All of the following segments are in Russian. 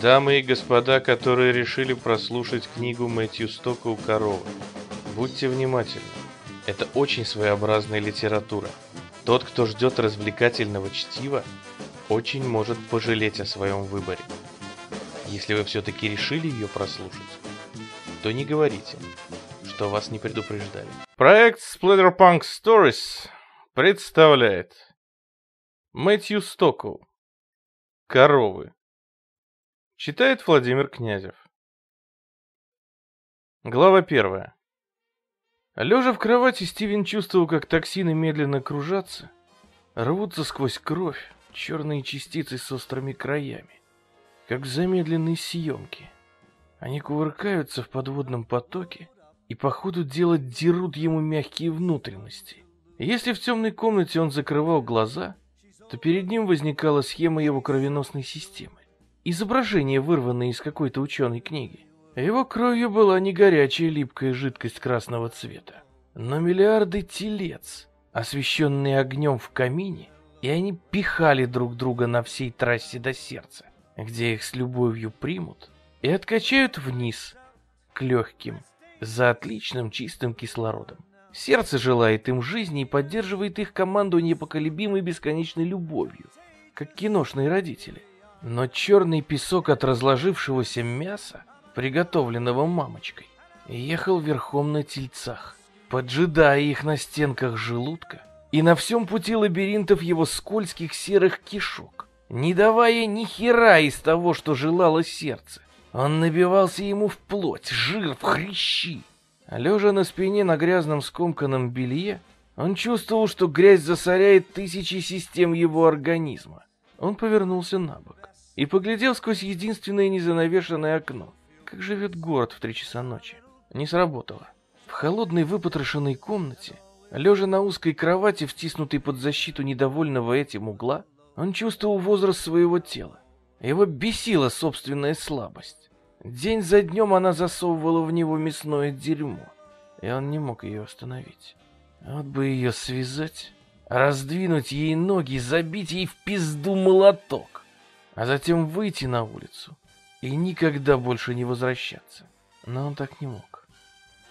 Дамы и господа, которые решили прослушать книгу Мэтью Стока у коровы, будьте внимательны. Это очень своеобразная литература. Тот, кто ждет развлекательного чтива, очень может пожалеть о своем выборе. Если вы все-таки решили ее прослушать, то не говорите, что вас не предупреждали. Проект Splatterpunk Stories представляет Мэтью Стокоу Коровы Читает Владимир Князев Глава первая Лежа в кровати, Стивен чувствовал, как токсины медленно кружатся, рвутся сквозь кровь, черные частицы с острыми краями, как в замедленной съемке. Они кувыркаются в подводном потоке и по ходу дела дерут ему мягкие внутренности. Если в темной комнате он закрывал глаза, то перед ним возникала схема его кровеносной системы. Изображение, вырванное из какой-то ученой книги. Его кровью была не горячая липкая жидкость красного цвета, но миллиарды телец, освещенные огнем в камине, и они пихали друг друга на всей трассе до сердца, где их с любовью примут и откачают вниз, к легким, за отличным чистым кислородом. Сердце желает им жизни и поддерживает их команду непоколебимой бесконечной любовью, как киношные родители. Но черный песок от разложившегося мяса приготовленного мамочкой, ехал верхом на тельцах, поджидая их на стенках желудка и на всем пути лабиринтов его скользких серых кишок, не давая ни хера из того, что желало сердце. Он набивался ему в плоть, жир, в хрящи. Лежа на спине на грязном скомканном белье, он чувствовал, что грязь засоряет тысячи систем его организма. Он повернулся на бок и поглядел сквозь единственное незанавешенное окно. Как живет город в три часа ночи? Не сработало. В холодной выпотрошенной комнате, лежа на узкой кровати, втиснутой под защиту недовольного этим угла, он чувствовал возраст своего тела. Его бесила собственная слабость. День за днем она засовывала в него мясное дерьмо, и он не мог ее остановить. Вот бы ее связать, раздвинуть ей ноги, забить ей в пизду молоток, а затем выйти на улицу и никогда больше не возвращаться. Но он так не мог.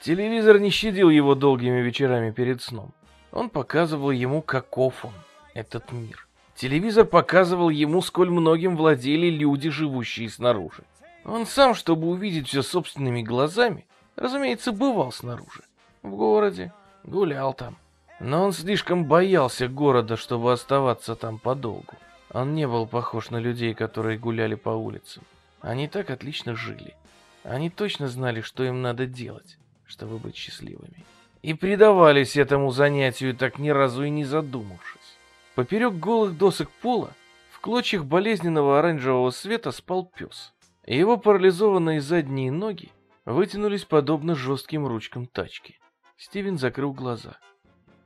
Телевизор не щадил его долгими вечерами перед сном. Он показывал ему, каков он, этот мир. Телевизор показывал ему, сколь многим владели люди, живущие снаружи. Он сам, чтобы увидеть все собственными глазами, разумеется, бывал снаружи. В городе, гулял там. Но он слишком боялся города, чтобы оставаться там подолгу. Он не был похож на людей, которые гуляли по улицам. Они так отлично жили. Они точно знали, что им надо делать, чтобы быть счастливыми. И предавались этому занятию, так ни разу и не задумавшись. Поперек голых досок пола, в клочьях болезненного оранжевого света спал пес. Его парализованные задние ноги вытянулись подобно жестким ручкам тачки. Стивен закрыл глаза.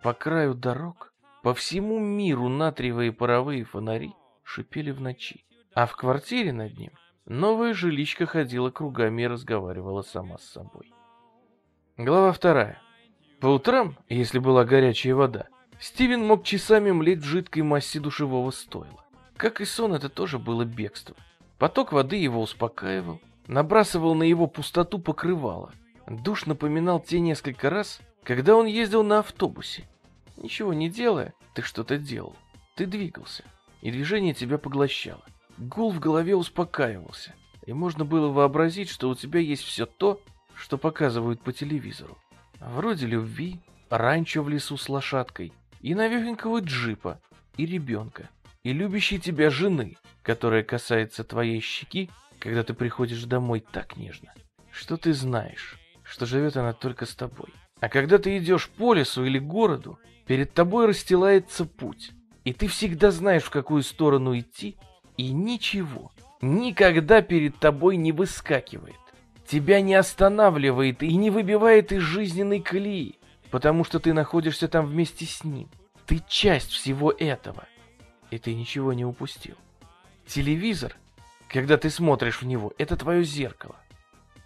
По краю дорог, по всему миру натриевые паровые фонари шипели в ночи. А в квартире над ним Новая жиличка ходила кругами и разговаривала сама с собой. Глава вторая. По утрам, если была горячая вода, Стивен мог часами млеть в жидкой массе душевого стойла. Как и сон, это тоже было бегство. Поток воды его успокаивал, набрасывал на его пустоту покрывало. Душ напоминал те несколько раз, когда он ездил на автобусе. Ничего не делая, ты что-то делал. Ты двигался, и движение тебя поглощало. Гул в голове успокаивался, и можно было вообразить, что у тебя есть все то, что показывают по телевизору. Вроде любви, ранчо в лесу с лошадкой, и новенького джипа, и ребенка, и любящей тебя жены, которая касается твоей щеки, когда ты приходишь домой так нежно, что ты знаешь, что живет она только с тобой. А когда ты идешь по лесу или городу, перед тобой расстилается путь, и ты всегда знаешь, в какую сторону идти, и ничего, никогда перед тобой не выскакивает. Тебя не останавливает и не выбивает из жизненной колеи, потому что ты находишься там вместе с ним. Ты часть всего этого, и ты ничего не упустил. Телевизор, когда ты смотришь в него, это твое зеркало.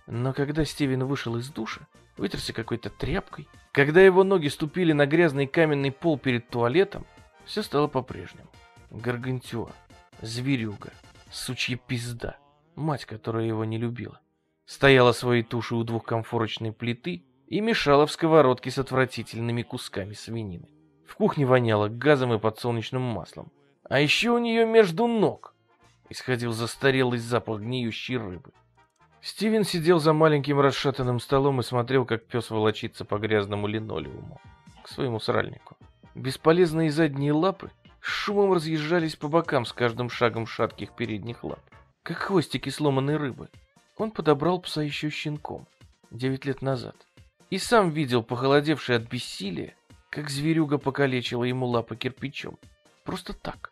Но когда Стивен вышел из душа, вытерся какой-то тряпкой, когда его ноги ступили на грязный каменный пол перед туалетом, все стало по-прежнему. Гаргантюа зверюга, сучья пизда, мать, которая его не любила. Стояла своей тушей у двухкомфорочной плиты и мешала в сковородке с отвратительными кусками свинины. В кухне воняло газом и подсолнечным маслом. А еще у нее между ног исходил застарелый запах гниющей рыбы. Стивен сидел за маленьким расшатанным столом и смотрел, как пес волочится по грязному линолеуму к своему сральнику. Бесполезные задние лапы шумом разъезжались по бокам с каждым шагом шатких передних лап, как хвостики сломанной рыбы. Он подобрал пса еще щенком, девять лет назад, и сам видел, похолодевший от бессилия, как зверюга покалечила ему лапы кирпичом. Просто так.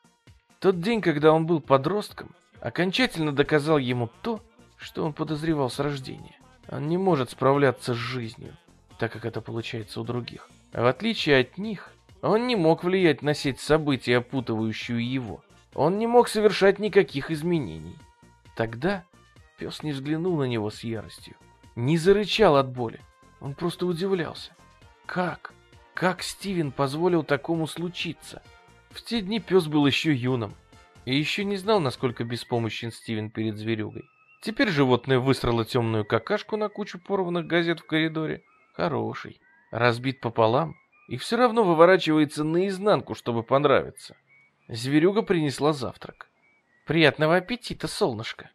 Тот день, когда он был подростком, окончательно доказал ему то, что он подозревал с рождения. Он не может справляться с жизнью, так как это получается у других. А в отличие от них, он не мог влиять на сеть событий, опутывающую его. Он не мог совершать никаких изменений. Тогда пес не взглянул на него с яростью, не зарычал от боли. Он просто удивлялся. Как? Как Стивен позволил такому случиться? В те дни пес был еще юным и еще не знал, насколько беспомощен Стивен перед зверюгой. Теперь животное высрало темную какашку на кучу порванных газет в коридоре. Хороший. Разбит пополам и все равно выворачивается наизнанку, чтобы понравиться. Зверюга принесла завтрак. «Приятного аппетита, солнышко!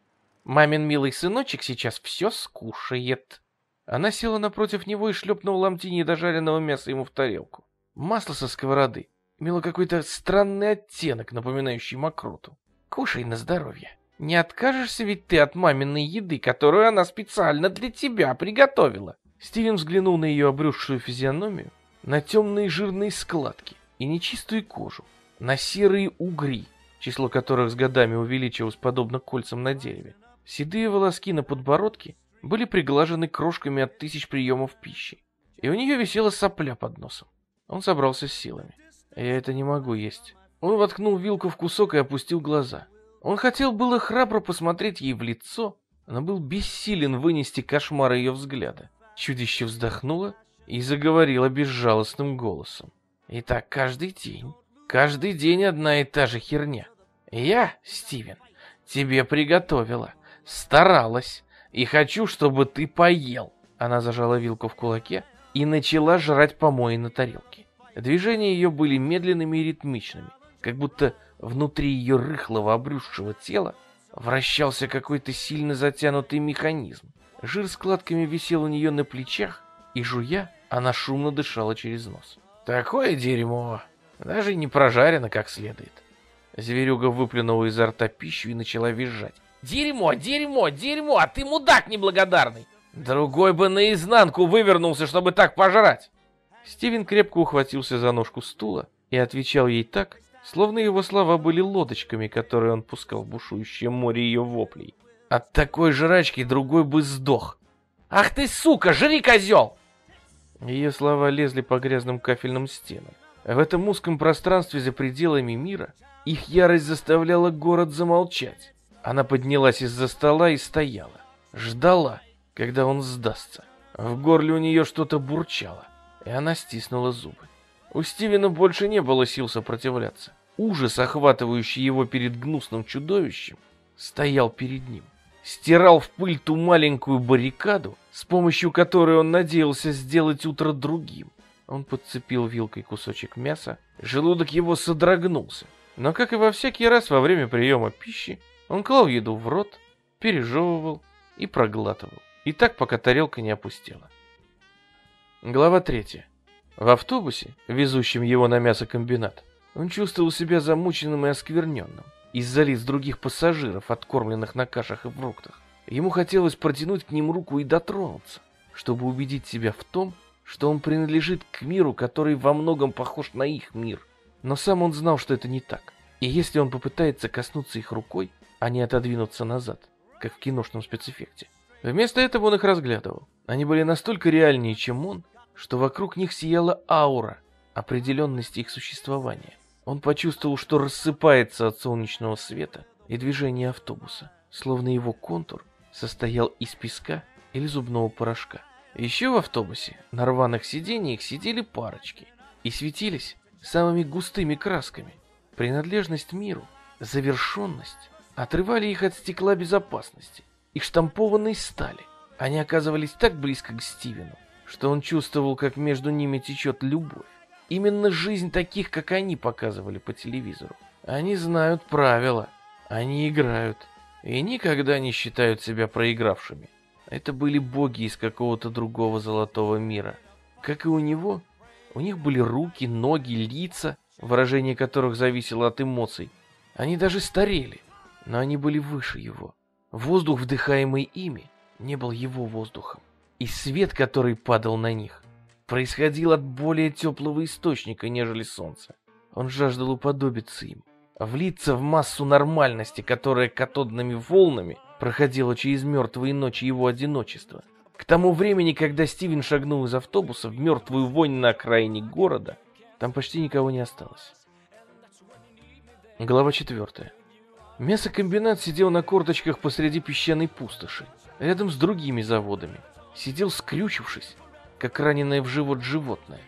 Мамин милый сыночек сейчас все скушает!» Она села напротив него и шлепнула ломти недожаренного мяса ему в тарелку. Масло со сковороды имело какой-то странный оттенок, напоминающий мокроту. «Кушай на здоровье. Не откажешься ведь ты от маминой еды, которую она специально для тебя приготовила?» Стивен взглянул на ее обрюзшую физиономию на темные жирные складки и нечистую кожу, на серые угри, число которых с годами увеличилось подобно кольцам на дереве. Седые волоски на подбородке были приглажены крошками от тысяч приемов пищи, и у нее висела сопля под носом. Он собрался с силами. «Я это не могу есть». Он воткнул вилку в кусок и опустил глаза. Он хотел было храбро посмотреть ей в лицо, но был бессилен вынести кошмар ее взгляда. Чудище вздохнуло и заговорила безжалостным голосом. И так каждый день. Каждый день одна и та же херня. Я, Стивен, тебе приготовила, старалась, и хочу, чтобы ты поел. Она зажала вилку в кулаке и начала жрать помои на тарелке. Движения ее были медленными и ритмичными, как будто внутри ее рыхлого обрюзшего тела вращался какой-то сильно затянутый механизм. Жир складками висел у нее на плечах, и жуя, она шумно дышала через нос. Такое дерьмо, даже не прожарено как следует. Зверюга выплюнула изо рта пищу и начала визжать. Дерьмо, дерьмо, дерьмо, а ты мудак неблагодарный. Другой бы наизнанку вывернулся, чтобы так пожрать. Стивен крепко ухватился за ножку стула и отвечал ей так, словно его слова были лодочками, которые он пускал в бушующее море ее воплей. От такой жрачки другой бы сдох. «Ах ты, сука, жри, козел!» Ее слова лезли по грязным кафельным стенам. В этом узком пространстве за пределами мира их ярость заставляла город замолчать. Она поднялась из-за стола и стояла. Ждала, когда он сдастся. В горле у нее что-то бурчало, и она стиснула зубы. У Стивена больше не было сил сопротивляться. Ужас, охватывающий его перед гнусным чудовищем, стоял перед ним стирал в пыль ту маленькую баррикаду, с помощью которой он надеялся сделать утро другим. Он подцепил вилкой кусочек мяса, желудок его содрогнулся. Но, как и во всякий раз во время приема пищи, он клал еду в рот, пережевывал и проглатывал. И так, пока тарелка не опустела. Глава третья. В автобусе, везущем его на мясокомбинат, он чувствовал себя замученным и оскверненным из-за лиц других пассажиров, откормленных на кашах и фруктах. Ему хотелось протянуть к ним руку и дотронуться, чтобы убедить себя в том, что он принадлежит к миру, который во многом похож на их мир. Но сам он знал, что это не так. И если он попытается коснуться их рукой, они отодвинутся назад, как в киношном спецэффекте. Вместо этого он их разглядывал. Они были настолько реальнее, чем он, что вокруг них сияла аура определенности их существования. Он почувствовал, что рассыпается от солнечного света и движения автобуса, словно его контур состоял из песка или зубного порошка. Еще в автобусе на рваных сиденьях сидели парочки и светились самыми густыми красками. Принадлежность миру, завершенность отрывали их от стекла безопасности и штампованной стали. Они оказывались так близко к Стивену, что он чувствовал, как между ними течет любовь. Именно жизнь таких, как они, показывали по телевизору. Они знают правила, они играют и никогда не считают себя проигравшими. Это были боги из какого-то другого золотого мира. Как и у него, у них были руки, ноги, лица, выражение которых зависело от эмоций. Они даже старели, но они были выше его. Воздух, вдыхаемый ими, не был его воздухом. И свет, который падал на них, происходил от более теплого источника, нежели солнце. Он жаждал уподобиться им, влиться в массу нормальности, которая катодными волнами проходила через мертвые ночи его одиночества. К тому времени, когда Стивен шагнул из автобуса в мертвую вонь на окраине города, там почти никого не осталось. Глава четвертая. Мясокомбинат сидел на корточках посреди песчаной пустоши, рядом с другими заводами. Сидел скрючившись, как раненое в живот животное.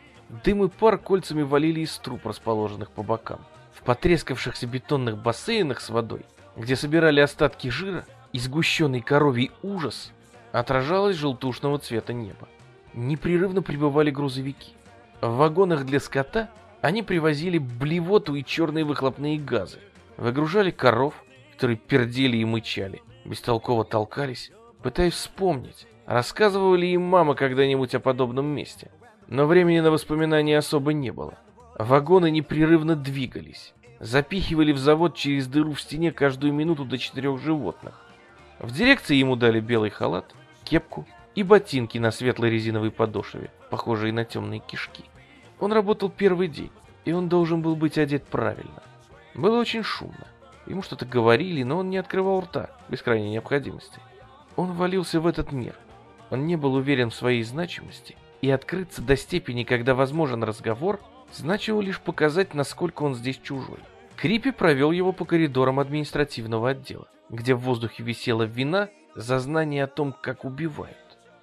Дым и пар кольцами валили из труб, расположенных по бокам. В потрескавшихся бетонных бассейнах с водой, где собирали остатки жира и сгущенный коровий ужас, отражалось желтушного цвета небо. Непрерывно прибывали грузовики. В вагонах для скота они привозили блевоту и черные выхлопные газы. Выгружали коров, которые пердели и мычали, бестолково толкались, пытаясь вспомнить, рассказывала ли им мама когда-нибудь о подобном месте. Но времени на воспоминания особо не было. Вагоны непрерывно двигались, запихивали в завод через дыру в стене каждую минуту до четырех животных. В дирекции ему дали белый халат, кепку и ботинки на светлой резиновой подошве, похожие на темные кишки. Он работал первый день, и он должен был быть одет правильно. Было очень шумно. Ему что-то говорили, но он не открывал рта, без крайней необходимости. Он валился в этот мир. Он не был уверен в своей значимости, и открыться до степени, когда возможен разговор, значило лишь показать, насколько он здесь чужой. Крипи провел его по коридорам административного отдела, где в воздухе висела вина за знание о том, как убивают.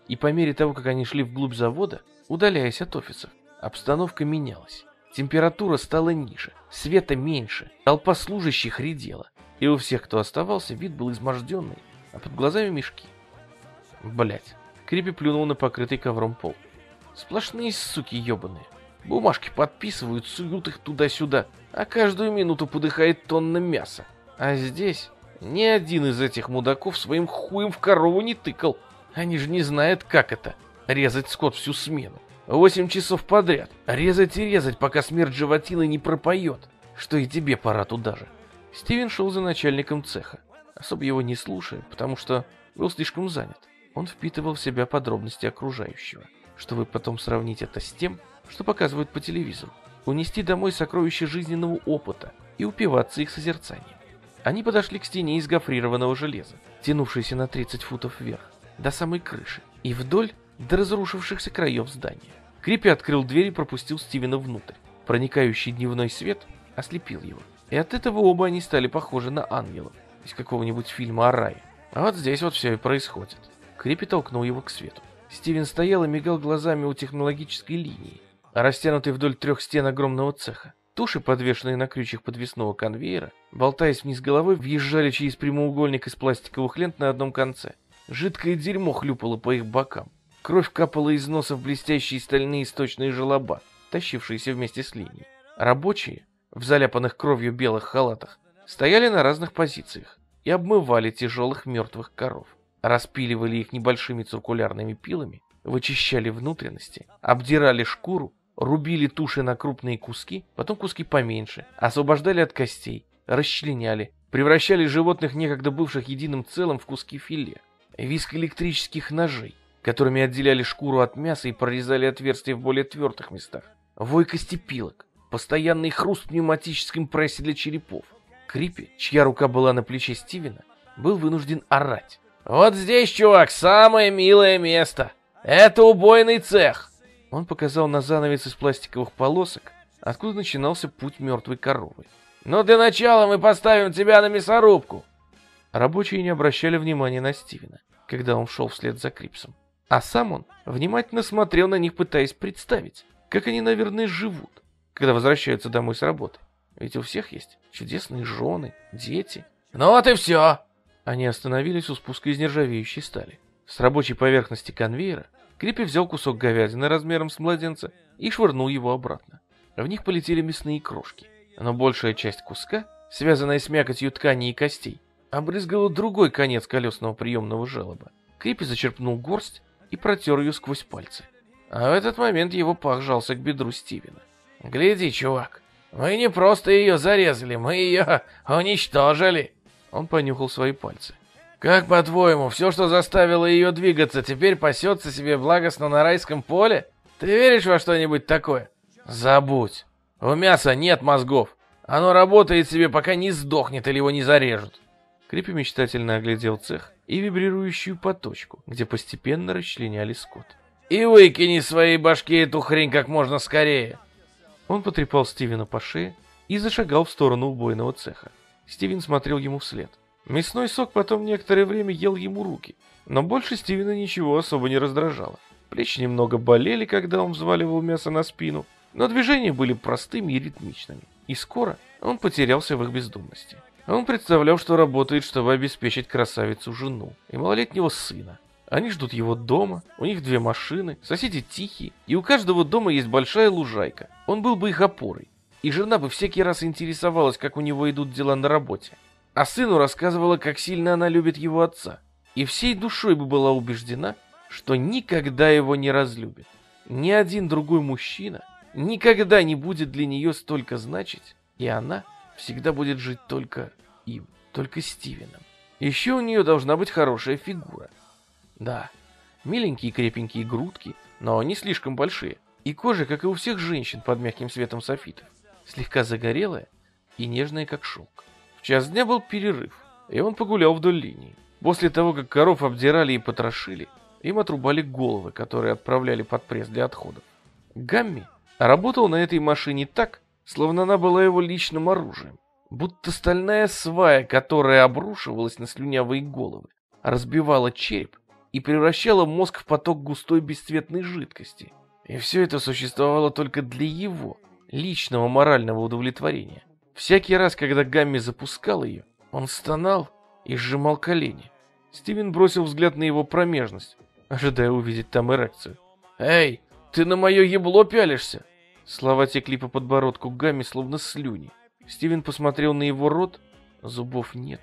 И по мере того, как они шли вглубь завода, удаляясь от офисов, обстановка менялась. Температура стала ниже, света меньше, толпа служащих редела, и у всех, кто оставался, вид был изможденный, а под глазами мешки. Блять. Крипи плюнул на покрытый ковром пол. Сплошные суки ебаные. Бумажки подписывают, суют их туда-сюда, а каждую минуту подыхает тонна мяса. А здесь ни один из этих мудаков своим хуем в корову не тыкал. Они же не знают, как это — резать скот всю смену. Восемь часов подряд. Резать и резать, пока смерть животины не пропоет. Что и тебе пора туда же. Стивен шел за начальником цеха, особо его не слушая, потому что был слишком занят. Он впитывал в себя подробности окружающего, чтобы потом сравнить это с тем, что показывают по телевизору. Унести домой сокровища жизненного опыта и упиваться их созерцанием. Они подошли к стене из гофрированного железа, тянувшейся на 30 футов вверх, до самой крыши, и вдоль до разрушившихся краев здания. Крипи открыл дверь и пропустил Стивена внутрь. Проникающий дневной свет ослепил его. И от этого оба они стали похожи на ангелов из какого-нибудь фильма о рае. А вот здесь вот все и происходит. Крипи толкнул его к свету. Стивен стоял и мигал глазами у технологической линии, растянутой вдоль трех стен огромного цеха. Туши, подвешенные на крючьях подвесного конвейера, болтаясь вниз головой, въезжали через прямоугольник из пластиковых лент на одном конце. Жидкое дерьмо хлюпало по их бокам. Кровь капала из носа в блестящие стальные сточные желоба, тащившиеся вместе с линией. Рабочие, в заляпанных кровью белых халатах, стояли на разных позициях и обмывали тяжелых мертвых коров. Распиливали их небольшими циркулярными пилами, вычищали внутренности, обдирали шкуру рубили туши на крупные куски, потом куски поменьше, освобождали от костей, расчленяли, превращали животных, некогда бывших единым целым, в куски филе. Виск электрических ножей, которыми отделяли шкуру от мяса и прорезали отверстия в более твердых местах. Вой костепилок, постоянный хруст в пневматическом прессе для черепов. Крипи, чья рука была на плече Стивена, был вынужден орать. «Вот здесь, чувак, самое милое место! Это убойный цех! Он показал на занавес из пластиковых полосок, откуда начинался путь мертвой коровы. «Но для начала мы поставим тебя на мясорубку!» Рабочие не обращали внимания на Стивена, когда он шел вслед за Крипсом. А сам он внимательно смотрел на них, пытаясь представить, как они, наверное, живут, когда возвращаются домой с работы. Ведь у всех есть чудесные жены, дети, Ну вот и все. Они остановились у спуска из нержавеющей стали. С рабочей поверхности конвейера Крипи взял кусок говядины размером с младенца и швырнул его обратно. В них полетели мясные крошки, но большая часть куска, связанная с мякотью ткани и костей, обрызгала другой конец колесного приемного желоба. Крипи зачерпнул горсть и протер ее сквозь пальцы. А в этот момент его пах жался к бедру Стивена. «Гляди, чувак, мы не просто ее зарезали, мы ее уничтожили!» Он понюхал свои пальцы. «Как, по-твоему, все, что заставило ее двигаться, теперь пасется себе благостно на райском поле? Ты веришь во что-нибудь такое? Забудь. У мяса нет мозгов. Оно работает себе, пока не сдохнет или его не зарежут». Крипи мечтательно оглядел цех и вибрирующую поточку, где постепенно расчленяли скот. «И выкини из своей башки эту хрень как можно скорее!» Он потрепал Стивена по шее и зашагал в сторону убойного цеха. Стивен смотрел ему вслед. Мясной сок потом некоторое время ел ему руки, но больше Стивена ничего особо не раздражало. Плечи немного болели, когда он взваливал мясо на спину, но движения были простыми и ритмичными, и скоро он потерялся в их бездумности. Он представлял, что работает, чтобы обеспечить красавицу жену и малолетнего сына. Они ждут его дома, у них две машины, соседи тихие, и у каждого дома есть большая лужайка. Он был бы их опорой, и жена бы всякий раз интересовалась, как у него идут дела на работе. А сыну рассказывала, как сильно она любит его отца, и всей душой бы была убеждена, что никогда его не разлюбит. Ни один другой мужчина никогда не будет для нее столько значить, и она всегда будет жить только им, только Стивеном. Еще у нее должна быть хорошая фигура. Да, миленькие крепенькие грудки, но не слишком большие, и кожа, как и у всех женщин под мягким светом софитов слегка загорелая и нежная, как шелк. В час дня был перерыв, и он погулял вдоль линии. После того, как коров обдирали и потрошили, им отрубали головы, которые отправляли под пресс для отходов. Гамми работал на этой машине так, словно она была его личным оружием, будто стальная свая, которая обрушивалась на слюнявые головы, разбивала череп и превращала мозг в поток густой бесцветной жидкости. И все это существовало только для его, личного морального удовлетворения. Всякий раз, когда Гамми запускал ее, он стонал и сжимал колени. Стивен бросил взгляд на его промежность, ожидая увидеть там эрекцию. «Эй, ты на мое ебло пялишься!» Слова текли по подбородку Гамми, словно слюни. Стивен посмотрел на его рот, зубов нет,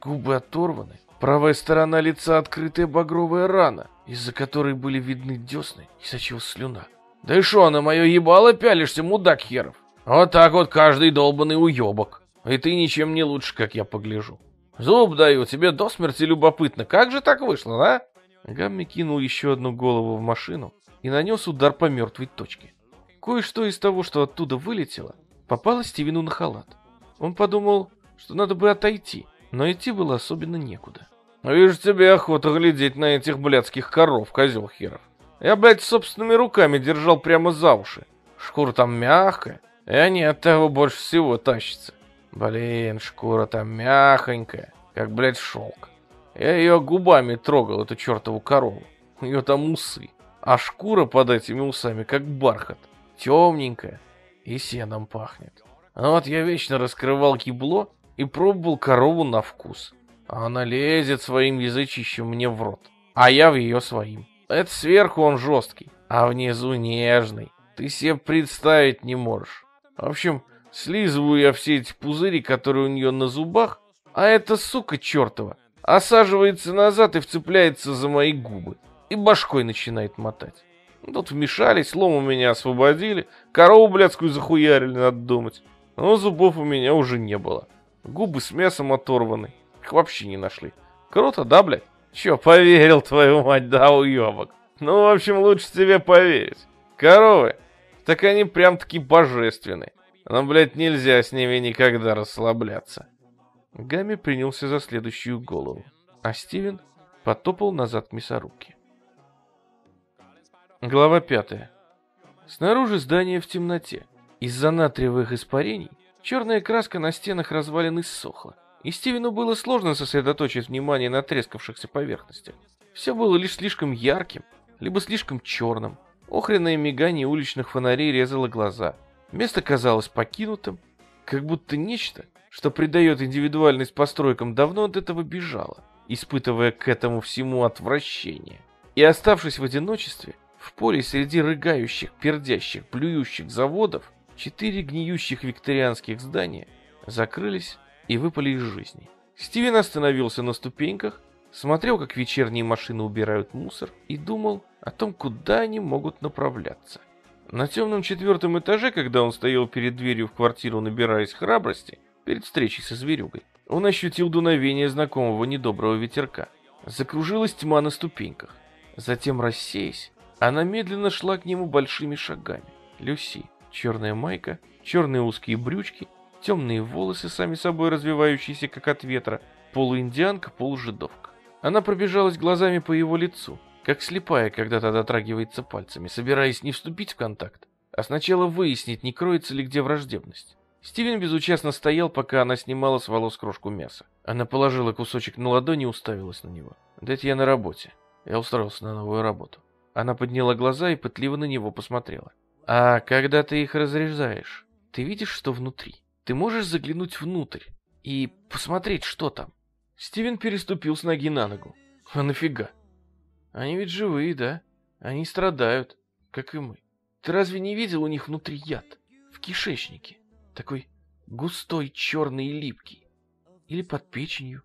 губы оторваны, правая сторона лица открытая багровая рана, из-за которой были видны десны и сочилась слюна. И шо, на мое ебало пялишься, мудак херов? Вот так вот каждый долбанный уебок. И ты ничем не лучше, как я погляжу. Зуб даю, тебе до смерти любопытно, как же так вышло, да? Гамми кинул еще одну голову в машину и нанес удар по мертвой точке. Кое-что из того, что оттуда вылетело, попало Стивену на халат. Он подумал, что надо бы отойти, но идти было особенно некуда. «Вижу, тебе охота глядеть на этих блядских коров, козел херов. Я, блядь, собственными руками держал прямо за уши. Шкура там мягкая, и они от того больше всего тащатся. Блин, шкура там мягонькая, как, блядь, шелк. Я ее губами трогал, эту чертову корову. У нее там усы. А шкура под этими усами, как бархат. Темненькая и сеном пахнет. А вот я вечно раскрывал кибло и пробовал корову на вкус. А она лезет своим язычищем мне в рот, а я в ее своим. Это сверху он жесткий, а внизу нежный. Ты себе представить не можешь. В общем, слизываю я все эти пузыри, которые у нее на зубах, а эта сука чертова осаживается назад и вцепляется за мои губы. И башкой начинает мотать. Тут вмешались, лом у меня освободили, корову блядскую захуярили, надо думать. Но зубов у меня уже не было. Губы с мясом оторваны. Их вообще не нашли. Круто, да, блядь? Че, поверил, твою мать, да, уебок? Ну, в общем, лучше тебе поверить. Коровы, так они прям-таки божественны. Но, блядь, нельзя с ними никогда расслабляться. Гамми принялся за следующую голову, а Стивен потопал назад к мясорубке. Глава пятая. Снаружи здание в темноте. Из-за натриевых испарений черная краска на стенах развалин иссохла и Стивену было сложно сосредоточить внимание на трескавшихся поверхностях. Все было лишь слишком ярким, либо слишком черным. Охренное мигание уличных фонарей резало глаза. Место казалось покинутым, как будто нечто, что придает индивидуальность постройкам, давно от этого бежала, испытывая к этому всему отвращение. И оставшись в одиночестве, в поле среди рыгающих, пердящих, плюющих заводов, четыре гниющих викторианских здания закрылись и выпали из жизни. Стивен остановился на ступеньках, смотрел, как вечерние машины убирают мусор, и думал о том, куда они могут направляться. На темном четвертом этаже, когда он стоял перед дверью в квартиру, набираясь храбрости, перед встречей со зверюгой, он ощутил дуновение знакомого недоброго ветерка. Закружилась тьма на ступеньках. Затем, рассеясь, она медленно шла к нему большими шагами. Люси, черная майка, черные узкие брючки, темные волосы, сами собой развивающиеся, как от ветра, полуиндианка, полужидовка. Она пробежалась глазами по его лицу, как слепая, когда та дотрагивается пальцами, собираясь не вступить в контакт, а сначала выяснить, не кроется ли где враждебность. Стивен безучастно стоял, пока она снимала с волос крошку мяса. Она положила кусочек на ладони и уставилась на него. «Дайте я на работе». Я устроился на новую работу. Она подняла глаза и пытливо на него посмотрела. «А когда ты их разрезаешь, ты видишь, что внутри? Ты можешь заглянуть внутрь и посмотреть, что там?» Стивен переступил с ноги на ногу. «А нафига?» Они ведь живые, да? Они страдают, как и мы. Ты разве не видел у них внутри яд? В кишечнике. Такой густой, черный и липкий. Или под печенью.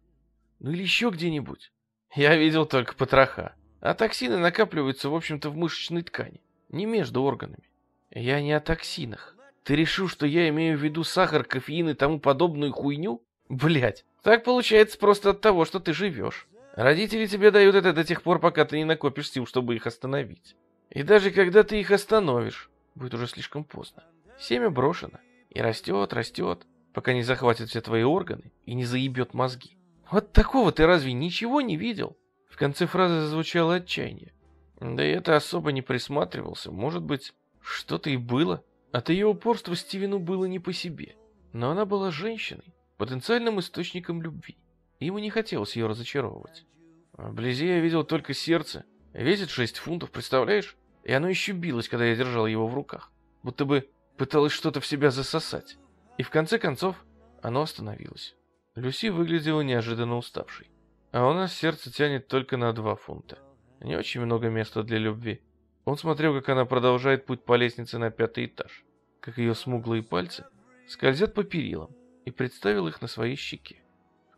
Ну или еще где-нибудь. Я видел только потроха. А токсины накапливаются, в общем-то, в мышечной ткани. Не между органами. Я не о токсинах. Ты решил, что я имею в виду сахар, кофеин и тому подобную хуйню? Блять, так получается просто от того, что ты живешь. Родители тебе дают это до тех пор, пока ты не накопишь сил, чтобы их остановить. И даже когда ты их остановишь, будет уже слишком поздно. Семя брошено. И растет, растет, пока не захватит все твои органы и не заебет мозги. Вот такого ты разве ничего не видел? В конце фразы зазвучало отчаяние. Да и это особо не присматривался. Может быть, что-то и было. От ее упорства Стивену было не по себе. Но она была женщиной, потенциальным источником любви. Ему не хотелось ее разочаровывать. Вблизи я видел только сердце. Весит 6 фунтов, представляешь? И оно еще билось, когда я держал его в руках. Будто бы пыталось что-то в себя засосать. И в конце концов оно остановилось. Люси выглядела неожиданно уставшей. А у нас сердце тянет только на 2 фунта. Не очень много места для любви. Он смотрел, как она продолжает путь по лестнице на пятый этаж. Как ее смуглые пальцы скользят по перилам. И представил их на своей щеке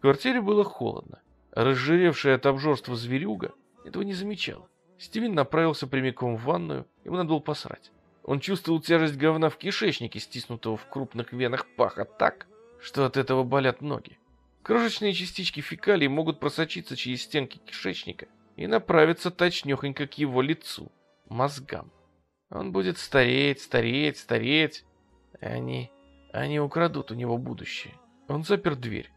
квартире было холодно. Разжиревшая от обжорства зверюга этого не замечала. Стивен направился прямиком в ванную, ему надо было посрать. Он чувствовал тяжесть говна в кишечнике, стиснутого в крупных венах паха так, что от этого болят ноги. Крошечные частички фекалий могут просочиться через стенки кишечника и направиться точнёхонько к его лицу, мозгам. Он будет стареть, стареть, стареть, и они... они украдут у него будущее. Он запер дверь.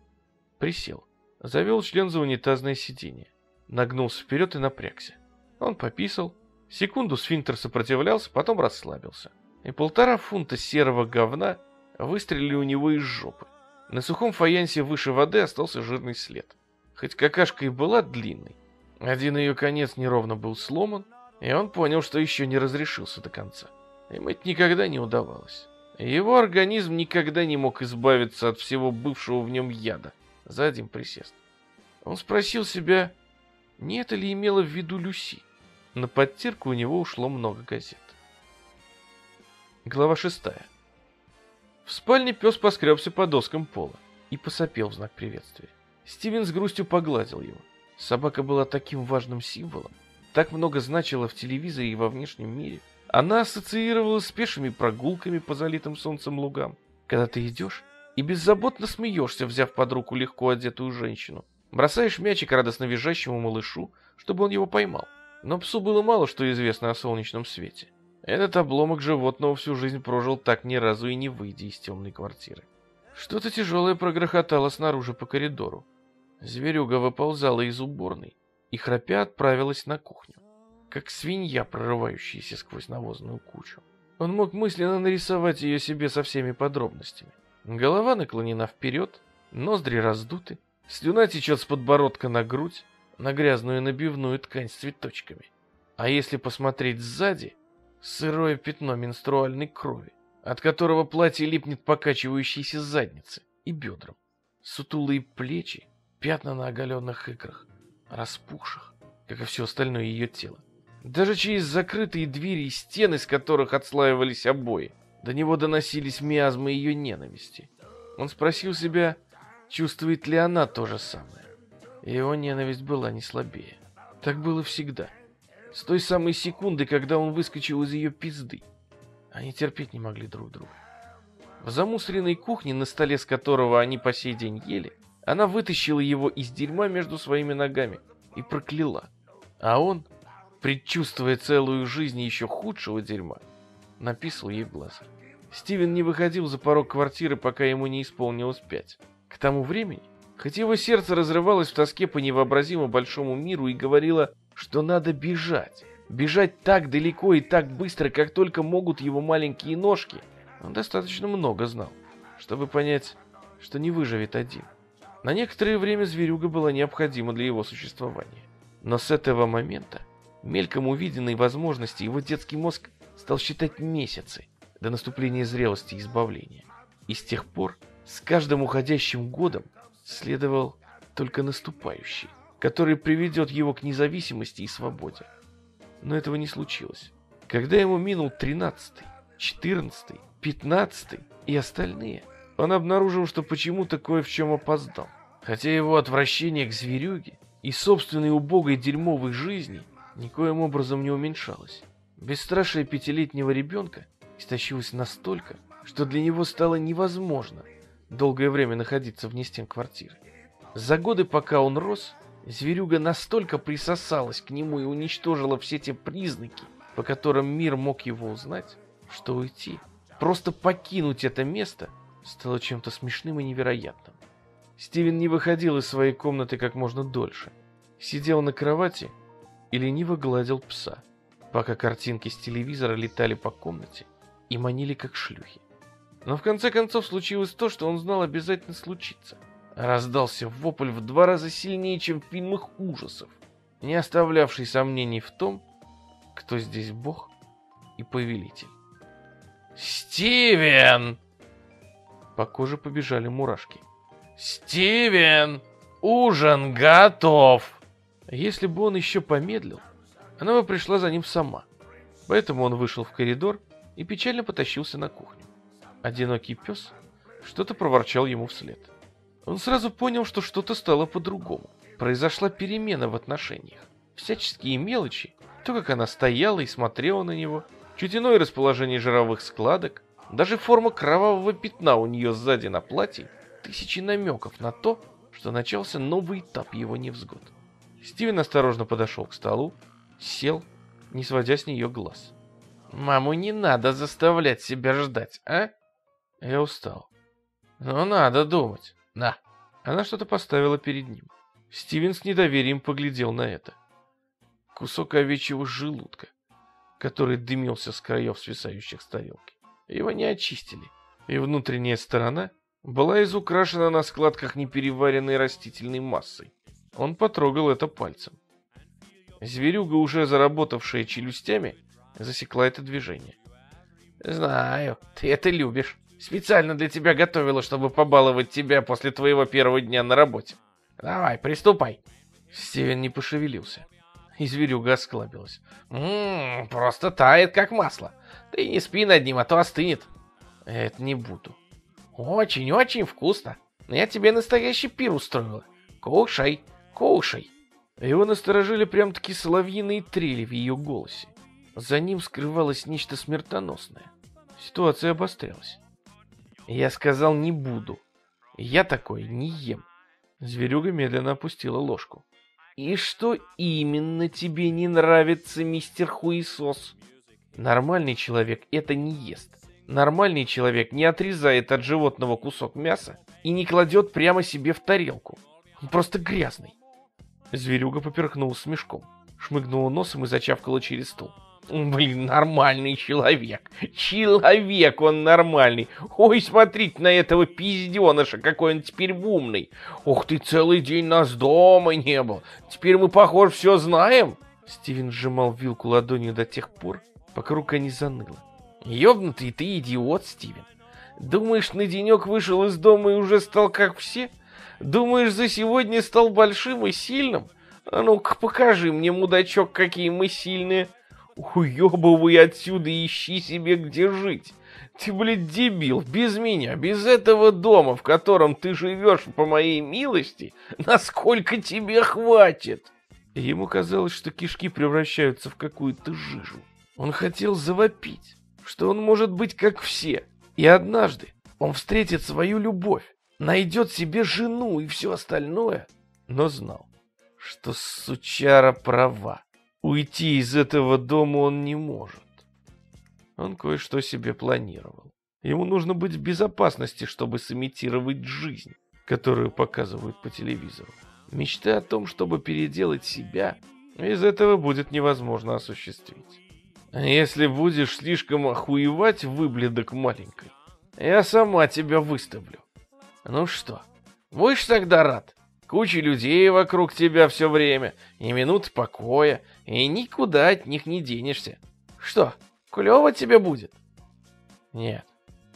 Присел. Завел член за унитазное сиденье. Нагнулся вперед и напрягся. Он пописал. Секунду сфинктер сопротивлялся, потом расслабился. И полтора фунта серого говна выстрелили у него из жопы. На сухом фаянсе выше воды остался жирный след. Хоть какашка и была длинной, один ее конец неровно был сломан, и он понял, что еще не разрешился до конца. Им это никогда не удавалось. Его организм никогда не мог избавиться от всего бывшего в нем яда за один присест. Он спросил себя, не это ли имело в виду Люси. На подтирку у него ушло много газет. Глава шестая. В спальне пес поскребся по доскам пола и посопел в знак приветствия. Стивен с грустью погладил его. Собака была таким важным символом, так много значила в телевизоре и во внешнем мире. Она ассоциировалась с пешими прогулками по залитым солнцем лугам. Когда ты идешь, и беззаботно смеешься, взяв под руку легко одетую женщину. Бросаешь мячик радостно визжащему малышу, чтобы он его поймал. Но псу было мало что известно о солнечном свете. Этот обломок животного всю жизнь прожил так ни разу и не выйдя из темной квартиры. Что-то тяжелое прогрохотало снаружи по коридору. Зверюга выползала из уборной и храпя отправилась на кухню, как свинья, прорывающаяся сквозь навозную кучу. Он мог мысленно нарисовать ее себе со всеми подробностями. Голова наклонена вперед, ноздри раздуты, слюна течет с подбородка на грудь, на грязную набивную ткань с цветочками. А если посмотреть сзади, сырое пятно менструальной крови, от которого платье липнет покачивающейся заднице и бедрам. Сутулые плечи, пятна на оголенных икрах, распухших, как и все остальное ее тело. Даже через закрытые двери и стены, с которых отслаивались обои, до него доносились миазмы ее ненависти. Он спросил себя, чувствует ли она то же самое. Его ненависть была не слабее. Так было всегда. С той самой секунды, когда он выскочил из ее пизды. Они терпеть не могли друг друга. В замусоренной кухне, на столе с которого они по сей день ели, она вытащила его из дерьма между своими ногами и прокляла. А он, предчувствуя целую жизнь еще худшего дерьма, написал ей в глаза. Стивен не выходил за порог квартиры, пока ему не исполнилось пять. К тому времени, хоть его сердце разрывалось в тоске по невообразимо большому миру и говорило, что надо бежать, бежать так далеко и так быстро, как только могут его маленькие ножки, он достаточно много знал, чтобы понять, что не выживет один. На некоторое время зверюга была необходима для его существования. Но с этого момента, мельком увиденной возможности, его детский мозг стал считать месяцы до наступления зрелости и избавления. И с тех пор, с каждым уходящим годом, следовал только наступающий, который приведет его к независимости и свободе. Но этого не случилось. Когда ему минул тринадцатый, четырнадцатый, пятнадцатый и остальные, он обнаружил, что почему-то кое в чем опоздал. Хотя его отвращение к зверюге и собственной убогой дерьмовой жизни никоим образом не уменьшалось. Бесстрашие пятилетнего ребенка истощилось настолько, что для него стало невозможно долгое время находиться вне стен квартиры. За годы, пока он рос, зверюга настолько присосалась к нему и уничтожила все те признаки, по которым мир мог его узнать, что уйти, просто покинуть это место, стало чем-то смешным и невероятным. Стивен не выходил из своей комнаты как можно дольше. Сидел на кровати и лениво гладил пса, пока картинки с телевизора летали по комнате и манили как шлюхи. Но в конце концов случилось то, что он знал обязательно случится. Раздался вопль в два раза сильнее, чем в фильмах ужасов, не оставлявший сомнений в том, кто здесь бог и повелитель. «Стивен!» По коже побежали мурашки. «Стивен! Ужин готов!» Если бы он еще помедлил, она бы пришла за ним сама. Поэтому он вышел в коридор и печально потащился на кухню. Одинокий пес что-то проворчал ему вслед. Он сразу понял, что что-то стало по-другому. Произошла перемена в отношениях. Всяческие мелочи, то, как она стояла и смотрела на него, чуть иное расположение жировых складок, даже форма кровавого пятна у нее сзади на платье тысячи намеков на то, что начался новый этап его невзгод. Стивен осторожно подошел к столу, сел, не сводя с нее глаз. «Маму не надо заставлять себя ждать, а?» Я устал. «Ну, надо думать. На!» Она что-то поставила перед ним. Стивен с недоверием поглядел на это. Кусок овечьего желудка, который дымился с краев свисающих с тарелки. Его не очистили, и внутренняя сторона была изукрашена на складках непереваренной растительной массой. Он потрогал это пальцем. Зверюга, уже заработавшая челюстями, засекла это движение. «Знаю, ты это любишь. Специально для тебя готовила, чтобы побаловать тебя после твоего первого дня на работе. Давай, приступай». Стивен не пошевелился. И зверюга осклабилась. «Ммм, просто тает, как масло. Ты не спи над ним, а то остынет». «Это не буду», очень-очень вкусно. Я тебе настоящий пир устроила. Кушай, кушай. Его насторожили прям-таки соловьиные трели в ее голосе. За ним скрывалось нечто смертоносное. Ситуация обострялась. Я сказал, не буду. Я такое не ем. Зверюга медленно опустила ложку. И что именно тебе не нравится, мистер Хуесос? Нормальный человек это не ест. Нормальный человек не отрезает от животного кусок мяса и не кладет прямо себе в тарелку. Он просто грязный. Зверюга поперхнулась смешком, шмыгнула носом и зачавкала через стол. Блин, нормальный человек. Человек он нормальный. Ой, смотрите на этого пизденыша, какой он теперь умный. Ух ты, целый день нас дома не был. Теперь мы, похоже, все знаем. Стивен сжимал вилку ладонью до тех пор, пока рука не заныла. Ёбнутый ты идиот, Стивен. Думаешь, на денек вышел из дома и уже стал как все? Думаешь, за сегодня стал большим и сильным? А ну-ка покажи мне, мудачок, какие мы сильные. Уебывай отсюда и ищи себе где жить. Ты, блядь, дебил, без меня, без этого дома, в котором ты живешь по моей милости, насколько тебе хватит? Ему казалось, что кишки превращаются в какую-то жижу. Он хотел завопить, что он может быть как все. И однажды он встретит свою любовь, найдет себе жену и все остальное, но знал, что сучара права. Уйти из этого дома он не может. Он кое-что себе планировал. Ему нужно быть в безопасности, чтобы сымитировать жизнь, которую показывают по телевизору. Мечты о том, чтобы переделать себя, из этого будет невозможно осуществить. А если будешь слишком охуевать, выбледок маленькой, я сама тебя выставлю. Ну что, будешь тогда рад? Куча людей вокруг тебя все время, и минут покоя, и никуда от них не денешься. Что, клево тебе будет? Нет,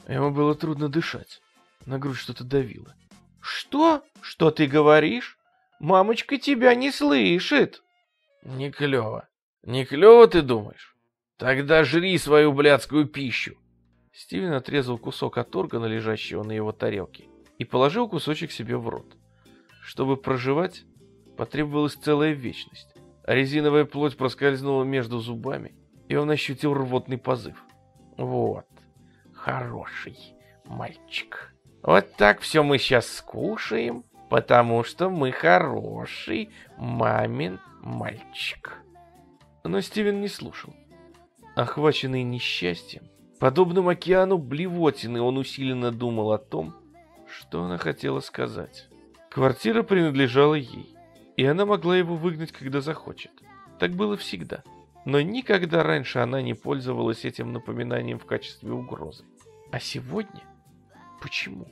ему было трудно дышать. На грудь что-то давило. Что? Что ты говоришь? Мамочка тебя не слышит. Не клево. Не клево, ты думаешь? Тогда жри свою блядскую пищу. Стивен отрезал кусок от органа, лежащего на его тарелке, и положил кусочек себе в рот. Чтобы проживать, потребовалась целая вечность. Резиновая плоть проскользнула между зубами, и он ощутил рвотный позыв. Вот, хороший мальчик. Вот так все мы сейчас скушаем, потому что мы хороший мамин мальчик. Но Стивен не слушал. Охваченный несчастьем, подобным океану блевотины, он усиленно думал о том, что она хотела сказать. Квартира принадлежала ей, и она могла его выгнать, когда захочет. Так было всегда. Но никогда раньше она не пользовалась этим напоминанием в качестве угрозы. А сегодня? Почему?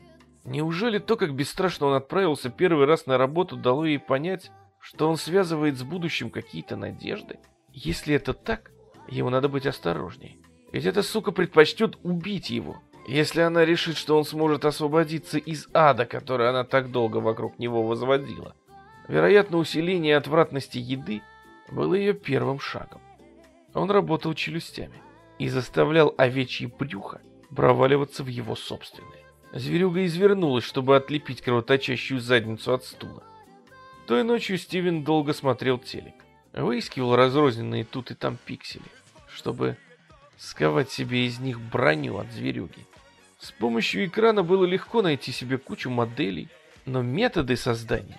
Неужели то, как бесстрашно он отправился первый раз на работу, дало ей понять, что он связывает с будущим какие-то надежды? Если это так, ему надо быть осторожнее. Ведь эта сука предпочтет убить его, если она решит, что он сможет освободиться из ада, который она так долго вокруг него возводила. Вероятно, усиление отвратности еды было ее первым шагом. Он работал челюстями и заставлял овечье брюхо проваливаться в его собственное. Зверюга извернулась, чтобы отлепить кровоточащую задницу от стула. Той ночью Стивен долго смотрел телек. Выискивал разрозненные тут и там пиксели, чтобы сковать себе из них броню от зверюги. С помощью экрана было легко найти себе кучу моделей, но методы создания,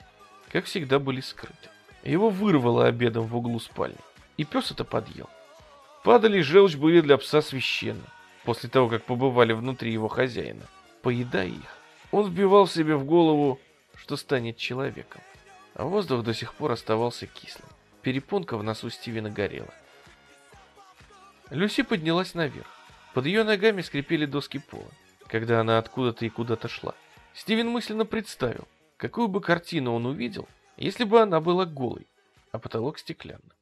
как всегда, были скрыты. Его вырвало обедом в углу спальни, и пес это подъел. Падали желчь были для пса священны, после того, как побывали внутри его хозяина. Поедая их, он вбивал себе в голову, что станет человеком. А воздух до сих пор оставался кислым. Перепонка в носу Стивена горела. Люси поднялась наверх. Под ее ногами скрипели доски пола когда она откуда-то и куда-то шла. Стивен мысленно представил, какую бы картину он увидел, если бы она была голой, а потолок стеклянным.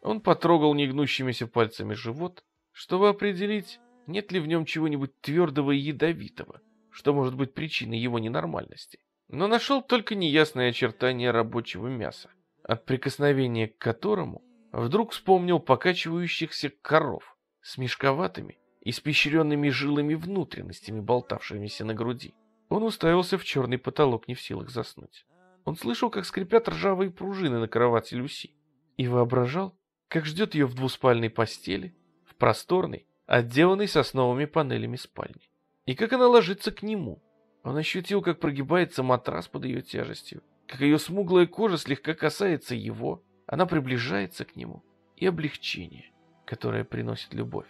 Он потрогал негнущимися пальцами живот, чтобы определить, нет ли в нем чего-нибудь твердого и ядовитого, что может быть причиной его ненормальности. Но нашел только неясные очертания рабочего мяса, от прикосновения к которому вдруг вспомнил покачивающихся коров с мешковатыми испещренными жилами внутренностями, болтавшимися на груди. Он уставился в черный потолок, не в силах заснуть. Он слышал, как скрипят ржавые пружины на кровати Люси, и воображал, как ждет ее в двуспальной постели, в просторной, отделанной сосновыми панелями спальни, и как она ложится к нему. Он ощутил, как прогибается матрас под ее тяжестью, как ее смуглая кожа слегка касается его, она приближается к нему, и облегчение, которое приносит любовь.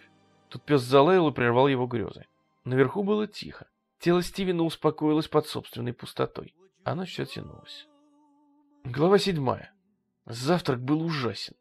Тут пес залаял и прервал его грезы. Наверху было тихо. Тело Стивена успокоилось под собственной пустотой. Оно все тянулось. Глава седьмая. Завтрак был ужасен.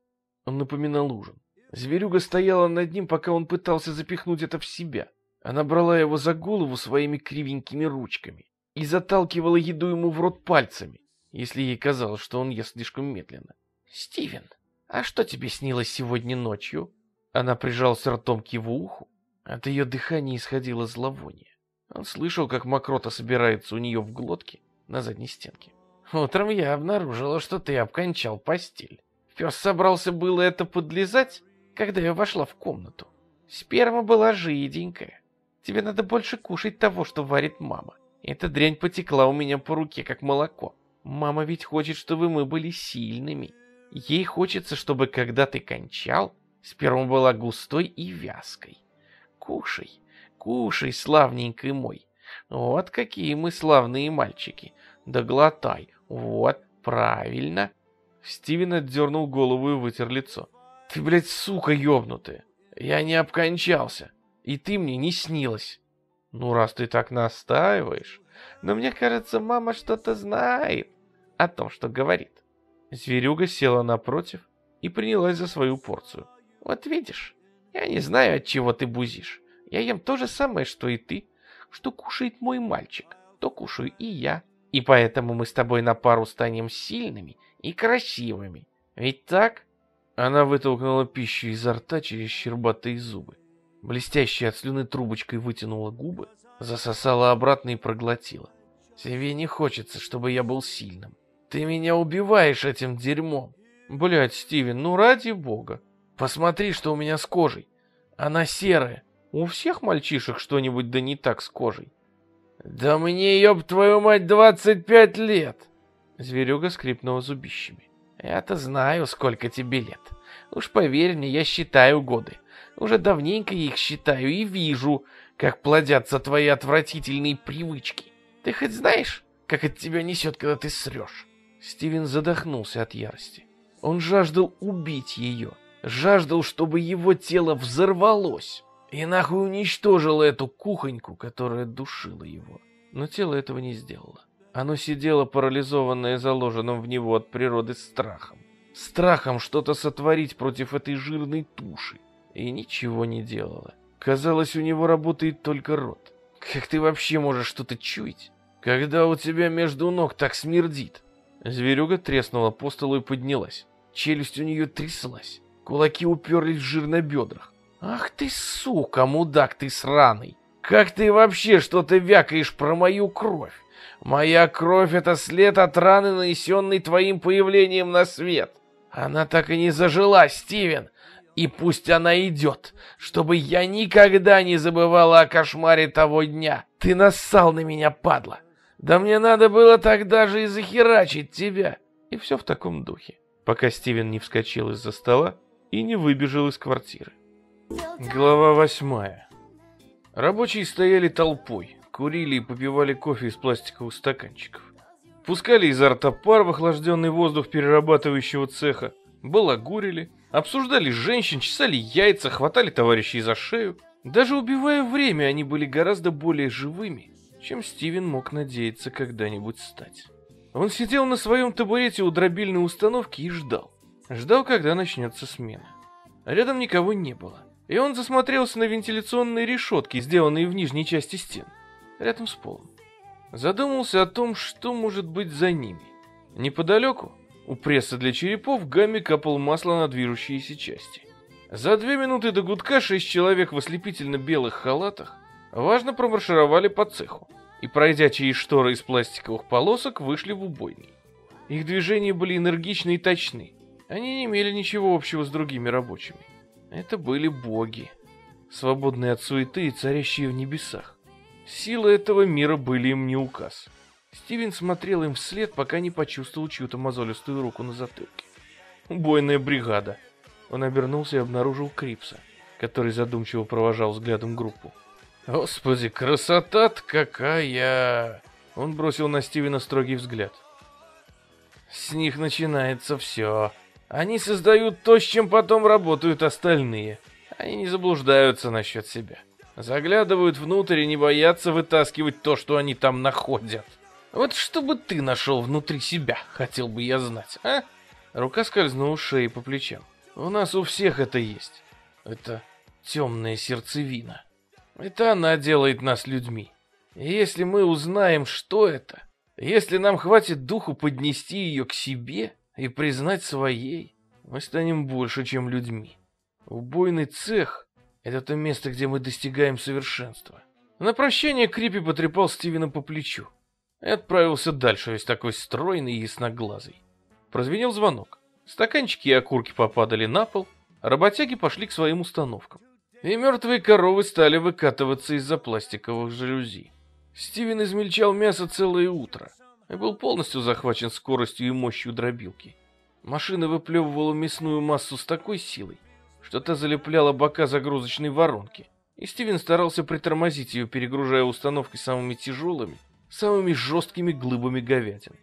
Он напоминал ужин. Зверюга стояла над ним, пока он пытался запихнуть это в себя. Она брала его за голову своими кривенькими ручками и заталкивала еду ему в рот пальцами, если ей казалось, что он ест слишком медленно. «Стивен, а что тебе снилось сегодня ночью?» Она прижалась ртом к его уху. От ее дыхания исходило зловоние. Он слышал, как мокрота собирается у нее в глотке на задней стенке. Утром я обнаружила, что ты обкончал постель. Пес собрался было это подлезать, когда я вошла в комнату. Сперма была жиденькая. Тебе надо больше кушать того, что варит мама. Эта дрянь потекла у меня по руке, как молоко. Мама ведь хочет, чтобы мы были сильными. Ей хочется, чтобы когда ты кончал, сперма была густой и вязкой. Кушай, кушай, славненький мой. Вот какие мы славные мальчики. Да глотай. Вот, правильно. Стивен отдернул голову и вытер лицо. Ты, блядь, сука ёбнутая. Я не обкончался. И ты мне не снилась. Ну, раз ты так настаиваешь. Но мне кажется, мама что-то знает о том, что говорит. Зверюга села напротив и принялась за свою порцию. Вот видишь, я не знаю, от чего ты бузишь. Я ем то же самое, что и ты. Что кушает мой мальчик, то кушаю и я. И поэтому мы с тобой на пару станем сильными и красивыми. Ведь так? Она вытолкнула пищу изо рта через щербатые зубы. Блестящая от слюны трубочкой вытянула губы, засосала обратно и проглотила. Тебе не хочется, чтобы я был сильным. Ты меня убиваешь этим дерьмом. Блять, Стивен, ну ради бога. Посмотри, что у меня с кожей. Она серая. У всех мальчишек что-нибудь да не так с кожей. Да мне, ёб твою мать, 25 лет. Зверюга скрипнула зубищами. Я-то знаю, сколько тебе лет. Уж поверь мне, я считаю годы. Уже давненько их считаю и вижу, как плодятся твои отвратительные привычки. Ты хоть знаешь, как от тебя несет, когда ты срешь? Стивен задохнулся от ярости. Он жаждал убить ее, жаждал, чтобы его тело взорвалось и нахуй уничтожило эту кухоньку, которая душила его. Но тело этого не сделало. Оно сидело парализованное заложенным в него от природы страхом. Страхом что-то сотворить против этой жирной туши. И ничего не делало. Казалось, у него работает только рот. Как ты вообще можешь что-то чуять, когда у тебя между ног так смердит? Зверюга треснула по столу и поднялась. Челюсть у нее тряслась. Кулаки уперлись в жир на бедрах. Ах ты, сука, мудак ты сраный! Как ты вообще что-то вякаешь про мою кровь? Моя кровь — это след от раны, нанесенной твоим появлением на свет. Она так и не зажила, Стивен. И пусть она идет, чтобы я никогда не забывала о кошмаре того дня. Ты нассал на меня, падла. Да мне надо было тогда же и захерачить тебя. И все в таком духе, пока Стивен не вскочил из-за стола и не выбежал из квартиры. Глава восьмая. Рабочие стояли толпой, курили и попивали кофе из пластиковых стаканчиков. Пускали изо рта пар в охлажденный воздух перерабатывающего цеха, балагурили, обсуждали женщин, чесали яйца, хватали товарищей за шею. Даже убивая время, они были гораздо более живыми, чем Стивен мог надеяться когда-нибудь стать. Он сидел на своем табурете у дробильной установки и ждал. Ждал, когда начнется смена. Рядом никого не было, и он засмотрелся на вентиляционные решетки, сделанные в нижней части стен рядом с полом. Задумался о том, что может быть за ними. Неподалеку, у пресса для черепов, Гамми капал масло на движущиеся части. За две минуты до гудка шесть человек в ослепительно-белых халатах важно промаршировали по цеху и, пройдя через шторы из пластиковых полосок, вышли в убойный. Их движения были энергичны и точны. Они не имели ничего общего с другими рабочими. Это были боги, свободные от суеты и царящие в небесах. Силы этого мира были им не указ. Стивен смотрел им вслед, пока не почувствовал чью-то мозолистую руку на затылке. Убойная бригада. Он обернулся и обнаружил Крипса, который задумчиво провожал взглядом группу. «Господи, красота-то какая!» Он бросил на Стивена строгий взгляд. «С них начинается все. Они создают то, с чем потом работают остальные. Они не заблуждаются насчет себя». Заглядывают внутрь и не боятся вытаскивать то, что они там находят. Вот что бы ты нашел внутри себя, хотел бы я знать, а? Рука скользнула шеей по плечам. У нас у всех это есть. Это темная сердцевина. Это она делает нас людьми. И если мы узнаем, что это, если нам хватит духу поднести ее к себе и признать своей, мы станем больше, чем людьми. Убойный цех это то место, где мы достигаем совершенства. На прощание Крипи потрепал Стивена по плечу. и отправился дальше, весь такой стройный и ясноглазый. Прозвенел звонок. Стаканчики и окурки попадали на пол, а работяги пошли к своим установкам. И мертвые коровы стали выкатываться из-за пластиковых жалюзи. Стивен измельчал мясо целое утро и был полностью захвачен скоростью и мощью дробилки. Машина выплевывала мясную массу с такой силой, что та залепляла бока загрузочной воронки, и Стивен старался притормозить ее, перегружая установки самыми тяжелыми, самыми жесткими глыбами говядины.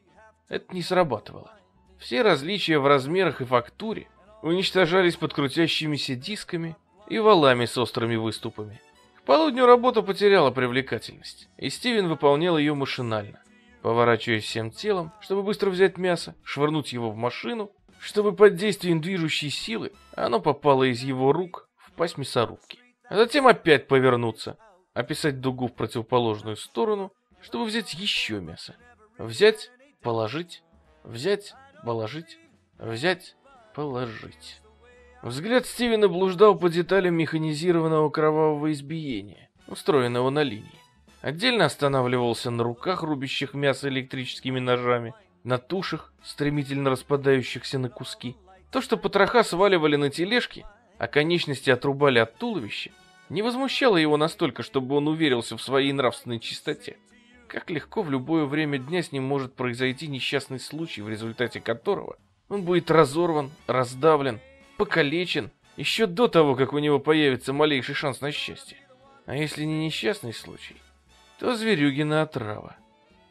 Это не срабатывало. Все различия в размерах и фактуре уничтожались под крутящимися дисками и валами с острыми выступами. К полудню работа потеряла привлекательность, и Стивен выполнял ее машинально, поворачиваясь всем телом, чтобы быстро взять мясо, швырнуть его в машину, чтобы под действием движущей силы оно попало из его рук в пасть мясорубки. А затем опять повернуться, описать дугу в противоположную сторону, чтобы взять еще мясо. Взять, положить, взять, положить, взять, положить. Взгляд Стивена блуждал по деталям механизированного кровавого избиения, устроенного на линии. Отдельно останавливался на руках, рубящих мясо электрическими ножами, на тушах, стремительно распадающихся на куски. То, что потроха сваливали на тележки, а конечности отрубали от туловища, не возмущало его настолько, чтобы он уверился в своей нравственной чистоте. Как легко в любое время дня с ним может произойти несчастный случай, в результате которого он будет разорван, раздавлен, покалечен еще до того, как у него появится малейший шанс на счастье. А если не несчастный случай, то зверюгина отрава.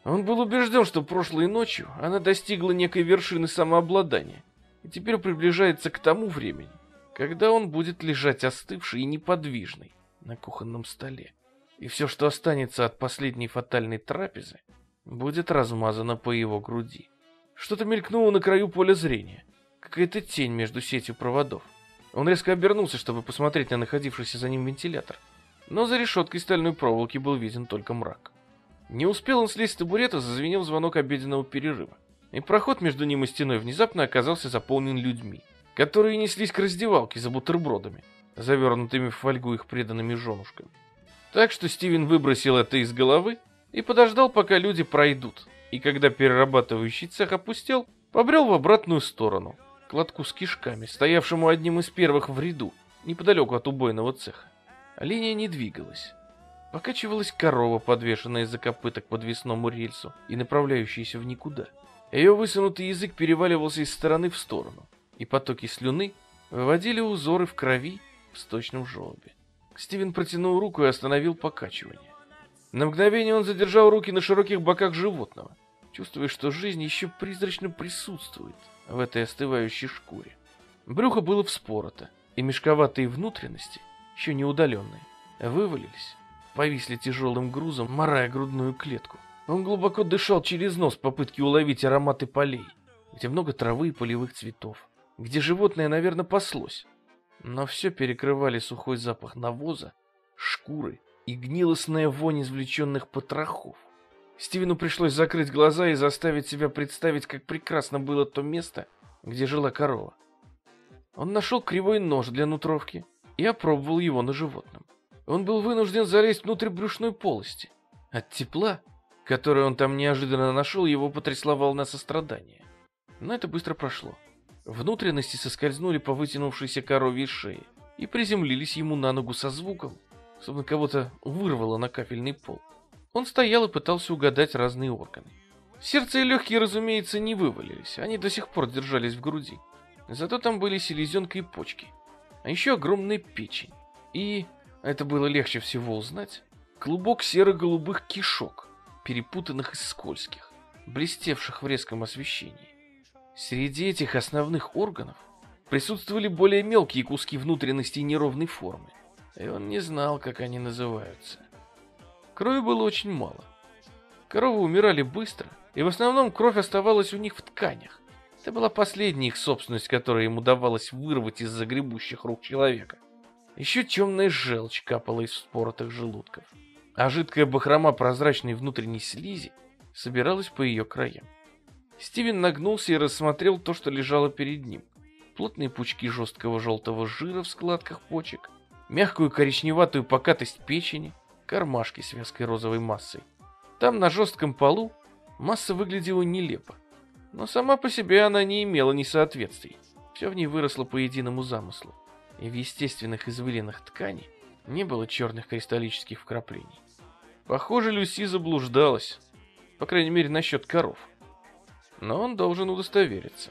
Он был убежден, что прошлой ночью она достигла некой вершины самообладания, и теперь приближается к тому времени, когда он будет лежать остывший и неподвижный на кухонном столе. И все, что останется от последней фатальной трапезы, будет размазано по его груди. Что-то мелькнуло на краю поля зрения какая-то тень между сетью проводов. Он резко обернулся, чтобы посмотреть на находившийся за ним вентилятор. Но за решеткой стальной проволоки был виден только мрак. Не успел он слезть с табурета, зазвенел звонок обеденного перерыва. И проход между ним и стеной внезапно оказался заполнен людьми, которые неслись к раздевалке за бутербродами, завернутыми в фольгу их преданными женушками. Так что Стивен выбросил это из головы и подождал, пока люди пройдут, и когда перерабатывающий цех опустел, побрел в обратную сторону, к лотку с кишками, стоявшему одним из первых в ряду, неподалеку от убойного цеха. Линия не двигалась. Покачивалась корова, подвешенная за копыта к подвесному рельсу и направляющаяся в никуда. Ее высунутый язык переваливался из стороны в сторону, и потоки слюны выводили узоры в крови в сточном желобе. Стивен протянул руку и остановил покачивание. На мгновение он задержал руки на широких боках животного, чувствуя, что жизнь еще призрачно присутствует в этой остывающей шкуре. Брюхо было вспорото, и мешковатые внутренности, еще не удаленные, вывалились, повисли тяжелым грузом, морая грудную клетку. Он глубоко дышал через нос в попытке уловить ароматы полей, где много травы и полевых цветов, где животное, наверное, паслось. Но все перекрывали сухой запах навоза, шкуры и гнилостная вонь извлеченных потрохов. Стивену пришлось закрыть глаза и заставить себя представить, как прекрасно было то место, где жила корова. Он нашел кривой нож для нутровки и опробовал его на животном. Он был вынужден залезть внутрь брюшной полости. От тепла, которое он там неожиданно нашел, его потрясла волна сострадания. Но это быстро прошло. Внутренности соскользнули по вытянувшейся коровьей шее и приземлились ему на ногу со звуком, словно кого-то вырвало на кафельный пол. Он стоял и пытался угадать разные органы. Сердце и легкие, разумеется, не вывалились, они до сих пор держались в груди. Зато там были селезенка и почки, а еще огромная печень. И, это было легче всего узнать, клубок серо-голубых кишок, перепутанных и скользких, блестевших в резком освещении. Среди этих основных органов присутствовали более мелкие куски внутренностей неровной формы, и он не знал, как они называются. Крови было очень мало. Коровы умирали быстро, и в основном кровь оставалась у них в тканях. Это была последняя их собственность, которую им удавалось вырвать из загребущих рук человека. Еще темная желчь капала из вспоротых желудков, а жидкая бахрома прозрачной внутренней слизи собиралась по ее краям. Стивен нагнулся и рассмотрел то, что лежало перед ним. Плотные пучки жесткого желтого жира в складках почек, мягкую коричневатую покатость печени, кармашки с вязкой розовой массой. Там на жестком полу Масса выглядела нелепо, но сама по себе она не имела несоответствий. Все в ней выросло по единому замыслу, и в естественных извилинах ткани не было черных кристаллических вкраплений. Похоже, Люси заблуждалась, по крайней мере, насчет коров. Но он должен удостовериться.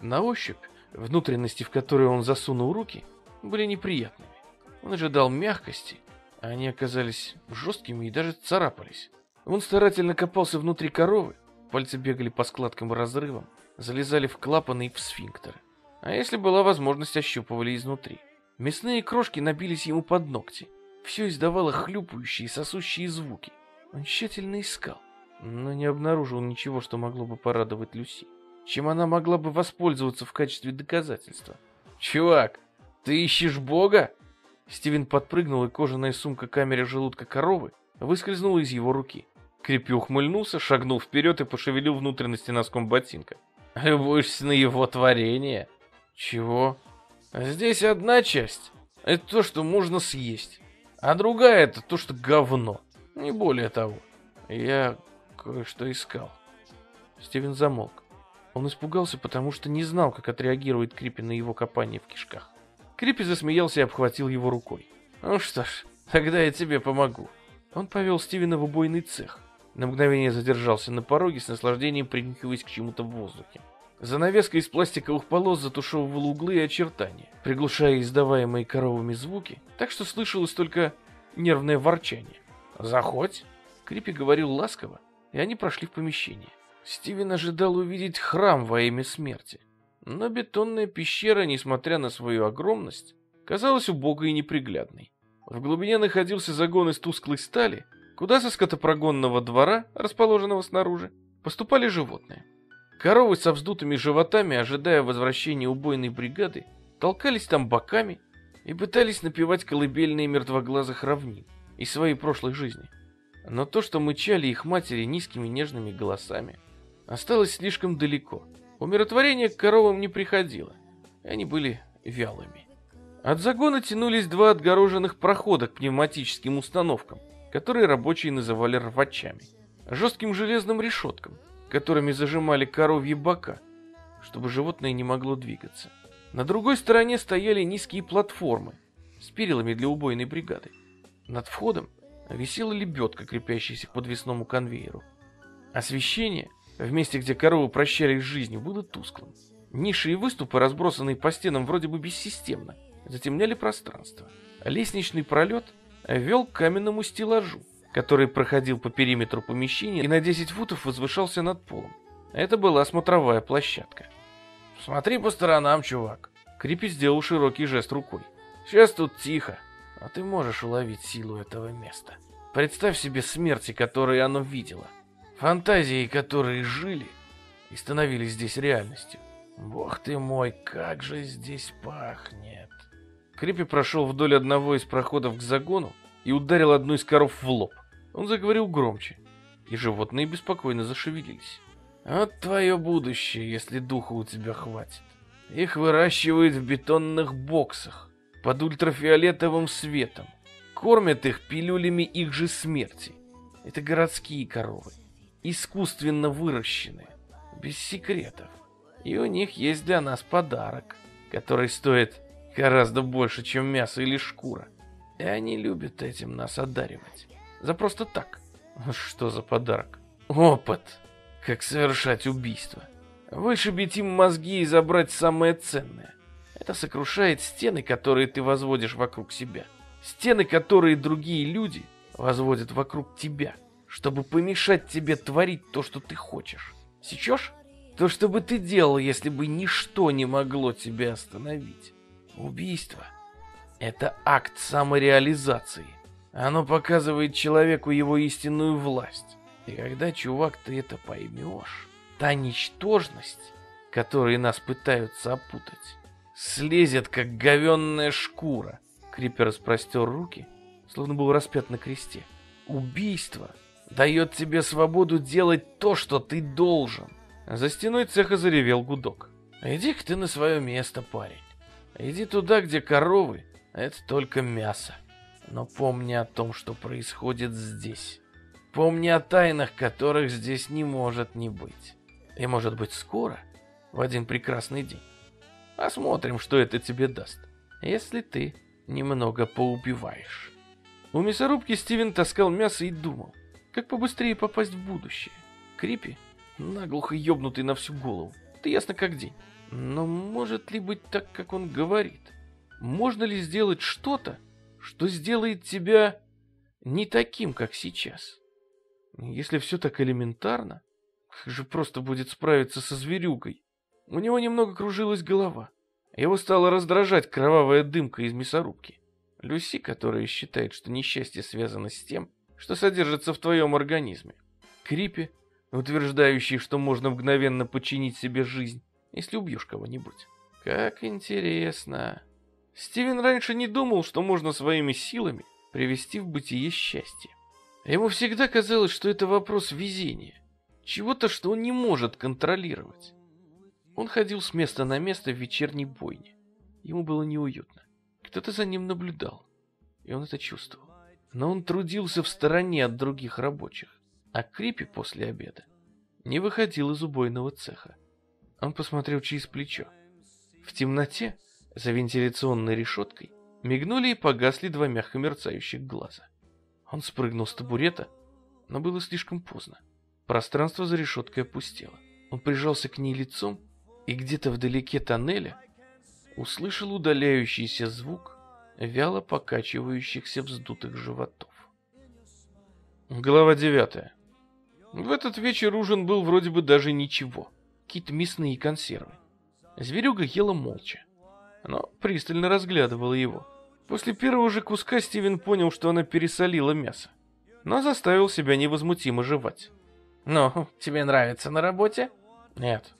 На ощупь, внутренности, в которые он засунул руки, были неприятными. Он ожидал мягкости, а они оказались жесткими и даже царапались. Он старательно копался внутри коровы, пальцы бегали по складкам и разрывам, залезали в клапаны и в сфинктеры. А если была возможность, ощупывали изнутри. Мясные крошки набились ему под ногти. Все издавало хлюпающие сосущие звуки. Он тщательно искал, но не обнаружил ничего, что могло бы порадовать Люси. Чем она могла бы воспользоваться в качестве доказательства. «Чувак, ты ищешь Бога?» Стивен подпрыгнул, и кожаная сумка камеры желудка коровы выскользнула из его руки. Крепи ухмыльнулся, шагнул вперед и пошевелил внутренности носком ботинка. «Любуешься на его творение?» «Чего?» «Здесь одна часть — это то, что можно съесть, а другая — это то, что говно, не более того. Я кое-что искал». Стивен замолк. Он испугался, потому что не знал, как отреагирует Крипи на его копание в кишках. Крипи засмеялся и обхватил его рукой. «Ну что ж, тогда я тебе помогу». Он повел Стивена в убойный цех. На мгновение задержался на пороге, с наслаждением принюхиваясь к чему-то в воздухе. Занавеска из пластиковых полос затушевывала углы и очертания, приглушая издаваемые коровами звуки, так что слышалось только нервное ворчание. «Заходь!» Крипи говорил ласково, и они прошли в помещение. Стивен ожидал увидеть храм во имя смерти. Но бетонная пещера, несмотря на свою огромность, казалась убогой и неприглядной. В глубине находился загон из тусклой стали, куда со скотопрогонного двора, расположенного снаружи, поступали животные. Коровы со вздутыми животами, ожидая возвращения убойной бригады, толкались там боками и пытались напевать колыбельные мертвоглазых равнин из своей прошлой жизни. Но то, что мычали их матери низкими нежными голосами, осталось слишком далеко. Умиротворение к коровам не приходило, и они были вялыми. От загона тянулись два отгороженных прохода к пневматическим установкам, которые рабочие называли рвачами, жестким железным решеткам, которыми зажимали коровьи бока, чтобы животное не могло двигаться. На другой стороне стояли низкие платформы с перилами для убойной бригады. Над входом висела лебедка, крепящаяся к подвесному конвейеру. Освещение, в месте, где коровы прощались с жизнью, было тусклым. Ниши и выступы, разбросанные по стенам вроде бы бессистемно, затемняли пространство. Лестничный пролет вел к каменному стеллажу, который проходил по периметру помещения и на 10 футов возвышался над полом. Это была смотровая площадка. «Смотри по сторонам, чувак!» Крипи сделал широкий жест рукой. «Сейчас тут тихо, а ты можешь уловить силу этого места. Представь себе смерти, которые оно видело, фантазии, которые жили и становились здесь реальностью. Бог ты мой, как же здесь пахнет!» Крипи прошел вдоль одного из проходов к загону и ударил одну из коров в лоб. Он заговорил громче, и животные беспокойно зашевелились. «Вот твое будущее, если духа у тебя хватит. Их выращивают в бетонных боксах, под ультрафиолетовым светом. Кормят их пилюлями их же смерти. Это городские коровы, искусственно выращенные, без секретов. И у них есть для нас подарок, который стоит гораздо больше, чем мясо или шкура. И они любят этим нас одаривать. За просто так. Что за подарок? Опыт. Как совершать убийство. Вышибить им мозги и забрать самое ценное. Это сокрушает стены, которые ты возводишь вокруг себя. Стены, которые другие люди возводят вокруг тебя, чтобы помешать тебе творить то, что ты хочешь. Сечешь? То, что бы ты делал, если бы ничто не могло тебя остановить. Убийство — это акт самореализации. Оно показывает человеку его истинную власть. И когда, чувак, ты это поймешь, та ничтожность, которой нас пытаются опутать, слезет, как говенная шкура. Крипер распростер руки, словно был распят на кресте. Убийство дает тебе свободу делать то, что ты должен. За стеной цеха заревел гудок. Иди-ка ты на свое место, парень. Иди туда, где коровы, а это только мясо. Но помни о том, что происходит здесь. Помни о тайнах, которых здесь не может не быть. И может быть скоро, в один прекрасный день. Посмотрим, что это тебе даст, если ты немного поубиваешь. У мясорубки Стивен таскал мясо и думал, как побыстрее попасть в будущее. Крипи, наглухо ёбнутый на всю голову, это ясно как день. Но может ли быть так, как он говорит? Можно ли сделать что-то, что сделает тебя не таким, как сейчас? Если все так элементарно, как же просто будет справиться со зверюгой? У него немного кружилась голова. Его стала раздражать кровавая дымка из мясорубки. Люси, которая считает, что несчастье связано с тем, что содержится в твоем организме. Крипи, утверждающий, что можно мгновенно починить себе жизнь, если убьешь кого-нибудь. Как интересно. Стивен раньше не думал, что можно своими силами привести в бытие счастье. Ему всегда казалось, что это вопрос везения, чего-то, что он не может контролировать. Он ходил с места на место в вечерней бойне. Ему было неуютно. Кто-то за ним наблюдал, и он это чувствовал. Но он трудился в стороне от других рабочих, а Крипи после обеда не выходил из убойного цеха. Он посмотрел через плечо. В темноте, за вентиляционной решеткой, мигнули и погасли два мягко мерцающих глаза. Он спрыгнул с табурета, но было слишком поздно. Пространство за решеткой опустело. Он прижался к ней лицом и где-то вдалеке тоннеля услышал удаляющийся звук вяло покачивающихся вздутых животов. Глава девятая. В этот вечер ужин был вроде бы даже ничего. Какие-то мясные консервы. Зверюга ела молча, но пристально разглядывала его. После первого же куска Стивен понял, что она пересолила мясо, но заставил себя невозмутимо жевать. «Ну, тебе нравится на работе?» «Нет».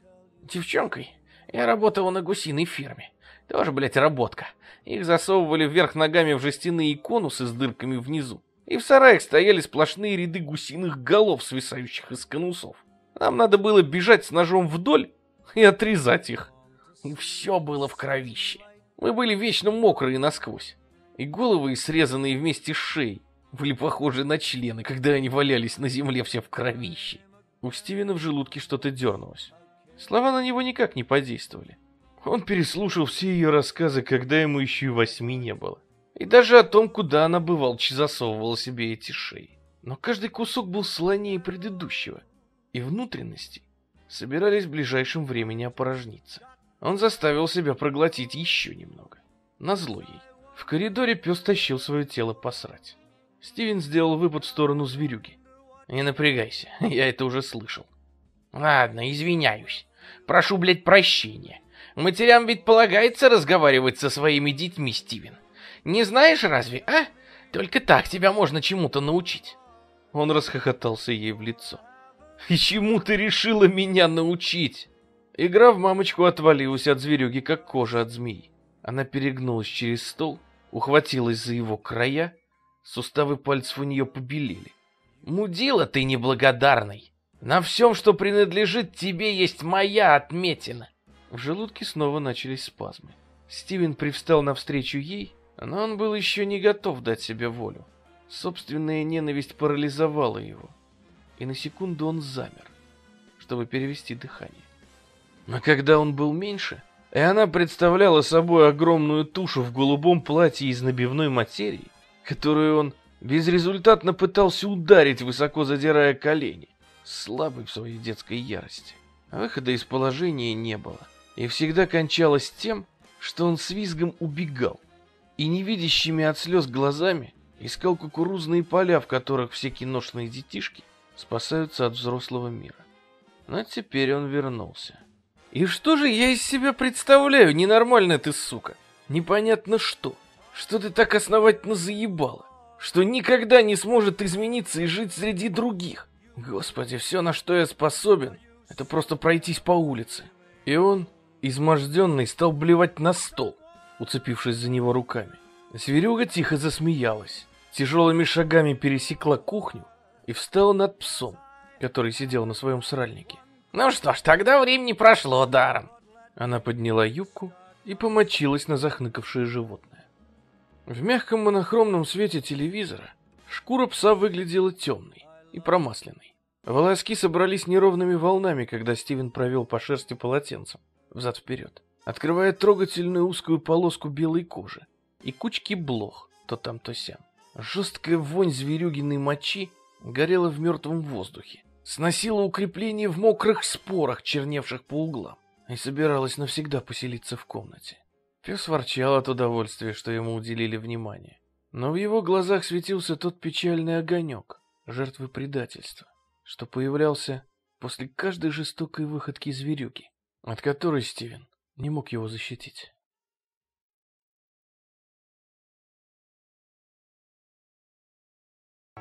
«Девчонкой? Я работала на гусиной ферме. Тоже, блядь, работка. Их засовывали вверх ногами в жестяные конусы с дырками внизу. И в сараях стояли сплошные ряды гусиных голов, свисающих из конусов. Нам надо было бежать с ножом вдоль и отрезать их. И все было в кровище. Мы были вечно мокрые насквозь. И головы, срезанные вместе с шеей, были похожи на члены, когда они валялись на земле все в кровище. У Стивена в желудке что-то дернулось. Слова на него никак не подействовали. Он переслушал все ее рассказы, когда ему еще и восьми не было. И даже о том, куда она бывалче засовывала себе эти шеи. Но каждый кусок был слонее предыдущего, и внутренности собирались в ближайшем времени опорожниться. Он заставил себя проглотить еще немного. Назло ей. В коридоре пес тащил свое тело посрать. Стивен сделал выпад в сторону зверюги. «Не напрягайся, я это уже слышал». «Ладно, извиняюсь. Прошу, блядь, прощения. Матерям ведь полагается разговаривать со своими детьми, Стивен. Не знаешь разве, а? Только так тебя можно чему-то научить». Он расхохотался ей в лицо. «И чему ты решила меня научить?» Игра в мамочку отвалилась от зверюги, как кожа от змеи. Она перегнулась через стол, ухватилась за его края, суставы пальцев у нее побелели. «Мудила ты неблагодарный! На всем, что принадлежит тебе, есть моя отметина!» В желудке снова начались спазмы. Стивен привстал навстречу ей, но он был еще не готов дать себе волю. Собственная ненависть парализовала его, и на секунду он замер, чтобы перевести дыхание. Но когда он был меньше, и она представляла собой огромную тушу в голубом платье из набивной материи, которую он безрезультатно пытался ударить, высоко задирая колени, слабый в своей детской ярости. Выхода из положения не было, и всегда кончалось тем, что он с визгом убегал и невидящими от слез глазами искал кукурузные поля, в которых все киношные детишки спасаются от взрослого мира. Но теперь он вернулся. И что же я из себя представляю, ненормальная ты сука? Непонятно что. Что ты так основательно заебала? Что никогда не сможет измениться и жить среди других? Господи, все, на что я способен, это просто пройтись по улице. И он, изможденный, стал блевать на стол, уцепившись за него руками. Зверюга тихо засмеялась, тяжелыми шагами пересекла кухню и встала над псом, который сидел на своем сральнике. Ну что ж, тогда времени прошло даром. Она подняла юбку и помочилась на захныкавшее животное. В мягком монохромном свете телевизора шкура пса выглядела темной и промасленной. Волоски собрались неровными волнами, когда Стивен провел по шерсти полотенцем, взад-вперед, открывая трогательную узкую полоску белой кожи и кучки блох, то там, то сям. Жесткая вонь зверюгиной мочи горела в мертвом воздухе, сносила укрепление в мокрых спорах, черневших по углам, и собиралась навсегда поселиться в комнате. Пес ворчал от удовольствия, что ему уделили внимание. Но в его глазах светился тот печальный огонек, жертвы предательства что появлялся после каждой жестокой выходки зверюги, от которой Стивен не мог его защитить.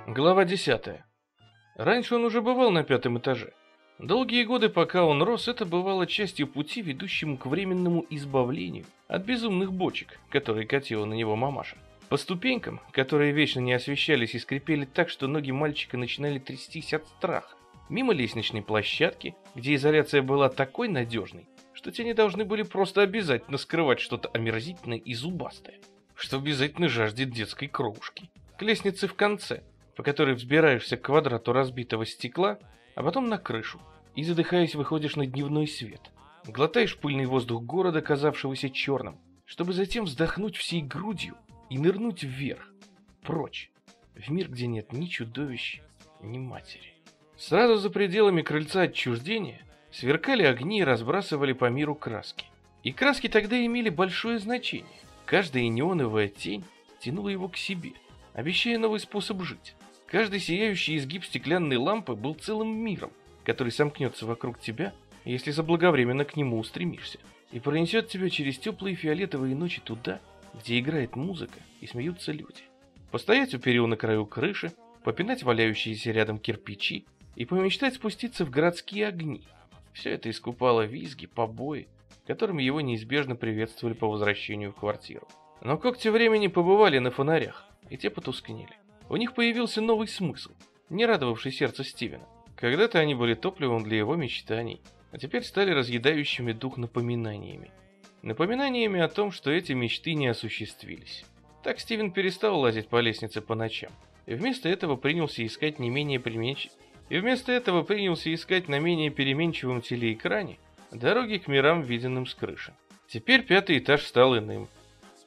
Глава десятая. Раньше он уже бывал на пятом этаже. Долгие годы, пока он рос, это бывало частью пути, ведущему к временному избавлению от безумных бочек, которые катила на него мамаша. По ступенькам, которые вечно не освещались и скрипели так, что ноги мальчика начинали трястись от страха. Мимо лестничной площадки, где изоляция была такой надежной, что те не должны были просто обязательно скрывать что-то омерзительное и зубастое, что обязательно жаждет детской кровушки. К лестнице в конце, по которой взбираешься к квадрату разбитого стекла, а потом на крышу, и задыхаясь выходишь на дневной свет. Глотаешь пыльный воздух города, казавшегося черным, чтобы затем вздохнуть всей грудью и нырнуть вверх, прочь, в мир, где нет ни чудовищ, ни матери. Сразу за пределами крыльца отчуждения сверкали огни и разбрасывали по миру краски. И краски тогда имели большое значение. Каждая неоновая тень тянула его к себе, обещая новый способ жить. Каждый сияющий изгиб стеклянной лампы был целым миром, который сомкнется вокруг тебя, если заблаговременно к нему устремишься, и пронесет тебя через теплые фиолетовые ночи туда, где играет музыка и смеются люди. Постоять у перил на краю крыши, попинать валяющиеся рядом кирпичи и помечтать спуститься в городские огни. Все это искупало визги, побои, которыми его неизбежно приветствовали по возвращению в квартиру. Но когти времени побывали на фонарях, и те потускнели. У них появился новый смысл, не радовавший сердце Стивена. Когда-то они были топливом для его мечтаний, а теперь стали разъедающими дух напоминаниями. Напоминаниями о том, что эти мечты не осуществились. Так Стивен перестал лазить по лестнице по ночам, и вместо этого принялся искать не менее применч... и вместо этого принялся искать на менее переменчивом телеэкране дороги к мирам, виденным с крыши. Теперь пятый этаж стал иным.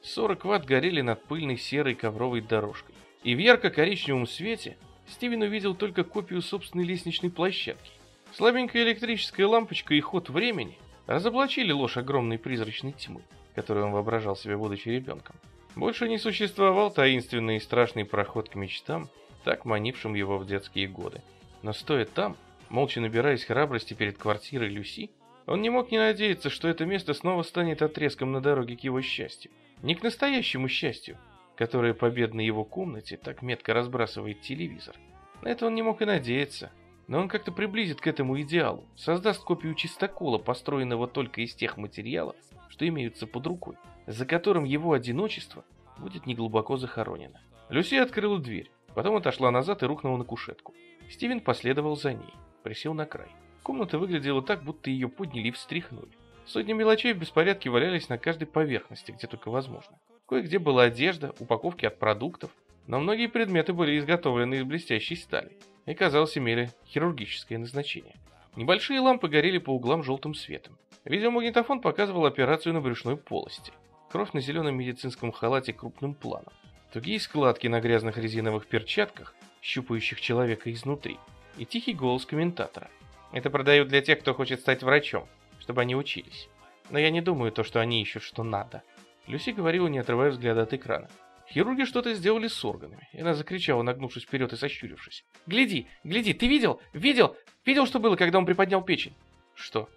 40 ватт горели над пыльной серой ковровой дорожкой. И в ярко-коричневом свете Стивен увидел только копию собственной лестничной площадки. Слабенькая электрическая лампочка и ход времени – разоблачили ложь огромной призрачной тьмы, которую он воображал себе, будучи ребенком. Больше не существовал таинственный и страшный проход к мечтам, так манившим его в детские годы. Но стоя там, молча набираясь храбрости перед квартирой Люси, он не мог не надеяться, что это место снова станет отрезком на дороге к его счастью. Не к настоящему счастью, которое победно его комнате так метко разбрасывает телевизор. На это он не мог и надеяться, но он как-то приблизит к этому идеалу, создаст копию чистокола, построенного только из тех материалов, что имеются под рукой, за которым его одиночество будет неглубоко захоронено. Люси открыла дверь, потом отошла назад и рухнула на кушетку. Стивен последовал за ней, присел на край. Комната выглядела так, будто ее подняли и встряхнули. Сотни мелочей в беспорядке валялись на каждой поверхности, где только возможно. Кое-где была одежда, упаковки от продуктов, но многие предметы были изготовлены из блестящей стали и, казалось, имели хирургическое назначение. Небольшие лампы горели по углам желтым светом. Видеомагнитофон показывал операцию на брюшной полости. Кровь на зеленом медицинском халате крупным планом. Тугие складки на грязных резиновых перчатках, щупающих человека изнутри. И тихий голос комментатора. Это продают для тех, кто хочет стать врачом, чтобы они учились. Но я не думаю то, что они ищут, что надо. Люси говорила, не отрывая взгляда от экрана. Хирурги что-то сделали с органами. И она закричала, нагнувшись вперед и сощурившись. «Гляди, гляди, ты видел? Видел? Видел, что было, когда он приподнял печень?» «Что?»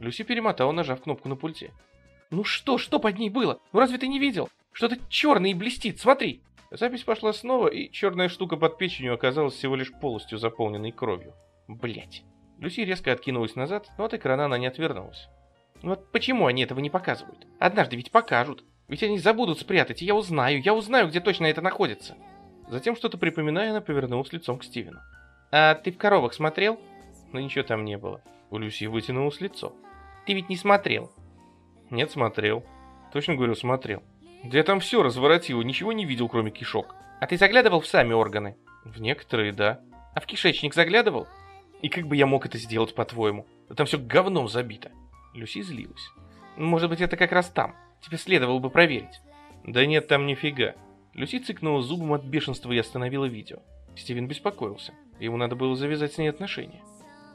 Люси перемотала, нажав кнопку на пульте. «Ну что, что под ней было? Ну разве ты не видел? Что-то черное и блестит, смотри!» Запись пошла снова, и черная штука под печенью оказалась всего лишь полностью заполненной кровью. Блять. Люси резко откинулась назад, но от экрана она не отвернулась. «Ну вот почему они этого не показывают? Однажды ведь покажут. Ведь они забудут спрятать, и я узнаю, я узнаю, где точно это находится. Затем что-то припоминая, она повернулась лицом к Стивену. «А ты в коровах смотрел?» Но ничего там не было. У Люси вытянулось лицо. «Ты ведь не смотрел?» «Нет, смотрел. Точно говорю, смотрел. Да я там все разворотил, ничего не видел, кроме кишок». «А ты заглядывал в сами органы?» «В некоторые, да». А в кишечник заглядывал? И как бы я мог это сделать, по-твоему? Там все говном забито. Люси злилась. Может быть, это как раз там. Тебе следовало бы проверить. Да нет там нифига. Люси цыкнула зубом от бешенства и остановила видео. Стивен беспокоился. Ему надо было завязать с ней отношения.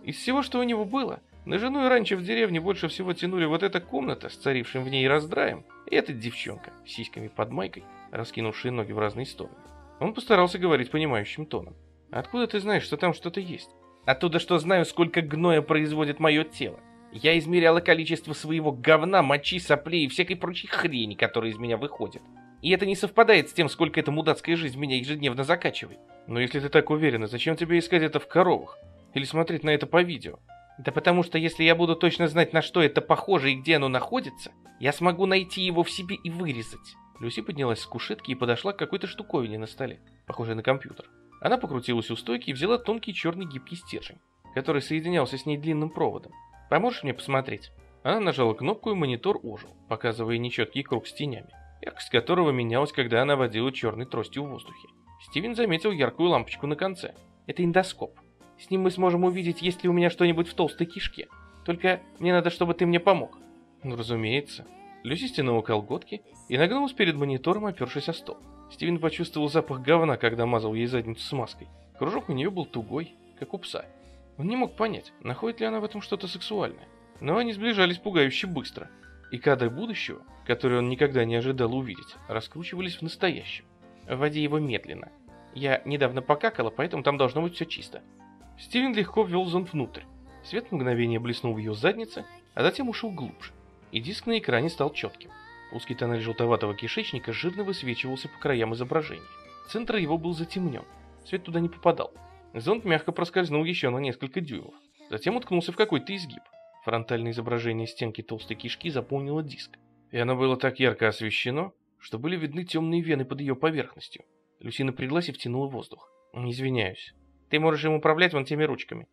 Из всего, что у него было, на жену и раньше в деревне больше всего тянули вот эта комната с царившим в ней раздраем, и эта девчонка с сиськами под майкой, раскинувшие ноги в разные стороны. Он постарался говорить понимающим тоном. «Откуда ты знаешь, что там что-то есть?» «Оттуда, что знаю, сколько гноя производит мое тело. Я измеряла количество своего говна, мочи, соплей и всякой прочей хрени, которая из меня выходит. И это не совпадает с тем, сколько эта мудацкая жизнь меня ежедневно закачивает. Но если ты так уверена, зачем тебе искать это в коровах? Или смотреть на это по видео? Да потому что если я буду точно знать, на что это похоже и где оно находится, я смогу найти его в себе и вырезать. Люси поднялась с кушетки и подошла к какой-то штуковине на столе, похожей на компьютер. Она покрутилась у стойки и взяла тонкий черный гибкий стержень, который соединялся с ней длинным проводом. «Поможешь мне посмотреть?» Она нажала кнопку, и монитор ожил, показывая нечеткий круг с тенями, яркость которого менялась, когда она водила черной тростью в воздухе. Стивен заметил яркую лампочку на конце. «Это эндоскоп. С ним мы сможем увидеть, есть ли у меня что-нибудь в толстой кишке. Только мне надо, чтобы ты мне помог». «Ну, разумеется». Люси стянула колготки и нагнулась перед монитором, опершись о стол. Стивен почувствовал запах говна, когда мазал ей задницу смазкой. Кружок у нее был тугой, как у пса. Он не мог понять, находит ли она в этом что-то сексуальное. Но они сближались пугающе быстро. И кадры будущего, которые он никогда не ожидал увидеть, раскручивались в настоящем. Вводи его медленно. Я недавно покакала, поэтому там должно быть все чисто. Стивен легко ввел зонд внутрь. Свет мгновение блеснул в ее заднице, а затем ушел глубже. И диск на экране стал четким. Узкий тоннель желтоватого кишечника жирно высвечивался по краям изображения. Центр его был затемнен. Свет туда не попадал. Зонд мягко проскользнул еще на несколько дюймов. Затем уткнулся в какой-то изгиб. Фронтальное изображение стенки толстой кишки заполнило диск. И оно было так ярко освещено, что были видны темные вены под ее поверхностью. Люси напряглась и втянула воздух. «Извиняюсь. Ты можешь им управлять вон теми ручками».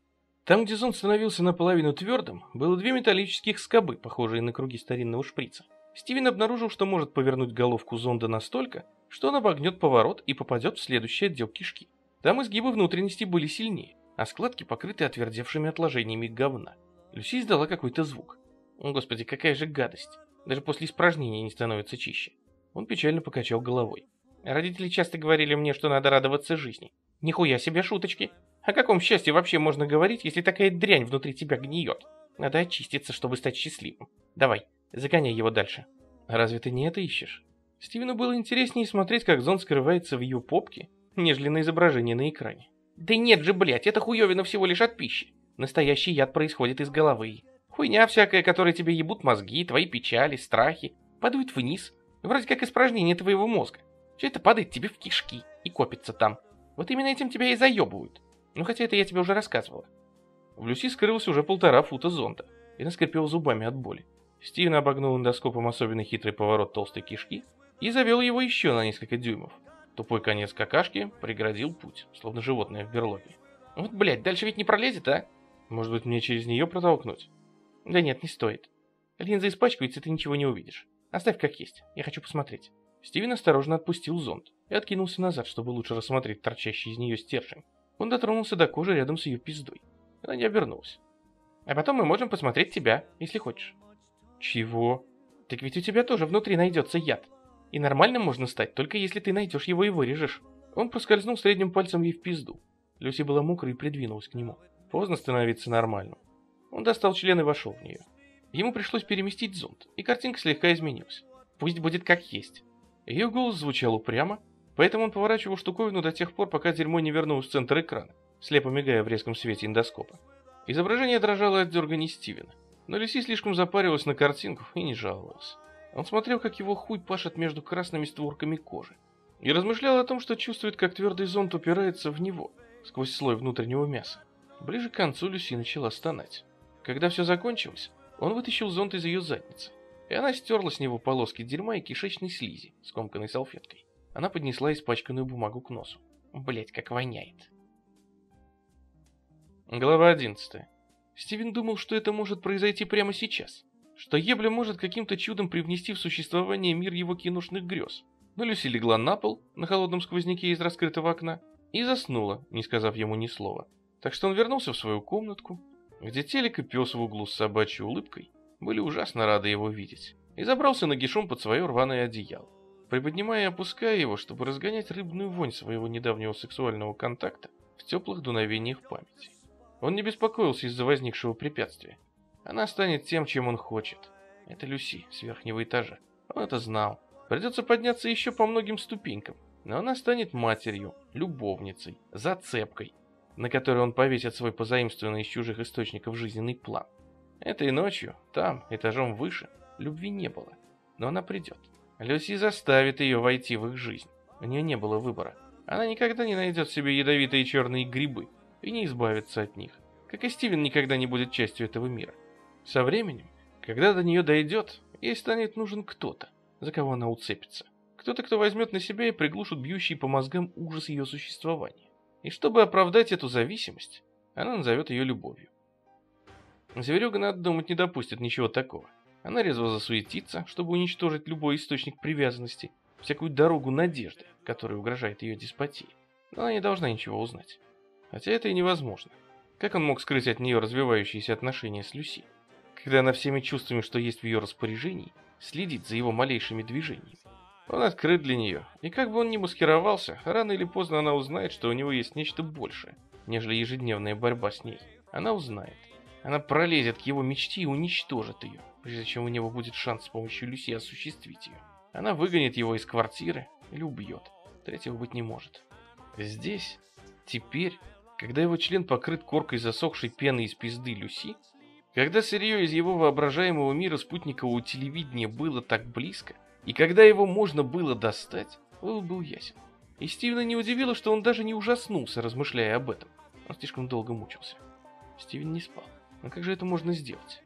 Там, где зонд становился наполовину твердым, было две металлических скобы, похожие на круги старинного шприца. Стивен обнаружил, что может повернуть головку зонда настолько, что он обогнет поворот и попадет в следующий отдел кишки. Там изгибы внутренности были сильнее, а складки покрыты отвердевшими отложениями говна. Люси издала какой-то звук. О, господи, какая же гадость. Даже после испражнения не становится чище. Он печально покачал головой. Родители часто говорили мне, что надо радоваться жизни. Нихуя себе шуточки. О каком счастье вообще можно говорить, если такая дрянь внутри тебя гниет? Надо очиститься, чтобы стать счастливым. Давай, загоняй его дальше. Разве ты не это ищешь? Стивену было интереснее смотреть, как зон скрывается в ее попке, нежели на изображение на экране. Да нет же, блядь, это хуевина всего лишь от пищи. Настоящий яд происходит из головы. Хуйня всякая, которая тебе ебут мозги, твои печали, страхи, падают вниз. Вроде как испражнение твоего мозга. Все это падает тебе в кишки и копится там. Вот именно этим тебя и заебывают. Ну хотя это я тебе уже рассказывала. В Люси скрылось уже полтора фута зонта, и наскрипел зубами от боли. Стивен обогнул эндоскопом особенно хитрый поворот толстой кишки и завел его еще на несколько дюймов. Тупой конец какашки преградил путь, словно животное в берлоге. Вот, блядь, дальше ведь не пролезет, а? Может быть, мне через нее протолкнуть? Да нет, не стоит. Линза испачкается, ты ничего не увидишь. Оставь как есть, я хочу посмотреть. Стивен осторожно отпустил зонт и откинулся назад, чтобы лучше рассмотреть торчащий из нее стержень. Он дотронулся до кожи рядом с ее пиздой. Она не обернулась. А потом мы можем посмотреть тебя, если хочешь. Чего? Так ведь у тебя тоже внутри найдется яд. И нормальным можно стать, только если ты найдешь его и вырежешь. Он проскользнул средним пальцем ей в пизду. Люси была мокрая и придвинулась к нему. Поздно становиться нормальным. Он достал член и вошел в нее. Ему пришлось переместить зонт, и картинка слегка изменилась. Пусть будет как есть. Ее голос звучал упрямо, поэтому он поворачивал штуковину до тех пор, пока дерьмо не вернулось в центр экрана, слепо мигая в резком свете эндоскопа. Изображение дрожало от дерганий Стивена, но Люси слишком запарилась на картинку и не жаловалась. Он смотрел, как его хуй пашет между красными створками кожи. И размышлял о том, что чувствует, как твердый зонт упирается в него, сквозь слой внутреннего мяса. Ближе к концу Люси начала стонать. Когда все закончилось, он вытащил зонт из ее задницы, и она стерла с него полоски дерьма и кишечной слизи, скомканной салфеткой. Она поднесла испачканную бумагу к носу. Блять, как воняет. Глава 11. Стивен думал, что это может произойти прямо сейчас что Ебля может каким-то чудом привнести в существование мир его киношных грез. Но Люси легла на пол, на холодном сквозняке из раскрытого окна, и заснула, не сказав ему ни слова. Так что он вернулся в свою комнатку, где телек и пес в углу с собачьей улыбкой были ужасно рады его видеть, и забрался нагишом под свое рваное одеяло. Приподнимая и опуская его, чтобы разгонять рыбную вонь своего недавнего сексуального контакта в теплых дуновениях памяти. Он не беспокоился из-за возникшего препятствия. Она станет тем, чем он хочет. Это Люси с верхнего этажа. Он это знал. Придется подняться еще по многим ступенькам, но она станет матерью, любовницей, зацепкой, на которой он повесит свой позаимствованный из чужих источников жизненный план. Этой ночью, там, этажом выше, любви не было, но она придет. Люси заставит ее войти в их жизнь. У нее не было выбора. Она никогда не найдет себе ядовитые черные грибы и не избавится от них, как и Стивен никогда не будет частью этого мира. Со временем, когда до нее дойдет, ей станет нужен кто-то, за кого она уцепится. Кто-то, кто возьмет на себя и приглушит бьющий по мозгам ужас ее существования. И чтобы оправдать эту зависимость, она назовет ее любовью. Зверюга, надо думать, не допустит ничего такого. Она резво засуетится, чтобы уничтожить любой источник привязанности, всякую дорогу надежды, которая угрожает ее деспотии. Но она не должна ничего узнать. Хотя это и невозможно. Как он мог скрыть от нее развивающиеся отношения с Люси? Когда она всеми чувствами, что есть в ее распоряжении, следит за его малейшими движениями. Он открыт для нее, и как бы он ни маскировался, рано или поздно она узнает, что у него есть нечто большее, нежели ежедневная борьба с ней. Она узнает. Она пролезет к его мечте и уничтожит ее, прежде чем у него будет шанс с помощью Люси осуществить ее. Она выгонит его из квартиры или убьет. Третьего быть не может. Здесь, теперь, когда его член покрыт коркой засохшей пены из пизды Люси, когда сырье из его воображаемого мира спутникового телевидения было так близко, и когда его можно было достать, вывод был ясен. И Стивена не удивило, что он даже не ужаснулся, размышляя об этом. Он слишком долго мучился. Стивен не спал. Но как же это можно сделать?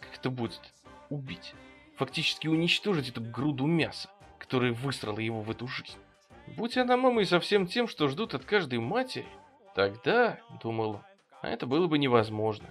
Как это будет? Убить. Фактически уничтожить эту груду мяса, которая выстрела его в эту жизнь. Будь она мамой со всем тем, что ждут от каждой матери, тогда, думал он, а это было бы невозможно.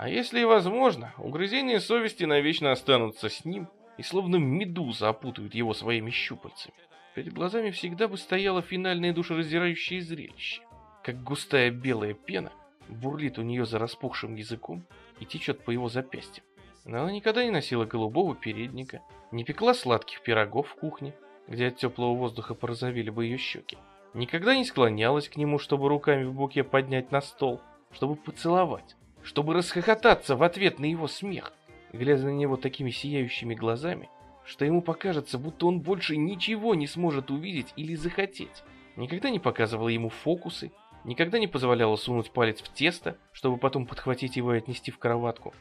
А если и возможно, угрызения совести навечно останутся с ним и словно медуза опутают его своими щупальцами. Перед глазами всегда бы стояло финальное душераздирающее зрелище, как густая белая пена бурлит у нее за распухшим языком и течет по его запястьям. Но она никогда не носила голубого передника, не пекла сладких пирогов в кухне, где от теплого воздуха порозовели бы ее щеки. Никогда не склонялась к нему, чтобы руками в буке поднять на стол, чтобы поцеловать, чтобы расхохотаться в ответ на его смех, глядя на него такими сияющими глазами, что ему покажется, будто он больше ничего не сможет увидеть или захотеть. Никогда не показывала ему фокусы, никогда не позволяла сунуть палец в тесто, чтобы потом подхватить его и отнести в кроватку.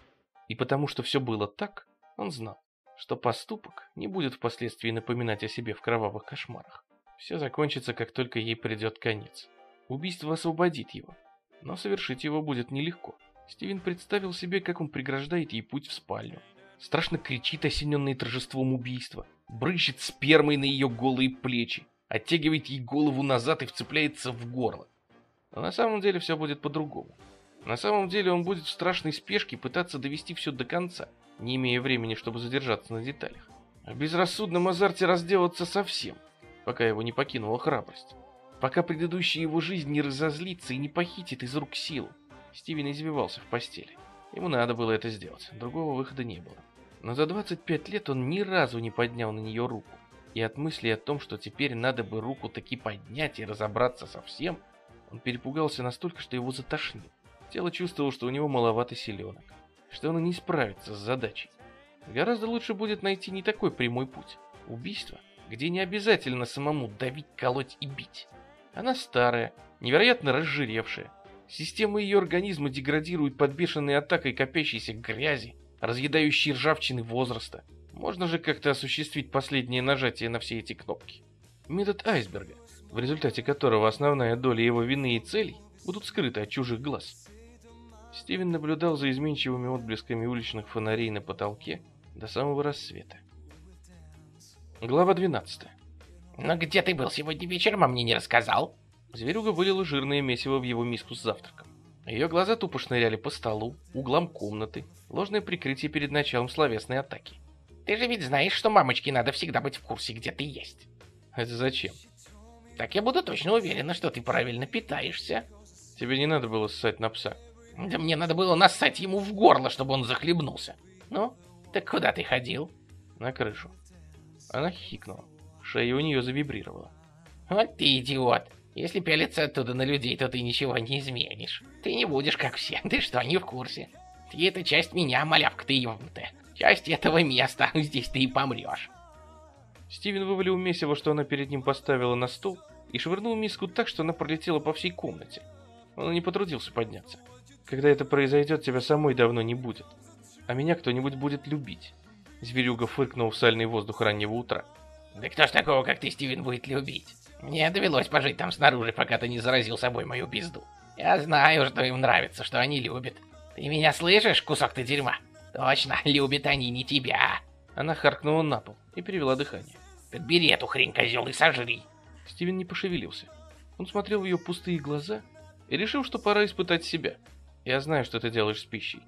И потому что все было так, он знал, что поступок не будет впоследствии напоминать о себе в кровавых кошмарах. Все закончится, как только ей придет конец. Убийство освободит его, но совершить его будет нелегко. Стивен представил себе, как он преграждает ей путь в спальню. Страшно кричит, осененный торжеством убийства, брызжет спермой на ее голые плечи, оттягивает ей голову назад и вцепляется в горло. Но на самом деле все будет по-другому. На самом деле он будет в страшной спешке пытаться довести все до конца, не имея времени, чтобы задержаться на деталях. В безрассудном азарте разделаться совсем, пока его не покинула храбрость. Пока предыдущая его жизнь не разозлится и не похитит из рук силу. Стивен извивался в постели. Ему надо было это сделать, другого выхода не было. Но за 25 лет он ни разу не поднял на нее руку. И от мысли о том, что теперь надо бы руку таки поднять и разобраться со всем, он перепугался настолько, что его затошнило. Тело чувствовало, что у него маловато силенок, что он не справится с задачей. Гораздо лучше будет найти не такой прямой путь. Убийство, где не обязательно самому давить, колоть и бить. Она старая, невероятно разжиревшая, Система ее организма деградирует под бешеной атакой копящейся грязи, разъедающей ржавчины возраста. Можно же как-то осуществить последнее нажатие на все эти кнопки. Метод айсберга, в результате которого основная доля его вины и целей будут скрыты от чужих глаз. Стивен наблюдал за изменчивыми отблесками уличных фонарей на потолке до самого рассвета. Глава 12. «Но где ты был сегодня вечером, а мне не рассказал?» Зверюга вылила жирное месиво в его миску с завтраком. Ее глаза тупо шныряли по столу, углам комнаты, ложное прикрытие перед началом словесной атаки. «Ты же ведь знаешь, что мамочке надо всегда быть в курсе, где ты есть». «Это зачем?» Так я буду точно уверена, что ты правильно питаешься. Тебе не надо было ссать на пса. Да мне надо было нассать ему в горло, чтобы он захлебнулся. Ну, так куда ты ходил? На крышу. Она хикнула. Шея у нее завибрировала. Вот ты идиот. Если пялиться оттуда на людей, то ты ничего не изменишь. Ты не будешь как все. Ты что, не в курсе? Ты это часть меня, малявка ты ёбнутая. Часть этого места. Здесь ты и помрешь. Стивен вывалил месиво, что она перед ним поставила на стол, и швырнул миску так, что она пролетела по всей комнате. Он не потрудился подняться. Когда это произойдет, тебя самой давно не будет. А меня кто-нибудь будет любить. Зверюга фыркнул в сальный воздух раннего утра. Да кто ж такого, как ты, Стивен, будет любить? Мне довелось пожить там снаружи, пока ты не заразил собой мою пизду. Я знаю, что им нравится, что они любят. Ты меня слышишь, кусок ты дерьма? Точно, любят они не тебя. Она харкнула на пол и перевела дыхание. Так бери эту хрень, козел, и сожри. Стивен не пошевелился. Он смотрел в ее пустые глаза и решил, что пора испытать себя. Я знаю, что ты делаешь с пищей.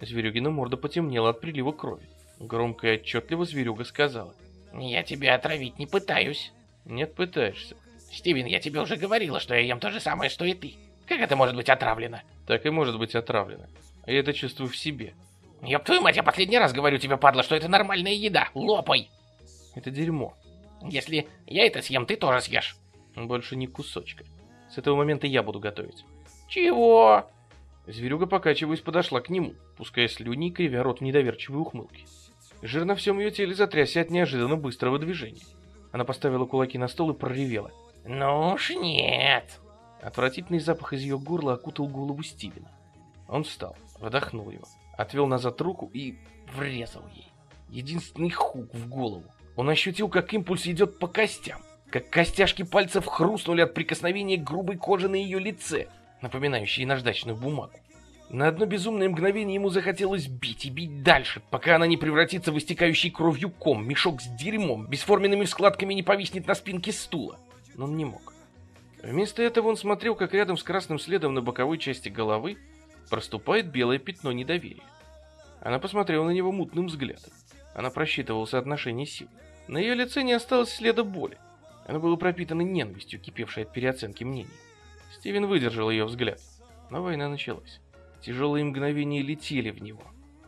Зверюгина морда потемнела от прилива крови. Громко и отчетливо зверюга сказала. Я тебя отравить не пытаюсь. Нет, пытаешься. Стивен, я тебе уже говорила, что я ем то же самое, что и ты. Как это может быть отравлено? Так и может быть отравлено. А я это чувствую в себе. Ёб твою мать, я последний раз говорю тебе, падла, что это нормальная еда. Лопай! Это дерьмо. Если я это съем, ты тоже съешь. Больше ни кусочка. С этого момента я буду готовить. Чего? Зверюга, покачиваясь, подошла к нему, пуская слюни и кривя рот в недоверчивой ухмылке. Жир на всем ее теле затрясся от неожиданно быстрого движения. Она поставила кулаки на стол и проревела. «Ну уж нет!» Отвратительный запах из ее горла окутал голову Стивена. Он встал, вдохнул его, отвел назад руку и врезал ей. Единственный хук в голову. Он ощутил, как импульс идет по костям, как костяшки пальцев хрустнули от прикосновения грубой кожи на ее лице, напоминающей наждачную бумагу. На одно безумное мгновение ему захотелось бить и бить дальше, пока она не превратится в истекающий кровью ком, мешок с дерьмом, бесформенными складками не повиснет на спинке стула. Но он не мог. Вместо этого он смотрел, как рядом с красным следом на боковой части головы проступает белое пятно недоверия. Она посмотрела на него мутным взглядом. Она просчитывала соотношение сил. На ее лице не осталось следа боли. Оно было пропитано ненавистью, кипевшей от переоценки мнений. Стивен выдержал ее взгляд. Но война началась. Тяжелые мгновения летели в него.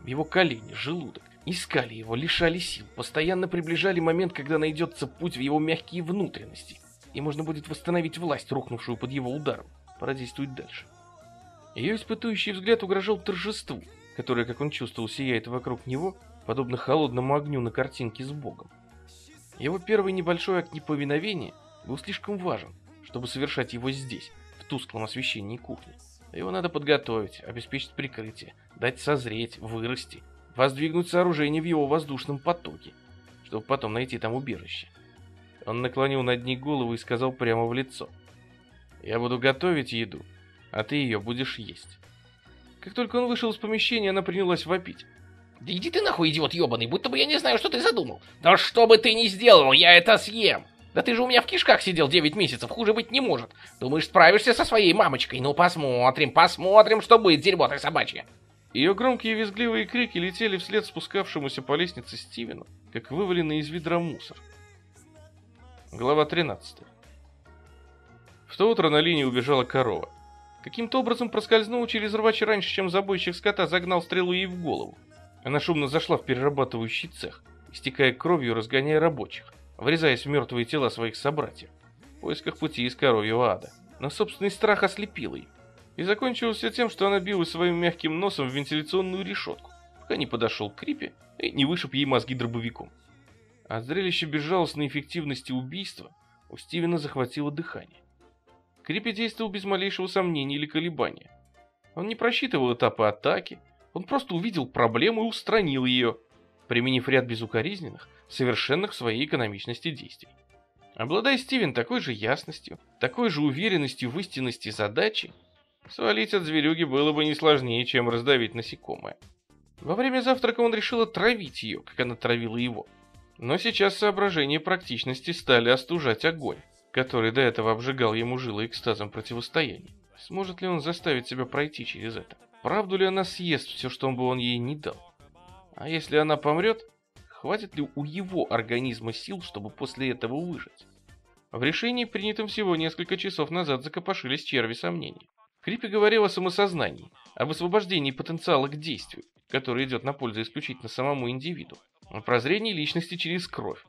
Его колени, желудок. Искали его, лишали сил. Постоянно приближали момент, когда найдется путь в его мягкие внутренности. И можно будет восстановить власть, рухнувшую под его ударом. Пора действовать дальше. Ее испытующий взгляд угрожал торжеству, которое, как он чувствовал, сияет вокруг него, подобно холодному огню на картинке с Богом. Его первый небольшой акт неповиновения был слишком важен, чтобы совершать его здесь, в тусклом освещении кухни. Его надо подготовить, обеспечить прикрытие, дать созреть, вырасти, воздвигнуть сооружение в его воздушном потоке, чтобы потом найти там убежище. Он наклонил над ней голову и сказал прямо в лицо. «Я буду готовить еду, а ты ее будешь есть». Как только он вышел из помещения, она принялась вопить. Да иди ты нахуй, идиот ебаный, будто бы я не знаю, что ты задумал. Да что бы ты ни сделал, я это съем. Да ты же у меня в кишках сидел 9 месяцев, хуже быть не может. Думаешь, справишься со своей мамочкой? Ну посмотрим, посмотрим, что будет, дерьмо ты собачье. Ее громкие визгливые крики летели вслед спускавшемуся по лестнице Стивену, как вываленный из ведра мусор. Глава 13. В то утро на линии убежала корова. Каким-то образом проскользнула через рвач раньше, чем забойщик скота загнал стрелу ей в голову. Она шумно зашла в перерабатывающий цех, истекая кровью, разгоняя рабочих, врезаясь в мертвые тела своих собратьев, в поисках пути из коровьего ада. Но собственный страх ослепил ее. И закончилось все тем, что она била своим мягким носом в вентиляционную решетку, пока не подошел к Крипе и не вышиб ей мозги дробовиком. От зрелища безжалостной эффективности убийства у Стивена захватило дыхание. Крипи действовал без малейшего сомнения или колебания. Он не просчитывал этапы атаки, он просто увидел проблему и устранил ее, применив ряд безукоризненных, совершенных в своей экономичности действий. Обладая Стивен такой же ясностью, такой же уверенностью в истинности задачи, свалить от зверюги было бы не сложнее, чем раздавить насекомое. Во время завтрака он решил отравить ее, как она травила его. Но сейчас соображения практичности стали остужать огонь, который до этого обжигал ему жилы экстазом противостояния. Сможет ли он заставить себя пройти через это? Правду ли она съест все, что бы он ей не дал? А если она помрет, хватит ли у его организма сил, чтобы после этого выжить? В решении, принятом всего несколько часов назад, закопошились черви сомнений. Крипи говорил о самосознании, об освобождении потенциала к действию, который идет на пользу исключительно самому индивиду, о прозрении личности через кровь.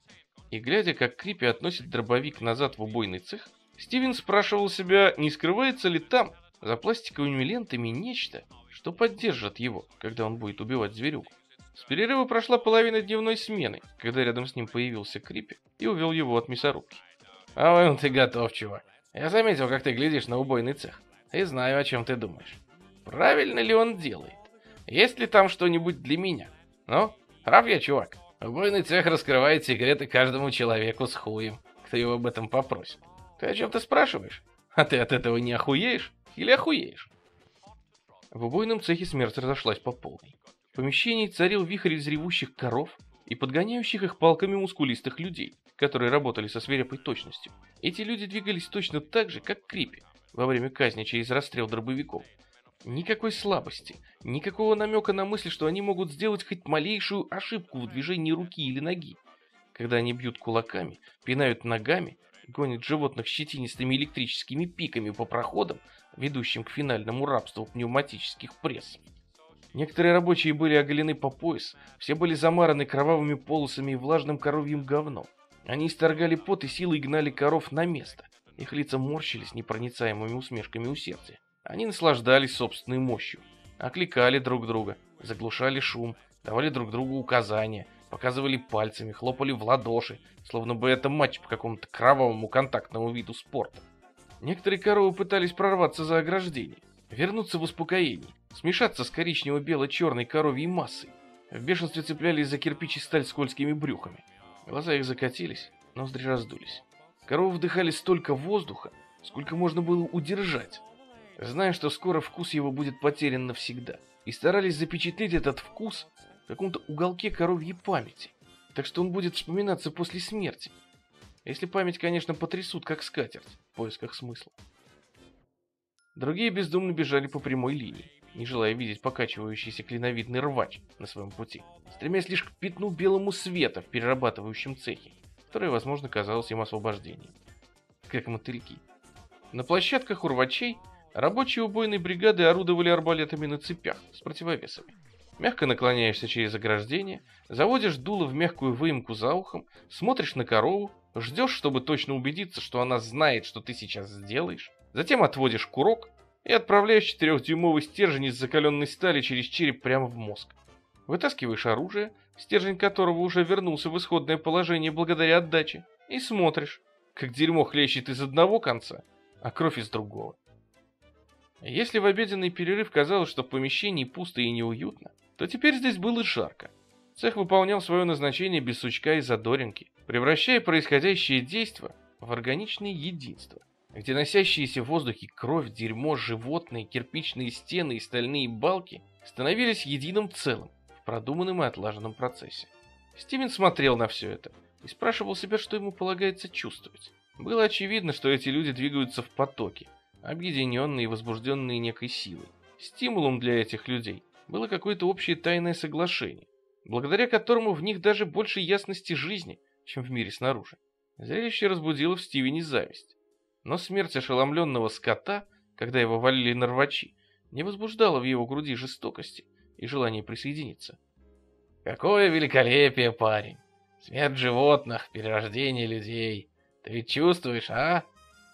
И глядя, как Крипи относит дробовик назад в убойный цех, Стивен спрашивал себя, не скрывается ли там, за пластиковыми лентами, нечто, что поддержит его, когда он будет убивать зверюгу. С перерыва прошла половина дневной смены, когда рядом с ним появился Крипи и увел его от мясорубки. «А вон ты готов, чувак. Я заметил, как ты глядишь на убойный цех. И знаю, о чем ты думаешь. Правильно ли он делает? Есть ли там что-нибудь для меня? Ну, прав я, чувак. Убойный цех раскрывает секреты каждому человеку с хуем, кто его об этом попросит. Ты о чем ты спрашиваешь? А ты от этого не охуеешь? Или охуеешь? В убойном цехе смерть разошлась по полной. Помещении царил вихрь из ревущих коров и подгоняющих их палками мускулистых людей, которые работали со свирепой точностью. Эти люди двигались точно так же, как Крипи, во время казни через расстрел дробовиков. Никакой слабости, никакого намека на мысль, что они могут сделать хоть малейшую ошибку в движении руки или ноги. Когда они бьют кулаками, пинают ногами, гонят животных щетинистыми электрическими пиками по проходам, ведущим к финальному рабству пневматических прессов. Некоторые рабочие были оголены по пояс, все были замараны кровавыми полосами и влажным коровьим говном. Они исторгали пот и силой гнали коров на место. Их лица морщились непроницаемыми усмешками усердия. Они наслаждались собственной мощью, окликали друг друга, заглушали шум, давали друг другу указания, показывали пальцами, хлопали в ладоши, словно бы это матч по какому-то кровавому контактному виду спорта. Некоторые коровы пытались прорваться за ограждение, вернуться в успокоение, смешаться с коричнево-бело-черной коровьей массой. В бешенстве цеплялись за кирпичи сталь скользкими брюхами. Глаза их закатились, ноздри раздулись. Коровы вдыхали столько воздуха, сколько можно было удержать, зная, что скоро вкус его будет потерян навсегда, и старались запечатлеть этот вкус в каком-то уголке коровьей памяти, так что он будет вспоминаться после смерти. Если память, конечно, потрясут, как скатерть, в поисках смысла. Другие бездумно бежали по прямой линии, не желая видеть покачивающийся клиновидный рвач на своем пути, стремясь лишь к пятну белому света в перерабатывающем цехе, которое, возможно, казалось им освобождением. Как мотыльки. На площадках у рвачей рабочие убойной бригады орудовали арбалетами на цепях с противовесами. Мягко наклоняешься через ограждение, заводишь дуло в мягкую выемку за ухом, смотришь на корову, ждешь, чтобы точно убедиться, что она знает, что ты сейчас сделаешь, затем отводишь курок и отправляешь четырехдюймовый стержень из закаленной стали через череп прямо в мозг. Вытаскиваешь оружие, стержень которого уже вернулся в исходное положение благодаря отдаче, и смотришь, как дерьмо хлещет из одного конца, а кровь из другого. Если в обеденный перерыв казалось, что в помещении пусто и неуютно, то теперь здесь было жарко. Цех выполнял свое назначение без сучка и задоринки, превращая происходящее действо в органичное единство, где носящиеся в воздухе кровь, дерьмо, животные, кирпичные стены и стальные балки становились единым целым в продуманном и отлаженном процессе. Стивен смотрел на все это и спрашивал себя, что ему полагается чувствовать. Было очевидно, что эти люди двигаются в потоке, объединенные и возбужденные некой силой. Стимулом для этих людей было какое-то общее тайное соглашение, благодаря которому в них даже больше ясности жизни, чем в мире снаружи. Зрелище разбудило в Стивене зависть. Но смерть ошеломленного скота, когда его валили на рвачи, не возбуждала в его груди жестокости и желания присоединиться. «Какое великолепие, парень! Смерть животных, перерождение людей. Ты ведь чувствуешь, а?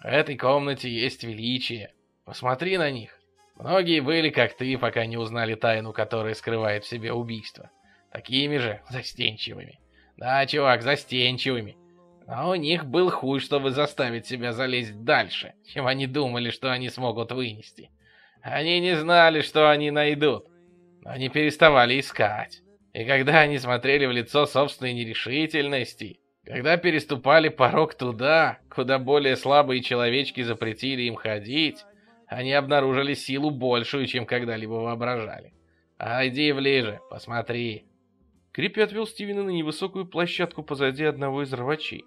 В этой комнате есть величие. Посмотри на них. Многие были, как ты, пока не узнали тайну, которая скрывает в себе убийство. Такими же застенчивыми. Да, чувак, застенчивыми. Но у них был хуй, чтобы заставить себя залезть дальше, чем они думали, что они смогут вынести. Они не знали, что они найдут, они переставали искать. И когда они смотрели в лицо собственной нерешительности, когда переступали порог туда, куда более слабые человечки запретили им ходить, они обнаружили силу большую, чем когда-либо воображали. А иди ближе, посмотри. Крипи отвел Стивена на невысокую площадку позади одного из рвачей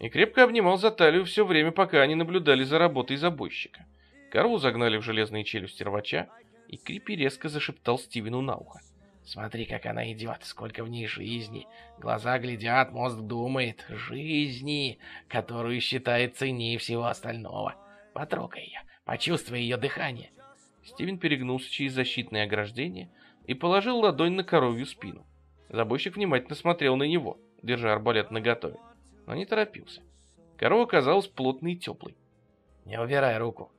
и крепко обнимал за талию все время, пока они наблюдали за работой забойщика. Корову загнали в железные челюсти рвача, и Крипи резко зашептал Стивену на ухо. Смотри, как она идет, сколько в ней жизни. Глаза глядят, мозг думает. Жизни, которую считает ценнее всего остального. Потрогай ее, почувствуй ее дыхание. Стивен перегнулся через защитное ограждение и положил ладонь на коровью спину. Забойщик внимательно смотрел на него, держа арбалет наготове, но не торопился. Корова казалась плотной и теплой. «Не убирай руку!»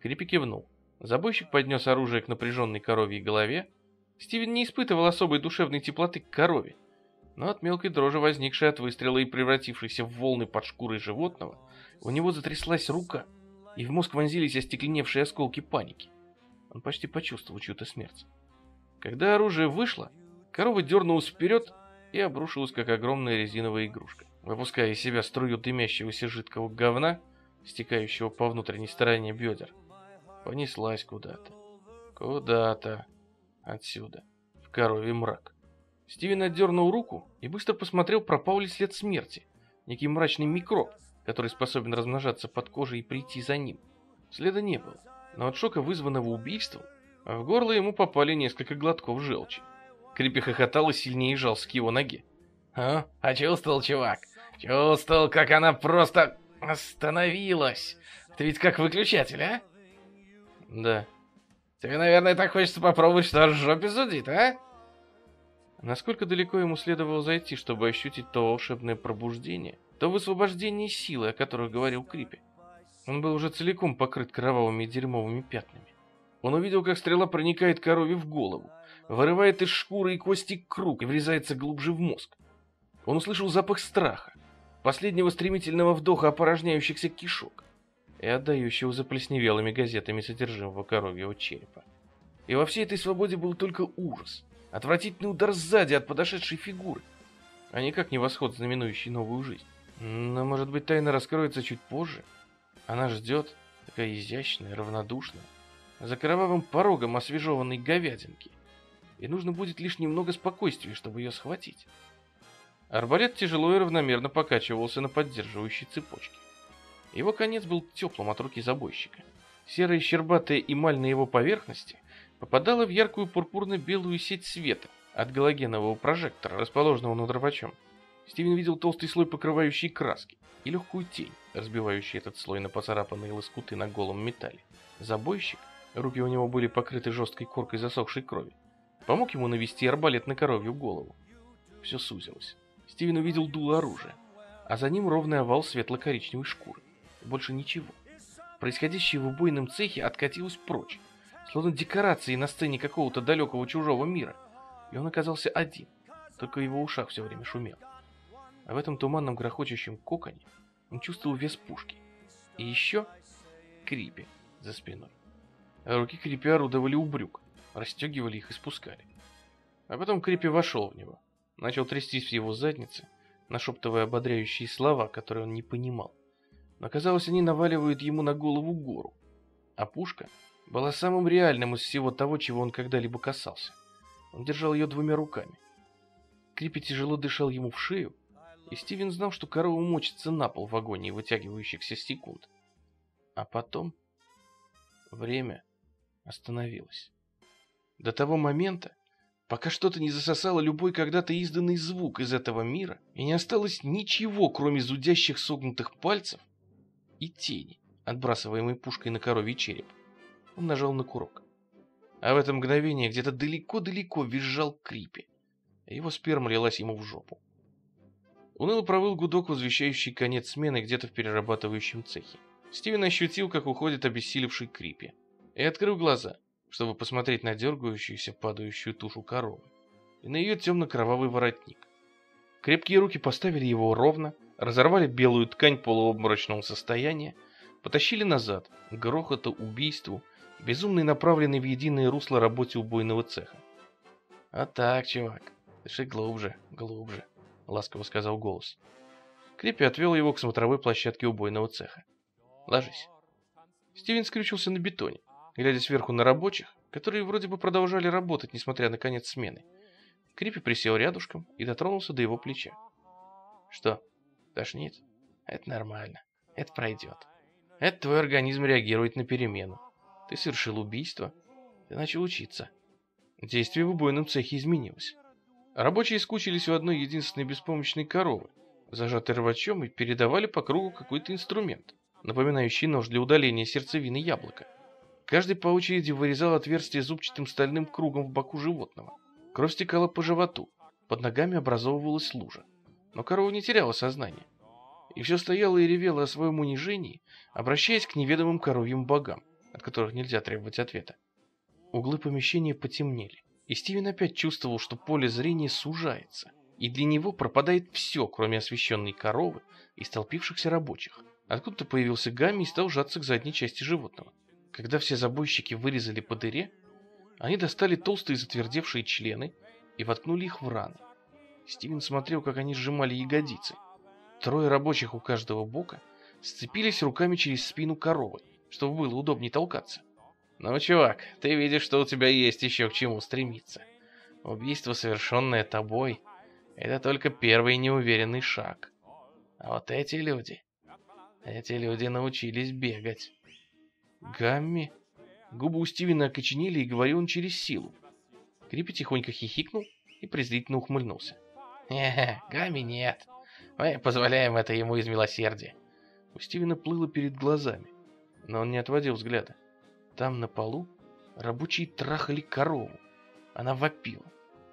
Крипи кивнул. Забойщик поднес оружие к напряженной коровьей голове. Стивен не испытывал особой душевной теплоты к корове, но от мелкой дрожи, возникшей от выстрела и превратившейся в волны под шкурой животного, у него затряслась рука, и в мозг вонзились остекленевшие осколки паники. Он почти почувствовал чью-то смерть. Когда оружие вышло, корова дернулась вперед и обрушилась, как огромная резиновая игрушка. Выпуская из себя струю дымящегося жидкого говна, стекающего по внутренней стороне бедер, понеслась куда-то. Куда-то. Отсюда. В коровий мрак. Стивен отдернул руку и быстро посмотрел, пропал ли след смерти. Некий мрачный микроб, который способен размножаться под кожей и прийти за ним. Следа не было, но от шока, вызванного убийством, в горло ему попали несколько глотков желчи. Крипи хохотал и сильнее жался к его ноге. «А? Почувствовал, чувак? Чувствовал, как она просто остановилась. Это ведь как выключатель, а?» «Да». «Тебе, наверное, так хочется попробовать, что в жопе зудит, а?» Насколько далеко ему следовало зайти, чтобы ощутить то волшебное пробуждение, то высвобождение силы, о которых говорил Крипи? Он был уже целиком покрыт кровавыми и дерьмовыми пятнами. Он увидел, как стрела проникает корове в голову, вырывает из шкуры и кости круг и врезается глубже в мозг. Он услышал запах страха, последнего стремительного вдоха опорожняющихся кишок и отдающего заплесневелыми газетами содержимого коровьего черепа. И во всей этой свободе был только ужас, отвратительный удар сзади от подошедшей фигуры, а никак не восход, знаменующий новую жизнь. Но, может быть, тайна раскроется чуть позже? Она ждет, такая изящная, равнодушная, за кровавым порогом освежеванной говядинки. И нужно будет лишь немного спокойствия, чтобы ее схватить. Арбалет тяжело и равномерно покачивался на поддерживающей цепочке. Его конец был теплым от руки забойщика. Серая щербатая эмаль на его поверхности попадала в яркую пурпурно-белую сеть света от галогенового прожектора, расположенного над рвачом. Стивен видел толстый слой покрывающей краски и легкую тень, разбивающую этот слой на поцарапанные лоскуты на голом металле. Забойщик, руки у него были покрыты жесткой коркой засохшей крови, помог ему навести арбалет на коровью голову. Все сузилось. Стивен увидел дуло оружия, а за ним ровный овал светло-коричневой шкуры. Больше ничего. Происходящее в убойном цехе откатилось прочь, словно декорации на сцене какого-то далекого чужого мира. И он оказался один, только его ушах все время шумел. А в этом туманном грохочущем коконе он чувствовал вес пушки. И еще крипи за спиной. А руки крипи орудовали у брюк, расстегивали их и спускали. А потом крипи вошел в него, начал трястись в его заднице, нашептывая ободряющие слова, которые он не понимал. Но казалось, они наваливают ему на голову гору. А пушка была самым реальным из всего того, чего он когда-либо касался. Он держал ее двумя руками. Крипи тяжело дышал ему в шею, и Стивен знал, что корова мочится на пол в агонии вытягивающихся секунд. А потом время остановилось. До того момента, пока что-то не засосало любой когда-то изданный звук из этого мира, и не осталось ничего, кроме зудящих согнутых пальцев и тени, отбрасываемой пушкой на коровий череп. Он нажал на курок. А в это мгновение где-то далеко-далеко визжал Крипи. Его сперма лилась ему в жопу. Уныло провыл гудок, возвещающий конец смены где-то в перерабатывающем цехе. Стивен ощутил, как уходит обессилевший Крипи. И открыл глаза, чтобы посмотреть на дергающуюся, падающую тушу коровы. И на ее темно-кровавый воротник. Крепкие руки поставили его ровно, разорвали белую ткань полуобморочного состояния, потащили назад, к грохоту, убийству, безумный направленный в единое русло работе убойного цеха. «А так, чувак, дыши глубже, глубже», — ласково сказал голос. Крипи отвел его к смотровой площадке убойного цеха. «Ложись». Стивен скрючился на бетоне, глядя сверху на рабочих, которые вроде бы продолжали работать, несмотря на конец смены. Крипи присел рядышком и дотронулся до его плеча. «Что, тошнит? Это нормально. Это пройдет. Это твой организм реагирует на перемену. Ты совершил убийство. Ты начал учиться. Действие в убойном цехе изменилось. Рабочие скучились у одной единственной беспомощной коровы, зажатой рвачом, и передавали по кругу какой-то инструмент, напоминающий нож для удаления сердцевины яблока. Каждый по очереди вырезал отверстие зубчатым стальным кругом в боку животного. Кровь стекала по животу, под ногами образовывалась лужа. Но корова не теряла сознание. И все стояла и ревела о своем унижении, обращаясь к неведомым коровьим богам, от которых нельзя требовать ответа. Углы помещения потемнели, и Стивен опять чувствовал, что поле зрения сужается, и для него пропадает все, кроме освещенной коровы и столпившихся рабочих. Откуда-то появился Гамми и стал сжаться к задней части животного. Когда все забойщики вырезали по дыре, они достали толстые затвердевшие члены и воткнули их в раны. Стивен смотрел, как они сжимали ягодицы. Трое рабочих у каждого бока сцепились руками через спину коровы, чтобы было удобнее толкаться. Ну, чувак, ты видишь, что у тебя есть еще к чему стремиться. Убийство, совершенное тобой, это только первый неуверенный шаг. А вот эти люди, эти люди научились бегать. Гамми? Губы у Стивена окоченели, и говорил он через силу. Крипи тихонько хихикнул и презрительно ухмыльнулся. «Не, Гамми нет. Мы позволяем это ему из милосердия». У Стивена плыло перед глазами, но он не отводил взгляда. Там на полу рабочие трахали корову. Она вопила.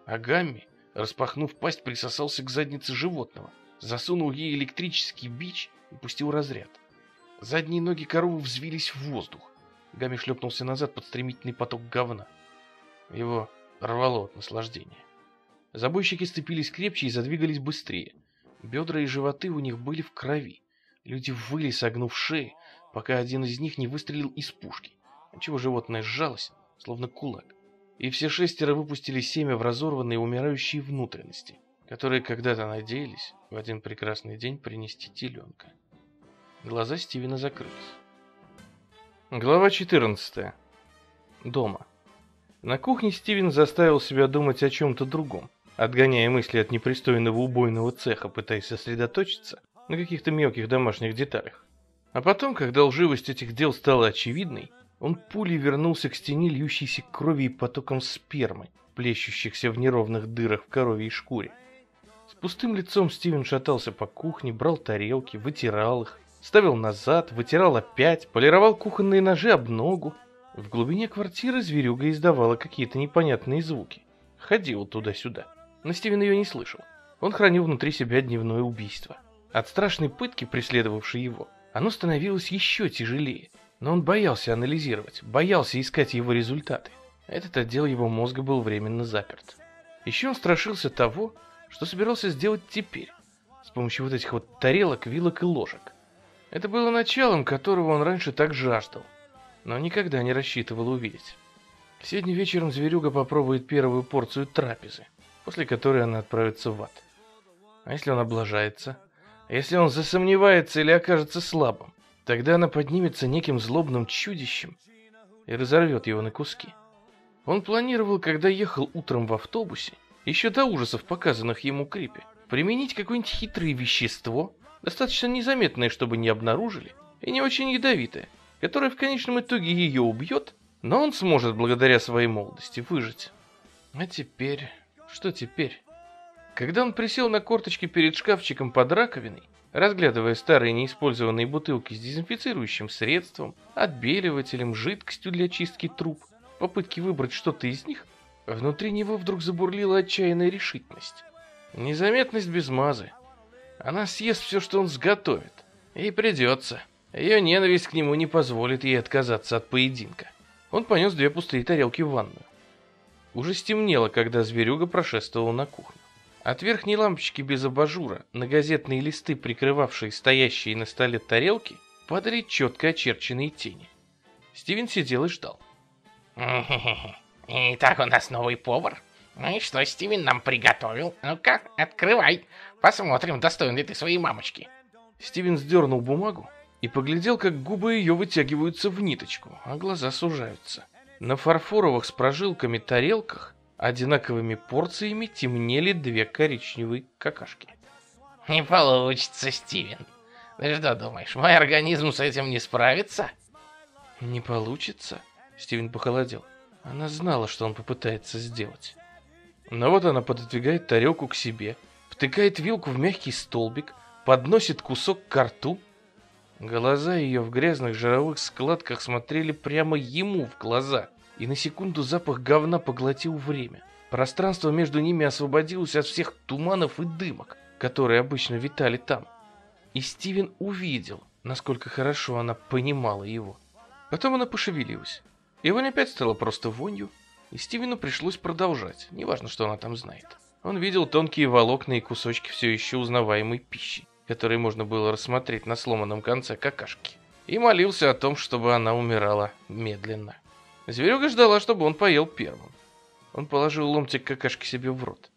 А Гамми, распахнув пасть, присосался к заднице животного, засунул ей электрический бич и пустил разряд. Задние ноги коровы взвились в воздух. Гамми шлепнулся назад под стремительный поток говна. Его рвало от наслаждения. Забойщики сцепились крепче и задвигались быстрее. Бедра и животы у них были в крови. Люди выли, согнув шеи, пока один из них не выстрелил из пушки отчего животное сжалось, словно кулак, и все шестеро выпустили семя в разорванные умирающие внутренности, которые когда-то надеялись в один прекрасный день принести теленка. Глаза Стивена закрылись. Глава 14. Дома. На кухне Стивен заставил себя думать о чем-то другом, отгоняя мысли от непристойного убойного цеха, пытаясь сосредоточиться на каких-то мелких домашних деталях. А потом, когда лживость этих дел стала очевидной, он пулей вернулся к стене, льющейся крови и потоком спермы, плещущихся в неровных дырах в коровьей шкуре. С пустым лицом Стивен шатался по кухне, брал тарелки, вытирал их, ставил назад, вытирал опять, полировал кухонные ножи об ногу. В глубине квартиры зверюга издавала какие-то непонятные звуки. Ходила туда-сюда. Но Стивен ее не слышал. Он хранил внутри себя дневное убийство. От страшной пытки, преследовавшей его, оно становилось еще тяжелее. Но он боялся анализировать, боялся искать его результаты. Этот отдел его мозга был временно заперт. Еще он страшился того, что собирался сделать теперь, с помощью вот этих вот тарелок, вилок и ложек. Это было началом, которого он раньше так жаждал, но никогда не рассчитывал увидеть. Сегодня вечером зверюга попробует первую порцию трапезы, после которой она отправится в ад. А если он облажается? А если он засомневается или окажется слабым? Тогда она поднимется неким злобным чудищем и разорвет его на куски. Он планировал, когда ехал утром в автобусе, еще до ужасов, показанных ему Крипе, применить какое-нибудь хитрое вещество, достаточно незаметное, чтобы не обнаружили, и не очень ядовитое, которое в конечном итоге ее убьет, но он сможет благодаря своей молодости выжить. А теперь... Что теперь? Когда он присел на корточки перед шкафчиком под раковиной, разглядывая старые неиспользованные бутылки с дезинфицирующим средством, отбеливателем, жидкостью для чистки труб, попытки выбрать что-то из них, внутри него вдруг забурлила отчаянная решительность. Незаметность без мазы. Она съест все, что он сготовит. Ей придется. Ее ненависть к нему не позволит ей отказаться от поединка. Он понес две пустые тарелки в ванную. Уже стемнело, когда зверюга прошествовал на кухню. От верхней лампочки без абажура на газетные листы, прикрывавшие стоящие на столе тарелки, падали четко очерченные тени. Стивен сидел и ждал. Итак, у нас новый повар. Ну и что Стивен нам приготовил? Ну-ка, открывай. Посмотрим, достоин ли ты своей мамочки. Стивен сдернул бумагу и поглядел, как губы ее вытягиваются в ниточку, а глаза сужаются. На фарфоровых с прожилками тарелках Одинаковыми порциями темнели две коричневые какашки. Не получится, Стивен. Ты что думаешь, мой организм с этим не справится? Не получится? Стивен похолодел. Она знала, что он попытается сделать. Но вот она пододвигает тарелку к себе, втыкает вилку в мягкий столбик, подносит кусок к рту. Глаза ее в грязных жировых складках смотрели прямо ему в глаза, и на секунду запах говна поглотил время. Пространство между ними освободилось от всех туманов и дымок, которые обычно витали там. И Стивен увидел, насколько хорошо она понимала его. Потом она пошевелилась. Его не опять стало просто вонью, и Стивену пришлось продолжать, неважно, что она там знает. Он видел тонкие волокна и кусочки все еще узнаваемой пищи, которые можно было рассмотреть на сломанном конце какашки, и молился о том, чтобы она умирала медленно. Зверюга ждала, чтобы он поел первым. Он положил ломтик какашки себе в рот.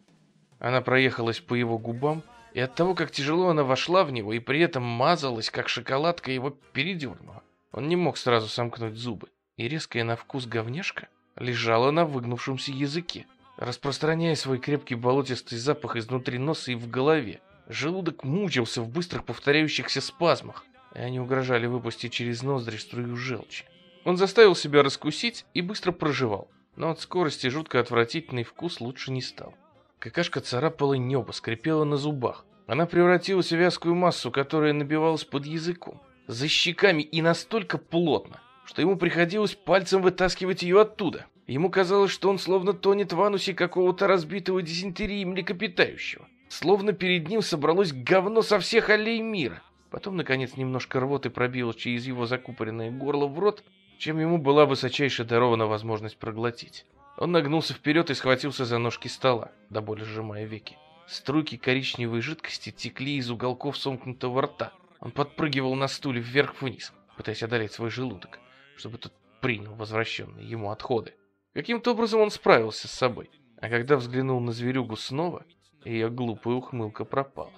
Она проехалась по его губам, и от того, как тяжело она вошла в него и при этом мазалась, как шоколадка, его передернула. Он не мог сразу сомкнуть зубы, и резкая на вкус говняшка лежала на выгнувшемся языке, распространяя свой крепкий болотистый запах изнутри носа и в голове. Желудок мучился в быстрых повторяющихся спазмах, и они угрожали выпустить через ноздри струю желчи. Он заставил себя раскусить и быстро проживал, но от скорости жутко отвратительный вкус лучше не стал. Какашка царапала небо, скрипела на зубах. Она превратилась в вязкую массу, которая набивалась под языком, за щеками и настолько плотно, что ему приходилось пальцем вытаскивать ее оттуда. Ему казалось, что он словно тонет в анусе какого-то разбитого дизентерии млекопитающего. Словно перед ним собралось говно со всех аллей мира. Потом, наконец, немножко рвоты пробилось через его закупоренное горло в рот, чем ему была высочайше дарована возможность проглотить. Он нагнулся вперед и схватился за ножки стола, до боли сжимая веки. Струйки коричневой жидкости текли из уголков сомкнутого рта. Он подпрыгивал на стуле вверх-вниз, пытаясь одолеть свой желудок, чтобы тот принял возвращенные ему отходы. Каким-то образом он справился с собой, а когда взглянул на зверюгу снова, ее глупая ухмылка пропала.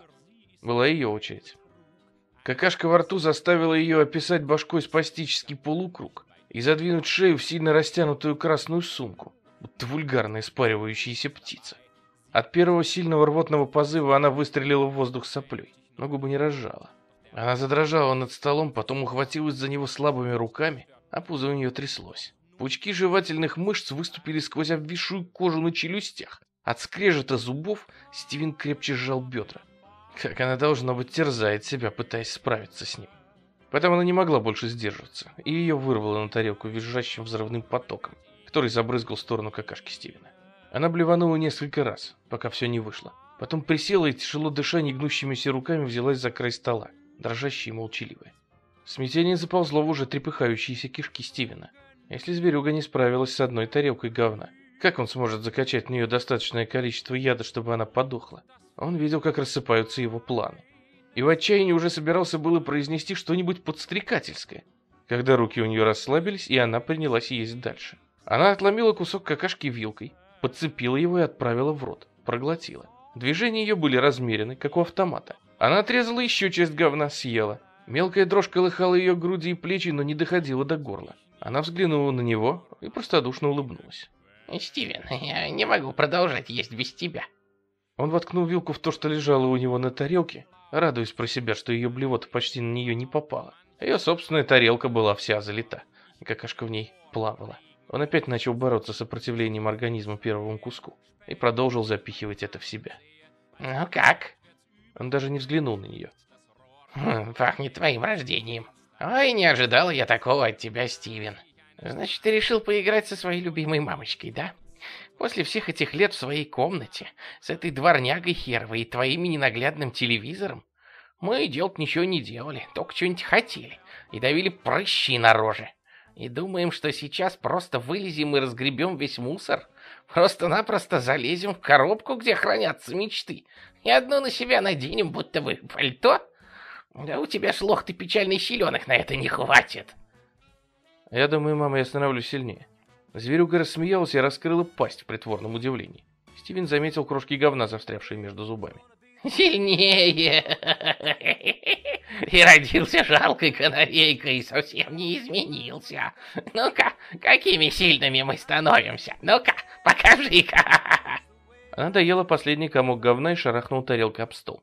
Была ее очередь. Какашка во рту заставила ее описать башкой спастический полукруг и задвинуть шею в сильно растянутую красную сумку, будто вульгарная спаривающаяся птица. От первого сильного рвотного позыва она выстрелила в воздух соплей, но губы не разжала. Она задрожала над столом, потом ухватилась за него слабыми руками, а пузо у нее тряслось. Пучки жевательных мышц выступили сквозь обвисшую кожу на челюстях. От скрежета зубов Стивен крепче сжал бедра. Как она, должно быть, терзает себя, пытаясь справиться с ним. Потом она не могла больше сдерживаться, и ее вырвало на тарелку визжащим взрывным потоком, который забрызгал сторону какашки Стивена. Она блеванула несколько раз, пока все не вышло. Потом присела и, тяжело дыша негнущимися руками, взялась за край стола, дрожащая и молчаливая. Смятение заползло в уже трепыхающиеся кишки Стивена. Если зверюга не справилась с одной тарелкой говна, как он сможет закачать в нее достаточное количество яда, чтобы она подохла? Он видел, как рассыпаются его планы и в отчаянии уже собирался было произнести что-нибудь подстрекательское, когда руки у нее расслабились, и она принялась есть дальше. Она отломила кусок какашки вилкой, подцепила его и отправила в рот, проглотила. Движения ее были размерены, как у автомата. Она отрезала еще часть говна, съела. Мелкая дрожь колыхала ее груди и плечи, но не доходила до горла. Она взглянула на него и простодушно улыбнулась. «Стивен, я не могу продолжать есть без тебя». Он воткнул вилку в то, что лежало у него на тарелке, радуясь про себя, что ее блевота почти на нее не попала. Ее собственная тарелка была вся залита, и какашка в ней плавала. Он опять начал бороться с сопротивлением организма первому куску и продолжил запихивать это в себя. «Ну как?» Он даже не взглянул на нее. Хм, «Пахнет твоим рождением. Ой, не ожидал я такого от тебя, Стивен. Значит, ты решил поиграть со своей любимой мамочкой, да?» После всех этих лет в своей комнате, с этой дворнягой херовой и твоими ненаглядным телевизором, мы делать ничего не делали, только что-нибудь хотели и давили прыщи на роже. И думаем, что сейчас просто вылезем и разгребем весь мусор. Просто-напросто залезем в коробку, где хранятся мечты, и одну на себя наденем, будто бы пальто. Да у тебя ж лох ты печальный щеленок на это не хватит. Я думаю, мама, я становлюсь сильнее. Зверюга рассмеялась и раскрыла пасть в притворном удивлении. Стивен заметил крошки говна, застрявшие между зубами. «Сильнее! И родился жалкой канарейкой и совсем не изменился. Ну-ка, какими сильными мы становимся? Ну-ка, покажи-ка!» Она доела последний комок говна и шарахнул тарелкой об стол.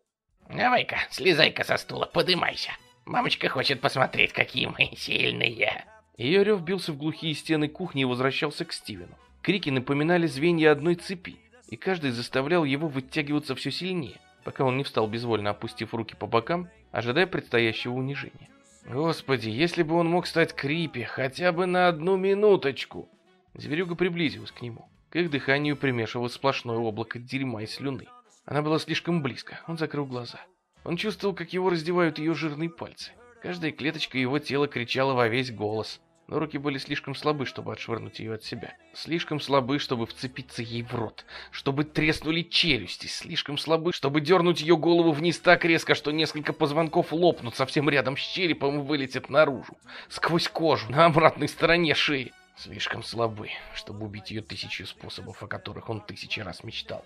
«Давай-ка, слезай-ка со стула, подымайся. Мамочка хочет посмотреть, какие мы сильные». Ее рев бился в глухие стены кухни и возвращался к Стивену. Крики напоминали звенья одной цепи, и каждый заставлял его вытягиваться все сильнее, пока он не встал безвольно опустив руки по бокам, ожидая предстоящего унижения. Господи, если бы он мог стать Крипи хотя бы на одну минуточку! Зверюга приблизилась к нему. К их дыханию примешивалось сплошное облако дерьма и слюны. Она была слишком близко, он закрыл глаза. Он чувствовал, как его раздевают ее жирные пальцы. Каждая клеточка его тела кричала во весь голос, но руки были слишком слабы, чтобы отшвырнуть ее от себя. Слишком слабы, чтобы вцепиться ей в рот, чтобы треснули челюсти, слишком слабы, чтобы дернуть ее голову вниз так резко, что несколько позвонков лопнут совсем рядом с черепом и вылетят наружу, сквозь кожу, на обратной стороне шеи. Слишком слабы, чтобы убить ее тысячу способов, о которых он тысячи раз мечтал.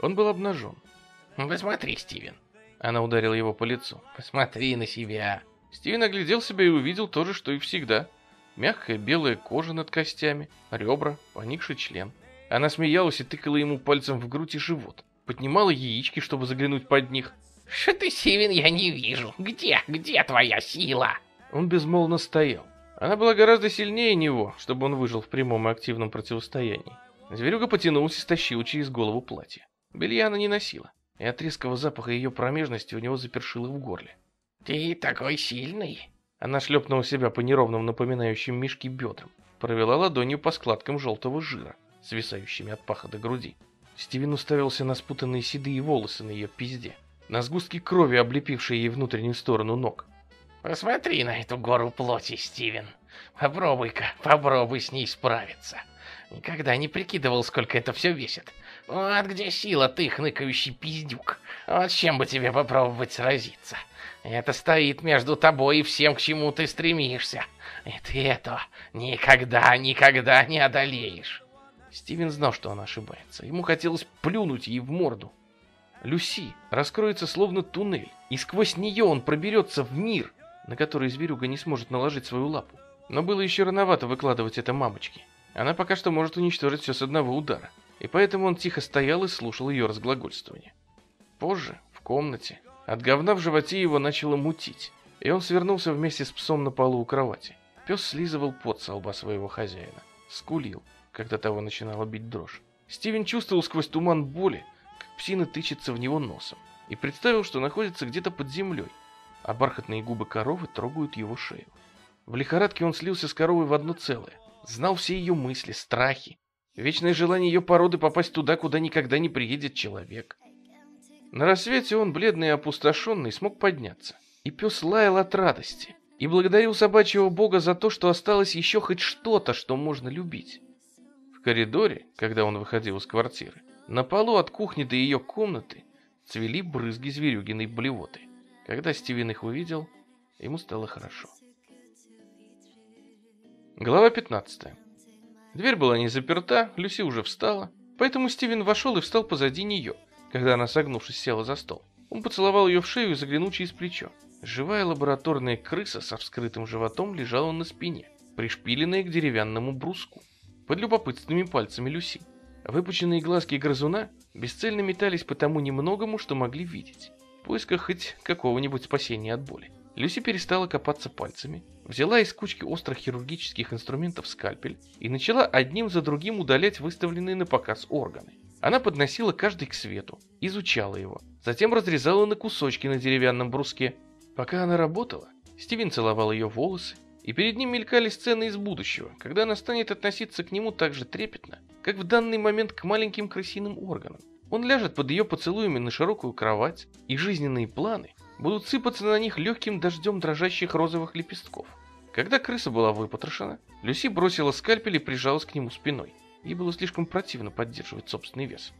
Он был обнажен. Посмотри, Стивен. Она ударила его по лицу. Посмотри на себя. Стивен оглядел себя и увидел то же, что и всегда. Мягкая белая кожа над костями, ребра, поникший член. Она смеялась и тыкала ему пальцем в грудь и живот. Поднимала яички, чтобы заглянуть под них. Что ты, Стивен, я не вижу. Где, где твоя сила? Он безмолвно стоял. Она была гораздо сильнее него, чтобы он выжил в прямом и активном противостоянии. Зверюга потянулся и стащил через голову платье. Белья она не носила, и от резкого запаха ее промежности у него запершило в горле. «Ты такой сильный!» Она шлепнула себя по неровным, напоминающим мешки бедрам, провела ладонью по складкам желтого жира, свисающими от паха до груди. Стивен уставился на спутанные седые волосы на ее пизде, на сгустки крови, облепившие ей внутреннюю сторону ног. «Посмотри на эту гору плоти, Стивен. Попробуй-ка, попробуй с ней справиться. Никогда не прикидывал, сколько это все весит. Вот где сила ты, хныкающий пиздюк. Вот с чем бы тебе попробовать сразиться. Это стоит между тобой и всем, к чему ты стремишься. И ты этого никогда, никогда не одолеешь. Стивен знал, что она ошибается. Ему хотелось плюнуть ей в морду. Люси раскроется словно туннель, и сквозь нее он проберется в мир, на который зверюга не сможет наложить свою лапу. Но было еще рановато выкладывать это мамочке. Она пока что может уничтожить все с одного удара. И поэтому он тихо стоял и слушал ее разглагольствование. Позже, в комнате, от говна в животе его начало мутить, и он свернулся вместе с псом на полу у кровати. Пес слизывал пот со лба своего хозяина, скулил, когда того начинала бить дрожь. Стивен чувствовал сквозь туман боли, как псина тычется в него носом, и представил, что находится где-то под землей, а бархатные губы коровы трогают его шею. В лихорадке он слился с коровой в одно целое, знал все ее мысли, страхи, вечное желание ее породы попасть туда, куда никогда не приедет человек. На рассвете он, бледный и опустошенный, смог подняться. И пес лаял от радости. И благодарил собачьего бога за то, что осталось еще хоть что-то, что можно любить. В коридоре, когда он выходил из квартиры, на полу от кухни до ее комнаты цвели брызги зверюгиной блевоты. Когда Стивен их увидел, ему стало хорошо. Глава 15. Дверь была не заперта, Люси уже встала, поэтому Стивен вошел и встал позади нее, когда она, согнувшись, села за стол. Он поцеловал ее в шею и заглянул через плечо. Живая лабораторная крыса со вскрытым животом лежала на спине, пришпиленная к деревянному бруску, под любопытными пальцами Люси. Выпученные глазки грызуна бесцельно метались по тому немногому, что могли видеть, в поисках хоть какого-нибудь спасения от боли. Люси перестала копаться пальцами, взяла из кучки острых хирургических инструментов скальпель и начала одним за другим удалять выставленные на показ органы. Она подносила каждый к свету, изучала его, затем разрезала на кусочки на деревянном бруске. Пока она работала, Стивен целовал ее волосы, и перед ним мелькали сцены из будущего, когда она станет относиться к нему так же трепетно, как в данный момент к маленьким крысиным органам. Он ляжет под ее поцелуями на широкую кровать, и жизненные планы будут сыпаться на них легким дождем дрожащих розовых лепестков. Когда крыса была выпотрошена, Люси бросила скальпель и прижалась к нему спиной. Ей было слишком противно поддерживать собственный вес.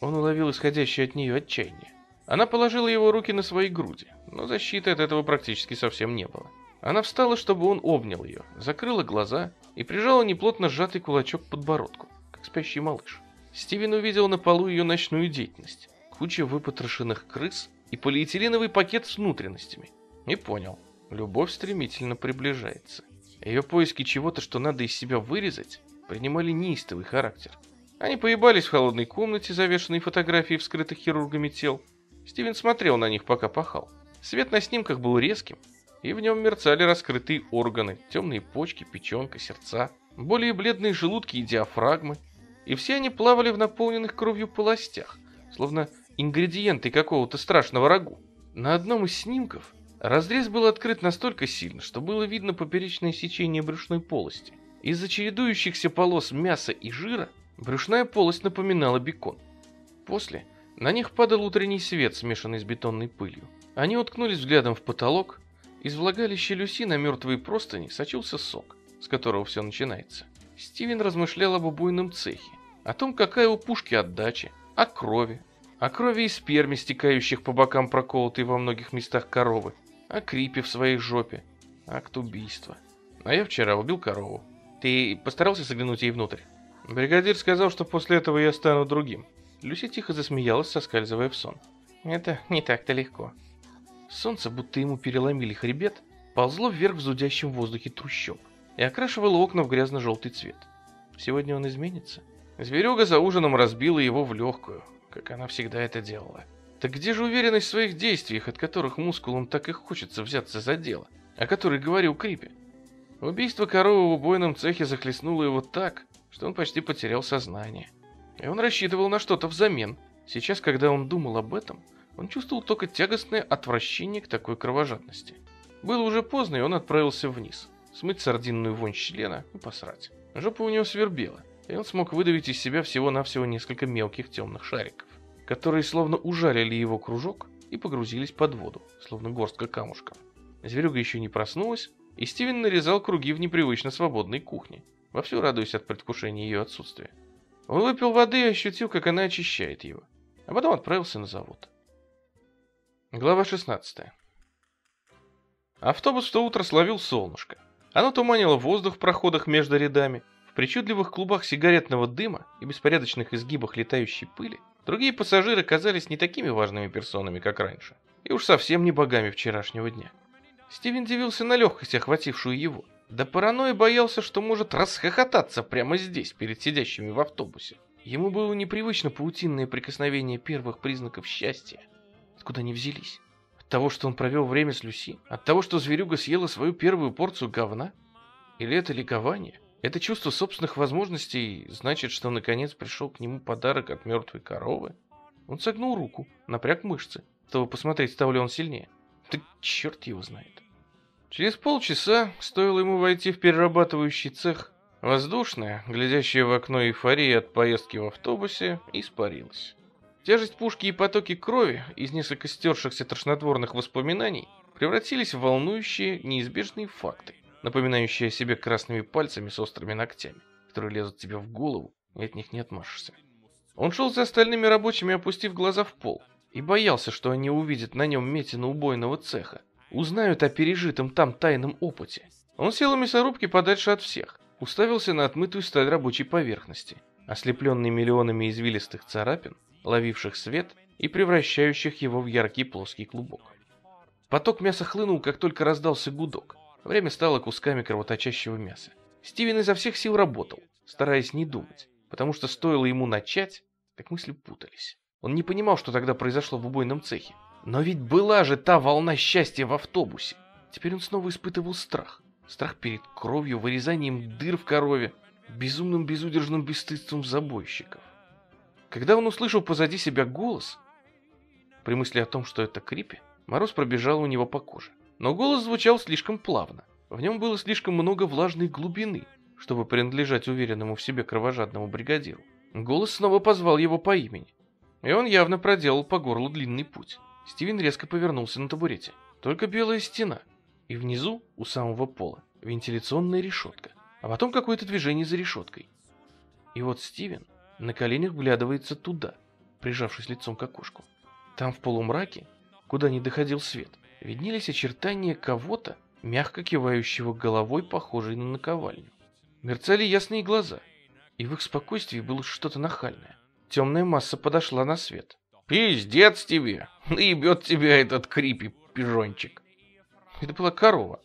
Он уловил исходящее от нее отчаяние. Она положила его руки на свои груди, но защиты от этого практически совсем не было. Она встала, чтобы он обнял ее, закрыла глаза и прижала неплотно сжатый кулачок к подбородку, как спящий малыш. Стивен увидел на полу ее ночную деятельность. Куча выпотрошенных крыс и полиэтиленовый пакет с внутренностями. И понял, любовь стремительно приближается. Ее поиски чего-то, что надо из себя вырезать, принимали неистовый характер. Они поебались в холодной комнате, завешенной фотографией вскрытых хирургами тел. Стивен смотрел на них, пока пахал. Свет на снимках был резким, и в нем мерцали раскрытые органы, темные почки, печенка, сердца, более бледные желудки и диафрагмы, и все они плавали в наполненных кровью полостях, словно ингредиенты какого-то страшного рагу. На одном из снимков разрез был открыт настолько сильно, что было видно поперечное сечение брюшной полости. Из-за чередующихся полос мяса и жира брюшная полость напоминала бекон. После на них падал утренний свет, смешанный с бетонной пылью. Они уткнулись взглядом в потолок, из влагалища Люси на мертвые простыни сочился сок, с которого все начинается. Стивен размышлял об убойном цехе, о том, какая у пушки отдача, о крови, о крови и сперме, стекающих по бокам проколотой во многих местах коровы, о крипе в своей жопе, акт убийства. А я вчера убил корову. Ты постарался заглянуть ей внутрь? Бригадир сказал, что после этого я стану другим. Люси тихо засмеялась, соскальзывая в сон. Это не так-то легко. Солнце, будто ему переломили хребет, ползло вверх в зудящем воздухе трущоб и окрашивало окна в грязно-желтый цвет. Сегодня он изменится. Зверюга за ужином разбила его в легкую, как она всегда это делала. Так где же уверенность в своих действиях, от которых мускулам так и хочется взяться за дело, о которой говорил Крипи? Убийство коровы в убойном цехе захлестнуло его так, что он почти потерял сознание. И он рассчитывал на что-то взамен. Сейчас, когда он думал об этом, он чувствовал только тягостное отвращение к такой кровожадности. Было уже поздно, и он отправился вниз, смыть сардинную вонь члена и посрать. Жопа у него свербела, и он смог выдавить из себя всего-навсего несколько мелких темных шариков, которые словно ужалили его кружок и погрузились под воду, словно горстка камушков. Зверюга еще не проснулась, и Стивен нарезал круги в непривычно свободной кухне, вовсю радуясь от предвкушения ее отсутствия. Он выпил воды и ощутил, как она очищает его, а потом отправился на завод. Глава 16. Автобус в то утро словил солнышко. Оно туманило воздух в проходах между рядами. В причудливых клубах сигаретного дыма и беспорядочных изгибах летающей пыли другие пассажиры казались не такими важными персонами, как раньше. И уж совсем не богами вчерашнего дня. Стивен дивился на легкость, охватившую его. Да паранойя боялся, что может расхохотаться прямо здесь, перед сидящими в автобусе. Ему было непривычно паутинное прикосновение первых признаков счастья – Откуда они взялись? От того, что он провел время с Люси? От того, что зверюга съела свою первую порцию говна? Или это ликование? Это чувство собственных возможностей значит, что наконец пришел к нему подарок от мертвой коровы? Он согнул руку, напряг мышцы, чтобы посмотреть, стал ли он сильнее. Да черт его знает. Через полчаса, стоило ему войти в перерабатывающий цех, воздушная, глядящая в окно эйфория от поездки в автобусе, испарилась. Тяжесть пушки и потоки крови из несколько стершихся тошнотворных воспоминаний превратились в волнующие, неизбежные факты, напоминающие о себе красными пальцами с острыми ногтями, которые лезут тебе в голову, и от них не отмашешься. Он шел за остальными рабочими, опустив глаза в пол, и боялся, что они увидят на нем метину убойного цеха, узнают о пережитом там тайном опыте. Он сел у мясорубки подальше от всех, уставился на отмытую сталь рабочей поверхности, ослепленный миллионами извилистых царапин, ловивших свет и превращающих его в яркий плоский клубок. Поток мяса хлынул, как только раздался гудок. Время стало кусками кровоточащего мяса. Стивен изо всех сил работал, стараясь не думать, потому что стоило ему начать, как мысли путались. Он не понимал, что тогда произошло в убойном цехе. Но ведь была же та волна счастья в автобусе. Теперь он снова испытывал страх. Страх перед кровью, вырезанием дыр в корове, безумным безудержным бесстыдством забойщиков. Когда он услышал позади себя голос, при мысли о том, что это Крипи, мороз пробежал у него по коже. Но голос звучал слишком плавно. В нем было слишком много влажной глубины, чтобы принадлежать уверенному в себе кровожадному бригадиру. Голос снова позвал его по имени. И он явно проделал по горлу длинный путь. Стивен резко повернулся на табурете. Только белая стена. И внизу, у самого пола, вентиляционная решетка. А потом какое-то движение за решеткой. И вот Стивен на коленях вглядывается туда, прижавшись лицом к окошку. Там в полумраке, куда не доходил свет, виднелись очертания кого-то, мягко кивающего головой, похожей на наковальню. Мерцали ясные глаза, и в их спокойствии было что-то нахальное. Темная масса подошла на свет. «Пиздец тебе! Наебет тебя этот крипи, пижончик!» Это была корова.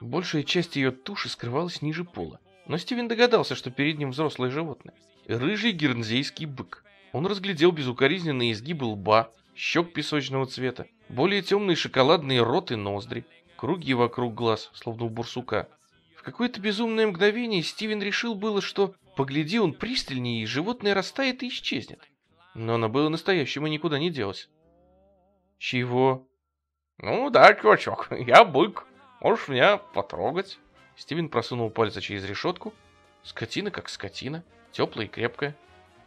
Большая часть ее туши скрывалась ниже пола, но Стивен догадался, что перед ним взрослое животное рыжий гернзейский бык. Он разглядел безукоризненные изгибы лба, щек песочного цвета, более темные шоколадные рот и ноздри. круги вокруг глаз, словно у бурсука. В какое-то безумное мгновение Стивен решил было, что, погляди он пристальнее, и животное растает и исчезнет. Но оно было настоящим и никуда не делось. «Чего?» «Ну да, чувачок, я бык. Можешь меня потрогать?» Стивен просунул пальцы через решетку. Скотина как скотина, теплая и крепкая.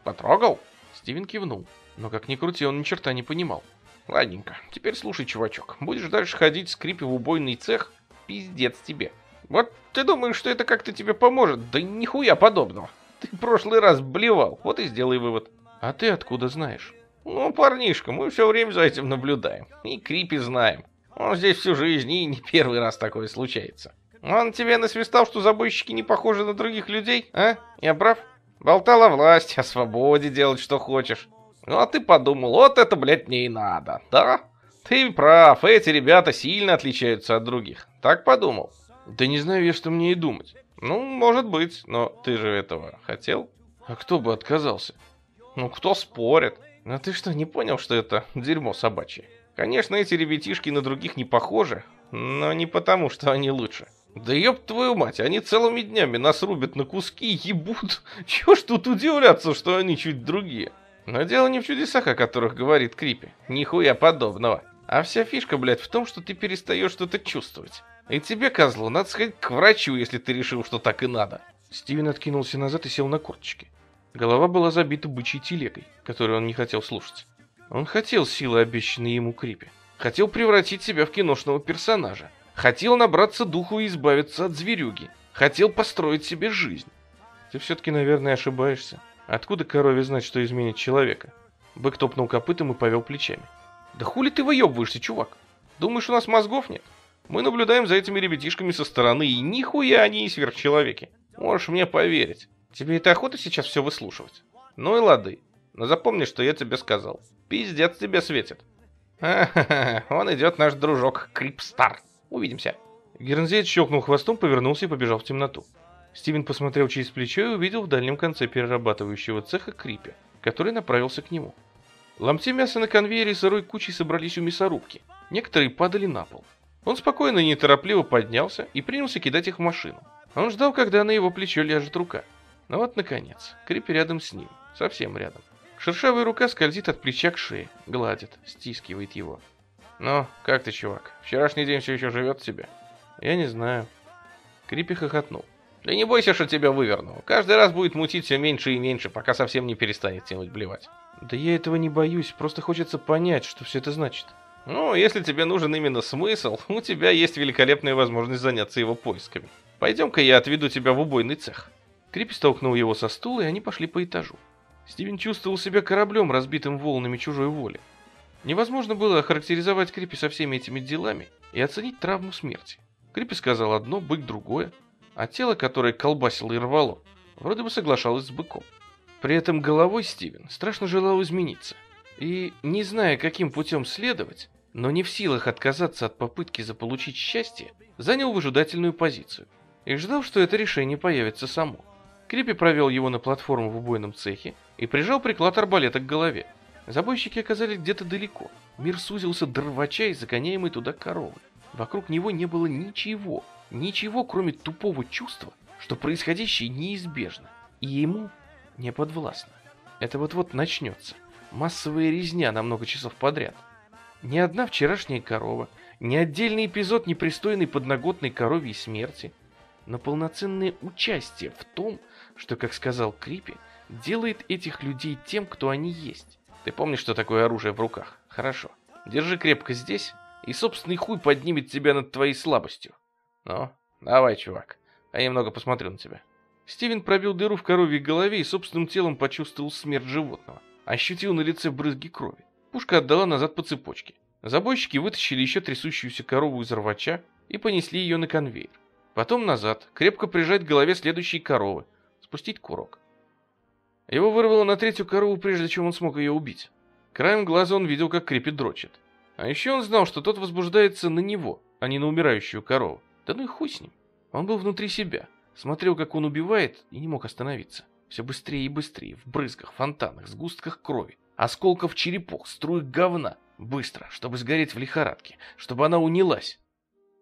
«Потрогал?» Стивен кивнул, но как ни крути, он ни черта не понимал. Ладненько, теперь слушай, чувачок. Будешь дальше ходить с крипи в убойный цех, пиздец тебе. Вот ты думаешь, что это как-то тебе поможет? Да нихуя подобного. Ты в прошлый раз блевал, вот и сделай вывод. А ты откуда знаешь? Ну, парнишка, мы все время за этим наблюдаем. И крипи знаем. Он здесь всю жизнь, и не первый раз такое случается. Он тебе насвистал, что забойщики не похожи на других людей, а? Я прав? Болтал о власти, о свободе делать, что хочешь. Ну, а ты подумал, вот это, блядь, мне и надо, да? Ты прав, эти ребята сильно отличаются от других. Так подумал? Да не знаю я, что мне и думать. Ну, может быть, но ты же этого хотел? А кто бы отказался? Ну, кто спорит? А ты что, не понял, что это дерьмо собачье? Конечно, эти ребятишки на других не похожи, но не потому, что они лучше. Да ёб твою мать, они целыми днями нас рубят на куски и ебут. Чего ж тут удивляться, что они чуть другие? Но дело не в чудесах, о которых говорит Крипи. Нихуя подобного. А вся фишка, блядь, в том, что ты перестаешь что-то чувствовать. И тебе, козлу, надо сходить к врачу, если ты решил, что так и надо. Стивен откинулся назад и сел на корточки. Голова была забита бычьей телегой, которую он не хотел слушать. Он хотел силы, обещанные ему Крипи. Хотел превратить себя в киношного персонажа. Хотел набраться духу и избавиться от зверюги. Хотел построить себе жизнь. Ты все-таки, наверное, ошибаешься. Откуда корове знать, что изменит человека? Бык топнул копытом и повел плечами. Да хули ты выебываешься, чувак? Думаешь, у нас мозгов нет? Мы наблюдаем за этими ребятишками со стороны, и нихуя они не сверхчеловеки. Можешь мне поверить. Тебе это охота сейчас все выслушивать? Ну и лады. Но запомни, что я тебе сказал. Пиздец тебе светит. Ха-ха-ха, он идет наш дружок Крипстар. Увидимся. Гернзейд щелкнул хвостом, повернулся и побежал в темноту. Стивен посмотрел через плечо и увидел в дальнем конце перерабатывающего цеха Крипи, который направился к нему. Ломти мяса на конвейере сырой кучей собрались у мясорубки. Некоторые падали на пол. Он спокойно и неторопливо поднялся и принялся кидать их в машину. Он ждал, когда на его плечо ляжет рука. Но вот, наконец, Крипи рядом с ним, совсем рядом. Шершавая рука скользит от плеча к шее, гладит, стискивает его. «Ну, как ты, чувак? Вчерашний день все еще живет в тебе?» «Я не знаю». Крипи хохотнул. Да не бойся, что тебя выверну. Каждый раз будет мутить все меньше и меньше, пока совсем не перестанет тянуть блевать. Да я этого не боюсь, просто хочется понять, что все это значит. Ну, если тебе нужен именно смысл, у тебя есть великолепная возможность заняться его поисками. Пойдем-ка я отведу тебя в убойный цех. Крипи столкнул его со стула, и они пошли по этажу. Стивен чувствовал себя кораблем, разбитым волнами чужой воли. Невозможно было охарактеризовать Крипи со всеми этими делами и оценить травму смерти. Крипи сказал одно, бык другое, а тело, которое колбасило и рвало, вроде бы соглашалось с быком. При этом головой Стивен страшно желал измениться. И, не зная, каким путем следовать, но не в силах отказаться от попытки заполучить счастье, занял выжидательную позицию и ждал, что это решение появится само. Крипи провел его на платформу в убойном цехе и прижал приклад арбалета к голове. Забойщики оказались где-то далеко. Мир сузился до рвача и загоняемой туда коровы. Вокруг него не было ничего, Ничего, кроме тупого чувства, что происходящее неизбежно, и ему не подвластно. Это вот-вот начнется. Массовая резня на много часов подряд. Ни одна вчерашняя корова, ни отдельный эпизод непристойной подноготной коровьей смерти, но полноценное участие в том, что, как сказал Крипи, делает этих людей тем, кто они есть. Ты помнишь, что такое оружие в руках? Хорошо. Держи крепко здесь, и собственный хуй поднимет тебя над твоей слабостью. Ну, давай, чувак. Я немного посмотрю на тебя. Стивен пробил дыру в коровьей голове и собственным телом почувствовал смерть животного. Ощутил на лице брызги крови. Пушка отдала назад по цепочке. Забойщики вытащили еще трясущуюся корову из рвача и понесли ее на конвейер. Потом назад, крепко прижать к голове следующей коровы, спустить курок. Его вырвало на третью корову, прежде чем он смог ее убить. Краем глаза он видел, как крепит дрочит. А еще он знал, что тот возбуждается на него, а не на умирающую корову. Да ну и хуй с ним. Он был внутри себя, смотрел, как он убивает, и не мог остановиться. Все быстрее и быстрее, в брызгах, фонтанах, сгустках крови, осколков черепов, струек говна. Быстро, чтобы сгореть в лихорадке, чтобы она унялась.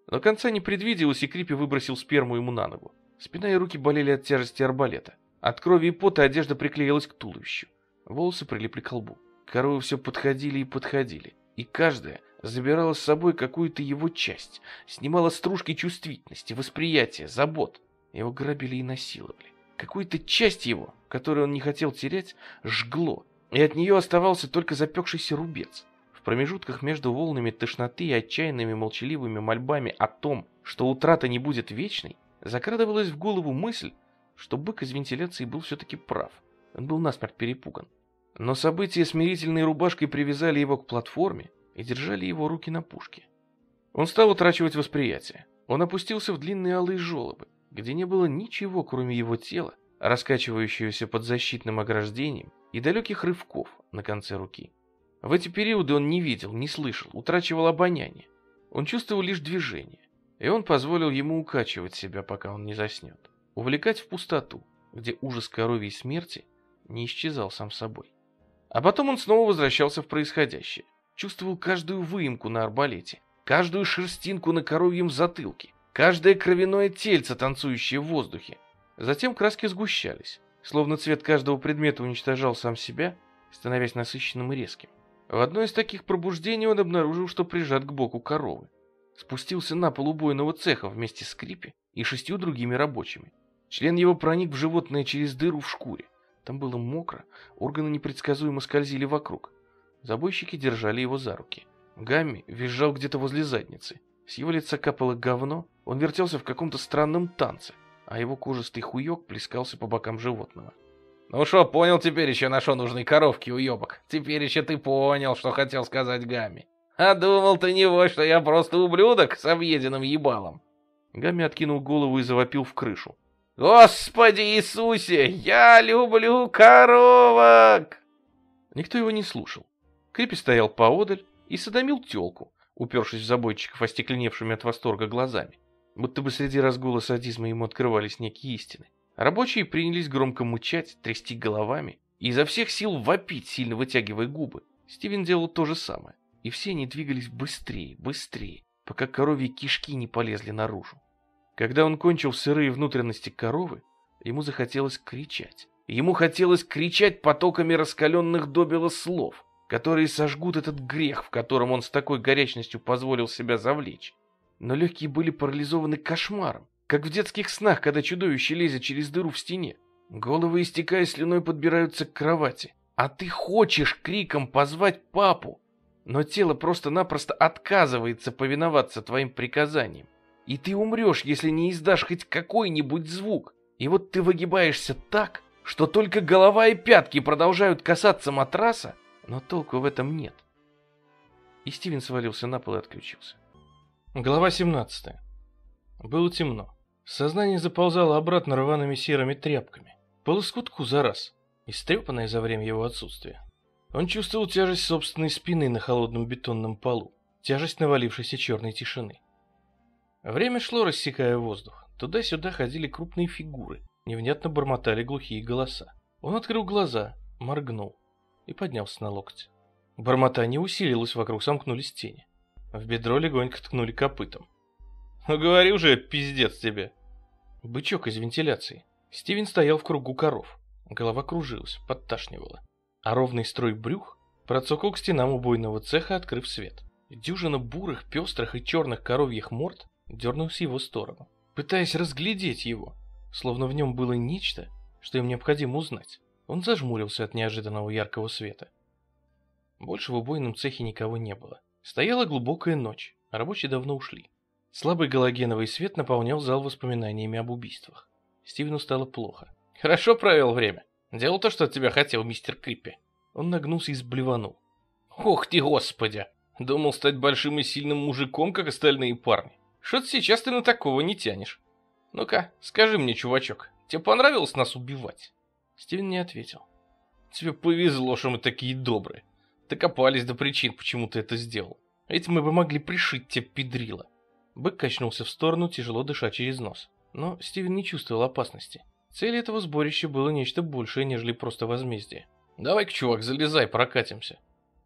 Но конца не предвиделось, и Крипи выбросил сперму ему на ногу. Спина и руки болели от тяжести арбалета. От крови и пота одежда приклеилась к туловищу. Волосы прилипли к лбу. Коровы все подходили и подходили. И каждая забирала с собой какую-то его часть, снимала стружки чувствительности, восприятия, забот. Его грабили и насиловали. Какую-то часть его, которую он не хотел терять, жгло, и от нее оставался только запекшийся рубец. В промежутках между волнами тошноты и отчаянными молчаливыми мольбами о том, что утрата не будет вечной, закрадывалась в голову мысль, что бык из вентиляции был все-таки прав. Он был насмерть перепуган. Но события смирительной рубашкой привязали его к платформе и держали его руки на пушке. Он стал утрачивать восприятие. Он опустился в длинные алые желобы, где не было ничего, кроме его тела, раскачивающегося под защитным ограждением и далеких рывков на конце руки. В эти периоды он не видел, не слышал, утрачивал обоняние. Он чувствовал лишь движение, и он позволил ему укачивать себя, пока он не заснет, увлекать в пустоту, где ужас коровьей смерти не исчезал сам собой. А потом он снова возвращался в происходящее, чувствовал каждую выемку на арбалете, каждую шерстинку на коровьем затылке, каждое кровяное тельце, танцующее в воздухе. Затем краски сгущались, словно цвет каждого предмета уничтожал сам себя, становясь насыщенным и резким. В одно из таких пробуждений он обнаружил, что прижат к боку коровы. Спустился на пол убойного цеха вместе с Крипи и шестью другими рабочими. Член его проник в животное через дыру в шкуре. Там было мокро, органы непредсказуемо скользили вокруг. Забойщики держали его за руки. Гамми визжал где-то возле задницы. С его лица капало говно, он вертелся в каком-то странном танце, а его кожистый хуёк плескался по бокам животного. «Ну шо, понял теперь еще на шо нужной коровки, уёбок? Теперь еще ты понял, что хотел сказать Гамми. А думал ты невой, что я просто ублюдок с объеденным ебалом?» Гамми откинул голову и завопил в крышу. «Господи Иисусе, я люблю коровок!» Никто его не слушал. Крипи стоял поодаль и садомил тёлку, упершись в забойчиков остекленевшими от восторга глазами. Будто бы среди разгула садизма ему открывались некие истины. Рабочие принялись громко мычать, трясти головами и изо всех сил вопить, сильно вытягивая губы. Стивен делал то же самое. И все они двигались быстрее, быстрее, пока коровьи кишки не полезли наружу. Когда он кончил сырые внутренности коровы, ему захотелось кричать. Ему хотелось кричать потоками раскаленных добело слов, которые сожгут этот грех, в котором он с такой горячностью позволил себя завлечь. Но легкие были парализованы кошмаром, как в детских снах, когда чудовище лезет через дыру в стене. Головы, истекая слюной, подбираются к кровати. А ты хочешь криком позвать папу, но тело просто-напросто отказывается повиноваться твоим приказаниям. И ты умрешь, если не издашь хоть какой-нибудь звук. И вот ты выгибаешься так, что только голова и пятки продолжают касаться матраса, но толку в этом нет. И Стивен свалился на пол и отключился. Глава 17. Было темно. Сознание заползало обратно рваными серыми тряпками. По лоскутку за раз, истрепанное за время его отсутствия. Он чувствовал тяжесть собственной спины на холодном бетонном полу, тяжесть навалившейся черной тишины. Время шло, рассекая воздух. Туда-сюда ходили крупные фигуры, невнятно бормотали глухие голоса. Он открыл глаза, моргнул и поднялся на локоть. Бормотание усилилось, вокруг сомкнулись тени. В бедро легонько ткнули копытом. «Ну говорю же, пиздец тебе!» Бычок из вентиляции. Стивен стоял в кругу коров. Голова кружилась, подташнивала. А ровный строй брюх процокал к стенам убойного цеха, открыв свет. Дюжина бурых, пестрых и черных коровьих морд дернулся в его сторону, пытаясь разглядеть его, словно в нем было нечто, что им необходимо узнать. Он зажмурился от неожиданного яркого света. Больше в убойном цехе никого не было. Стояла глубокая ночь, а рабочие давно ушли. Слабый галогеновый свет наполнял зал воспоминаниями об убийствах. Стивену стало плохо. «Хорошо провел время. Делал то, что от тебя хотел, мистер Криппи». Он нагнулся и сблеванул. «Ох ты, господи! Думал стать большим и сильным мужиком, как остальные парни. Что-то сейчас ты на такого не тянешь. Ну-ка, скажи мне, чувачок, тебе понравилось нас убивать?» Стивен не ответил. «Тебе повезло, что мы такие добрые. Докопались до причин, почему ты это сделал. Ведь мы бы могли пришить тебе педрила». Бык качнулся в сторону, тяжело дыша через нос. Но Стивен не чувствовал опасности. Цель этого сборища было нечто большее, нежели просто возмездие. «Давай-ка, чувак, залезай, прокатимся».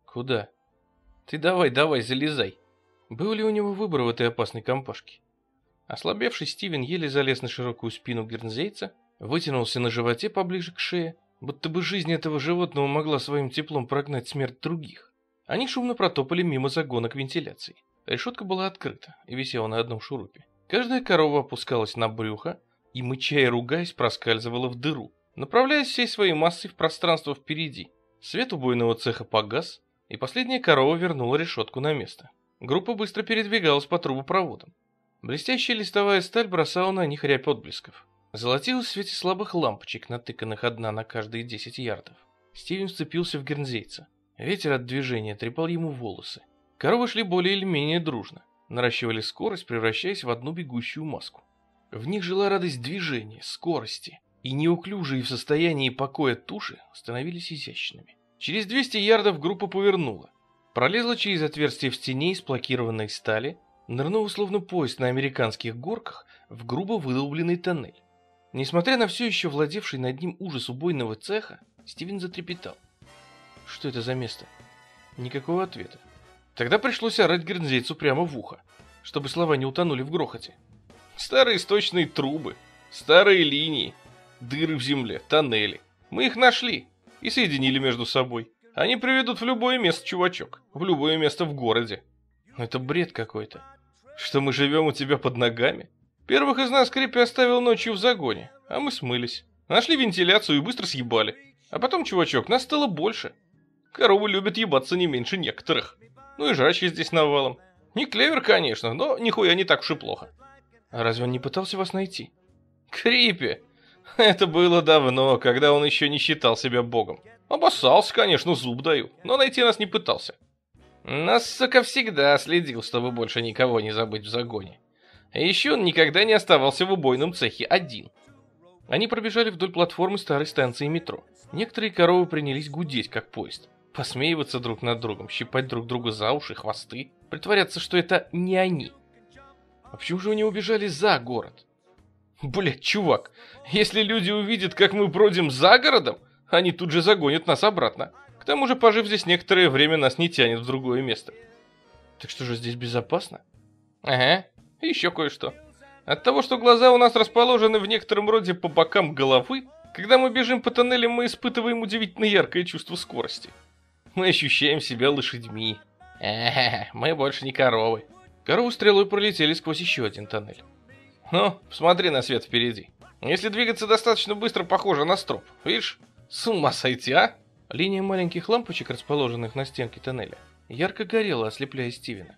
«Куда?» «Ты давай, давай, залезай». Был ли у него выбор в этой опасной компашке? Ослабевший Стивен еле залез на широкую спину гернзейца, вытянулся на животе поближе к шее, будто бы жизнь этого животного могла своим теплом прогнать смерть других. Они шумно протопали мимо загона к вентиляции. Решетка была открыта и висела на одном шурупе. Каждая корова опускалась на брюхо и, мыча и ругаясь, проскальзывала в дыру, направляясь всей своей массой в пространство впереди. Свет убойного цеха погас, и последняя корова вернула решетку на место. Группа быстро передвигалась по трубопроводам. Блестящая листовая сталь бросала на них рябь отблесков. Золотилась в свете слабых лампочек, натыканных одна на каждые десять ярдов. Стивен вцепился в гернзейца. Ветер от движения трепал ему волосы. Коровы шли более или менее дружно, наращивали скорость, превращаясь в одну бегущую маску. В них жила радость движения, скорости, и неуклюжие в состоянии покоя туши становились изящными. Через 200 ярдов группа повернула, пролезла через отверстие в стене из блокированной стали, нырнула словно поезд на американских горках в грубо выдолбленный тоннель. Несмотря на все еще владевший над ним ужас убойного цеха, Стивен затрепетал. Что это за место? Никакого ответа. Тогда пришлось орать гернзейцу прямо в ухо, чтобы слова не утонули в грохоте. Старые сточные трубы, старые линии, дыры в земле, тоннели. Мы их нашли и соединили между собой. Они приведут в любое место, чувачок, в любое место в городе. Но это бред какой-то. Что мы живем у тебя под ногами? Первых из нас Крипи оставил ночью в загоне, а мы смылись. Нашли вентиляцию и быстро съебали. А потом, чувачок, нас стало больше. Коровы любят ебаться не меньше некоторых. Ну и жрачки здесь навалом. Не клевер, конечно, но нихуя не так уж и плохо. А разве он не пытался вас найти? Крипи! Это было давно, когда он еще не считал себя богом. Обоссался, конечно, зуб даю, но найти нас не пытался. Нас, сука, всегда следил, чтобы больше никого не забыть в загоне. А еще он никогда не оставался в убойном цехе один. Они пробежали вдоль платформы старой станции метро. Некоторые коровы принялись гудеть, как поезд посмеиваться друг над другом, щипать друг друга за уши, хвосты, притворяться, что это не они. А почему же они убежали за город? Блять, чувак, если люди увидят, как мы бродим за городом, они тут же загонят нас обратно. К тому же, пожив здесь некоторое время, нас не тянет в другое место. Так что же здесь безопасно? Ага, и еще кое-что. От того, что глаза у нас расположены в некотором роде по бокам головы, когда мы бежим по тоннелям, мы испытываем удивительно яркое чувство скорости. Мы ощущаем себя лошадьми. Э, мы больше не коровы. Коровы стрелой пролетели сквозь еще один тоннель. Ну, посмотри на свет впереди. Если двигаться достаточно быстро, похоже на строп. Видишь? С ума сойти, а? Линия маленьких лампочек, расположенных на стенке тоннеля, ярко горела, ослепляя Стивена.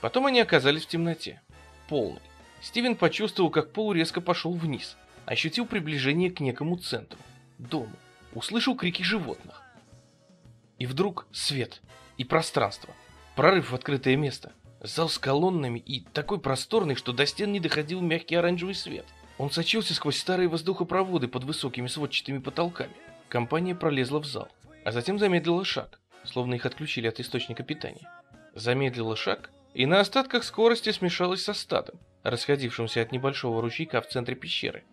Потом они оказались в темноте. Полной. Стивен почувствовал, как пол резко пошел вниз. Ощутил приближение к некому центру. Дому. Услышал крики животных. И вдруг свет и пространство. Прорыв в открытое место. Зал с колоннами и такой просторный, что до стен не доходил мягкий оранжевый свет. Он сочился сквозь старые воздухопроводы под высокими сводчатыми потолками. Компания пролезла в зал, а затем замедлила шаг, словно их отключили от источника питания. Замедлила шаг и на остатках скорости смешалась со стадом, расходившимся от небольшого ручейка в центре пещеры.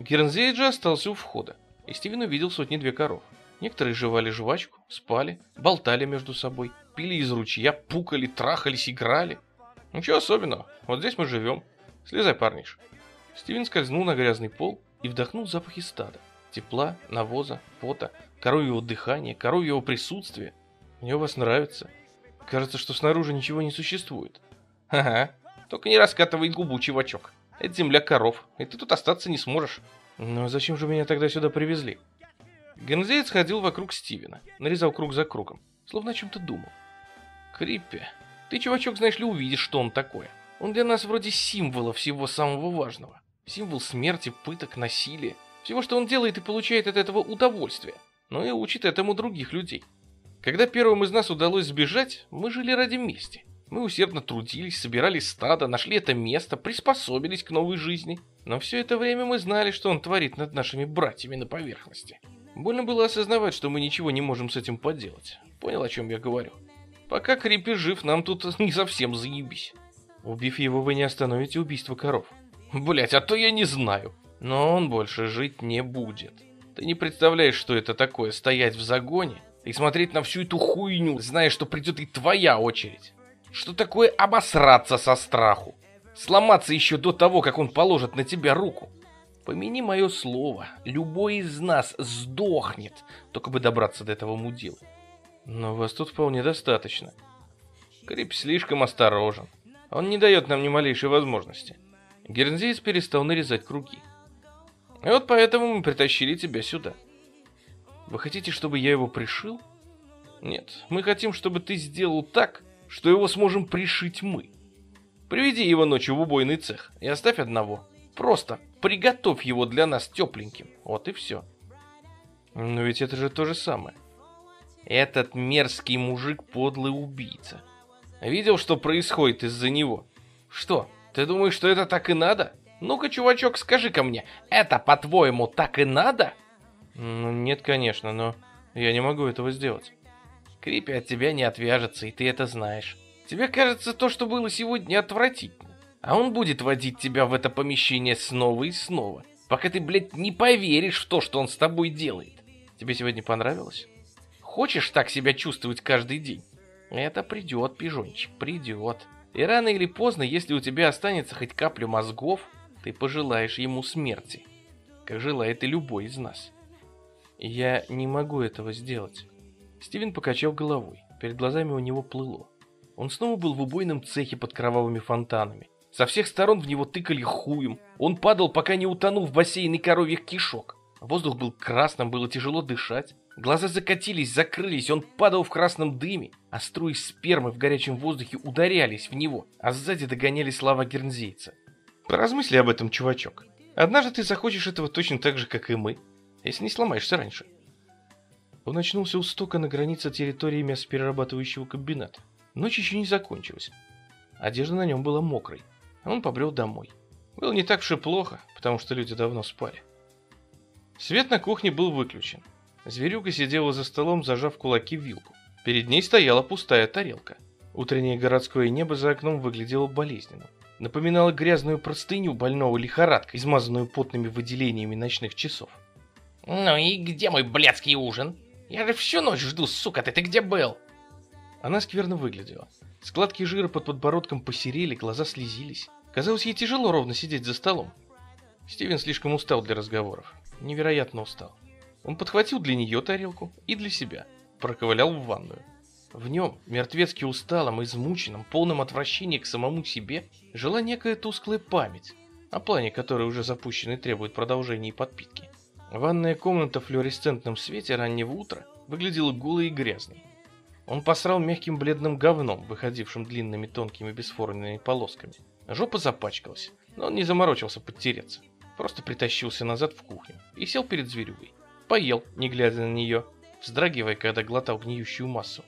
Гернзей же остался у входа, и Стивен увидел сотни-две коров. Некоторые жевали жвачку, спали, болтали между собой, пили из ручья, пукали, трахались, играли. Ничего особенного, вот здесь мы живем. Слезай, парниш. Стивен скользнул на грязный пол и вдохнул запахи стада. Тепла, навоза, пота, коровьего дыхания, коровьего присутствия. Мне у вас нравится. Кажется, что снаружи ничего не существует. Ага, только не раскатывай губу, чувачок. Это земля коров, и ты тут остаться не сможешь. Ну а зачем же меня тогда сюда привезли? Гензеец ходил вокруг Стивена, нарезал круг за кругом, словно о чем-то думал. Криппи, ты, чувачок, знаешь ли, увидишь, что он такое. Он для нас вроде символа всего самого важного. Символ смерти, пыток, насилия. Всего, что он делает и получает от этого удовольствие. Но и учит этому других людей. Когда первым из нас удалось сбежать, мы жили ради мести. Мы усердно трудились, собирали стадо, нашли это место, приспособились к новой жизни. Но все это время мы знали, что он творит над нашими братьями на поверхности. Больно было осознавать, что мы ничего не можем с этим поделать. Понял, о чем я говорю? Пока Крипи жив, нам тут не совсем заебись. Убив его, вы не остановите убийство коров. Блять, а то я не знаю. Но он больше жить не будет. Ты не представляешь, что это такое, стоять в загоне и смотреть на всю эту хуйню, зная, что придет и твоя очередь. что такое обосраться со страху. Сломаться еще до того, как он положит на тебя руку. Помяни мое слово, любой из нас сдохнет, только бы добраться до этого мудила. Но вас тут вполне достаточно. Крип слишком осторожен. Он не дает нам ни малейшей возможности. Гернзейс перестал нарезать круги. И вот поэтому мы притащили тебя сюда. Вы хотите, чтобы я его пришил? Нет, мы хотим, чтобы ты сделал так, что его сможем пришить мы. Приведи его ночью в убойный цех и оставь одного. Просто приготовь его для нас тепленьким. Вот и все. Но ведь это же то же самое. Этот мерзкий мужик подлый убийца. Видел, что происходит из-за него? Что, ты думаешь, что это так и надо? Ну-ка, чувачок, скажи-ка мне, это, по-твоему, так и надо? Ну, нет, конечно, но я не могу этого сделать. Крипи от тебя не отвяжется, и ты это знаешь. Тебе кажется, то, что было сегодня, отвратительно. А он будет водить тебя в это помещение снова и снова, пока ты, блядь, не поверишь в то, что он с тобой делает. Тебе сегодня понравилось? Хочешь так себя чувствовать каждый день? Это придет, пижончик, придет. И рано или поздно, если у тебя останется хоть капля мозгов, ты пожелаешь ему смерти, как желает и любой из нас. Я не могу этого сделать. Стивен покачал головой. Перед глазами у него плыло. Он снова был в убойном цехе под кровавыми фонтанами. Со всех сторон в него тыкали хуем. Он падал, пока не утонул в бассейне коровьих кишок. Воздух был красным, было тяжело дышать. Глаза закатились, закрылись, он падал в красном дыме, а струи спермы в горячем воздухе ударялись в него, а сзади догоняли слова гернзейца. Поразмысли об этом, чувачок. Однажды ты захочешь этого точно так же, как и мы, если не сломаешься раньше. Он очнулся у стока на границе территории мясоперерабатывающего комбината. Ночь еще не закончилась. Одежда на нем была мокрой. Он побрел домой. Было не так уж и плохо, потому что люди давно спали. Свет на кухне был выключен. Зверюга сидела за столом, зажав кулаки в вилку. Перед ней стояла пустая тарелка. Утреннее городское небо за окном выглядело болезненно. Напоминало грязную простыню больного лихорадкой, измазанную потными выделениями ночных часов. «Ну и где мой блядский ужин? Я же всю ночь жду, сука, ты, ты где был?» Она скверно выглядела. Складки жира под подбородком посерели, глаза слезились. Казалось, ей тяжело ровно сидеть за столом. Стивен слишком устал для разговоров. Невероятно устал. Он подхватил для нее тарелку и для себя. Проковылял в ванную. В нем, мертвецки усталым, измученным, полным отвращения к самому себе, жила некая тусклая память, о плане которой уже запущен и требует продолжения и подпитки. Ванная комната в флуоресцентном свете раннего утра выглядела голой и грязной. Он посрал мягким бледным говном, выходившим длинными тонкими бесформенными полосками. Жопа запачкалась, но он не заморочился подтереться. Просто притащился назад в кухню и сел перед зверюгой. Поел, не глядя на нее, вздрагивая, когда глотал гниющую массу.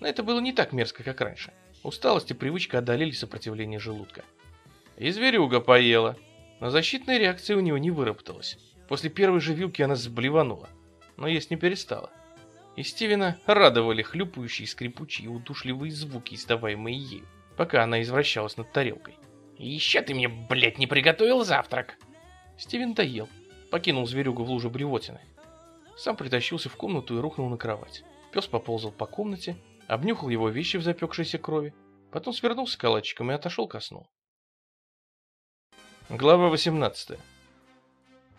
Но это было не так мерзко, как раньше. Усталость и привычка одолели сопротивление желудка. И зверюга поела, но защитная реакция у него не выработалась. После первой же вилки она заблеванула, но есть не перестала. И Стивена радовали хлюпающие, скрипучие и удушливые звуки, издаваемые ею, пока она извращалась над тарелкой. «Еще ты мне, блядь, не приготовил завтрак!» Стивен доел, покинул зверюгу в луже блевотины. Сам притащился в комнату и рухнул на кровать. Пес поползал по комнате, обнюхал его вещи в запекшейся крови, потом свернулся калачиком и отошел ко сну. Глава 18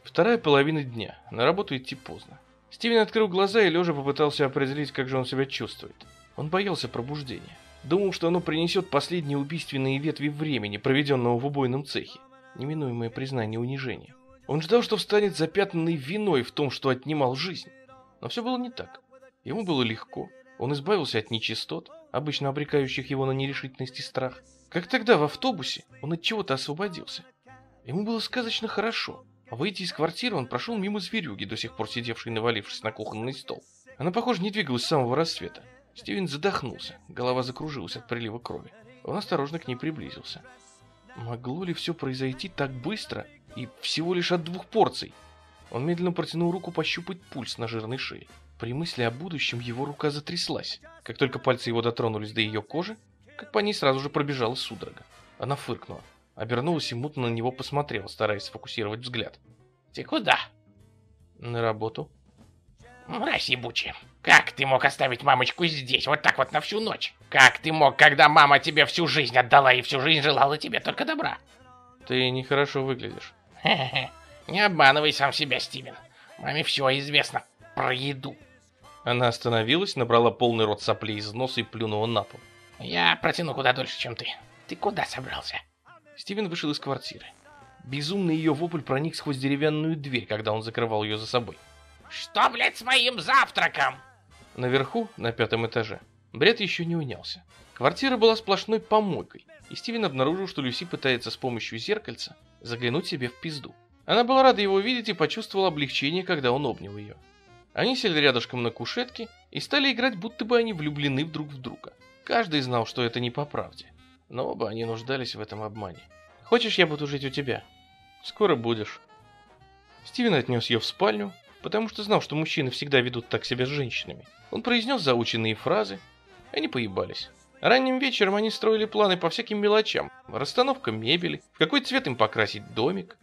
Вторая половина дня. На работу идти поздно. Стивен открыл глаза и лежа попытался определить, как же он себя чувствует. Он боялся пробуждения. Думал, что оно принесет последние убийственные ветви времени, проведенного в убойном цехе. Неминуемое признание унижения. Он ждал, что встанет запятнанный виной в том, что отнимал жизнь. Но все было не так. Ему было легко. Он избавился от нечистот, обычно обрекающих его на нерешительность и страх. Как тогда в автобусе он от чего-то освободился. Ему было сказочно хорошо. А выйти из квартиры он прошел мимо зверюги, до сих пор сидевшей навалившись на кухонный стол. Она, похоже, не двигалась с самого рассвета. Стивен задохнулся, голова закружилась от прилива крови. Он осторожно к ней приблизился. Могло ли все произойти так быстро и всего лишь от двух порций? Он медленно протянул руку пощупать пульс на жирной шее. При мысли о будущем его рука затряслась. Как только пальцы его дотронулись до ее кожи, как по ней сразу же пробежала судорога. Она фыркнула. Обернулась и мутно на него посмотрела, стараясь сфокусировать взгляд. «Ты куда?» «На работу». Мразь ебучая. Как ты мог оставить мамочку здесь, вот так вот на всю ночь? Как ты мог, когда мама тебе всю жизнь отдала и всю жизнь желала тебе только добра? Ты нехорошо выглядишь. Хе-хе. Не обманывай сам себя, Стивен. Маме все известно про еду. Она остановилась, набрала полный рот соплей из носа и плюнула на пол. Я протяну куда дольше, чем ты. Ты куда собрался? Стивен вышел из квартиры. Безумный ее вопль проник сквозь деревянную дверь, когда он закрывал ее за собой. Что, блядь, с моим завтраком? Наверху, на пятом этаже, бред еще не унялся. Квартира была сплошной помойкой, и Стивен обнаружил, что Люси пытается с помощью зеркальца заглянуть себе в пизду. Она была рада его видеть и почувствовала облегчение, когда он обнял ее. Они сели рядышком на кушетке и стали играть, будто бы они влюблены друг в друга. Каждый знал, что это не по правде, но оба они нуждались в этом обмане. «Хочешь, я буду жить у тебя?» «Скоро будешь». Стивен отнес ее в спальню, потому что знал, что мужчины всегда ведут так себя с женщинами. Он произнес заученные фразы, они поебались. Ранним вечером они строили планы по всяким мелочам. Расстановка мебели, в какой цвет им покрасить домик.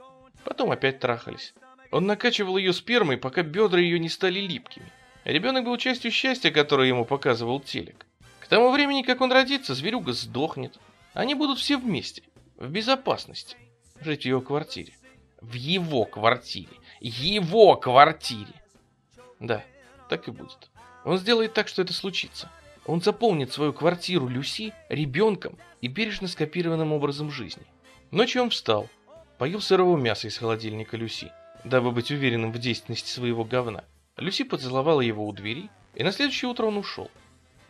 Потом опять трахались. Он накачивал ее спермой, пока бедра ее не стали липкими. Ребенок был частью счастья, которое ему показывал телек. К тому времени, как он родится, зверюга сдохнет. Они будут все вместе, в безопасности, жить в его квартире. В его квартире. Его квартире. Да, так и будет. Он сделает так, что это случится. Он заполнит свою квартиру Люси ребенком и бережно скопированным образом жизни. Ночью он встал, поел сырого мяса из холодильника Люси, дабы быть уверенным в действенности своего говна. Люси поцеловала его у двери, и на следующее утро он ушел.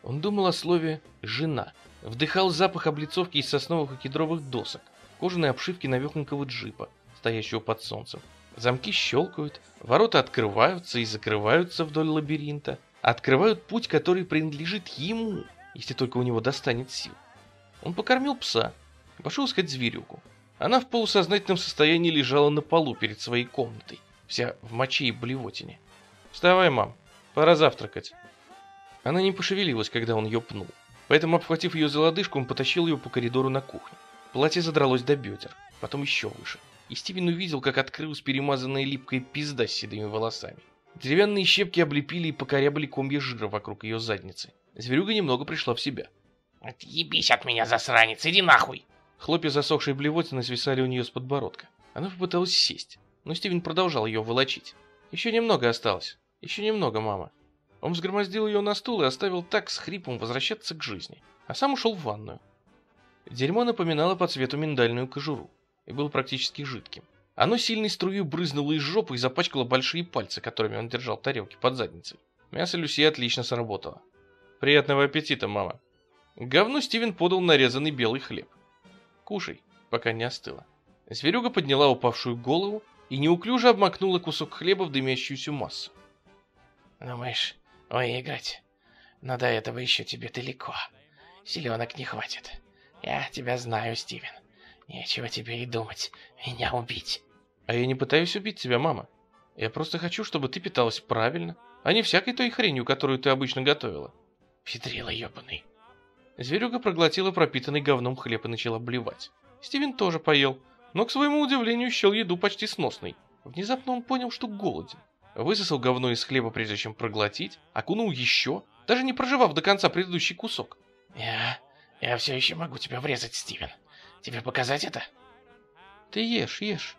Он думал о слове «жена», вдыхал запах облицовки из сосновых и кедровых досок, кожаной обшивки навехонького джипа, стоящего под солнцем. Замки щелкают, ворота открываются и закрываются вдоль лабиринта, открывают путь, который принадлежит ему, если только у него достанет сил. Он покормил пса, пошел искать зверюку. Она в полусознательном состоянии лежала на полу перед своей комнатой, вся в моче и блевотине. «Вставай, мам, пора завтракать». Она не пошевелилась, когда он ее пнул. Поэтому, обхватив ее за лодыжку, он потащил ее по коридору на кухню. Платье задралось до бедер, потом еще выше. И Стивен увидел, как открылась перемазанная липкой пизда с седыми волосами. Деревянные щепки облепили и покорябали комья жира вокруг ее задницы. Зверюга немного пришла в себя. Отъебись от меня, засранец, иди нахуй. Хлопья засохшей блевотины свисали у нее с подбородка. Она попыталась сесть, но Стивен продолжал ее волочить. Еще немного осталось. Еще немного, мама. Он взгромоздил ее на стул и оставил так с хрипом возвращаться к жизни, а сам ушел в ванную. Дерьмо напоминало по цвету миндальную кожуру и было практически жидким. Оно сильной струей брызнуло из жопы и запачкало большие пальцы, которыми он держал тарелки под задницей. Мясо Люси отлично сработало. «Приятного аппетита, мама!» говну Стивен подал нарезанный белый хлеб. «Кушай, пока не остыло». Зверюга подняла упавшую голову и неуклюже обмакнула кусок хлеба в дымящуюся массу. «Думаешь, выиграть? Но до этого еще тебе далеко. Селенок не хватит. Я тебя знаю, Стивен. Нечего тебе и думать меня убить. А я не пытаюсь убить тебя, мама. Я просто хочу, чтобы ты питалась правильно, а не всякой той хренью, которую ты обычно готовила. Петрила ебаный. Зверюга проглотила пропитанный говном хлеб и начала блевать. Стивен тоже поел, но, к своему удивлению, счел еду почти сносной. Внезапно он понял, что голоден. Высосал говно из хлеба, прежде чем проглотить, окунул еще, даже не проживав до конца предыдущий кусок. Я... я все еще могу тебя врезать, Стивен. Тебе показать это? Ты ешь, ешь.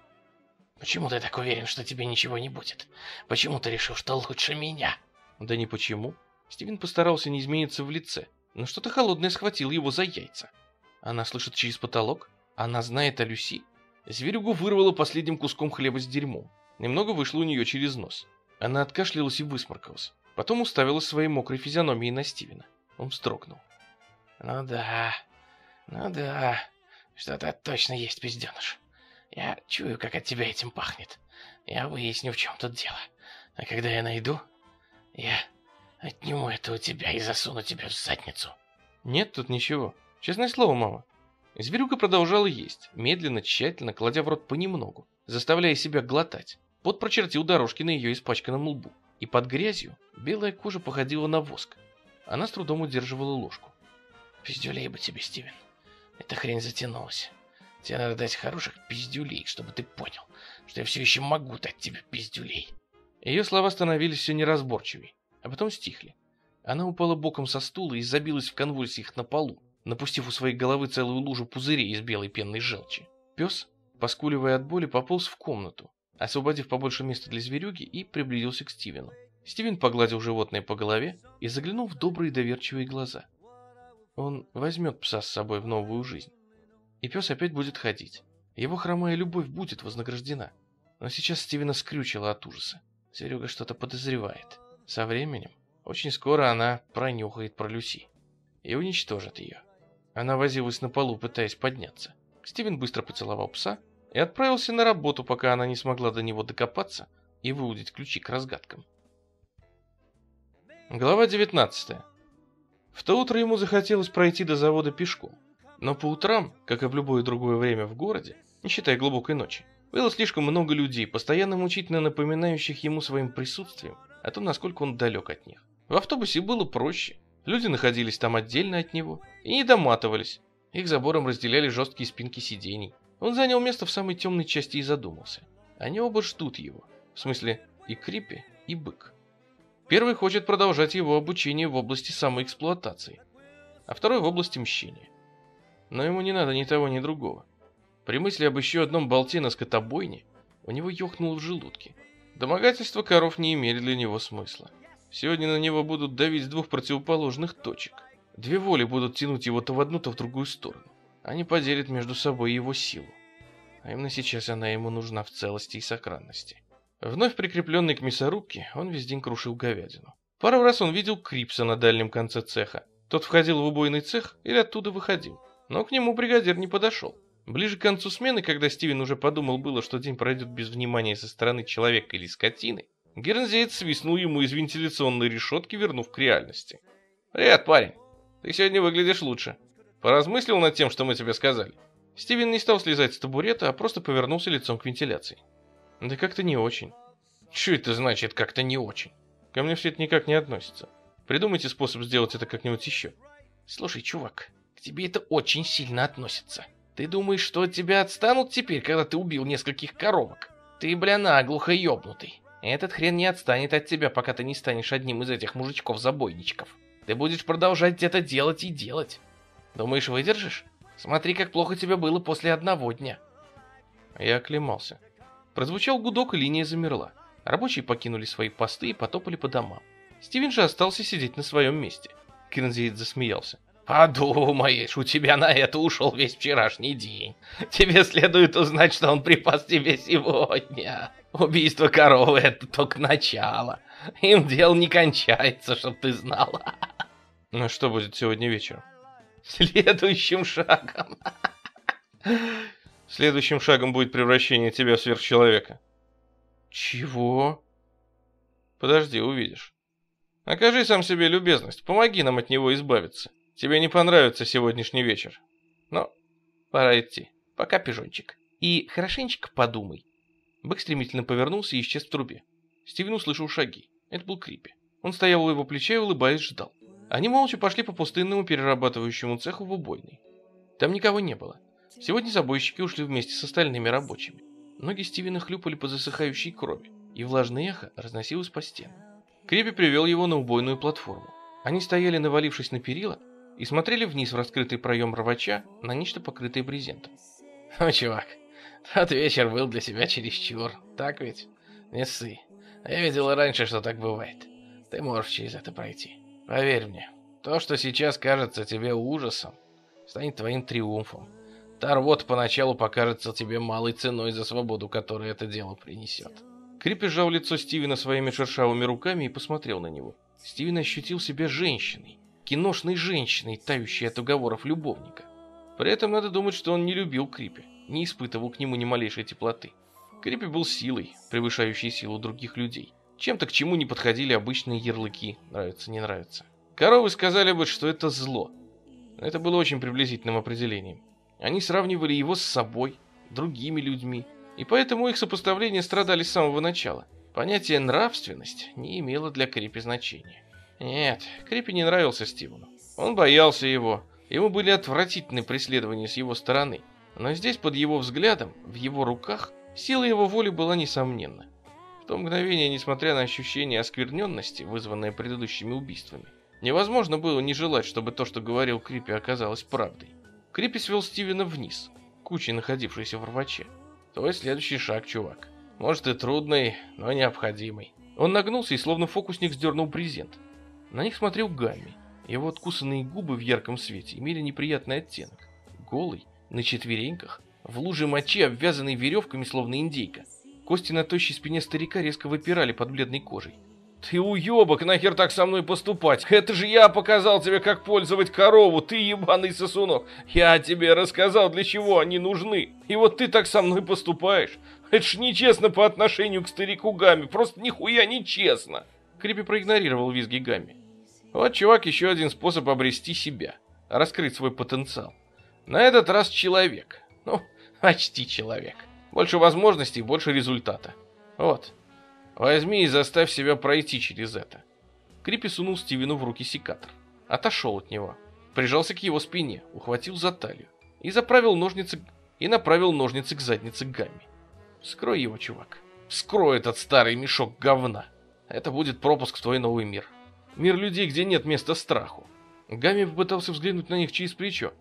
Почему ты так уверен, что тебе ничего не будет? Почему ты решил, что лучше меня? Да не почему. Стивен постарался не измениться в лице, но что-то холодное схватило его за яйца. Она слышит через потолок? Она знает о Люси? Зверюгу вырвало последним куском хлеба с дерьмом. Немного вышло у нее через нос. Она откашлялась и высморкалась. Потом уставилась своей мокрой физиономией на Стивена. Он вздрогнул. Ну да, ну да, что-то точно есть, пизденыш. Я чую, как от тебя этим пахнет. Я выясню, в чем тут дело. А когда я найду, я отниму это у тебя и засуну тебя в задницу. Нет тут ничего. Честное слово, мама. Зверюга продолжала есть, медленно, тщательно, кладя в рот понемногу, заставляя себя глотать. Пот прочертил дорожки на ее испачканном лбу, и под грязью белая кожа походила на воск. Она с трудом удерживала ложку. Пиздюлей бы тебе, Стивен. Эта хрень затянулась. Тебе надо дать хороших пиздюлей, чтобы ты понял, что я все еще могу дать тебе пиздюлей. Ее слова становились все неразборчивее, а потом стихли. Она упала боком со стула и забилась в конвульсиях на полу, напустив у своей головы целую лужу пузырей из белой пенной желчи. Пес, поскуливая от боли, пополз в комнату, освободив побольше места для зверюги и приблизился к Стивену. Стивен погладил животное по голове и заглянул в добрые доверчивые глаза. Он возьмет пса с собой в новую жизнь. И пес опять будет ходить. Его хромая любовь будет вознаграждена. Но сейчас Стивена скрючило от ужаса. Серега что-то подозревает. Со временем, очень скоро она пронюхает про Люси и уничтожит ее. Она возилась на полу, пытаясь подняться. Стивен быстро поцеловал пса и отправился на работу, пока она не смогла до него докопаться и выудить ключи к разгадкам. Глава 19. В то утро ему захотелось пройти до завода пешком. Но по утрам, как и в любое другое время в городе, не считая глубокой ночи, было слишком много людей, постоянно мучительно напоминающих ему своим присутствием о том, насколько он далек от них. В автобусе было проще. Люди находились там отдельно от него и не доматывались. Их забором разделяли жесткие спинки сидений. Он занял место в самой темной части и задумался. Они оба ждут его. В смысле, и Крипи, и Бык. Первый хочет продолжать его обучение в области самоэксплуатации, а второй в области мщения. Но ему не надо ни того, ни другого. При мысли об еще одном болте на скотобойне у него ёхнуло в желудке. Домогательства коров не имели для него смысла. Сегодня на него будут давить с двух противоположных точек. Две воли будут тянуть его то в одну, то в другую сторону. Они поделят между собой его силу. А именно сейчас она ему нужна в целости и сохранности. Вновь прикрепленный к мясорубке, он весь день крушил говядину. Пару раз он видел Крипса на дальнем конце цеха. Тот входил в убойный цех или оттуда выходил. Но к нему бригадир не подошел. Ближе к концу смены, когда Стивен уже подумал было, что день пройдет без внимания со стороны человека или скотины, Гернзеец свистнул ему из вентиляционной решетки, вернув к реальности. «Привет, парень. Ты сегодня выглядишь лучше. Поразмыслил над тем, что мы тебе сказали?» Стивен не стал слезать с табурета, а просто повернулся лицом к вентиляции. «Да как-то не очень». «Что это значит, как-то не очень?» «Ко мне все это никак не относится. Придумайте способ сделать это как-нибудь еще». «Слушай, чувак, к тебе это очень сильно относится». Ты думаешь, что от тебя отстанут теперь, когда ты убил нескольких коровок? Ты, бля, наглухо ёбнутый. Этот хрен не отстанет от тебя, пока ты не станешь одним из этих мужичков-забойничков. Ты будешь продолжать это делать и делать. Думаешь, выдержишь? Смотри, как плохо тебе было после одного дня. Я оклемался. Прозвучал гудок, и линия замерла. Рабочие покинули свои посты и потопали по домам. Стивен же остался сидеть на своем месте. Кирнзеид засмеялся. Подумаешь, у тебя на это ушел весь вчерашний день. Тебе следует узнать, что он припас тебе сегодня. Убийство коровы — это только начало. Им дело не кончается, чтоб ты знала. Ну что будет сегодня вечером? Следующим шагом. Следующим шагом будет превращение тебя в сверхчеловека. Чего? Подожди, увидишь. Окажи сам себе любезность, помоги нам от него избавиться. Тебе не понравится сегодняшний вечер. Но пора идти. Пока, пижончик. И хорошенечко подумай. Бык стремительно повернулся и исчез в трубе. Стивен услышал шаги. Это был Крипи. Он стоял у его плеча и, улыбаясь, ждал. Они молча пошли по пустынному перерабатывающему цеху в убойный. Там никого не было. Сегодня забойщики ушли вместе с остальными рабочими. Ноги Стивена хлюпали по засыхающей крови, и влажное эхо разносилось по стенам. Крипи привел его на убойную платформу. Они стояли, навалившись на перила, и смотрели вниз в раскрытый проем рвача на нечто покрытое брезентом. «О, чувак, тот вечер был для себя чересчур, так ведь? Не ссы. Я видел раньше, что так бывает. Ты можешь через это пройти. Поверь мне, то, что сейчас кажется тебе ужасом, станет твоим триумфом. Тарвот поначалу покажется тебе малой ценой за свободу, которую это дело принесет». Крипи сжал лицо Стивена своими шершавыми руками и посмотрел на него. Стивен ощутил себя женщиной, киношной женщиной, тающей от уговоров любовника. При этом надо думать, что он не любил Крипи, не испытывал к нему ни малейшей теплоты. Крипи был силой, превышающей силу других людей. Чем-то к чему не подходили обычные ярлыки «нравится, не нравится». Коровы сказали бы, что это зло. Это было очень приблизительным определением. Они сравнивали его с собой, другими людьми, и поэтому их сопоставления страдали с самого начала. Понятие «нравственность» не имело для Крипи значения. Нет, Крипи не нравился Стивену. Он боялся его. Ему были отвратительны преследования с его стороны. Но здесь, под его взглядом, в его руках, сила его воли была несомненна. В то мгновение, несмотря на ощущение оскверненности, вызванное предыдущими убийствами, невозможно было не желать, чтобы то, что говорил Крипи, оказалось правдой. Крипи свел Стивена вниз, кучей находившейся в рваче. Твой следующий шаг, чувак. Может и трудный, но необходимый. Он нагнулся и словно фокусник сдернул брезент. На них смотрел Гамми. Его откусанные губы в ярком свете имели неприятный оттенок. Голый, на четвереньках, в луже мочи, обвязанный веревками, словно индейка. Кости на тощей спине старика резко выпирали под бледной кожей. «Ты уебок, нахер так со мной поступать? Это же я показал тебе, как пользовать корову, ты ебаный сосунок! Я тебе рассказал, для чего они нужны, и вот ты так со мной поступаешь! Это ж нечестно по отношению к старику Гамми, просто нихуя нечестно!» Крипи проигнорировал визги Гамми. Вот, чувак, еще один способ обрести себя, раскрыть свой потенциал. На этот раз человек. Ну, почти человек. Больше возможностей, больше результата. Вот. Возьми и заставь себя пройти через это. Крипи сунул Стивену в руки секатор. Отошел от него. Прижался к его спине, ухватил за талию. И заправил ножницы... И направил ножницы к заднице Гамми. Вскрой его, чувак. Вскрой этот старый мешок говна. Это будет пропуск в твой новый мир. Мир людей, где нет места страху. Гамми попытался взглянуть на них через плечо.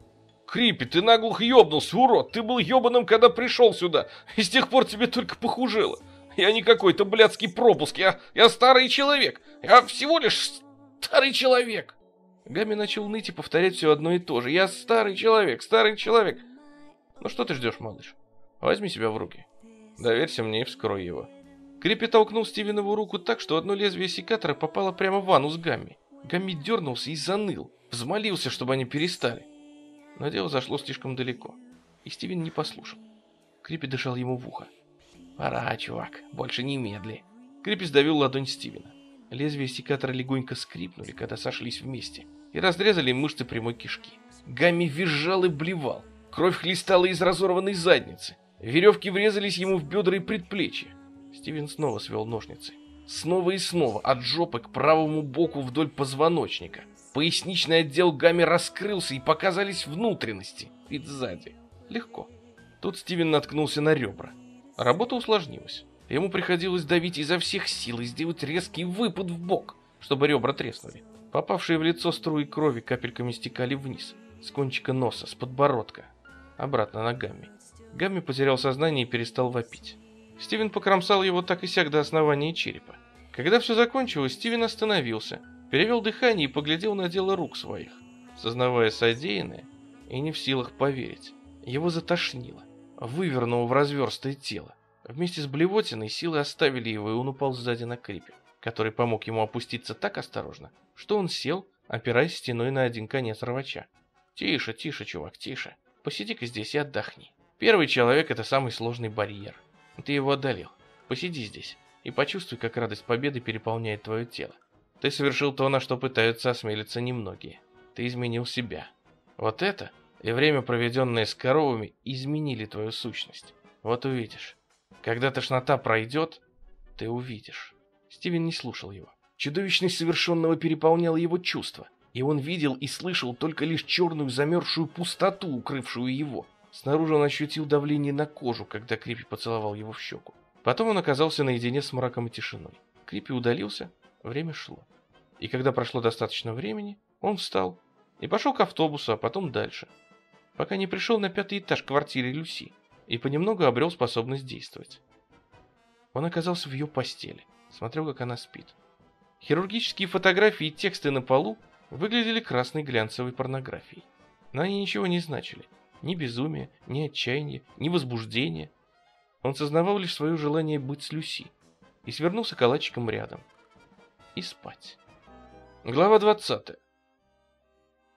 Крипи, ты наглухо ёбнулся, урод! Ты был ёбаным, когда пришел сюда, и с тех пор тебе только похужило. Я не какой-то блядский пропуск, я, я старый человек. Я всего лишь старый человек. Гамми начал ныть и повторять все одно и то же. Я старый человек, старый человек. Ну что ты ждешь, малыш? Возьми себя в руки. Доверься мне и вскрой его. Крипи толкнул Стивенову руку так, что одно лезвие секатора попало прямо в ванну с Гамми. Гамми дернулся и заныл, взмолился, чтобы они перестали. Но дело зашло слишком далеко, и Стивен не послушал. Крипи дышал ему в ухо. «Пора, чувак, больше не медли». Крипи сдавил ладонь Стивена. Лезвия секатора легонько скрипнули, когда сошлись вместе, и разрезали мышцы прямой кишки. Гамми визжал и блевал. Кровь хлестала из разорванной задницы. Веревки врезались ему в бедра и предплечья. Стивен снова свел ножницы. Снова и снова, от жопы к правому боку вдоль позвоночника. Поясничный отдел Гамми раскрылся, и показались внутренности. Вид сзади. Легко. Тут Стивен наткнулся на ребра. Работа усложнилась. Ему приходилось давить изо всех сил и сделать резкий выпад в бок, чтобы ребра треснули. Попавшие в лицо струи крови капельками стекали вниз, с кончика носа, с подбородка, обратно на Гамми. Гамми потерял сознание и перестал вопить. Стивен покромсал его так и сяк до основания черепа. Когда все закончилось, Стивен остановился, перевел дыхание и поглядел на дело рук своих, сознавая содеянное и не в силах поверить. Его затошнило, вывернуло в разверстое тело. Вместе с блевотиной силы оставили его, и он упал сзади на крипе, который помог ему опуститься так осторожно, что он сел, опираясь стеной на один конец рвача. «Тише, тише, чувак, тише. Посиди-ка здесь и отдохни. Первый человек — это самый сложный барьер. Ты его одолел. Посиди здесь и почувствуй, как радость победы переполняет твое тело. Ты совершил то, на что пытаются осмелиться немногие. Ты изменил себя. Вот это и время, проведенное с коровами, изменили твою сущность. Вот увидишь. Когда тошнота пройдет, ты увидишь. Стивен не слушал его. Чудовищность совершенного переполняла его чувства, и он видел и слышал только лишь черную замерзшую пустоту, укрывшую его. Снаружи он ощутил давление на кожу, когда Крипи поцеловал его в щеку. Потом он оказался наедине с мраком и тишиной. Крипи удалился, время шло. И когда прошло достаточно времени, он встал и пошел к автобусу, а потом дальше, пока не пришел на пятый этаж квартиры Люси и понемногу обрел способность действовать. Он оказался в ее постели, смотрел, как она спит. Хирургические фотографии и тексты на полу выглядели красной глянцевой порнографией. Но они ничего не значили ни безумия, ни отчаяния, ни возбуждения. Он сознавал лишь свое желание быть с Люси и свернулся калачиком рядом. И спать. Глава 20.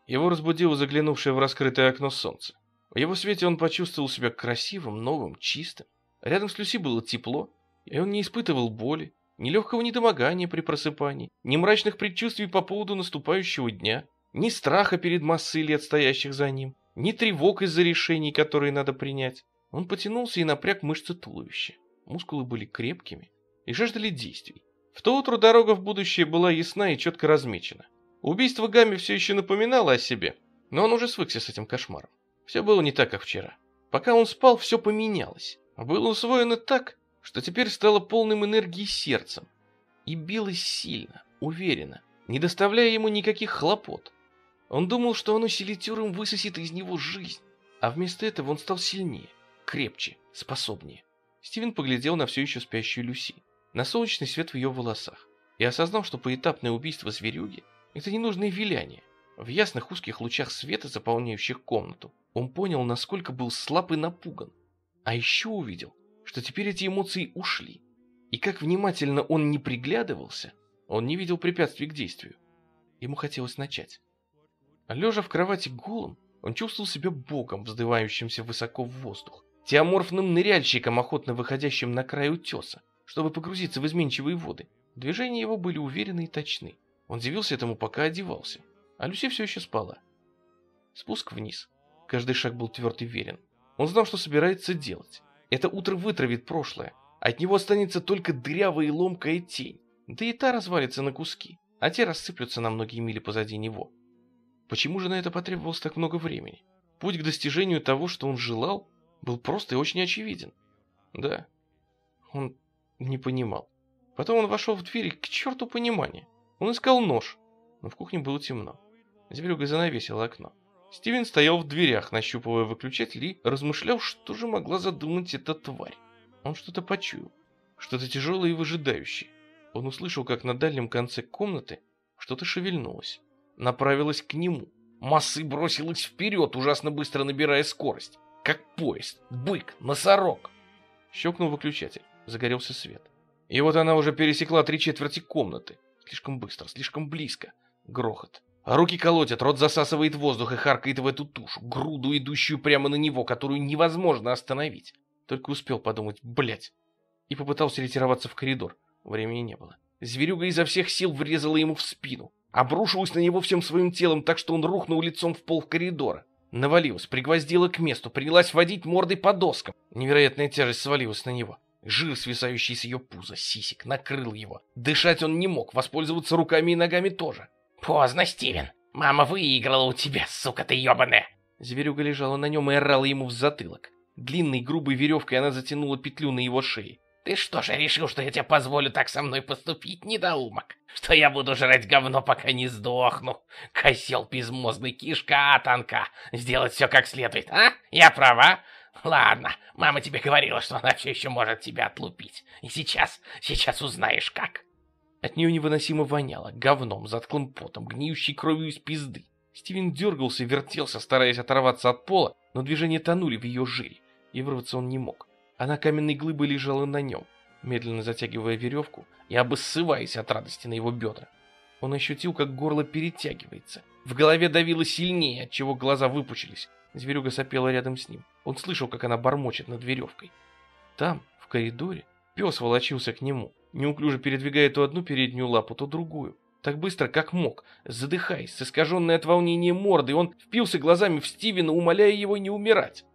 Его разбудило заглянувшее в раскрытое окно солнце. В его свете он почувствовал себя красивым, новым, чистым. Рядом с Люси было тепло, и он не испытывал боли, ни легкого недомогания при просыпании, ни мрачных предчувствий по поводу наступающего дня, ни страха перед массой лет, стоящих за ним ни тревог из-за решений, которые надо принять. Он потянулся и напряг мышцы туловища. Мускулы были крепкими и жаждали действий. В то утро дорога в будущее была ясна и четко размечена. Убийство Гамми все еще напоминало о себе, но он уже свыкся с этим кошмаром. Все было не так, как вчера. Пока он спал, все поменялось. Было усвоено так, что теперь стало полным энергии сердцем и билось сильно, уверенно, не доставляя ему никаких хлопот. Он думал, что оно селитюром высосет из него жизнь, а вместо этого он стал сильнее, крепче, способнее. Стивен поглядел на все еще спящую Люси, на солнечный свет в ее волосах, и осознал, что поэтапное убийство зверюги – это ненужное виляние. В ясных узких лучах света, заполняющих комнату, он понял, насколько был слаб и напуган. А еще увидел, что теперь эти эмоции ушли. И как внимательно он не приглядывался, он не видел препятствий к действию. Ему хотелось начать. Лежа в кровати голым, он чувствовал себя богом, вздывающимся высоко в воздух, теоморфным ныряльщиком, охотно выходящим на край утеса, чтобы погрузиться в изменчивые воды. Движения его были уверены и точны. Он удивился этому, пока одевался. А Люси все еще спала. Спуск вниз. Каждый шаг был тверд и верен. Он знал, что собирается делать. Это утро вытравит прошлое. От него останется только дырявая и ломкая тень. Да и та развалится на куски, а те рассыплются на многие мили позади него. Почему же на это потребовалось так много времени? Путь к достижению того, что он желал, был просто и очень очевиден. Да, он не понимал. Потом он вошел в дверь к черту понимания. Он искал нож, но в кухне было темно. Зверюга занавесила окно. Стивен стоял в дверях, нащупывая выключатель и размышлял, что же могла задумать эта тварь. Он что-то почуял, что-то тяжелое и выжидающее. Он услышал, как на дальнем конце комнаты что-то шевельнулось. Направилось к нему. Массы бросилась вперед, ужасно быстро набирая скорость. Как поезд, бык, носорог. Щелкнул выключатель. Загорелся свет. И вот она уже пересекла три четверти комнаты. Слишком быстро, слишком близко. Грохот. А руки колотят, рот засасывает воздух и харкает в эту тушу, груду, идущую прямо на него, которую невозможно остановить. Только успел подумать, блять, и попытался ретироваться в коридор. Времени не было. Зверюга изо всех сил врезала ему в спину. Обрушилась на него всем своим телом, так что он рухнул лицом в пол коридора. Навалилась, пригвоздила к месту, принялась водить мордой по доскам. Невероятная тяжесть свалилась на него. Жир, свисающий с ее пуза, сисек, накрыл его. Дышать он не мог, воспользоваться руками и ногами тоже. Поздно, Стивен. Мама выиграла у тебя, сука ты ебаная. Зверюга лежала на нем и орала ему в затылок. Длинной грубой веревкой она затянула петлю на его шее. Ты что же решил, что я тебе позволю так со мной поступить, недоумок? Что я буду жрать говно, пока не сдохну? Козел безмозглый, кишка танка. Сделать все как следует, а? Я права? Ладно, мама тебе говорила, что она все еще может тебя отлупить. И сейчас, сейчас узнаешь как. От нее невыносимо воняло, говном, затклым потом, гниющей кровью из пизды. Стивен дергался, вертелся, стараясь оторваться от пола, но движения тонули в ее жире, и вырваться он не мог. Она каменной глыбой лежала на нем, медленно затягивая веревку и обоссываясь от радости на его бедра. Он ощутил, как горло перетягивается. В голове давило сильнее, отчего глаза выпучились. Зверюга сопела рядом с ним. Он слышал, как она бормочет над веревкой. Там, в коридоре, пес волочился к нему неуклюже передвигая то одну переднюю лапу, то другую. Так быстро, как мог, задыхаясь, с искаженной от волнения мордой, он впился глазами в Стивена, умоляя его не умирать.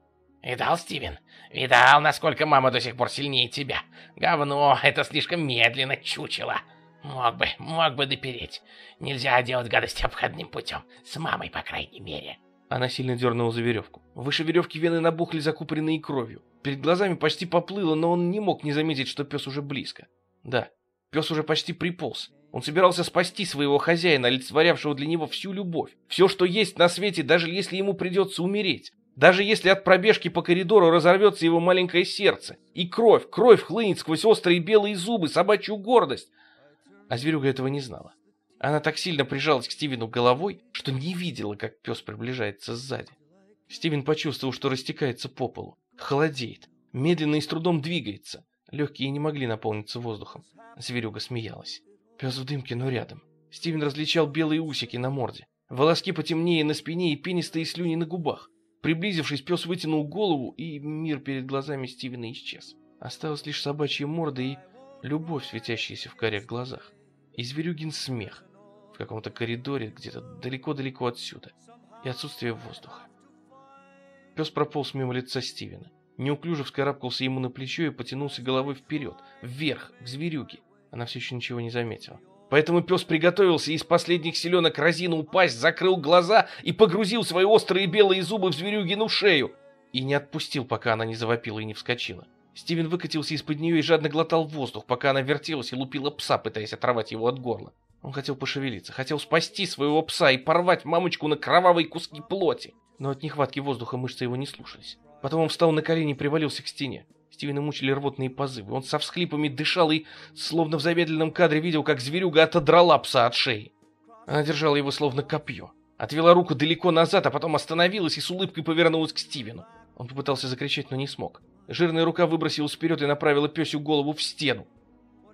«Видал, Стивен? Видал, насколько мама до сих пор сильнее тебя? Говно, это слишком медленно чучело. Мог бы, мог бы допереть. Нельзя делать гадости обходным путем. С мамой, по крайней мере». Она сильно дернула за веревку. Выше веревки вены набухли, закупоренные кровью. Перед глазами почти поплыло, но он не мог не заметить, что пес уже близко. Да, пес уже почти приполз. Он собирался спасти своего хозяина, олицетворявшего для него всю любовь. Все, что есть на свете, даже если ему придется умереть. Даже если от пробежки по коридору разорвется его маленькое сердце. И кровь, кровь хлынет сквозь острые белые зубы, собачью гордость. А зверюга этого не знала. Она так сильно прижалась к Стивену головой, что не видела, как пес приближается сзади. Стивен почувствовал, что растекается по полу, холодеет, медленно и с трудом двигается. Легкие не могли наполниться воздухом. Зверюга смеялась. Пес в дымке, но рядом. Стивен различал белые усики на морде. Волоски потемнее на спине и пенистые слюни на губах. Приблизившись, пес вытянул голову, и мир перед глазами Стивена исчез. Осталась лишь собачья морда и любовь, светящаяся в карих глазах. И зверюгин смех в каком-то коридоре где-то далеко-далеко отсюда. И отсутствие воздуха. Пес прополз мимо лица Стивена неуклюже вскарабкался ему на плечо и потянулся головой вперед, вверх, к зверюге. Она все еще ничего не заметила. Поэтому пес приготовился из последних селенок разину упасть, закрыл глаза и погрузил свои острые белые зубы в зверюгину шею. И не отпустил, пока она не завопила и не вскочила. Стивен выкатился из-под нее и жадно глотал воздух, пока она вертелась и лупила пса, пытаясь оторвать его от горла. Он хотел пошевелиться, хотел спасти своего пса и порвать мамочку на кровавые куски плоти. Но от нехватки воздуха мышцы его не слушались. Потом он встал на колени и привалился к стене. Стивена мучили рвотные позывы. Он со всхлипами дышал и, словно в замедленном кадре, видел, как зверюга отодрала пса от шеи. Она держала его словно копье. Отвела руку далеко назад, а потом остановилась и с улыбкой повернулась к Стивену. Он попытался закричать, но не смог. Жирная рука выбросилась вперед и направила пёсью голову в стену.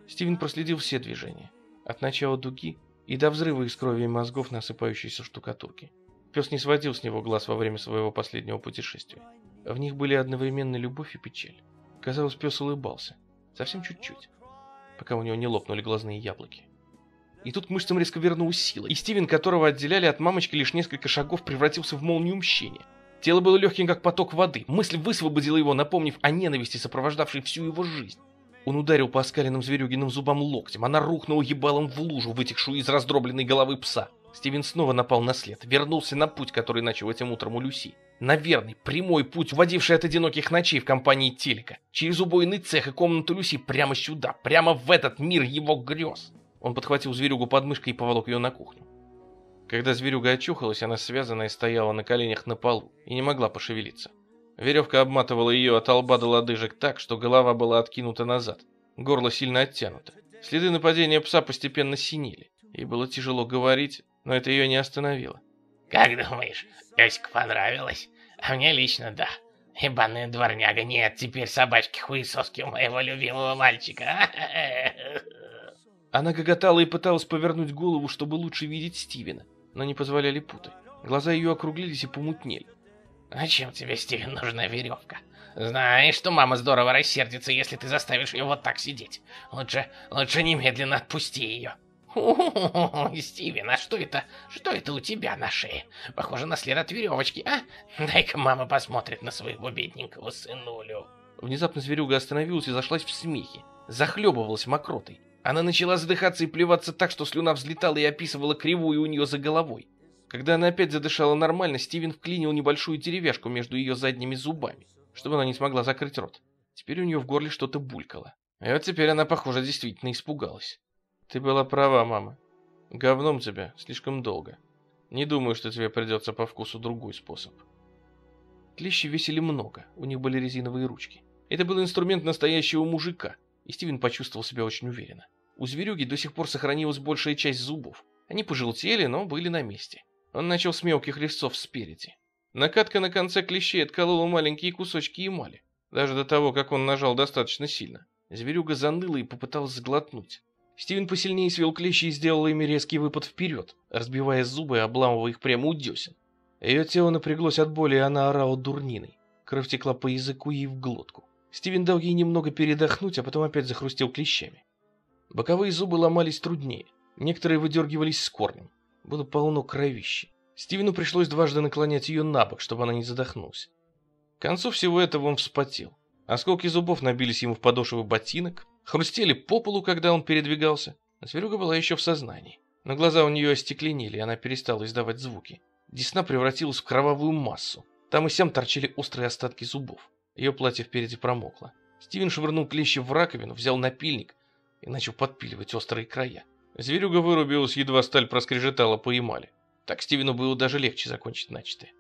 Стивен проследил все движения. От начала дуги и до взрыва из крови и мозгов на осыпающейся штукатурке. Пес не сводил с него глаз во время своего последнего путешествия. В них были одновременно любовь и печаль. Казалось, пес улыбался. Совсем чуть-чуть. Пока у него не лопнули глазные яблоки. И тут к мышцам резко вернулась сила, и Стивен, которого отделяли от мамочки лишь несколько шагов, превратился в молнию мщения. Тело было легким, как поток воды. Мысль высвободила его, напомнив о ненависти, сопровождавшей всю его жизнь. Он ударил по оскаленным зверюгиным зубам локтем. Она рухнула ебалом в лужу, вытекшую из раздробленной головы пса. Стивен снова напал на след, вернулся на путь, который начал этим утром у Люси. На прямой путь, водивший от одиноких ночей в компании Телека. Через убойный цех и комнату Люси прямо сюда, прямо в этот мир его грез. Он подхватил зверюгу под мышкой и поволок ее на кухню. Когда зверюга очухалась, она связанная стояла на коленях на полу и не могла пошевелиться. Веревка обматывала ее от лба до лодыжек так, что голова была откинута назад. Горло сильно оттянуто. Следы нападения пса постепенно синели. Ей было тяжело говорить, но это ее не остановило. Как думаешь, песик понравилось? А мне лично да. Ебаная дворняга, нет, теперь собачки хуесоски у моего любимого мальчика. Она гоготала и пыталась повернуть голову, чтобы лучше видеть Стивена, но не позволяли путы. Глаза ее округлились и помутнели. «Зачем тебе, Стивен, нужна веревка? Знаешь, что мама здорово рассердится, если ты заставишь ее вот так сидеть. Лучше, лучше немедленно отпусти ее». Стивен, а что это? Что это у тебя на шее? Похоже на след от веревочки, а? Дай-ка мама посмотрит на своего бедненького сынулю. Внезапно зверюга остановилась и зашлась в смехе. Захлебывалась мокротой. Она начала задыхаться и плеваться так, что слюна взлетала и описывала кривую у нее за головой. Когда она опять задышала нормально, Стивен вклинил небольшую деревяшку между ее задними зубами, чтобы она не смогла закрыть рот. Теперь у нее в горле что-то булькало. И вот теперь она, похоже, действительно испугалась. Ты была права, мама. Говном тебя слишком долго. Не думаю, что тебе придется по вкусу другой способ. Клещи весили много, у них были резиновые ручки. Это был инструмент настоящего мужика, и Стивен почувствовал себя очень уверенно. У зверюги до сих пор сохранилась большая часть зубов. Они пожелтели, но были на месте. Он начал с мелких резцов спереди. Накатка на конце клещей отколола маленькие кусочки эмали, даже до того, как он нажал достаточно сильно. Зверюга заныла и попыталась сглотнуть. Стивен посильнее свел клещи и сделал ими резкий выпад вперед, разбивая зубы и обламывая их прямо у десен. Ее тело напряглось от боли, и она орала дурниной. Кровь текла по языку ей в глотку. Стивен дал ей немного передохнуть, а потом опять захрустел клещами. Боковые зубы ломались труднее. Некоторые выдергивались с корнем. Было полно кровищи. Стивену пришлось дважды наклонять ее на бок, чтобы она не задохнулась. К концу всего этого он вспотел. Осколки зубов набились ему в подошвы ботинок, хрустели по полу, когда он передвигался. Зверюга была еще в сознании. Но глаза у нее остекленели, и она перестала издавать звуки. Десна превратилась в кровавую массу. Там и сям торчали острые остатки зубов. Ее платье впереди промокло. Стивен швырнул клещи в раковину, взял напильник и начал подпиливать острые края. Зверюга вырубилась, едва сталь проскрежетала по эмали. Так Стивену было даже легче закончить начатое.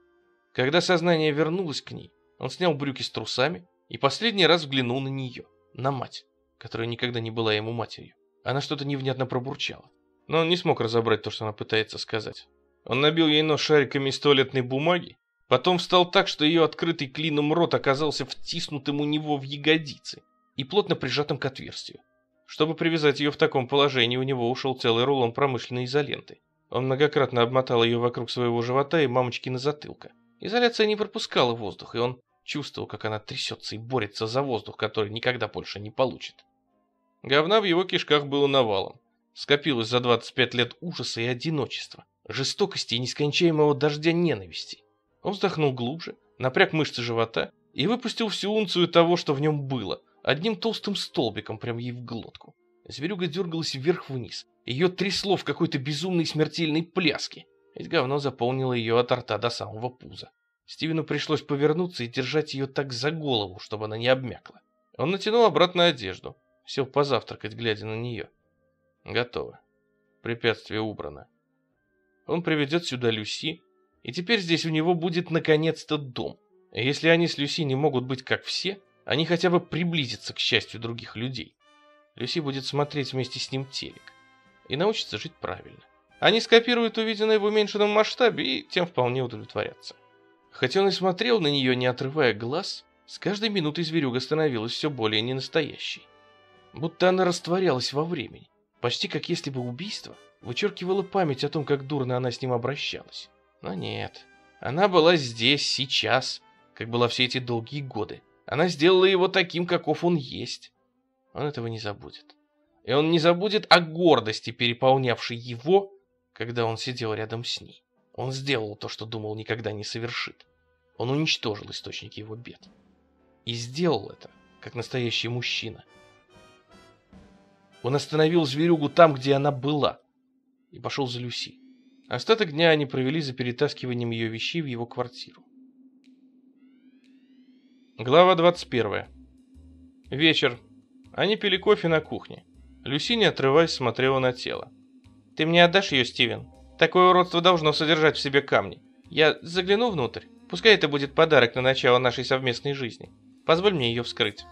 Когда сознание вернулось к ней, он снял брюки с трусами и последний раз взглянул на нее, на мать, которая никогда не была ему матерью. Она что-то невнятно пробурчала, но он не смог разобрать то, что она пытается сказать. Он набил ей нос шариками из туалетной бумаги, потом встал так, что ее открытый клином рот оказался втиснутым у него в ягодицы и плотно прижатым к отверстию. Чтобы привязать ее в таком положении, у него ушел целый рулон промышленной изоленты. Он многократно обмотал ее вокруг своего живота и мамочкина затылка. Изоляция не пропускала воздух, и он чувствовал, как она трясется и борется за воздух, который никогда больше не получит. Говна в его кишках было навалом. Скопилось за 25 лет ужаса и одиночества, жестокости и нескончаемого дождя ненависти. Он вздохнул глубже, напряг мышцы живота и выпустил всю унцию того, что в нем было, одним толстым столбиком прямо ей в глотку. Зверюга дергалась вверх-вниз. Ее трясло в какой-то безумной смертельной пляске. Ведь говно заполнило ее от рта до самого пуза. Стивену пришлось повернуться и держать ее так за голову, чтобы она не обмякла. Он натянул обратно одежду, сел позавтракать, глядя на нее. Готово. Препятствие убрано. Он приведет сюда Люси, и теперь здесь у него будет наконец-то дом. Если они с Люси не могут быть как все, они хотя бы приблизятся к счастью других людей. Люси будет смотреть вместе с ним телек и научится жить правильно. Они скопируют увиденное в уменьшенном масштабе и тем вполне удовлетворятся. Хотя он и смотрел на нее, не отрывая глаз, с каждой минутой зверюга становилась все более ненастоящей. Будто она растворялась во времени, почти как если бы убийство вычеркивало память о том, как дурно она с ним обращалась. Но нет, она была здесь, сейчас, как была все эти долгие годы. Она сделала его таким, каков он есть. Он этого не забудет. И он не забудет о гордости, переполнявшей его, когда он сидел рядом с ней. Он сделал то, что думал никогда не совершит. Он уничтожил источник его бед. И сделал это, как настоящий мужчина. Он остановил зверюгу там, где она была, и пошел за Люси. Остаток дня они провели за перетаскиванием ее вещей в его квартиру. Глава 21. Вечер. Они пили кофе на кухне. Люси, не отрываясь, смотрела на тело. «Ты мне отдашь ее, Стивен? Такое уродство должно содержать в себе камни. Я загляну внутрь. Пускай это будет подарок на начало нашей совместной жизни. Позволь мне ее вскрыть».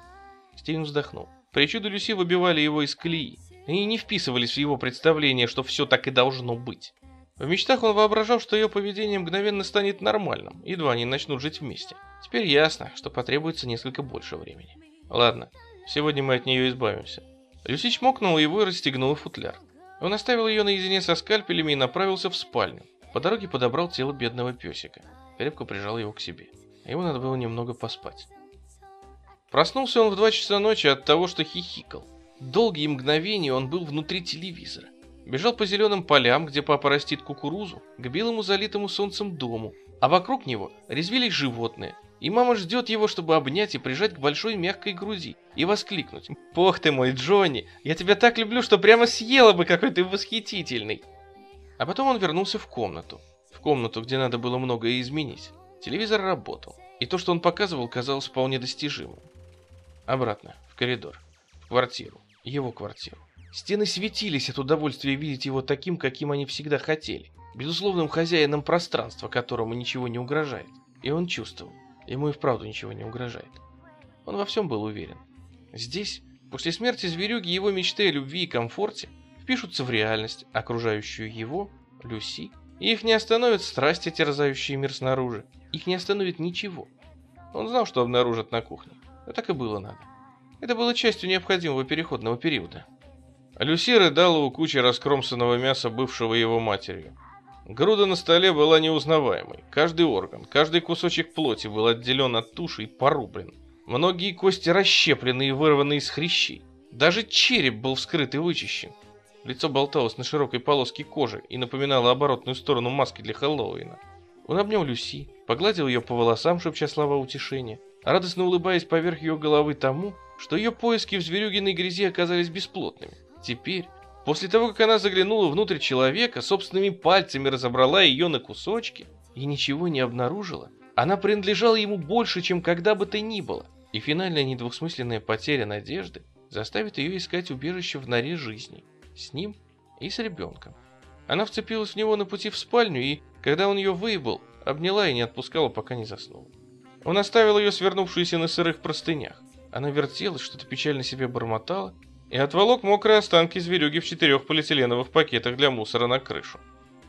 Стивен вздохнул. Причуды Люси выбивали его из колеи. и не вписывались в его представление, что все так и должно быть. В мечтах он воображал, что ее поведение мгновенно станет нормальным, едва они начнут жить вместе. Теперь ясно, что потребуется несколько больше времени. Ладно, сегодня мы от нее избавимся. Люси чмокнула его и расстегнула футляр. Он оставил ее наедине со скальпелями и направился в спальню. По дороге подобрал тело бедного песика. Крепко прижал его к себе. Ему надо было немного поспать. Проснулся он в два часа ночи от того, что хихикал. Долгие мгновения он был внутри телевизора. Бежал по зеленым полям, где папа растит кукурузу, к белому залитому солнцем дому, а вокруг него резвились животные, и мама ждет его, чтобы обнять и прижать к большой мягкой груди и воскликнуть. «Бог ты мой, Джонни, я тебя так люблю, что прямо съела бы, какой ты восхитительный!» А потом он вернулся в комнату. В комнату, где надо было многое изменить. Телевизор работал, и то, что он показывал, казалось вполне достижимым. Обратно, в коридор, в квартиру, его квартиру. Стены светились от удовольствия видеть его таким, каким они всегда хотели. Безусловным хозяином пространства, которому ничего не угрожает. И он чувствовал, ему и вправду ничего не угрожает. Он во всем был уверен. Здесь, после смерти зверюги, его мечты о любви и комфорте впишутся в реальность, окружающую его, Люси. И их не остановят страсти, терзающие мир снаружи. Их не остановит ничего. Он знал, что обнаружат на кухне. Но так и было надо. Это было частью необходимого переходного периода. Люси рыдала у кучи раскромсанного мяса, бывшего его матерью. Груда на столе была неузнаваемой. Каждый орган, каждый кусочек плоти был отделен от туши и порублен. Многие кости расщеплены и вырваны из хрящей. Даже череп был вскрыт и вычищен. Лицо болталось на широкой полоске кожи и напоминало оборотную сторону маски для Хэллоуина. Он обнял Люси, погладил ее по волосам, шепча слова утешения, радостно улыбаясь поверх ее головы тому, что ее поиски в зверюгиной грязи оказались бесплотными. Теперь, после того, как она заглянула внутрь человека, собственными пальцами разобрала ее на кусочки и ничего не обнаружила, она принадлежала ему больше, чем когда бы то ни было, и финальная недвусмысленная потеря надежды заставит ее искать убежище в норе жизни, с ним и с ребенком. Она вцепилась в него на пути в спальню и, когда он ее выебал, обняла и не отпускала, пока не заснула. Он оставил ее свернувшуюся на сырых простынях. Она вертелась, что-то печально себе бормотала, и отволок мокрые останки зверюги в четырех полиэтиленовых пакетах для мусора на крышу.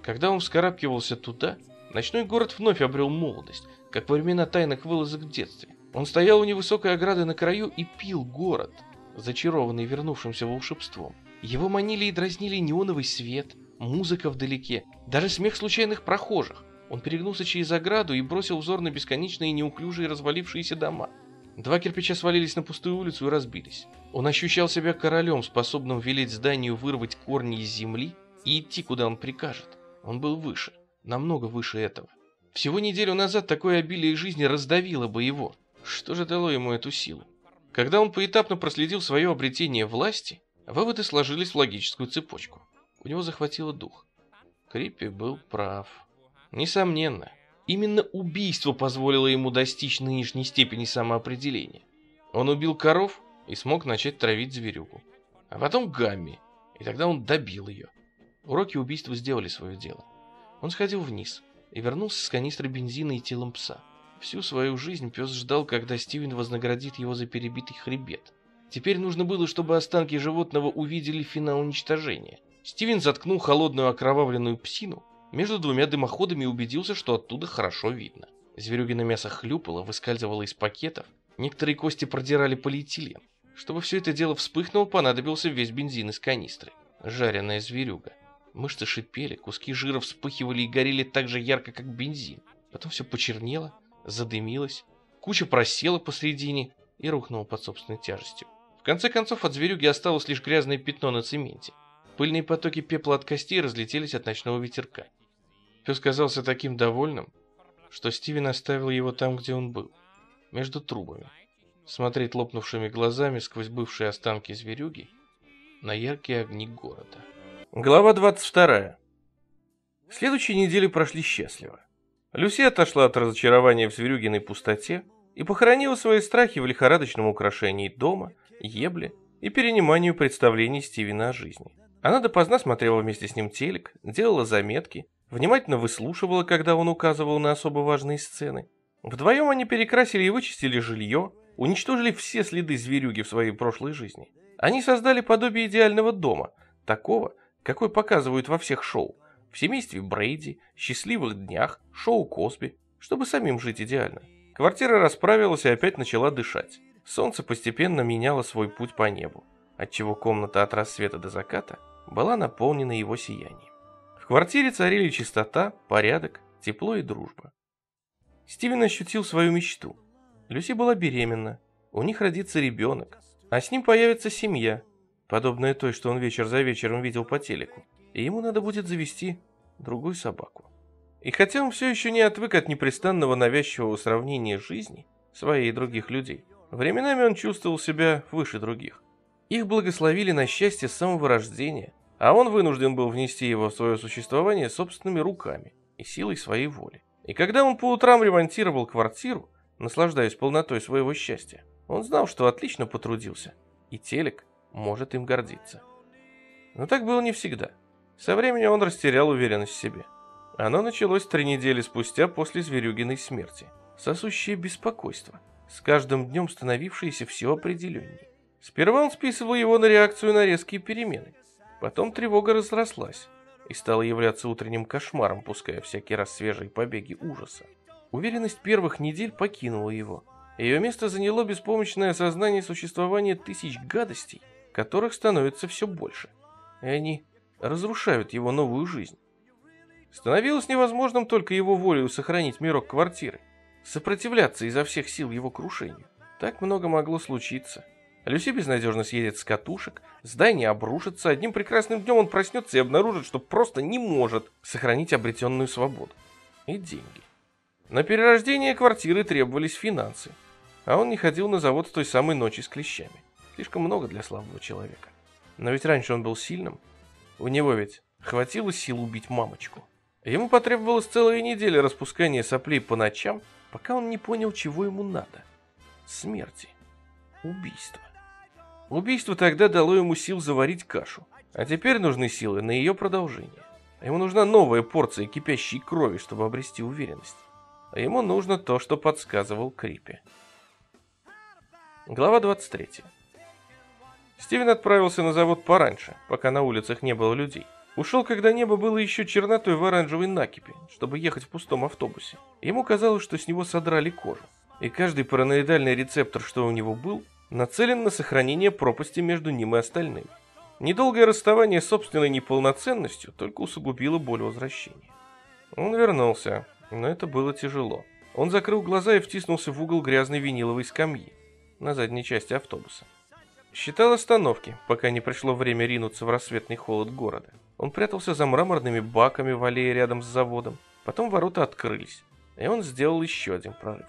Когда он вскарабкивался туда, ночной город вновь обрел молодость, как во времена тайных вылазок в детстве. Он стоял у невысокой ограды на краю и пил город, зачарованный вернувшимся волшебством. Его манили и дразнили неоновый свет, музыка вдалеке, даже смех случайных прохожих. Он перегнулся через ограду и бросил взор на бесконечные неуклюжие развалившиеся дома. Два кирпича свалились на пустую улицу и разбились. Он ощущал себя королем, способным велеть зданию вырвать корни из земли и идти, куда он прикажет. Он был выше, намного выше этого. Всего неделю назад такое обилие жизни раздавило бы его. Что же дало ему эту силу? Когда он поэтапно проследил свое обретение власти, выводы сложились в логическую цепочку. У него захватило дух. Криппи был прав. Несомненно, Именно убийство позволило ему достичь нынешней степени самоопределения. Он убил коров и смог начать травить зверюгу. А потом Гамми, и тогда он добил ее. Уроки убийства сделали свое дело. Он сходил вниз и вернулся с канистрой бензина и телом пса. Всю свою жизнь пес ждал, когда Стивен вознаградит его за перебитый хребет. Теперь нужно было, чтобы останки животного увидели финал уничтожения. Стивен заткнул холодную окровавленную псину между двумя дымоходами и убедился, что оттуда хорошо видно. Зверюгино мясо хлюпало, выскальзывало из пакетов, некоторые кости продирали полиэтилен. Чтобы все это дело вспыхнуло, понадобился весь бензин из канистры. Жареная зверюга. Мышцы шипели, куски жира вспыхивали и горели так же ярко, как бензин. Потом все почернело, задымилось, куча просела посредине и рухнула под собственной тяжестью. В конце концов, от зверюги осталось лишь грязное пятно на цементе. Пыльные потоки пепла от костей разлетелись от ночного ветерка. Пес казался таким довольным, что Стивен оставил его там, где он был, между трубами, смотреть лопнувшими глазами сквозь бывшие останки зверюги на яркие огни города. Глава 22. Следующие недели прошли счастливо. Люси отошла от разочарования в зверюгиной пустоте и похоронила свои страхи в лихорадочном украшении дома, ебле и перениманию представлений Стивена о жизни. Она допоздна смотрела вместе с ним телек, делала заметки, внимательно выслушивала, когда он указывал на особо важные сцены. Вдвоем они перекрасили и вычистили жилье, уничтожили все следы зверюги в своей прошлой жизни. Они создали подобие идеального дома, такого, какой показывают во всех шоу, в семействе Брейди, счастливых днях, шоу Косби, чтобы самим жить идеально. Квартира расправилась и опять начала дышать. Солнце постепенно меняло свой путь по небу, отчего комната от рассвета до заката была наполнена его сиянием. В квартире царили чистота, порядок, тепло и дружба. Стивен ощутил свою мечту. Люси была беременна, у них родится ребенок, а с ним появится семья, подобная той, что он вечер за вечером видел по телеку, и ему надо будет завести другую собаку. И хотя он все еще не отвык от непрестанного навязчивого сравнения жизни своей и других людей, временами он чувствовал себя выше других. Их благословили на счастье с самого рождения, а он вынужден был внести его в свое существование собственными руками и силой своей воли. И когда он по утрам ремонтировал квартиру, наслаждаясь полнотой своего счастья, он знал, что отлично потрудился, и телек может им гордиться. Но так было не всегда. Со временем он растерял уверенность в себе. Оно началось три недели спустя после Зверюгиной смерти. Сосущее беспокойство, с каждым днем становившееся все определеннее. Сперва он списывал его на реакцию на резкие перемены. Потом тревога разрослась и стала являться утренним кошмаром, пуская всякий раз свежие побеги ужаса. Уверенность первых недель покинула его. Ее место заняло беспомощное осознание существования тысяч гадостей, которых становится все больше. И они разрушают его новую жизнь. Становилось невозможным только его волею сохранить мирок квартиры, сопротивляться изо всех сил его крушению. Так много могло случиться. Люси безнадежно съедет с катушек, здание обрушится, одним прекрасным днем он проснется и обнаружит, что просто не может сохранить обретенную свободу. И деньги. На перерождение квартиры требовались финансы, а он не ходил на завод с той самой ночи с клещами. Слишком много для слабого человека. Но ведь раньше он был сильным. У него ведь хватило сил убить мамочку. Ему потребовалась целая неделя распускания соплей по ночам, пока он не понял, чего ему надо. Смерти. Убийство. Убийство тогда дало ему сил заварить кашу, а теперь нужны силы на ее продолжение. Ему нужна новая порция кипящей крови, чтобы обрести уверенность. Ему нужно то, что подсказывал Крипи. Глава 23. Стивен отправился на завод пораньше, пока на улицах не было людей. Ушел, когда небо было еще чернотой в оранжевой накипи, чтобы ехать в пустом автобусе. Ему казалось, что с него содрали кожу. И каждый параноидальный рецептор, что у него был, нацелен на сохранение пропасти между ним и остальными. Недолгое расставание с собственной неполноценностью только усугубило боль возвращения. Он вернулся, но это было тяжело. Он закрыл глаза и втиснулся в угол грязной виниловой скамьи на задней части автобуса. Считал остановки, пока не пришло время ринуться в рассветный холод города. Он прятался за мраморными баками в аллее рядом с заводом. Потом ворота открылись, и он сделал еще один прорыв.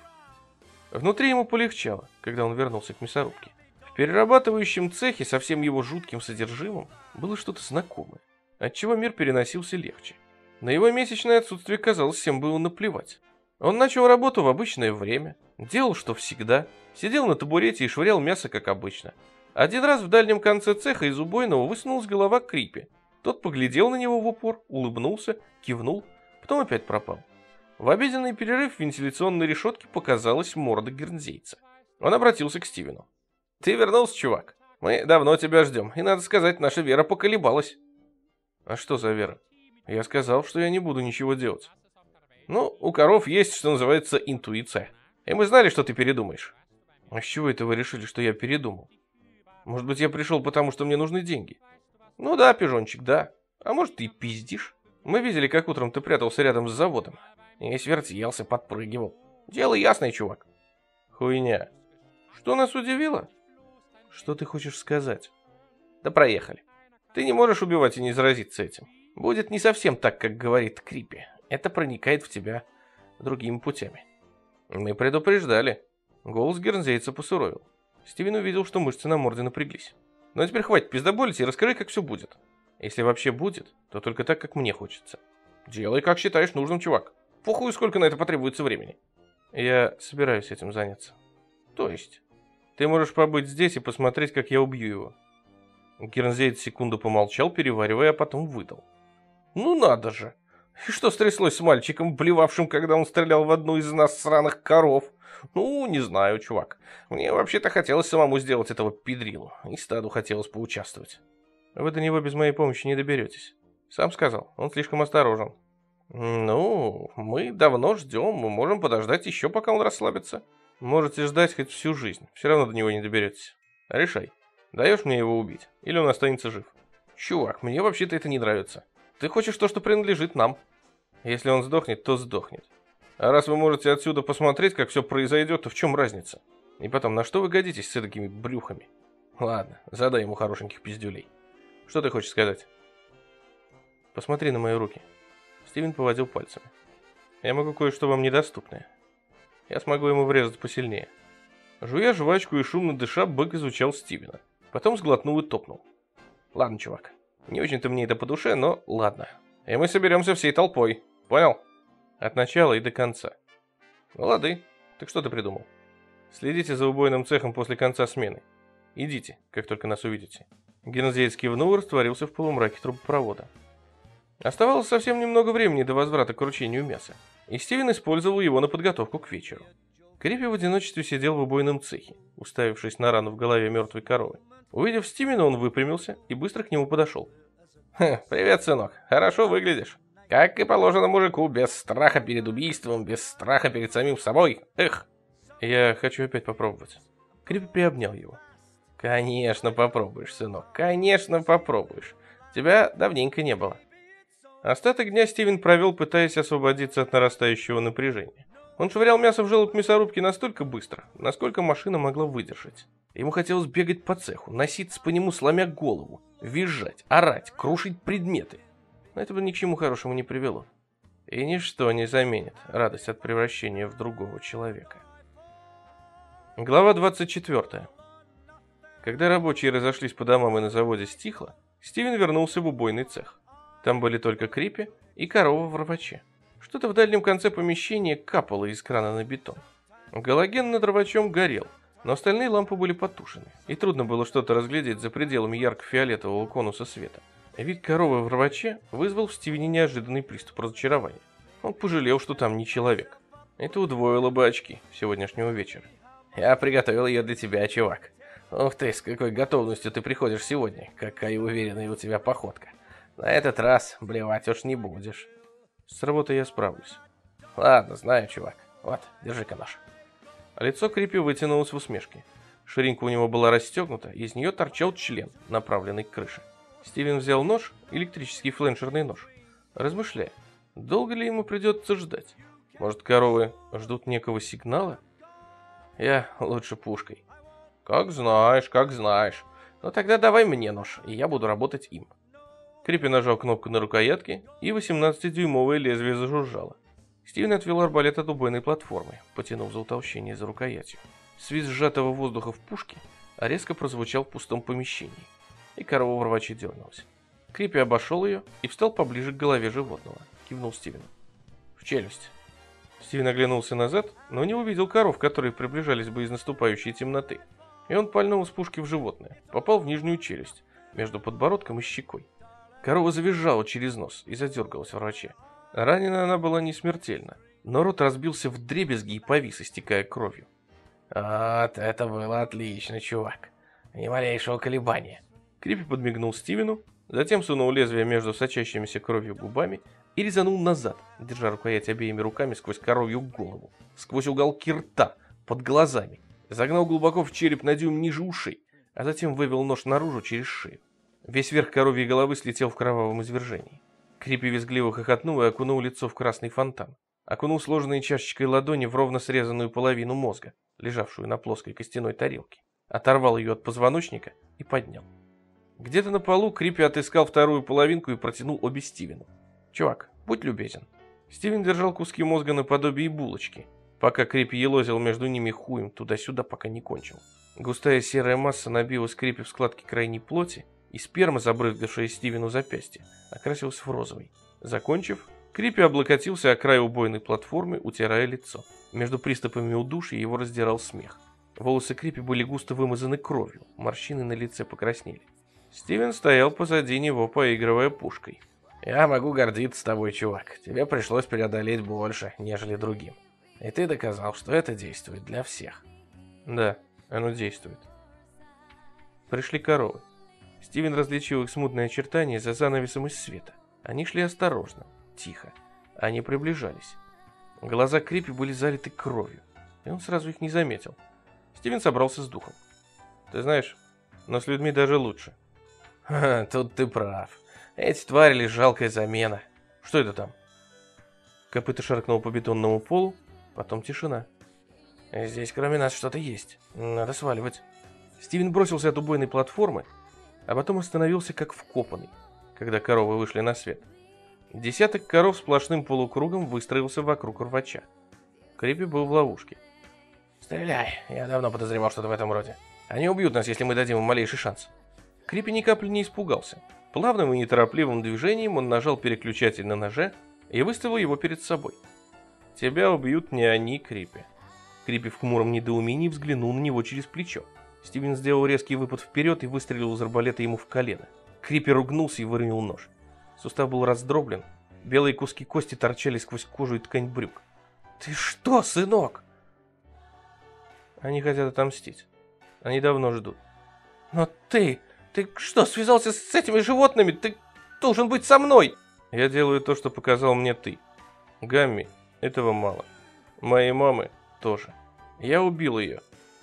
Внутри ему полегчало, когда он вернулся к мясорубке. В перерабатывающем цехе со всем его жутким содержимым было что-то знакомое, отчего мир переносился легче. На его месячное отсутствие, казалось, всем было наплевать. Он начал работу в обычное время, делал, что всегда, Сидел на табурете и швырял мясо, как обычно. Один раз в дальнем конце цеха из убойного высунулась голова Крипи. Тот поглядел на него в упор, улыбнулся, кивнул, потом опять пропал. В обеденный перерыв в вентиляционной решетке показалась морда гернзейца. Он обратился к Стивену. «Ты вернулся, чувак? Мы давно тебя ждем, и, надо сказать, наша вера поколебалась». «А что за вера?» «Я сказал, что я не буду ничего делать». «Ну, у коров есть, что называется, интуиция. И мы знали, что ты передумаешь». «А с чего это вы решили, что я передумал? Может быть, я пришел потому, что мне нужны деньги?» «Ну да, пижончик, да. А может, ты пиздишь? Мы видели, как утром ты прятался рядом с заводом. И свертелся, подпрыгивал. Дело ясное, чувак. Хуйня. Что нас удивило? Что ты хочешь сказать? Да проехали. Ты не можешь убивать и не заразиться этим. Будет не совсем так, как говорит Крипи. Это проникает в тебя другими путями. Мы предупреждали. Голос гернзейца посуровил. Стивен увидел, что мышцы на морде напряглись. Но теперь хватит пиздоболить и расскажи, как все будет. Если вообще будет, то только так, как мне хочется. Делай, как считаешь нужным, чувак. Похуй, сколько на это потребуется времени. Я собираюсь этим заняться. То есть? Ты можешь побыть здесь и посмотреть, как я убью его. Гернзейд секунду помолчал, переваривая, а потом выдал. Ну надо же! И что стряслось с мальчиком, блевавшим, когда он стрелял в одну из нас сраных коров? Ну, не знаю, чувак. Мне вообще-то хотелось самому сделать этого педрилу, и стаду хотелось поучаствовать. Вы до него без моей помощи не доберетесь. Сам сказал, он слишком осторожен. Ну, мы давно ждем, мы можем подождать еще, пока он расслабится. Можете ждать хоть всю жизнь, все равно до него не доберетесь. Решай, даешь мне его убить, или он останется жив? Чувак, мне вообще-то это не нравится. Ты хочешь то, что принадлежит нам. Если он сдохнет, то сдохнет. А раз вы можете отсюда посмотреть, как все произойдет, то в чем разница? И потом, на что вы годитесь с такими брюхами? Ладно, задай ему хорошеньких пиздюлей. Что ты хочешь сказать? Посмотри на мои руки. Стивен поводил пальцами. Я могу кое-что вам недоступное. Я смогу ему врезать посильнее. Жуя жвачку и шумно дыша, бык изучал Стивена. Потом сглотнул и топнул. Ладно, чувак. Не очень-то мне это по душе, но ладно. И мы соберемся всей толпой. Понял? От начала и до конца. Лады. Так что ты придумал? Следите за убойным цехом после конца смены. Идите, как только нас увидите. Гензеец кивнул и растворился в полумраке трубопровода. Оставалось совсем немного времени до возврата к ручению мяса, и Стивен использовал его на подготовку к вечеру. Крипи в одиночестве сидел в убойном цехе, уставившись на рану в голове мертвой коровы. Увидев Стивена, он выпрямился и быстро к нему подошел. «Привет, сынок. Хорошо выглядишь. Как и положено мужику, без страха перед убийством, без страха перед самим собой. Эх!» «Я хочу опять попробовать». Крипи приобнял его. «Конечно попробуешь, сынок. Конечно попробуешь. Тебя давненько не было». Остаток дня Стивен провел, пытаясь освободиться от нарастающего напряжения. Он швырял мясо в желоб мясорубки настолько быстро, насколько машина могла выдержать. Ему хотелось бегать по цеху, носиться по нему, сломя голову, визжать, орать, крушить предметы. Но это бы ни к чему хорошему не привело. И ничто не заменит радость от превращения в другого человека. Глава 24. Когда рабочие разошлись по домам и на заводе стихло, Стивен вернулся в убойный цех. Там были только крипи и корова в рваче. Что-то в дальнем конце помещения капало из крана на бетон. Галоген над рвачом горел, но остальные лампы были потушены, и трудно было что-то разглядеть за пределами ярко-фиолетового конуса света. Вид коровы в рваче вызвал в Стивене неожиданный приступ разочарования. Он пожалел, что там не человек. Это удвоило бы очки сегодняшнего вечера. «Я приготовил ее для тебя, чувак. Ух ты, с какой готовностью ты приходишь сегодня. Какая уверенная у тебя походка. На этот раз блевать уж не будешь. С работой я справлюсь. Ладно, знаю, чувак. Вот, держи-ка нож. Лицо Крипи вытянулось в усмешке. Ширинка у него была расстегнута, и из нее торчал член, направленный к крыше. Стивен взял нож, электрический фленшерный нож, размышляя, долго ли ему придется ждать. Может, коровы ждут некого сигнала? Я лучше пушкой. Как знаешь, как знаешь. Но тогда давай мне нож, и я буду работать им. Крипи нажал кнопку на рукоятке, и 18-дюймовое лезвие зажужжало. Стивен отвел арбалет от убойной платформы, потянув за утолщение за рукоятью. Свист сжатого воздуха в пушке резко прозвучал в пустом помещении, и корова в рваче дернулась. Крипи обошел ее и встал поближе к голове животного, кивнул Стивену. В челюсть. Стивен оглянулся назад, но не увидел коров, которые приближались бы из наступающей темноты. И он пальнул с пушки в животное, попал в нижнюю челюсть, между подбородком и щекой. Корова завизжала через нос и задергалась в враче. Ранена она была не смертельно, но рот разбился в дребезги и повис, истекая кровью. Вот это было отлично, чувак. Ни малейшего колебания. Крипи подмигнул Стивену, затем сунул лезвие между сочащимися кровью губами и резанул назад, держа рукоять обеими руками сквозь коровью голову, сквозь уголки рта, под глазами. Загнал глубоко в череп на дюйм ниже ушей, а затем вывел нож наружу через шею. Весь верх коровьей головы слетел в кровавом извержении. Крипи визгливо хохотнул и окунул лицо в красный фонтан. Окунул сложенной чашечкой ладони в ровно срезанную половину мозга, лежавшую на плоской костяной тарелке. Оторвал ее от позвоночника и поднял. Где-то на полу Крипи отыскал вторую половинку и протянул обе Стивену. «Чувак, будь любезен». Стивен держал куски мозга наподобие булочки, пока Крипи елозил между ними хуем туда-сюда, пока не кончил. Густая серая масса набилась Крипи в складке крайней плоти, и сперма, забрызгавшая Стивену запястье, окрасилась в розовый. Закончив, Крипи облокотился о край убойной платформы, утирая лицо. Между приступами удушья его раздирал смех. Волосы Крипи были густо вымазаны кровью, морщины на лице покраснели. Стивен стоял позади него, поигрывая пушкой. «Я могу гордиться тобой, чувак. Тебе пришлось преодолеть больше, нежели другим. И ты доказал, что это действует для всех». «Да, оно действует». Пришли коровы. Стивен различил их смутные очертания за занавесом из света. Они шли осторожно, тихо. Они приближались. Глаза Крипи были залиты кровью, и он сразу их не заметил. Стивен собрался с духом. «Ты знаешь, но с людьми даже лучше». Ха, тут ты прав. Эти твари лишь жалкая замена. Что это там? Копыта шаркнул по бетонному полу, потом тишина. Здесь кроме нас что-то есть. Надо сваливать. Стивен бросился от убойной платформы, а потом остановился как вкопанный, когда коровы вышли на свет. Десяток коров сплошным полукругом выстроился вокруг рвача. Крипи был в ловушке. «Стреляй, я давно подозревал что-то в этом роде. Они убьют нас, если мы дадим им малейший шанс». Крипи ни капли не испугался. Плавным и неторопливым движением он нажал переключатель на ноже и выставил его перед собой. «Тебя убьют не они, Крипи». Крипи в хмуром недоумении взглянул на него через плечо. Стивен сделал резкий выпад вперед и выстрелил из арбалета ему в колено. Крипи ругнулся и выронил нож. Сустав был раздроблен, белые куски кости торчали сквозь кожу и ткань брюк. «Ты что, сынок?» Они хотят отомстить. Они давно ждут. «Но ты... Ты что, связался с этими животными? Ты должен быть со мной!» «Я делаю то, что показал мне ты. Гамми, этого мало. Моей мамы тоже. Я убил ее.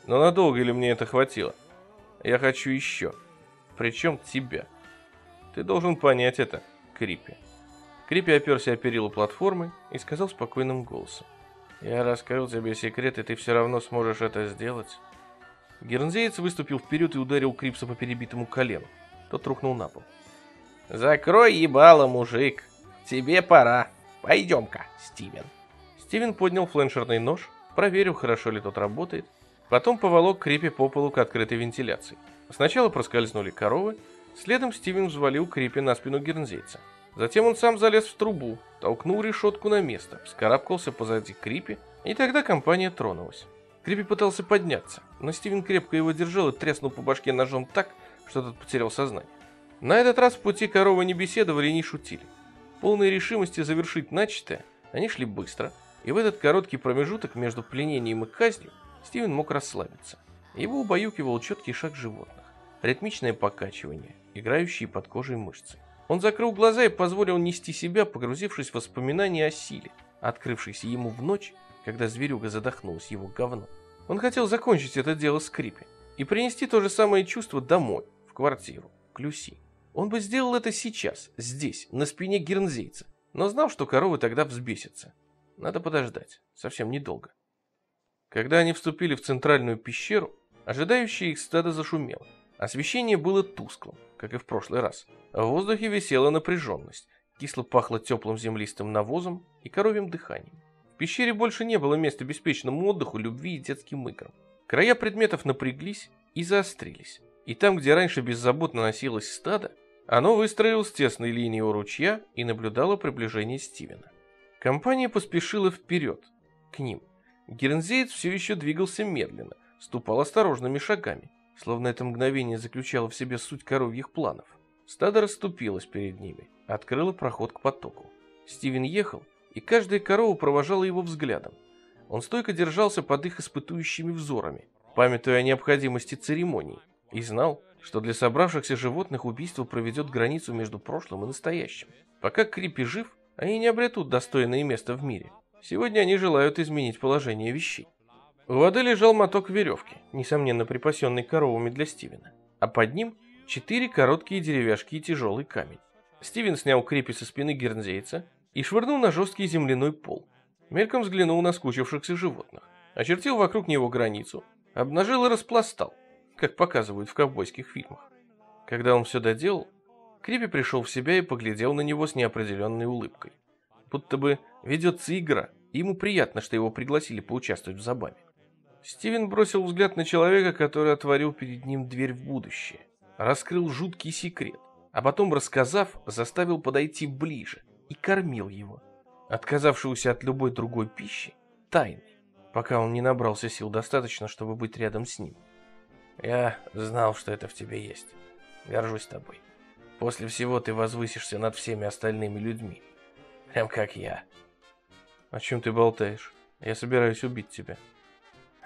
Но надолго ли мне это хватило? Я хочу еще. Причем тебя. Ты должен понять это, Крипи». Крипи оперся о перила платформы и сказал спокойным голосом. «Я раскрыл тебе секрет, и ты все равно сможешь это сделать». Гернзеец выступил вперед и ударил Крипса по перебитому колену. Тот рухнул на пол. «Закрой ебало, мужик. Тебе пора. Пойдем-ка, Стивен». Стивен поднял фленшерный нож, проверил, хорошо ли тот работает, потом поволок Крипи по полу к открытой вентиляции. Сначала проскользнули коровы, следом Стивен взвалил Крипи на спину гернзейца. Затем он сам залез в трубу, толкнул решетку на место, вскарабкался позади Крипи, и тогда компания тронулась. Крипи пытался подняться, но Стивен крепко его держал и треснул по башке ножом так, что тот потерял сознание. На этот раз в пути коровы не беседовали и не шутили. Полной решимости завершить начатое, они шли быстро, и в этот короткий промежуток между пленением и казнью Стивен мог расслабиться. Его убаюкивал четкий шаг животных, ритмичное покачивание, играющие под кожей мышцы. Он закрыл глаза и позволил нести себя, погрузившись в воспоминания о силе, открывшейся ему в ночь, когда зверюга задохнулась его говном. Он хотел закончить это дело с Крипи и принести то же самое чувство домой, в квартиру, к Люси. Он бы сделал это сейчас, здесь, на спине гернзейца, но знал, что коровы тогда взбесятся. Надо подождать, совсем недолго. Когда они вступили в центральную пещеру, ожидающее их стадо зашумело. Освещение было тусклым, как и в прошлый раз. В воздухе висела напряженность, кисло пахло теплым землистым навозом и коровьим дыханием. В пещере больше не было места беспечному отдыху, любви и детским играм. Края предметов напряглись и заострились. И там, где раньше беззаботно носилось стадо, оно выстроилось тесной линией у ручья и наблюдало приближение Стивена. Компания поспешила вперед, к ним. Гернзеец все еще двигался медленно, ступал осторожными шагами, словно это мгновение заключало в себе суть коровьих планов. Стадо расступилось перед ними, открыло проход к потоку. Стивен ехал, и каждая корова провожала его взглядом. Он стойко держался под их испытующими взорами, памятуя о необходимости церемонии, и знал, что для собравшихся животных убийство проведет границу между прошлым и настоящим. Пока Крипи жив, они не обретут достойное место в мире. Сегодня они желают изменить положение вещей. У воды лежал моток веревки, несомненно припасенный коровами для Стивена, а под ним четыре короткие деревяшки и тяжелый камень. Стивен снял крепи со спины гернзейца и швырнул на жесткий земляной пол. Мельком взглянул на скучившихся животных, очертил вокруг него границу, обнажил и распластал, как показывают в ковбойских фильмах. Когда он все доделал, Крипи пришел в себя и поглядел на него с неопределенной улыбкой. Будто бы ведется игра, и ему приятно, что его пригласили поучаствовать в забаве. Стивен бросил взгляд на человека, который отворил перед ним дверь в будущее, раскрыл жуткий секрет, а потом, рассказав, заставил подойти ближе и кормил его, отказавшегося от любой другой пищи, тайной, пока он не набрался сил достаточно, чтобы быть рядом с ним. Я знал, что это в тебе есть. Горжусь тобой. После всего ты возвысишься над всеми остальными людьми. Прям как я. О чем ты болтаешь? Я собираюсь убить тебя.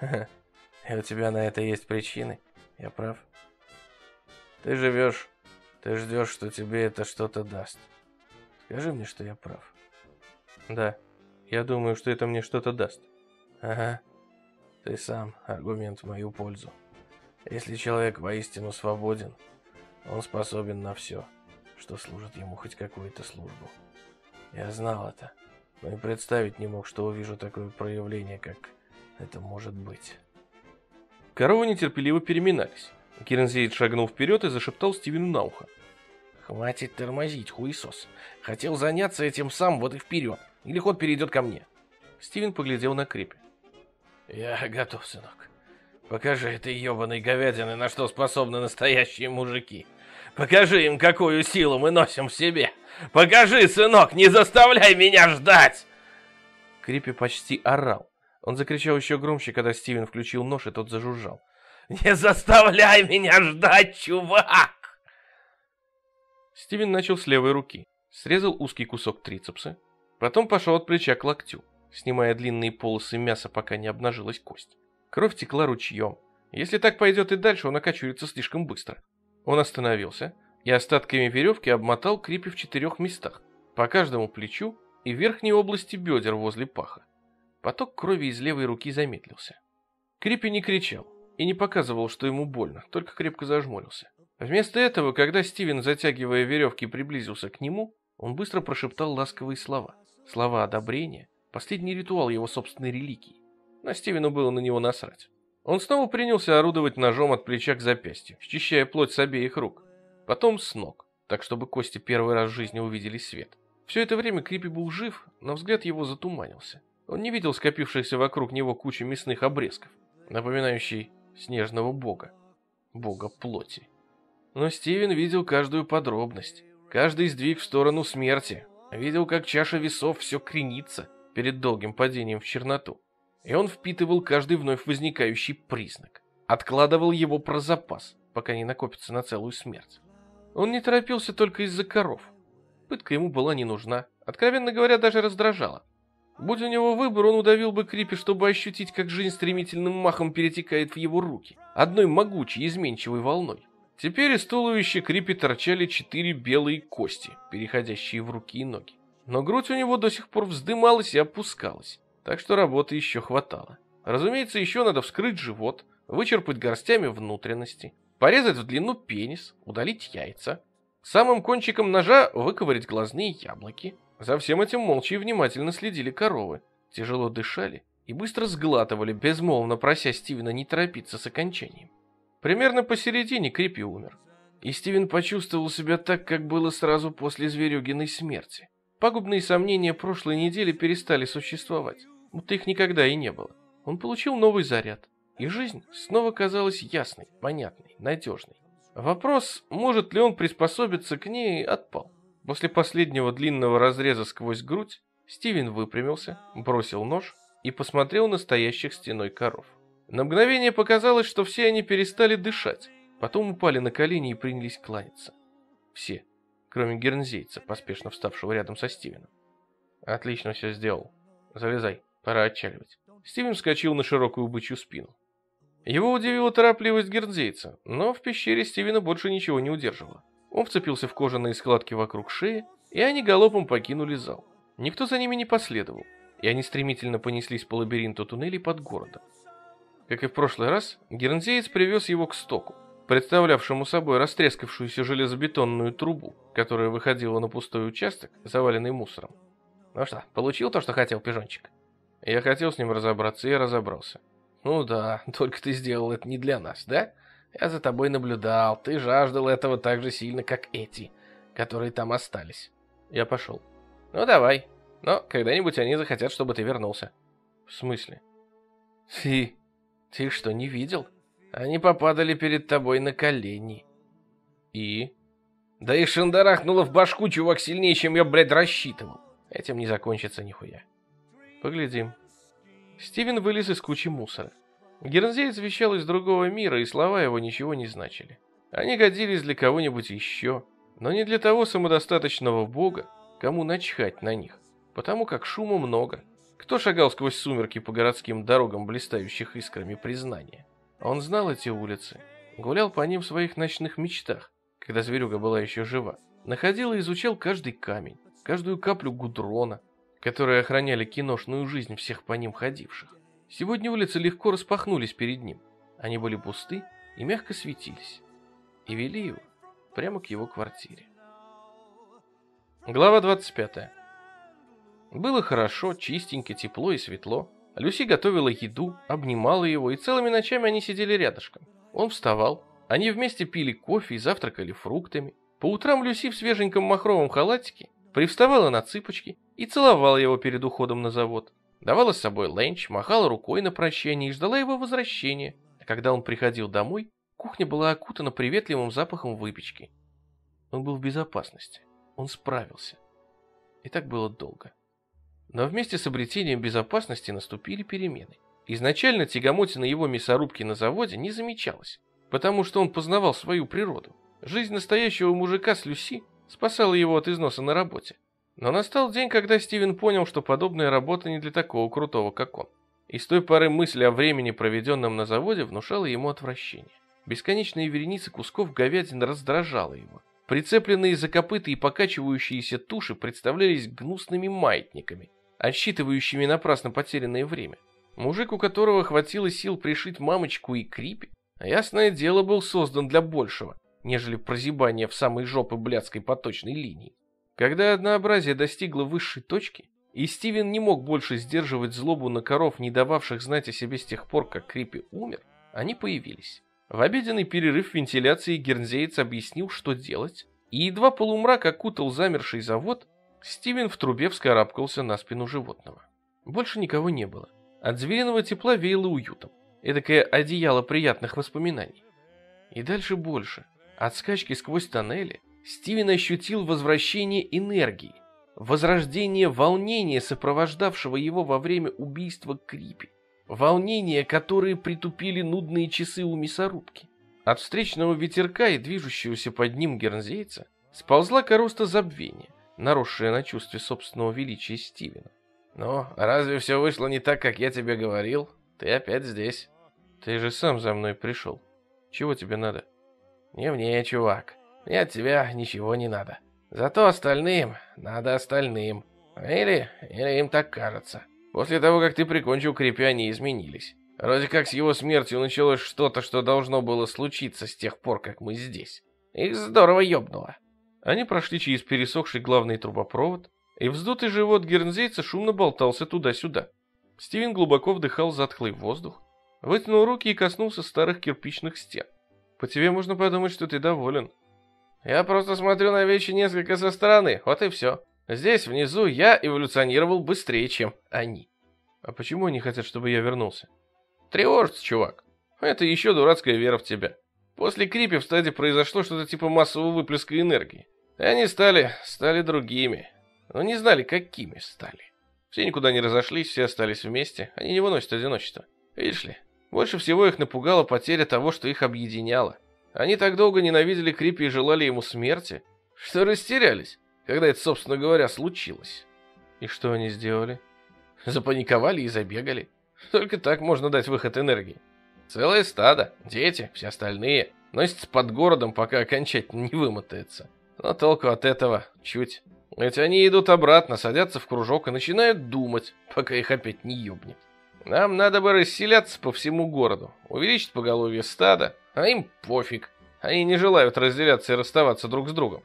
И у тебя на это есть причины. Я прав. Ты живешь, ты ждешь, что тебе это что-то даст. Скажи мне, что я прав. Да, я думаю, что это мне что-то даст. Ага. Ты сам аргумент в мою пользу. Если человек воистину свободен, он способен на все, что служит ему хоть какую-то службу. Я знал это, но и представить не мог, что увижу такое проявление, как это может быть. Коровы нетерпеливо переминались. Кирензейд шагнул вперед и зашептал Стивену на ухо. «Хватит тормозить, хуесос. Хотел заняться этим сам, вот и вперед. Или ход перейдет ко мне». Стивен поглядел на Крепи. «Я готов, сынок. Покажи этой ебаной говядины, на что способны настоящие мужики. Покажи им, какую силу мы носим в себе. Покажи, сынок, не заставляй меня ждать!» Крипи почти орал. Он закричал еще громче, когда Стивен включил нож, и тот зажужжал. «Не заставляй меня ждать, чувак!» Стивен начал с левой руки. Срезал узкий кусок трицепса. Потом пошел от плеча к локтю, снимая длинные полосы мяса, пока не обнажилась кость. Кровь текла ручьем. Если так пойдет и дальше, он окочурится слишком быстро. Он остановился и остатками веревки обмотал крипи в четырех местах, по каждому плечу и верхней области бедер возле паха. Поток крови из левой руки замедлился. Крипи не кричал и не показывал, что ему больно, только крепко зажмурился. Вместо этого, когда Стивен, затягивая веревки, приблизился к нему, он быстро прошептал ласковые слова. Слова одобрения, последний ритуал его собственной религии. Но Стивену было на него насрать. Он снова принялся орудовать ножом от плеча к запястью, счищая плоть с обеих рук. Потом с ног, так чтобы кости первый раз в жизни увидели свет. Все это время Крипи был жив, но взгляд его затуманился. Он не видел скопившихся вокруг него кучи мясных обрезков, напоминающий снежного бога, бога плоти. Но Стивен видел каждую подробность, каждый сдвиг в сторону смерти, видел, как чаша весов все кренится перед долгим падением в черноту. И он впитывал каждый вновь возникающий признак, откладывал его про запас, пока не накопится на целую смерть. Он не торопился только из-за коров. Пытка ему была не нужна, откровенно говоря, даже раздражала. Будь у него выбор, он удавил бы Крипи, чтобы ощутить, как жизнь стремительным махом перетекает в его руки, одной могучей изменчивой волной. Теперь из туловища Крипи торчали четыре белые кости, переходящие в руки и ноги. Но грудь у него до сих пор вздымалась и опускалась, так что работы еще хватало. Разумеется, еще надо вскрыть живот, вычерпать горстями внутренности, порезать в длину пенис, удалить яйца, самым кончиком ножа выковырять глазные яблоки. За всем этим молча и внимательно следили коровы, тяжело дышали и быстро сглатывали, безмолвно прося Стивена не торопиться с окончанием. Примерно посередине Крипи умер. И Стивен почувствовал себя так, как было сразу после Зверюгиной смерти. Пагубные сомнения прошлой недели перестали существовать, будто их никогда и не было. Он получил новый заряд, и жизнь снова казалась ясной, понятной, надежной. Вопрос, может ли он приспособиться к ней, отпал. После последнего длинного разреза сквозь грудь Стивен выпрямился, бросил нож и посмотрел на стоящих стеной коров. На мгновение показалось, что все они перестали дышать, потом упали на колени и принялись кланяться. Все, кроме гернзейца, поспешно вставшего рядом со Стивеном. «Отлично все сделал. Залезай, пора отчаливать». Стивен вскочил на широкую бычью спину. Его удивила торопливость гернзейца, но в пещере Стивена больше ничего не удерживало. Он вцепился в кожаные складки вокруг шеи, и они галопом покинули зал. Никто за ними не последовал, и они стремительно понеслись по лабиринту туннелей под городом. Как и в прошлый раз, гернзеец привез его к стоку, представлявшему собой растрескавшуюся железобетонную трубу, которая выходила на пустой участок, заваленный мусором. Ну что, получил то, что хотел, пижончик? Я хотел с ним разобраться, и я разобрался. Ну да, только ты сделал это не для нас, да? Я за тобой наблюдал, ты жаждал этого так же сильно, как эти, которые там остались. Я пошел. Ну давай, но когда-нибудь они захотят, чтобы ты вернулся. В смысле? Ты... ты что, не видел? Они попадали перед тобой на колени. И? Да и шандарахнуло в башку, чувак, сильнее, чем я, блядь, рассчитывал. Этим не закончится нихуя. Поглядим. Стивен вылез из кучи мусора. Гернзеец вещал из другого мира, и слова его ничего не значили. Они годились для кого-нибудь еще, но не для того самодостаточного бога, кому начхать на них, потому как шума много. Кто шагал сквозь сумерки по городским дорогам, блистающих искрами признания? Он знал эти улицы, гулял по ним в своих ночных мечтах, когда зверюга была еще жива. Находил и изучал каждый камень, каждую каплю гудрона, которые охраняли киношную жизнь всех по ним ходивших. Сегодня улицы легко распахнулись перед ним. Они были пусты и мягко светились. И вели его прямо к его квартире. Глава 25. Было хорошо, чистенько, тепло и светло. Люси готовила еду, обнимала его, и целыми ночами они сидели рядышком. Он вставал, они вместе пили кофе и завтракали фруктами. По утрам Люси в свеженьком махровом халатике привставала на цыпочки и целовала его перед уходом на завод. Давала с собой ленч, махала рукой на прощание и ждала его возвращения. А когда он приходил домой, кухня была окутана приветливым запахом выпечки. Он был в безопасности. Он справился. И так было долго. Но вместе с обретением безопасности наступили перемены. Изначально тягомотина его мясорубки на заводе не замечалась, потому что он познавал свою природу. Жизнь настоящего мужика с Люси спасала его от износа на работе. Но настал день, когда Стивен понял, что подобная работа не для такого крутого, как он. И с той поры мысль о времени, проведенном на заводе, внушала ему отвращение. Бесконечные вереницы кусков говядины раздражала его. Прицепленные за копыта и покачивающиеся туши представлялись гнусными маятниками, отсчитывающими напрасно потерянное время. Мужик, у которого хватило сил пришить мамочку и крипи, ясное дело, был создан для большего, нежели прозябание в самой жопы блядской поточной линии. Когда однообразие достигло высшей точки, и Стивен не мог больше сдерживать злобу на коров, не дававших знать о себе с тех пор, как Крипи умер, они появились. В обеденный перерыв вентиляции Гернзеец объяснил, что делать, и едва полумрак окутал замерший завод, Стивен в трубе вскарабкался на спину животного. Больше никого не было. От звериного тепла веяло уютом. Эдакое одеяло приятных воспоминаний. И дальше больше. От скачки сквозь тоннели Стивен ощутил возвращение энергии, возрождение волнения, сопровождавшего его во время убийства Крипи. Волнение, которые притупили нудные часы у мясорубки. От встречного ветерка и движущегося под ним гернзейца сползла короста забвения, наросшая на чувстве собственного величия Стивена. «Ну, разве все вышло не так, как я тебе говорил? Ты опять здесь». «Ты же сам за мной пришел. Чего тебе надо?» Не мне, чувак. Мне от тебя ничего не надо. Зато остальным надо остальным. Или, или им так кажется. После того, как ты прикончил крепи, они изменились. Вроде как с его смертью началось что-то, что должно было случиться с тех пор, как мы здесь. Их здорово ёбнуло. Они прошли через пересохший главный трубопровод, и вздутый живот гернзейца шумно болтался туда-сюда. Стивен глубоко вдыхал затхлый воздух, вытянул руки и коснулся старых кирпичных стен. По тебе можно подумать, что ты доволен. Я просто смотрю на вещи несколько со стороны, вот и все. Здесь, внизу, я эволюционировал быстрее, чем они. А почему они хотят, чтобы я вернулся? Тревожится, чувак. Это еще дурацкая вера в тебя. После крипи в стаде произошло что-то типа массового выплеска энергии. И они стали, стали другими. Но не знали, какими стали. Все никуда не разошлись, все остались вместе. Они не выносят одиночество. Видишь ли, больше всего их напугала потеря того, что их объединяло. Они так долго ненавидели Крипи и желали ему смерти, что растерялись, когда это, собственно говоря, случилось. И что они сделали? Запаниковали и забегали. Только так можно дать выход энергии. Целое стадо, дети, все остальные, носятся под городом, пока окончательно не вымотается. Но толку от этого чуть. Ведь они идут обратно, садятся в кружок и начинают думать, пока их опять не ёбнет. Нам надо бы расселяться по всему городу, увеличить поголовье стада, а им пофиг. Они не желают разделяться и расставаться друг с другом.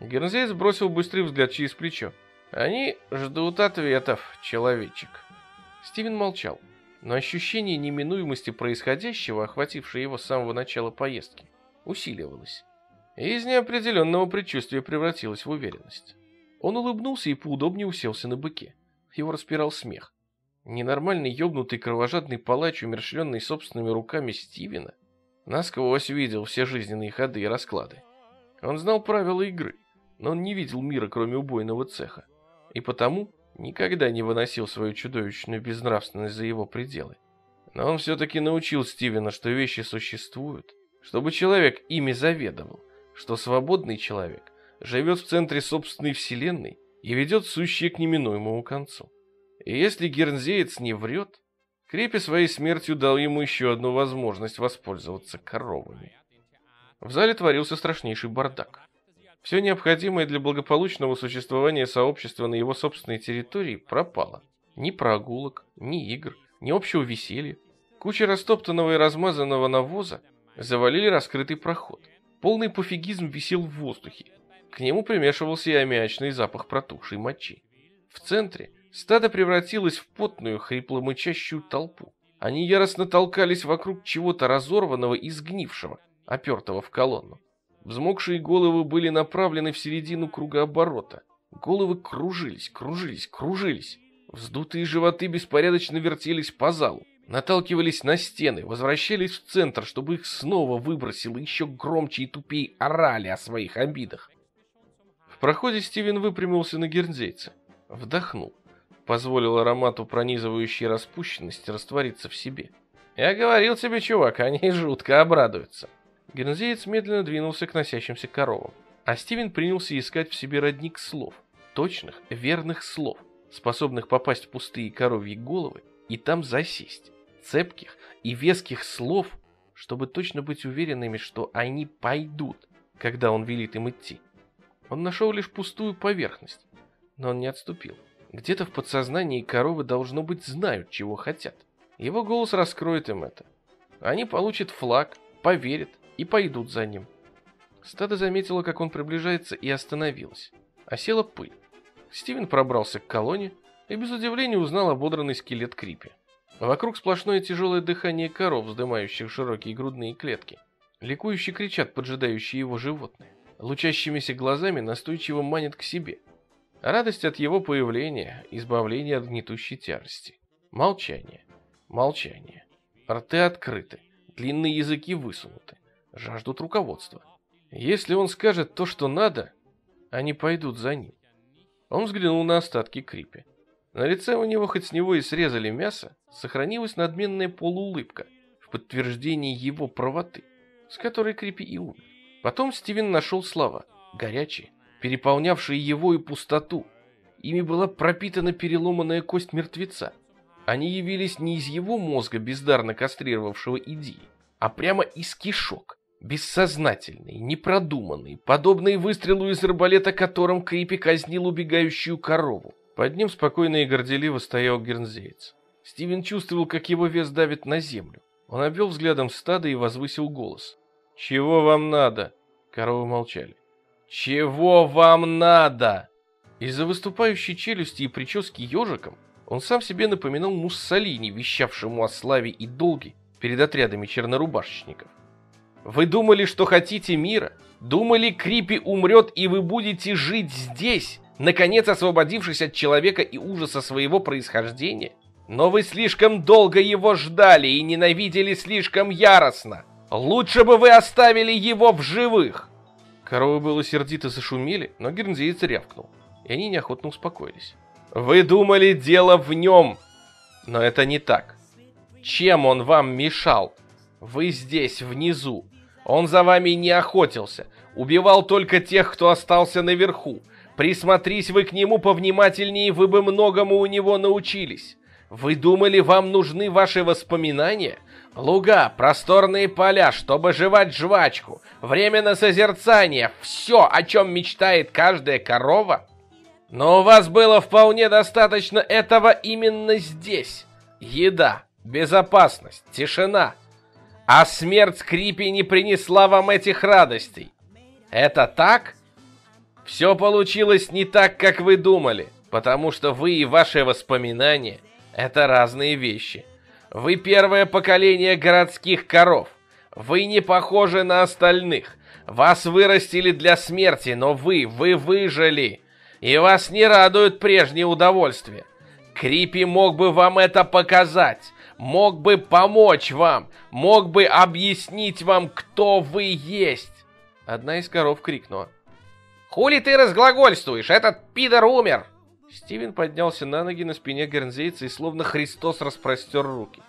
Гернзейц бросил быстрый взгляд через плечо. Они ждут ответов, человечек. Стивен молчал, но ощущение неминуемости происходящего, охватившее его с самого начала поездки, усиливалось. И из неопределенного предчувствия превратилось в уверенность. Он улыбнулся и поудобнее уселся на быке. Его распирал смех. Ненормальный ёбнутый кровожадный палач, умершленный собственными руками Стивена, насквозь видел все жизненные ходы и расклады. Он знал правила игры, но он не видел мира, кроме убойного цеха, и потому никогда не выносил свою чудовищную безнравственность за его пределы. Но он все-таки научил Стивена, что вещи существуют, чтобы человек ими заведовал, что свободный человек живет в центре собственной вселенной и ведет сущее к неминуемому концу. И если гернзеец не врет, Крепи своей смертью дал ему еще одну возможность воспользоваться коровами. В зале творился страшнейший бардак. Все необходимое для благополучного существования сообщества на его собственной территории пропало. Ни прогулок, ни игр, ни общего веселья. Куча растоптанного и размазанного навоза завалили раскрытый проход. Полный пофигизм висел в воздухе. К нему примешивался и аммиачный запах протухшей мочи. В центре Стадо превратилось в потную, хрипломычащую толпу. Они яростно толкались вокруг чего-то разорванного и сгнившего, опертого в колонну. Взмокшие головы были направлены в середину кругооборота. Головы кружились, кружились, кружились. Вздутые животы беспорядочно вертелись по залу, наталкивались на стены, возвращались в центр, чтобы их снова выбросило, еще громче и тупее орали о своих обидах. В проходе Стивен выпрямился на гернзейца, вдохнул позволил аромату пронизывающей распущенности раствориться в себе. «Я говорил тебе, чувак, они жутко обрадуются». Гернзеец медленно двинулся к носящимся коровам, а Стивен принялся искать в себе родник слов, точных, верных слов, способных попасть в пустые коровьи головы и там засесть, цепких и веских слов, чтобы точно быть уверенными, что они пойдут, когда он велит им идти. Он нашел лишь пустую поверхность, но он не отступил. Где-то в подсознании коровы, должно быть, знают, чего хотят. Его голос раскроет им это. Они получат флаг, поверят и пойдут за ним. Стадо заметило, как он приближается, и остановилось. Осела пыль. Стивен пробрался к колонне и без удивления узнал ободранный скелет Крипи. Вокруг сплошное тяжелое дыхание коров, вздымающих широкие грудные клетки. Ликующе кричат поджидающие его животные. Лучащимися глазами настойчиво манят к себе – Радость от его появления, избавление от гнетущей тяжести. Молчание. Молчание. Рты открыты, длинные языки высунуты, жаждут руководства. Если он скажет то, что надо, они пойдут за ним. Он взглянул на остатки крипи. На лице у него, хоть с него и срезали мясо, сохранилась надменная полуулыбка в подтверждении его правоты, с которой крипи и умер. Потом Стивен нашел слова, горячие, переполнявшие его и пустоту. Ими была пропитана переломанная кость мертвеца. Они явились не из его мозга, бездарно кастрировавшего идеи, а прямо из кишок, бессознательные, непродуманные, подобные выстрелу из арбалета, которым Крипи казнил убегающую корову. Под ним спокойно и горделиво стоял гернзеец. Стивен чувствовал, как его вес давит на землю. Он обвел взглядом стадо и возвысил голос. «Чего вам надо?» Коровы молчали. «Чего вам надо?» Из-за выступающей челюсти и прически ежиком он сам себе напоминал Муссолини, вещавшему о славе и долге перед отрядами чернорубашечников. «Вы думали, что хотите мира? Думали, Крипи умрет, и вы будете жить здесь, наконец освободившись от человека и ужаса своего происхождения? Но вы слишком долго его ждали и ненавидели слишком яростно. Лучше бы вы оставили его в живых!» Коровы было сердито зашумели, но гернзеец рявкнул, и они неохотно успокоились. Вы думали, дело в нем. Но это не так. Чем он вам мешал? Вы здесь, внизу. Он за вами не охотился. Убивал только тех, кто остался наверху. Присмотрись вы к нему повнимательнее, вы бы многому у него научились. Вы думали, вам нужны ваши воспоминания? Луга, просторные поля, чтобы жевать жвачку, время на созерцание, все, о чем мечтает каждая корова? Но у вас было вполне достаточно этого именно здесь. Еда, безопасность, тишина. А смерть Крипи не принесла вам этих радостей. Это так? Все получилось не так, как вы думали, потому что вы и ваши воспоминания — это разные вещи. Вы первое поколение городских коров. Вы не похожи на остальных. Вас вырастили для смерти, но вы, вы выжили. И вас не радуют прежние удовольствия. Крипи мог бы вам это показать, мог бы помочь вам, мог бы объяснить вам, кто вы есть. Одна из коров крикнула. «Хули ты разглагольствуешь? Этот пидор умер!» Стивен поднялся на ноги на спине Гернзейца и словно Христос распростер руки.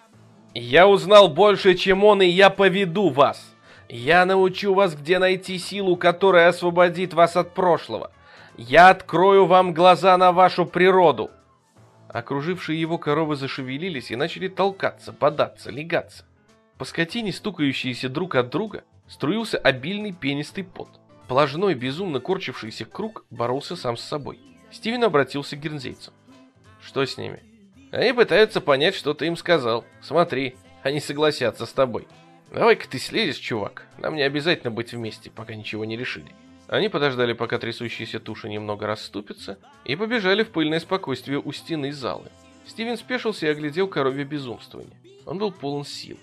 «Я узнал больше, чем он, и я поведу вас. Я научу вас, где найти силу, которая освободит вас от прошлого. Я открою вам глаза на вашу природу». Окружившие его коровы зашевелились и начали толкаться, податься, легаться. По скотине, стукающиеся друг от друга, струился обильный пенистый пот. Плажной, безумно корчившийся круг боролся сам с собой. Стивен обратился к гернзейцам. «Что с ними?» «Они пытаются понять, что ты им сказал. Смотри, они согласятся с тобой. Давай-ка ты слезешь, чувак. Нам не обязательно быть вместе, пока ничего не решили». Они подождали, пока трясущиеся туши немного расступятся, и побежали в пыльное спокойствие у стены залы. Стивен спешился и оглядел коровье безумствование. Он был полон сил.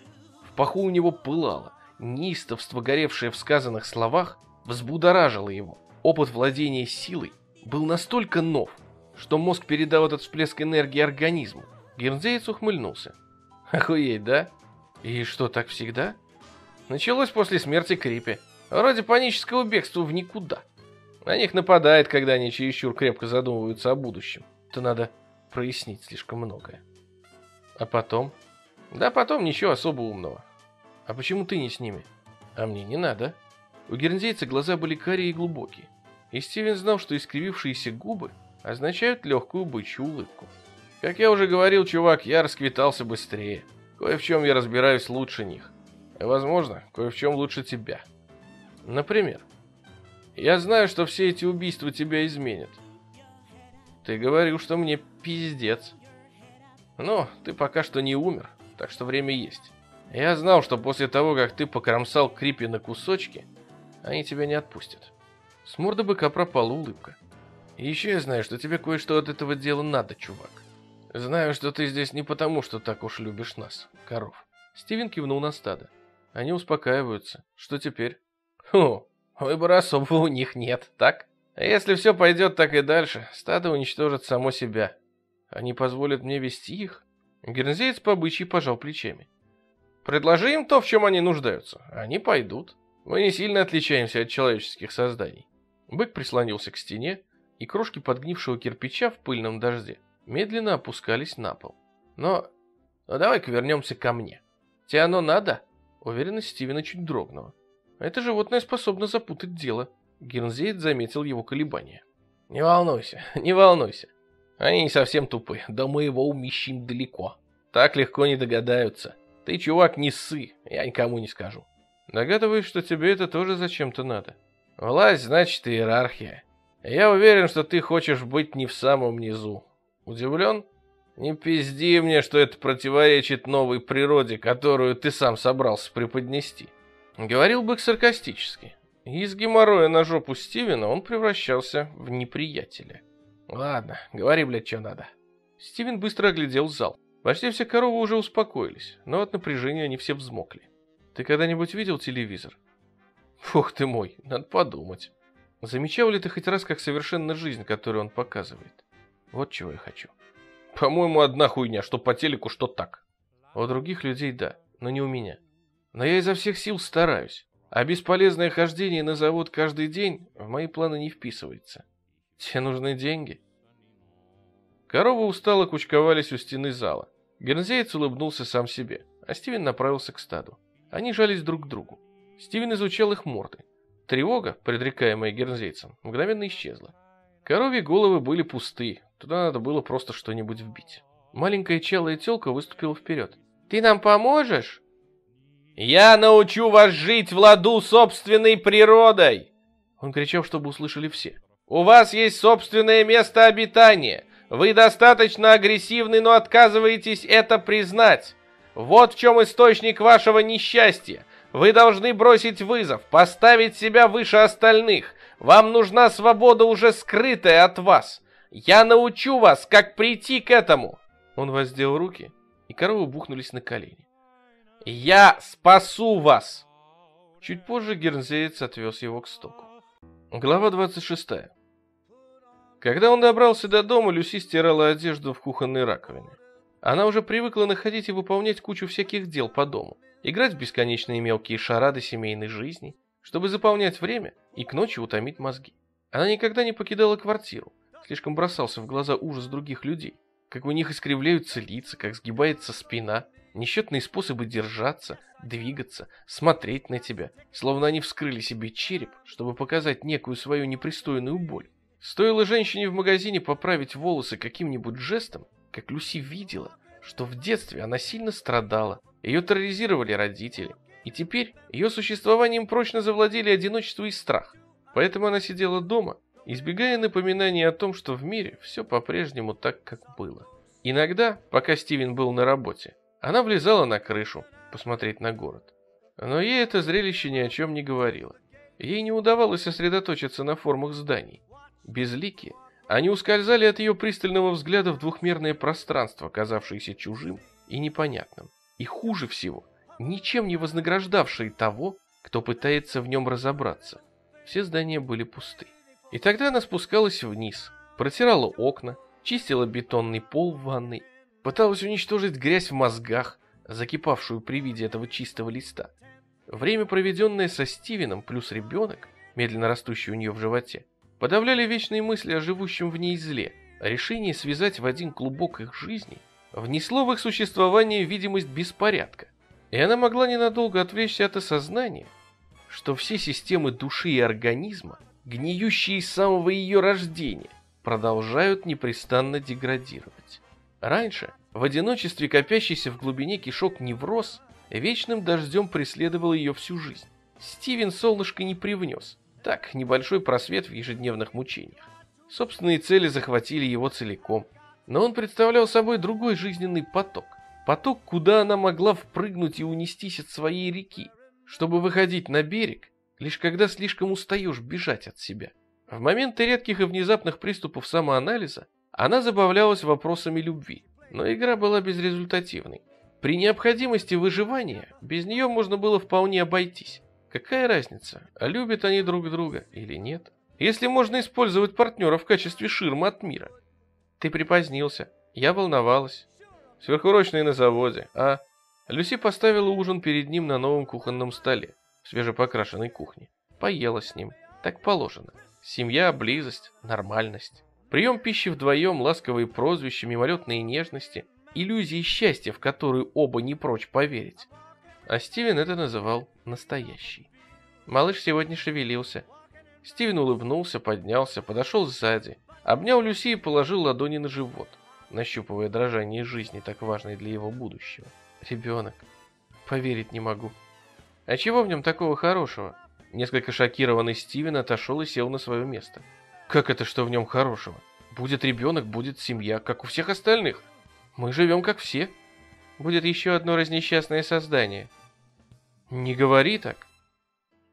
В паху у него пылало. Неистовство, горевшее в сказанных словах, взбудоражило его. Опыт владения силой был настолько нов, что мозг передал этот всплеск энергии организму. Гернзеец ухмыльнулся. Охуеть, да? И что, так всегда? Началось после смерти Крипи. Вроде панического бегства в никуда. На них нападает, когда они чересчур крепко задумываются о будущем. То надо прояснить слишком многое. А потом? Да потом ничего особо умного. А почему ты не с ними? А мне не надо. У гернзейца глаза были карие и глубокие. И Стивен знал, что искривившиеся губы означают легкую бычью улыбку. Как я уже говорил, чувак, я расквитался быстрее. Кое в чем я разбираюсь лучше них. И, возможно, кое в чем лучше тебя. Например, я знаю, что все эти убийства тебя изменят. Ты говорил, что мне пиздец. Но ты пока что не умер, так что время есть. Я знал, что после того, как ты покромсал Крипи на кусочки, они тебя не отпустят. С морды быка пропала улыбка. Еще я знаю, что тебе кое-что от этого дела надо, чувак. Знаю, что ты здесь не потому, что так уж любишь нас, коров. Стивен кивнул на стадо. Они успокаиваются. Что теперь? Хм, выбора особого у них нет, так? А если все пойдет так и дальше, стадо уничтожит само себя. Они позволят мне вести их? Гернзеец по бычьи пожал плечами. Предложи им то, в чем они нуждаются. Они пойдут. Мы не сильно отличаемся от человеческих созданий. Бык прислонился к стене, и крошки подгнившего кирпича в пыльном дожде медленно опускались на пол. Но... Ну давай-ка вернемся ко мне. Тебе оно надо? Уверенность Стивена чуть дрогнула. Это животное способно запутать дело. Гернзейд заметил его колебания. Не волнуйся, не волнуйся. Они не совсем тупые, да мы его умещим далеко. Так легко не догадаются. Ты, чувак, не ссы, я никому не скажу. Догадываюсь, что тебе это тоже зачем-то надо. Власть значит иерархия. Я уверен, что ты хочешь быть не в самом низу. Удивлен? Не пизди мне, что это противоречит новой природе, которую ты сам собрался преподнести. Говорил бык саркастически. Из геморроя на жопу Стивена он превращался в неприятеля. Ладно, говори, блядь, что надо. Стивен быстро оглядел зал. Почти все коровы уже успокоились, но от напряжения они все взмокли. Ты когда-нибудь видел телевизор? Фух ты мой, надо подумать. Замечал ли ты хоть раз, как совершенна жизнь, которую он показывает? Вот чего я хочу. По-моему, одна хуйня, что по телеку, что так. У других людей да, но не у меня. Но я изо всех сил стараюсь. А бесполезное хождение на завод каждый день в мои планы не вписывается. Тебе нужны деньги? Коровы устало кучковались у стены зала. Гернзеец улыбнулся сам себе, а Стивен направился к стаду. Они жались друг к другу. Стивен изучал их морды. Тревога, предрекаемая гернзейцем, мгновенно исчезла. Коровьи головы были пусты, туда надо было просто что-нибудь вбить. Маленькая челая телка выступила вперед. «Ты нам поможешь?» «Я научу вас жить в ладу собственной природой!» Он кричал, чтобы услышали все. «У вас есть собственное место обитания. Вы достаточно агрессивны, но отказываетесь это признать. Вот в чем источник вашего несчастья. Вы должны бросить вызов, поставить себя выше остальных. Вам нужна свобода, уже скрытая от вас. Я научу вас, как прийти к этому. Он воздел руки, и коровы бухнулись на колени. Я спасу вас. Чуть позже Гернзеец отвез его к стоку. Глава 26. Когда он добрался до дома, Люси стирала одежду в кухонной раковине. Она уже привыкла находить и выполнять кучу всяких дел по дому, играть в бесконечные мелкие шарады семейной жизни, чтобы заполнять время и к ночи утомить мозги. Она никогда не покидала квартиру, слишком бросался в глаза ужас других людей, как у них искривляются лица, как сгибается спина, несчетные способы держаться, двигаться, смотреть на тебя, словно они вскрыли себе череп, чтобы показать некую свою непристойную боль. Стоило женщине в магазине поправить волосы каким-нибудь жестом, как Люси видела, что в детстве она сильно страдала, ее терроризировали родители, и теперь ее существованием прочно завладели одиночество и страх. Поэтому она сидела дома, избегая напоминаний о том, что в мире все по-прежнему так, как было. Иногда, пока Стивен был на работе, она влезала на крышу, посмотреть на город. Но ей это зрелище ни о чем не говорило. Ей не удавалось сосредоточиться на формах зданий. Безликие, они ускользали от ее пристального взгляда в двухмерное пространство, казавшееся чужим и непонятным. И хуже всего, ничем не вознаграждавшие того, кто пытается в нем разобраться. Все здания были пусты. И тогда она спускалась вниз, протирала окна, чистила бетонный пол в ванной, пыталась уничтожить грязь в мозгах, закипавшую при виде этого чистого листа. Время, проведенное со Стивеном плюс ребенок, медленно растущий у нее в животе, подавляли вечные мысли о живущем в ней зле, решение связать в один клубок их жизни внесло в их существование видимость беспорядка, и она могла ненадолго отвлечься от осознания, что все системы души и организма, гниющие с самого ее рождения, продолжают непрестанно деградировать. Раньше, в одиночестве копящийся в глубине кишок невроз, вечным дождем преследовал ее всю жизнь. Стивен солнышко не привнес, так, небольшой просвет в ежедневных мучениях. Собственные цели захватили его целиком, но он представлял собой другой жизненный поток. Поток, куда она могла впрыгнуть и унестись от своей реки, чтобы выходить на берег, лишь когда слишком устаешь бежать от себя. В моменты редких и внезапных приступов самоанализа она забавлялась вопросами любви, но игра была безрезультативной. При необходимости выживания без нее можно было вполне обойтись. Какая разница, а любят они друг друга или нет? Если можно использовать партнера в качестве ширмы от мира. Ты припозднился. Я волновалась. Сверхурочные на заводе, а... Люси поставила ужин перед ним на новом кухонном столе, в свежепокрашенной кухне. Поела с ним. Так положено. Семья, близость, нормальность. Прием пищи вдвоем, ласковые прозвища, мимолетные нежности, иллюзии счастья, в которую оба не прочь поверить. А Стивен это называл настоящий. Малыш сегодня шевелился. Стивен улыбнулся, поднялся, подошел сзади, обнял Люси и положил ладони на живот, нащупывая дрожание жизни, так важной для его будущего. Ребенок. Поверить не могу. А чего в нем такого хорошего? Несколько шокированный Стивен отошел и сел на свое место. Как это, что в нем хорошего? Будет ребенок, будет семья, как у всех остальных. Мы живем как все. Будет еще одно разнесчастное создание. Не говори так.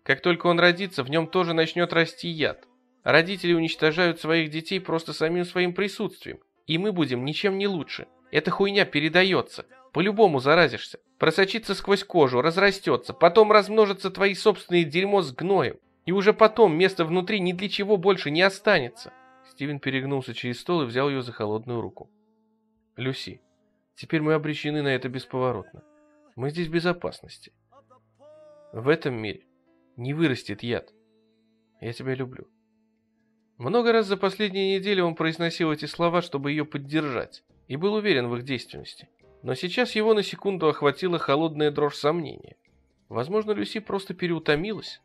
Как только он родится, в нем тоже начнет расти яд. Родители уничтожают своих детей просто самим своим присутствием. И мы будем ничем не лучше. Эта хуйня передается. По-любому заразишься. Просочится сквозь кожу, разрастется. Потом размножится твои собственные дерьмо с гноем. И уже потом места внутри ни для чего больше не останется. Стивен перегнулся через стол и взял ее за холодную руку. Люси, теперь мы обречены на это бесповоротно. Мы здесь в безопасности. В этом мире не вырастет яд. Я тебя люблю. Много раз за последние недели он произносил эти слова, чтобы ее поддержать, и был уверен в их действенности. Но сейчас его на секунду охватила холодная дрожь сомнения. Возможно, Люси просто переутомилась.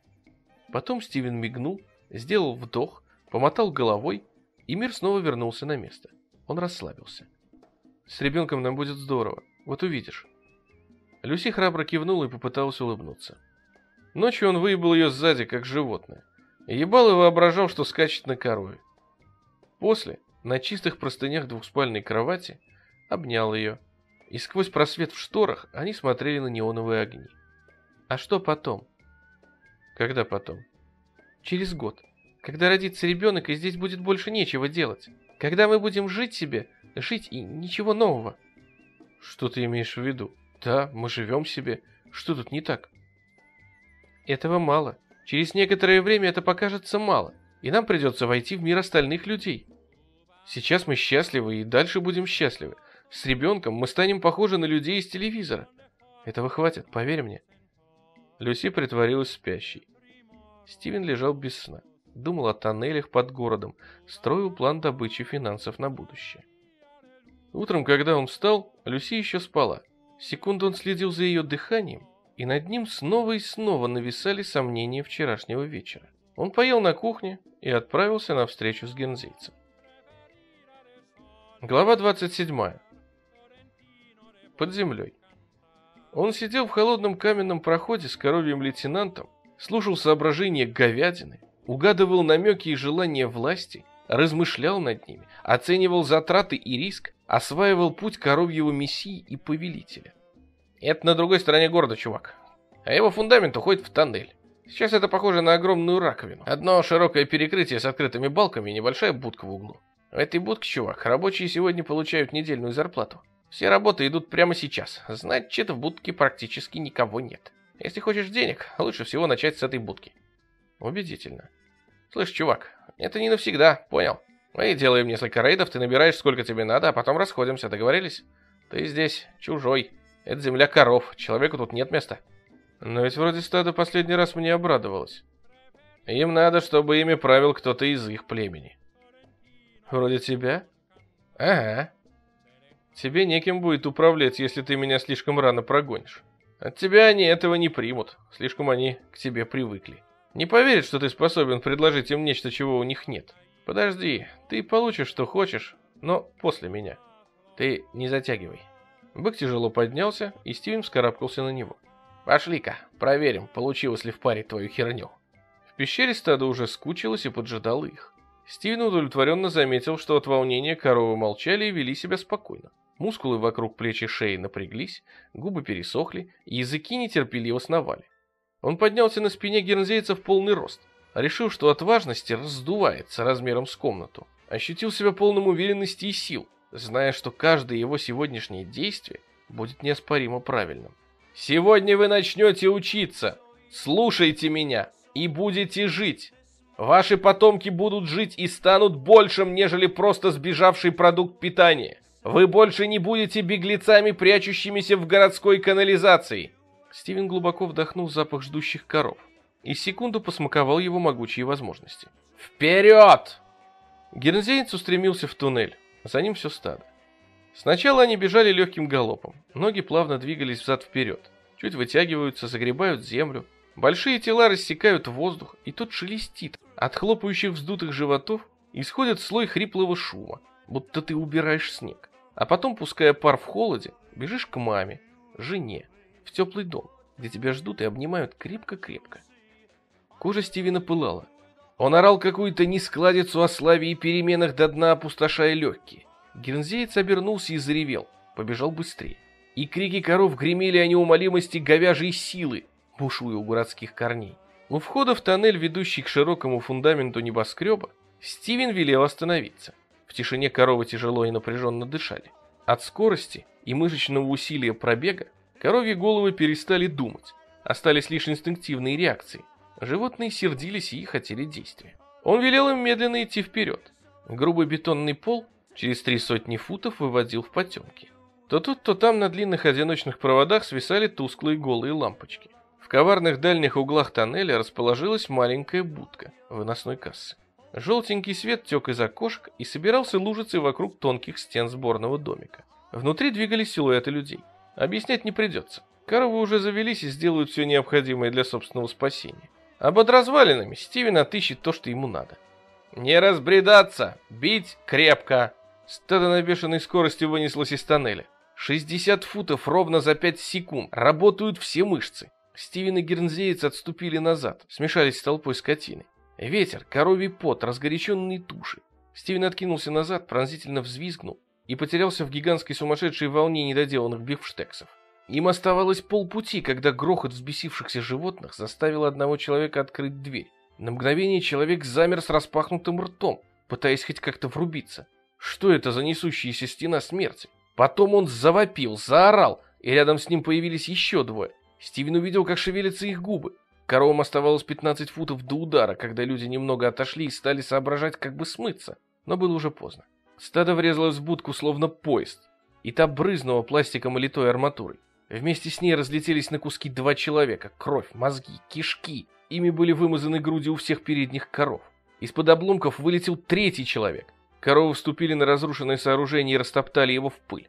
Потом Стивен мигнул, сделал вдох, помотал головой, и мир снова вернулся на место. Он расслабился. «С ребенком нам будет здорово, вот увидишь». Люси храбро кивнула и попыталась улыбнуться. Ночью он выебал ее сзади, как животное. Ебал и воображал, что скачет на корове. После, на чистых простынях двухспальной кровати, обнял ее, и сквозь просвет в шторах они смотрели на неоновые огни. А что потом? Когда потом? Через год. Когда родится ребенок, и здесь будет больше нечего делать. Когда мы будем жить себе, жить и ничего нового. Что ты имеешь в виду? Да, мы живем себе. Что тут не так? Этого мало. Через некоторое время это покажется мало, и нам придется войти в мир остальных людей. Сейчас мы счастливы и дальше будем счастливы. С ребенком мы станем похожи на людей из телевизора. Этого хватит, поверь мне. Люси притворилась спящей. Стивен лежал без сна, думал о тоннелях под городом, строил план добычи финансов на будущее. Утром, когда он встал, Люси еще спала. Секунду он следил за ее дыханием, и над ним снова и снова нависали сомнения вчерашнего вечера. Он поел на кухне и отправился на встречу с гензейцем. Глава 27. Под землей. Он сидел в холодном каменном проходе с коровьим лейтенантом, слушал соображения говядины, угадывал намеки и желания власти, размышлял над ними, оценивал затраты и риск, осваивал путь коровьего мессии и повелителя. Это на другой стороне города, чувак. А его фундамент уходит в тоннель. Сейчас это похоже на огромную раковину. Одно широкое перекрытие с открытыми балками и небольшая будка в углу. В этой будке, чувак, рабочие сегодня получают недельную зарплату. Все работы идут прямо сейчас. Значит, в будке практически никого нет. Если хочешь денег, лучше всего начать с этой будки. Убедительно. Слышь, чувак, это не навсегда, понял? Мы делаем несколько рейдов, ты набираешь сколько тебе надо, а потом расходимся, договорились? Ты здесь чужой. Это земля коров, человеку тут нет места. Но ведь вроде стадо последний раз мне обрадовалось. Им надо, чтобы ими правил кто-то из их племени. Вроде тебя? Ага. Тебе неким будет управлять, если ты меня слишком рано прогонишь. От тебя они этого не примут, слишком они к тебе привыкли. Не поверят, что ты способен предложить им нечто, чего у них нет. Подожди, ты получишь, что хочешь, но после меня. Ты не затягивай. Бык тяжело поднялся, и Стивен вскарабкался на него. Пошли-ка, проверим, получилось ли в паре твою херню. В пещере стадо уже скучилось и поджидало их. Стивен удовлетворенно заметил, что от волнения коровы молчали и вели себя спокойно. Мускулы вокруг плеч и шеи напряглись, губы пересохли, языки нетерпеливо сновали. Он поднялся на спине гернзейца в полный рост, решил, что от важности раздувается размером с комнату. Ощутил себя полным уверенности и сил, зная, что каждое его сегодняшнее действие будет неоспоримо правильным. «Сегодня вы начнете учиться, слушайте меня и будете жить. Ваши потомки будут жить и станут большим, нежели просто сбежавший продукт питания. Вы больше не будете беглецами, прячущимися в городской канализации. Стивен глубоко вдохнул запах ждущих коров и секунду посмаковал его могучие возможности. «Вперед!» Гернзеец устремился в туннель, за ним все стадо. Сначала они бежали легким галопом, ноги плавно двигались взад-вперед, чуть вытягиваются, загребают землю, большие тела рассекают воздух, и тот шелестит. От хлопающих вздутых животов исходит слой хриплого шума, будто ты убираешь снег. А потом, пуская пар в холоде, бежишь к маме, жене, в теплый дом, где тебя ждут и обнимают крепко-крепко. Кожа Стивена пылала. Он орал какую-то нескладицу о славе и переменах до дна, опустошая легкие. Гернзеец обернулся и заревел, побежал быстрее. И крики коров гремели о неумолимости говяжьей силы, бушуя у городских корней. У входа в тоннель, ведущий к широкому фундаменту небоскреба, Стивен велел остановиться. В тишине коровы тяжело и напряженно дышали. От скорости и мышечного усилия пробега коровьи головы перестали думать. Остались лишь инстинктивные реакции. Животные сердились и хотели действия. Он велел им медленно идти вперед. Грубый бетонный пол через три сотни футов выводил в потемки. То тут, то там на длинных одиночных проводах свисали тусклые голые лампочки. В коварных дальних углах тоннеля расположилась маленькая будка выносной кассы. Желтенький свет тек из окошек и собирался лужицей вокруг тонких стен сборного домика. Внутри двигались силуэты людей. Объяснять не придется. Коровы уже завелись и сделают все необходимое для собственного спасения. А под развалинами Стивен отыщет то, что ему надо. «Не разбредаться! Бить крепко!» Стадо на бешеной скорости вынеслось из тоннеля. 60 футов ровно за 5 секунд. Работают все мышцы. Стивен и Гернзеец отступили назад, смешались с толпой скотины. Ветер, коровий пот, разгоряченные туши. Стивен откинулся назад, пронзительно взвизгнул и потерялся в гигантской сумасшедшей волне недоделанных бифштексов. Им оставалось полпути, когда грохот взбесившихся животных заставил одного человека открыть дверь. На мгновение человек замер с распахнутым ртом, пытаясь хоть как-то врубиться. Что это за несущаяся стена смерти? Потом он завопил, заорал, и рядом с ним появились еще двое. Стивен увидел, как шевелятся их губы. Коровам оставалось 15 футов до удара, когда люди немного отошли и стали соображать, как бы смыться. Но было уже поздно. Стадо врезалось в будку, словно поезд, и та брызнула пластиком и литой арматурой. Вместе с ней разлетелись на куски два человека. Кровь, мозги, кишки. Ими были вымазаны груди у всех передних коров. Из-под обломков вылетел третий человек. Коровы вступили на разрушенное сооружение и растоптали его в пыль.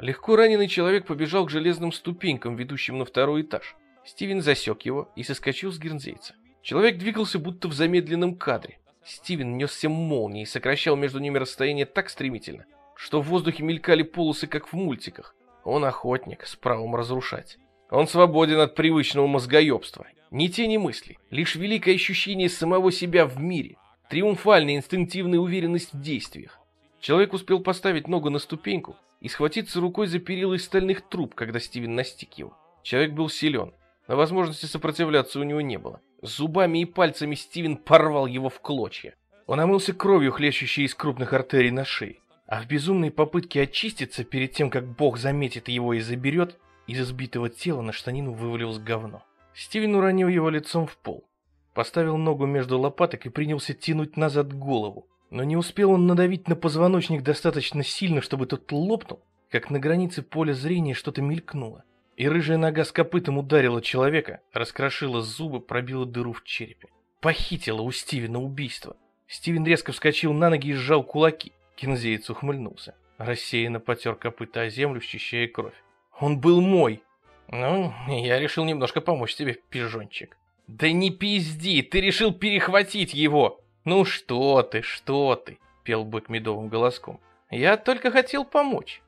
Легко раненый человек побежал к железным ступенькам, ведущим на второй этаж. Стивен засек его и соскочил с гернзейца. Человек двигался будто в замедленном кадре. Стивен несся молнией и сокращал между ними расстояние так стремительно, что в воздухе мелькали полосы, как в мультиках. Он охотник с правом разрушать. Он свободен от привычного мозгоебства. Ни тени мысли, лишь великое ощущение самого себя в мире, триумфальная инстинктивная уверенность в действиях. Человек успел поставить ногу на ступеньку и схватиться рукой за перила из стальных труб, когда Стивен настиг его. Человек был силен, но возможности сопротивляться у него не было. Зубами и пальцами Стивен порвал его в клочья. Он омылся кровью, хлещущей из крупных артерий на шее. А в безумной попытке очиститься перед тем, как Бог заметит его и заберет, из избитого тела на штанину вывалилось говно. Стивен уронил его лицом в пол. Поставил ногу между лопаток и принялся тянуть назад голову. Но не успел он надавить на позвоночник достаточно сильно, чтобы тот лопнул, как на границе поля зрения что-то мелькнуло и рыжая нога с копытом ударила человека, раскрошила зубы, пробила дыру в черепе. Похитила у Стивена убийство. Стивен резко вскочил на ноги и сжал кулаки. Кинзеец ухмыльнулся. Рассеянно потер копыта о землю, счищая кровь. «Он был мой!» «Ну, я решил немножко помочь тебе, пижончик». «Да не пизди, ты решил перехватить его!» «Ну что ты, что ты!» — пел бык медовым голоском. «Я только хотел помочь».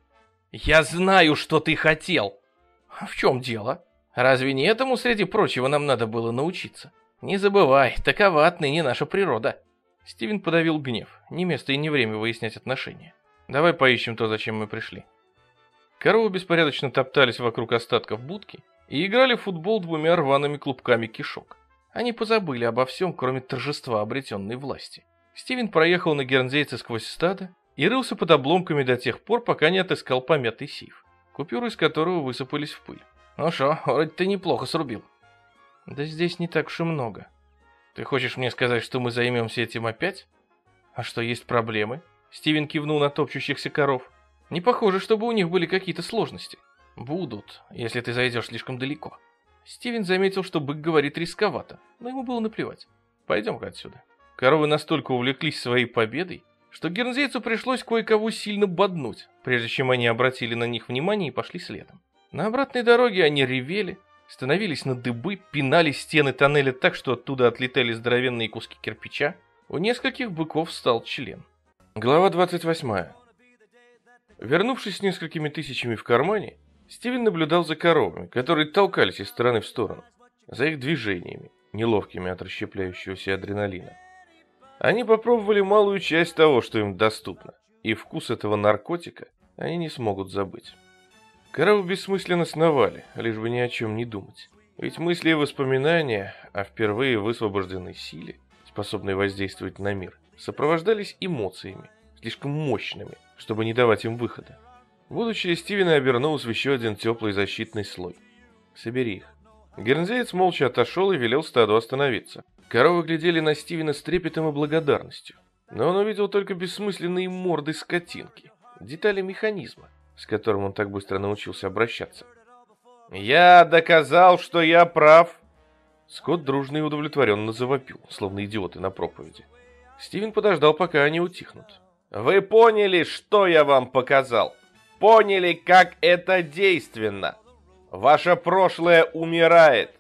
«Я знаю, что ты хотел!» В чем дело? Разве не этому, среди прочего, нам надо было научиться? Не забывай, такова отныне наша природа. Стивен подавил гнев. Не место и не время выяснять отношения. Давай поищем то, зачем мы пришли. Коровы беспорядочно топтались вокруг остатков будки и играли в футбол двумя рваными клубками кишок. Они позабыли обо всем, кроме торжества обретенной власти. Стивен проехал на гернзейце сквозь стадо и рылся под обломками до тех пор, пока не отыскал помятый сиф купюры из которого высыпались в пыль. «Ну шо, вроде ты неплохо срубил». «Да здесь не так уж и много. Ты хочешь мне сказать, что мы займемся этим опять? А что, есть проблемы?» Стивен кивнул на топчущихся коров. «Не похоже, чтобы у них были какие-то сложности». «Будут, если ты зайдешь слишком далеко». Стивен заметил, что бык говорит рисковато, но ему было наплевать. «Пойдем-ка отсюда». Коровы настолько увлеклись своей победой, что гернзейцу пришлось кое-кого сильно боднуть, прежде чем они обратили на них внимание и пошли следом. На обратной дороге они ревели, становились на дыбы, пинали стены тоннеля так, что оттуда отлетали здоровенные куски кирпича. У нескольких быков стал член. Глава 28. Вернувшись с несколькими тысячами в кармане, Стивен наблюдал за коровами, которые толкались из стороны в сторону, за их движениями, неловкими от расщепляющегося адреналина. Они попробовали малую часть того, что им доступно, и вкус этого наркотика они не смогут забыть. Коровы бессмысленно сновали, лишь бы ни о чем не думать. Ведь мысли и воспоминания о впервые высвобожденной силе, способной воздействовать на мир, сопровождались эмоциями, слишком мощными, чтобы не давать им выхода. Будущее Стивена обернулось в еще один теплый защитный слой. Собери их. Гернзеец молча отошел и велел стаду остановиться. Коровы глядели на Стивена с трепетом и благодарностью. Но он увидел только бессмысленные морды скотинки, детали механизма, с которым он так быстро научился обращаться. «Я доказал, что я прав!» Скотт дружно и удовлетворенно завопил, словно идиоты на проповеди. Стивен подождал, пока они утихнут. «Вы поняли, что я вам показал? Поняли, как это действенно? Ваше прошлое умирает!»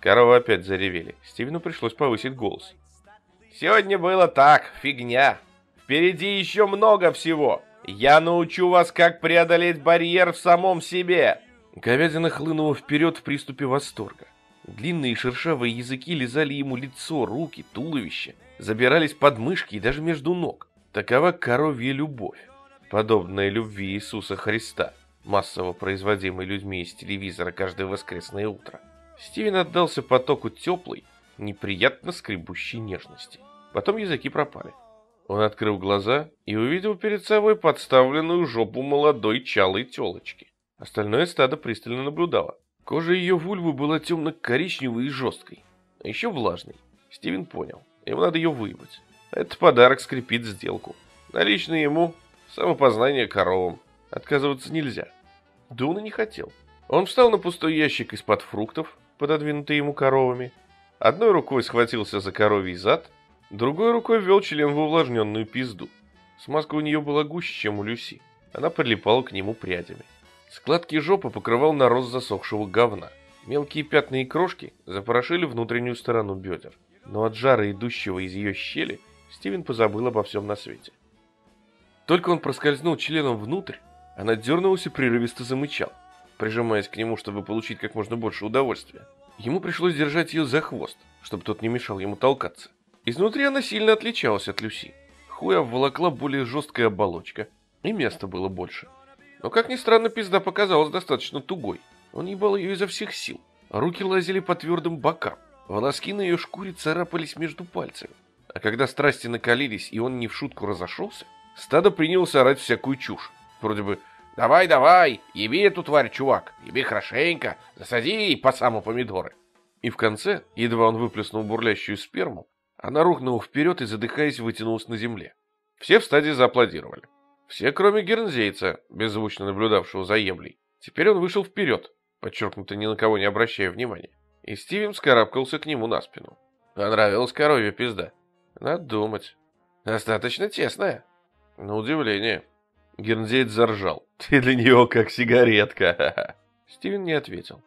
Коровы опять заревели. Стивену пришлось повысить голос. «Сегодня было так, фигня. Впереди еще много всего. Я научу вас, как преодолеть барьер в самом себе!» Говядина хлынула вперед в приступе восторга. Длинные шершавые языки лизали ему лицо, руки, туловище, забирались под мышки и даже между ног. Такова коровья любовь, подобная любви Иисуса Христа, массово производимой людьми из телевизора каждое воскресное утро. Стивен отдался потоку теплой, неприятно скребущей нежности. Потом языки пропали. Он открыл глаза и увидел перед собой подставленную жопу молодой чалой телочки. Остальное стадо пристально наблюдало. Кожа ее вульвы была темно-коричневой и жесткой, а еще влажной. Стивен понял, ему надо ее выебать. Этот подарок скрепит сделку. Наличный ему самопознание коровам. Отказываться нельзя. И не хотел. Он встал на пустой ящик из-под фруктов, пододвинутый ему коровами. Одной рукой схватился за коровий зад, другой рукой ввел член в увлажненную пизду. Смазка у нее была гуще, чем у Люси. Она прилипала к нему прядями. Складки жопы покрывал нарост засохшего говна. Мелкие пятна и крошки запорошили внутреннюю сторону бедер. Но от жара, идущего из ее щели, Стивен позабыл обо всем на свете. Только он проскользнул членом внутрь, она дернулась и прерывисто замычал, прижимаясь к нему, чтобы получить как можно больше удовольствия. Ему пришлось держать ее за хвост, чтобы тот не мешал ему толкаться. Изнутри она сильно отличалась от Люси. Хуя обволокла более жесткая оболочка, и места было больше. Но, как ни странно, пизда показалась достаточно тугой. Он ебал ее изо всех сил. Руки лазили по твердым бокам. Волоски на ее шкуре царапались между пальцами. А когда страсти накалились, и он не в шутку разошелся, стадо принялось орать всякую чушь. Вроде бы «Давай, давай, еби эту тварь, чувак, еби хорошенько, засади по саму помидоры». И в конце, едва он выплеснул бурлящую сперму, она рухнула вперед и, задыхаясь, вытянулась на земле. Все в стадии зааплодировали. Все, кроме гернзейца, беззвучно наблюдавшего за еблей. Теперь он вышел вперед, подчеркнуто ни на кого не обращая внимания. И Стивен скарабкался к нему на спину. Понравилась коровья пизда. Надо думать. Достаточно тесная. На удивление. Гернзейц заржал. Ты для нее как сигаретка. Стивен не ответил.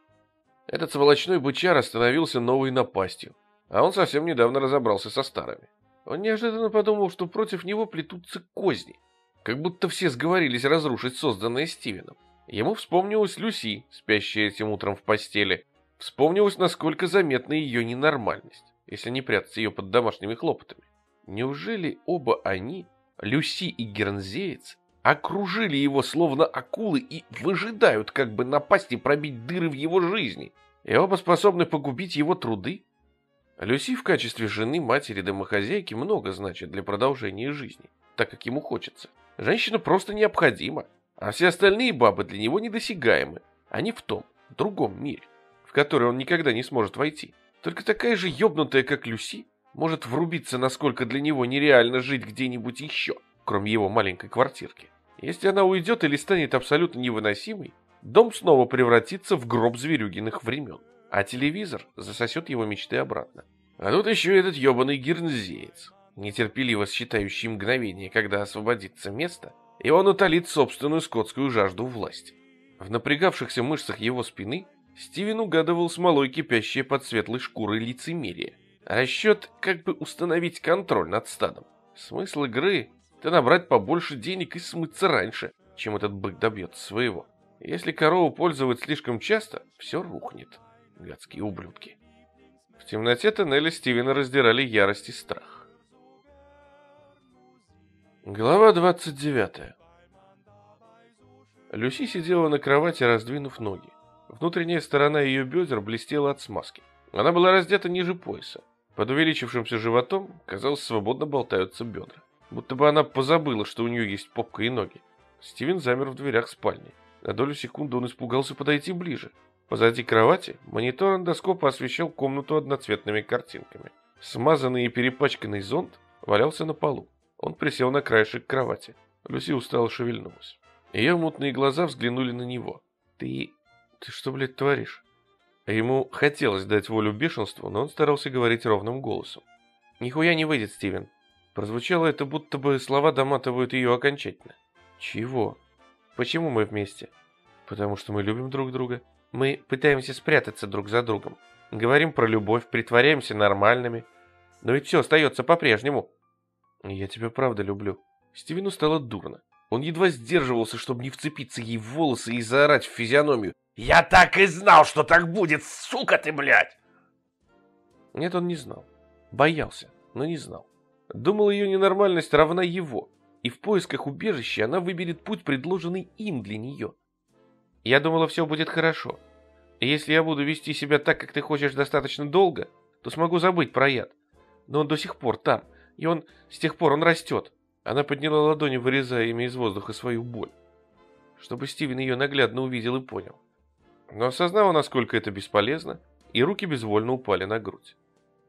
Этот сволочной бычар остановился новой напастью, а он совсем недавно разобрался со старыми. Он неожиданно подумал, что против него плетутся козни — как будто все сговорились разрушить созданное Стивеном. Ему вспомнилась Люси, спящая этим утром в постели. Вспомнилось, насколько заметна ее ненормальность, если не прятать ее под домашними хлопотами. Неужели оба они, Люси и Гернзеец, окружили его словно акулы и выжидают, как бы напасть и пробить дыры в его жизни? И оба способны погубить его труды? Люси в качестве жены, матери, домохозяйки много значит для продолжения жизни, так как ему хочется. Женщина просто необходима, а все остальные бабы для него недосягаемы. Они в том, другом мире, в который он никогда не сможет войти. Только такая же ёбнутая, как Люси, может врубиться, насколько для него нереально жить где-нибудь еще, кроме его маленькой квартирки. Если она уйдет или станет абсолютно невыносимой, дом снова превратится в гроб зверюгиных времен, а телевизор засосет его мечты обратно. А тут еще этот ебаный гернзеец нетерпеливо считающий мгновение, когда освободится место, и он утолит собственную скотскую жажду власти. В напрягавшихся мышцах его спины Стивен угадывал смолой кипящее под светлой шкурой лицемерие. Расчет как бы установить контроль над стадом. Смысл игры — это набрать побольше денег и смыться раньше, чем этот бык добьется своего. Если корову пользовать слишком часто, все рухнет. Гадские ублюдки. В темноте тоннеля Стивена раздирали ярость и страх. Глава 29. Люси сидела на кровати, раздвинув ноги. Внутренняя сторона ее бедер блестела от смазки. Она была раздета ниже пояса. Под увеличившимся животом, казалось, свободно болтаются бедра. Будто бы она позабыла, что у нее есть попка и ноги. Стивен замер в дверях спальни. На долю секунды он испугался подойти ближе. Позади кровати монитор эндоскопа освещал комнату одноцветными картинками. Смазанный и перепачканный зонт валялся на полу. Он присел на краешек кровати. Люси устало шевельнулась. Ее мутные глаза взглянули на него. «Ты... ты что, блядь, творишь?» Ему хотелось дать волю бешенству, но он старался говорить ровным голосом. «Нихуя не выйдет, Стивен. Прозвучало это, будто бы слова доматывают ее окончательно. Чего? Почему мы вместе? Потому что мы любим друг друга. Мы пытаемся спрятаться друг за другом. Говорим про любовь, притворяемся нормальными. Но ведь все остается по-прежнему. Я тебя правда люблю. Стивену стало дурно. Он едва сдерживался, чтобы не вцепиться ей в волосы и заорать в физиономию. «Я так и знал, что так будет, сука ты, блядь!» Нет, он не знал. Боялся, но не знал. Думал, ее ненормальность равна его, и в поисках убежища она выберет путь, предложенный им для нее. Я думала, все будет хорошо. И если я буду вести себя так, как ты хочешь достаточно долго, то смогу забыть про яд. Но он до сих пор там, и он, с тех пор он растет. Она подняла ладони, вырезая ими из воздуха свою боль, чтобы Стивен ее наглядно увидел и понял. Но осознала, насколько это бесполезно, и руки безвольно упали на грудь.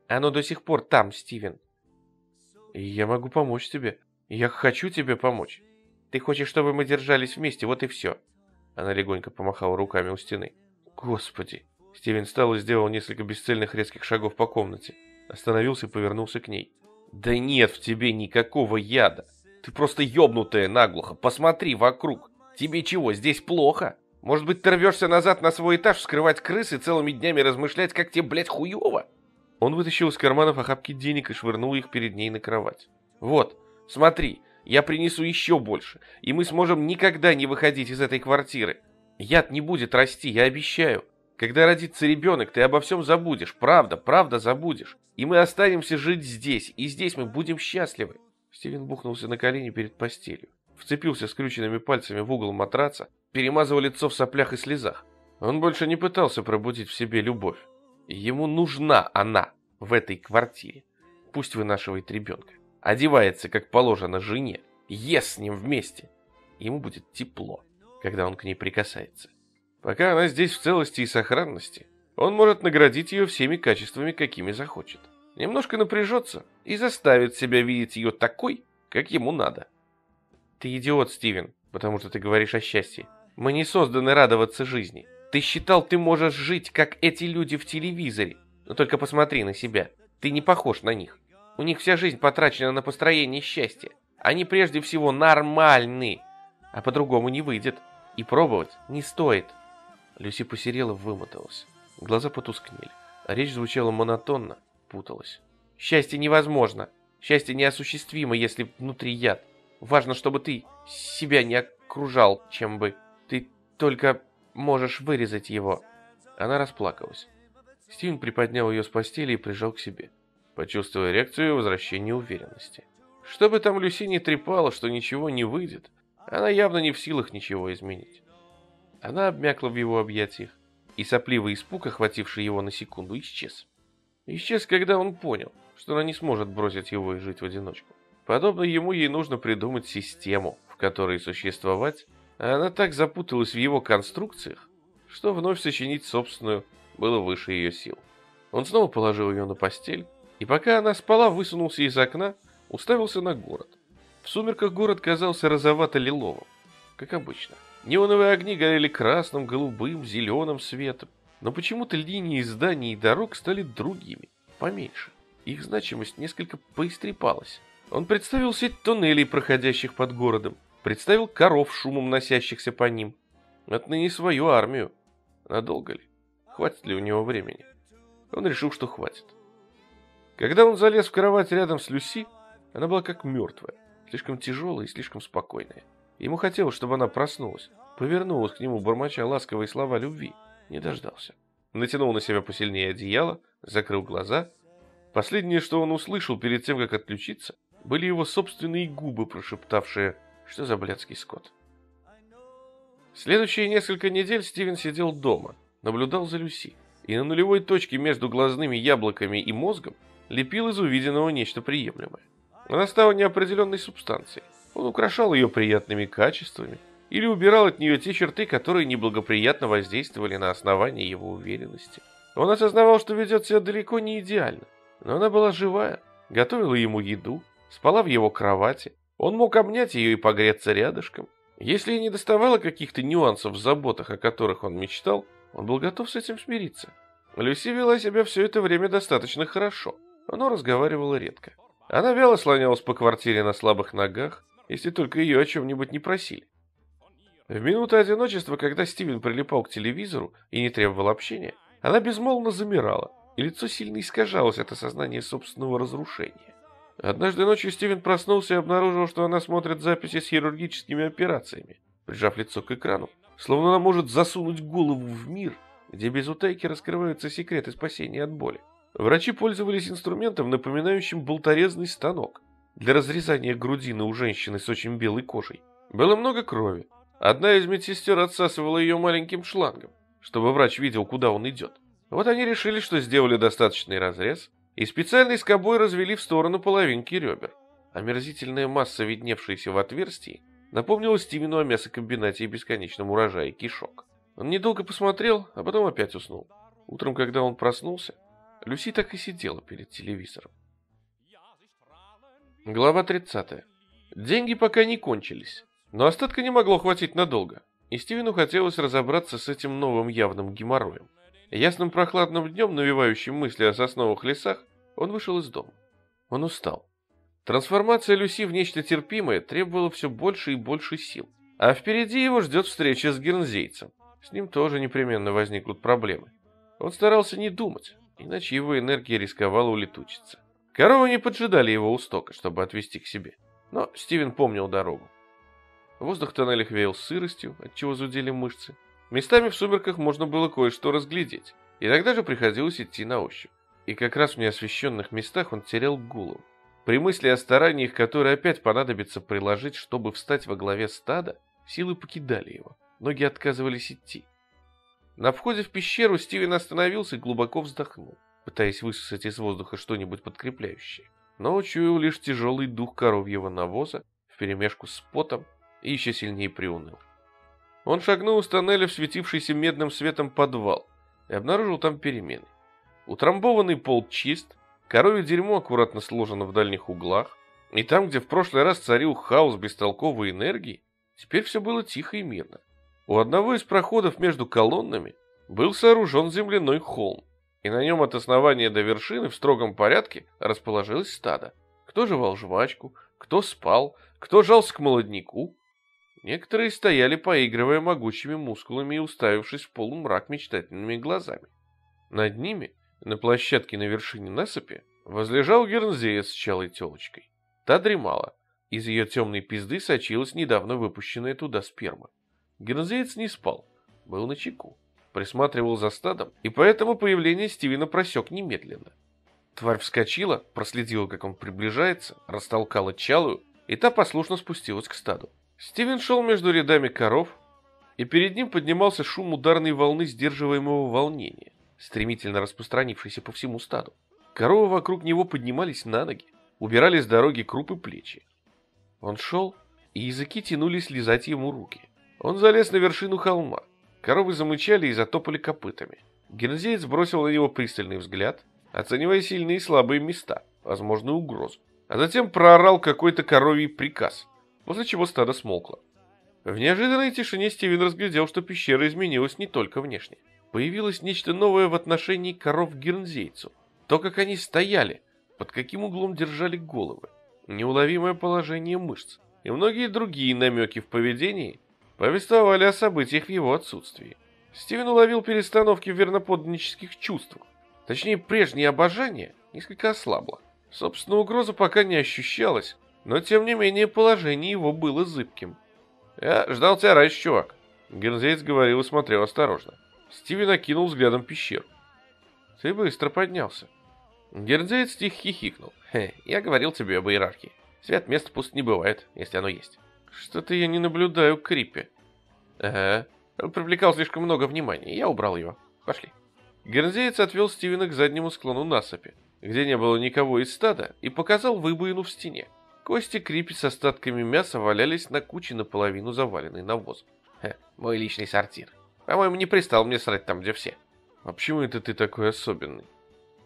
Оно до сих пор там, Стивен. Я могу помочь тебе. Я хочу тебе помочь. Ты хочешь, чтобы мы держались вместе, вот и все. Она легонько помахала руками у стены. Господи. Стивен встал и сделал несколько бесцельных резких шагов по комнате. Остановился и повернулся к ней. Да нет в тебе никакого яда. Ты просто ёбнутая наглухо. Посмотри вокруг. Тебе чего, здесь плохо? Может быть, ты рвешься назад на свой этаж, вскрывать крысы целыми днями размышлять, как тебе, блядь, хуёво? Он вытащил из карманов охапки денег и швырнул их перед ней на кровать. Вот, смотри, я принесу еще больше, и мы сможем никогда не выходить из этой квартиры. Яд не будет расти, я обещаю. Когда родится ребенок, ты обо всем забудешь. Правда, правда забудешь. И мы останемся жить здесь, и здесь мы будем счастливы. Стивен бухнулся на колени перед постелью. Вцепился скрюченными пальцами в угол матраца, перемазывал лицо в соплях и слезах. Он больше не пытался пробудить в себе любовь. Ему нужна она в этой квартире. Пусть вынашивает ребенка. Одевается, как положено, жене. Ест с ним вместе. Ему будет тепло, когда он к ней прикасается. Пока она здесь в целости и сохранности, он может наградить ее всеми качествами, какими захочет. Немножко напряжется и заставит себя видеть ее такой, как ему надо. Ты идиот, Стивен, потому что ты говоришь о счастье. Мы не созданы радоваться жизни. Ты считал, ты можешь жить, как эти люди в телевизоре. Но только посмотри на себя. Ты не похож на них. У них вся жизнь потрачена на построение счастья. Они прежде всего нормальны. А по-другому не выйдет. И пробовать не стоит. Люси посерела, вымоталась. Глаза потускнели. Речь звучала монотонно, путалась. Счастье невозможно. Счастье неосуществимо, если внутри яд. Важно, чтобы ты себя не окружал, чем бы. Ты только можешь вырезать его. Она расплакалась. Стивен приподнял ее с постели и прижал к себе, почувствуя реакцию и возвращение уверенности. Что бы там Люси не трепала, что ничего не выйдет, она явно не в силах ничего изменить. Она обмякла в его объятиях, и сопливый испуг, охвативший его на секунду, исчез. Исчез, когда он понял, что она не сможет бросить его и жить в одиночку. Подобно ему, ей нужно придумать систему, в которой существовать, а она так запуталась в его конструкциях, что вновь сочинить собственную было выше ее сил. Он снова положил ее на постель, и пока она спала, высунулся из окна, уставился на город. В сумерках город казался розовато-лиловым, как обычно. Неоновые огни горели красным, голубым, зеленым светом. Но почему-то линии зданий и дорог стали другими, поменьше. Их значимость несколько поистрепалась. Он представил сеть туннелей, проходящих под городом. Представил коров, шумом носящихся по ним. Отныне свою армию. Надолго ли? Хватит ли у него времени? Он решил, что хватит. Когда он залез в кровать рядом с Люси, она была как мертвая, слишком тяжелая и слишком спокойная. Ему хотелось, чтобы она проснулась, повернулась к нему, бормоча ласковые слова любви. Не дождался. Натянул на себя посильнее одеяло, закрыл глаза. Последнее, что он услышал перед тем, как отключиться, были его собственные губы, прошептавшие «Что за блядский скот?». Следующие несколько недель Стивен сидел дома, наблюдал за Люси, и на нулевой точке между глазными яблоками и мозгом лепил из увиденного нечто приемлемое. Она стала неопределенной субстанцией. Он украшал ее приятными качествами или убирал от нее те черты, которые неблагоприятно воздействовали на основание его уверенности. Он осознавал, что ведет себя далеко не идеально, но она была живая, готовила ему еду, спала в его кровати, он мог обнять ее и погреться рядышком. Если и не доставало каких-то нюансов в заботах, о которых он мечтал, он был готов с этим смириться. Люси вела себя все это время достаточно хорошо, но разговаривала редко. Она вяло слонялась по квартире на слабых ногах, если только ее о чем-нибудь не просили. В минуты одиночества, когда Стивен прилипал к телевизору и не требовал общения, она безмолвно замирала, и лицо сильно искажалось от осознания собственного разрушения. Однажды ночью Стивен проснулся и обнаружил, что она смотрит записи с хирургическими операциями, прижав лицо к экрану, словно она может засунуть голову в мир, где без утайки раскрываются секреты спасения от боли. Врачи пользовались инструментом, напоминающим болторезный станок для разрезания грудины у женщины с очень белой кожей. Было много крови, Одна из медсестер отсасывала ее маленьким шлангом, чтобы врач видел, куда он идет. Вот они решили, что сделали достаточный разрез, и специальной скобой развели в сторону половинки ребер. Омерзительная масса, видневшаяся в отверстии, напомнила Стивену о мясокомбинате и бесконечном урожае кишок. Он недолго посмотрел, а потом опять уснул. Утром, когда он проснулся, Люси так и сидела перед телевизором. Глава 30. Деньги пока не кончились. Но остатка не могло хватить надолго, и Стивену хотелось разобраться с этим новым явным геморроем. Ясным прохладным днем, навевающим мысли о сосновых лесах, он вышел из дома. Он устал. Трансформация Люси в нечто терпимое требовала все больше и больше сил. А впереди его ждет встреча с гернзейцем. С ним тоже непременно возникнут проблемы. Он старался не думать, иначе его энергия рисковала улетучиться. Коровы не поджидали его у стока, чтобы отвезти к себе. Но Стивен помнил дорогу. Воздух в тоннелях веял сыростью, отчего зудели мышцы. Местами в сумерках можно было кое-что разглядеть. Иногда же приходилось идти на ощупь. И как раз в неосвещенных местах он терял голову. При мысли о стараниях, которые опять понадобится приложить, чтобы встать во главе стада, силы покидали его. Ноги отказывались идти. На входе в пещеру Стивен остановился и глубоко вздохнул, пытаясь высосать из воздуха что-нибудь подкрепляющее. Но учуял лишь тяжелый дух коровьего навоза вперемешку с потом и еще сильнее приуныл. Он шагнул из тоннеля в светившийся медным светом подвал и обнаружил там перемены. Утрамбованный пол чист, коровье дерьмо аккуратно сложено в дальних углах, и там, где в прошлый раз царил хаос бестолковой энергии, теперь все было тихо и мирно. У одного из проходов между колоннами был сооружен земляной холм, и на нем от основания до вершины в строгом порядке расположилось стадо. Кто жевал жвачку, кто спал, кто жался к молодняку, Некоторые стояли, поигрывая могучими мускулами и уставившись в полумрак мечтательными глазами. Над ними, на площадке на вершине насыпи, возлежал Гернзея с чалой телочкой. Та дремала. Из ее темной пизды сочилась недавно выпущенная туда сперма. Гернзеец не спал, был на чеку, присматривал за стадом, и поэтому появление Стивена просек немедленно. Тварь вскочила, проследила, как он приближается, растолкала чалую, и та послушно спустилась к стаду. Стивен шел между рядами коров, и перед ним поднимался шум ударной волны сдерживаемого волнения, стремительно распространившейся по всему стаду. Коровы вокруг него поднимались на ноги, убирали с дороги крупы плечи. Он шел, и языки тянулись лизать ему руки. Он залез на вершину холма. Коровы замычали и затопали копытами. Гензеец бросил на него пристальный взгляд, оценивая сильные и слабые места, возможную угрозу. А затем проорал какой-то коровий приказ, после чего стадо смолкло. В неожиданной тишине Стивен разглядел, что пещера изменилась не только внешне. Появилось нечто новое в отношении коров гернзейцу. То, как они стояли, под каким углом держали головы, неуловимое положение мышц и многие другие намеки в поведении повествовали о событиях в его отсутствии. Стивен уловил перестановки в верноподданнических чувствах. Точнее, прежнее обожание несколько ослабло. Собственно, угроза пока не ощущалась, но, тем не менее, положение его было зыбким. «Я ждал тебя раньше, чувак», — Гернзейц говорил и смотрел осторожно. Стивен окинул взглядом пещеру. «Ты быстро поднялся». Гернзейц тихо хихикнул. «Хе, я говорил тебе об иерархии. Свет места пуст не бывает, если оно есть». «Что-то я не наблюдаю Крипе». «Ага, он привлекал слишком много внимания, я убрал его. Пошли». Гернзеец отвел Стивена к заднему склону насыпи, где не было никого из стада, и показал выбоину в стене. Кости крипи с остатками мяса валялись на куче наполовину заваленной навозом. Хе, мой личный сортир. По-моему, не пристал мне срать там, где все. А почему это ты такой особенный?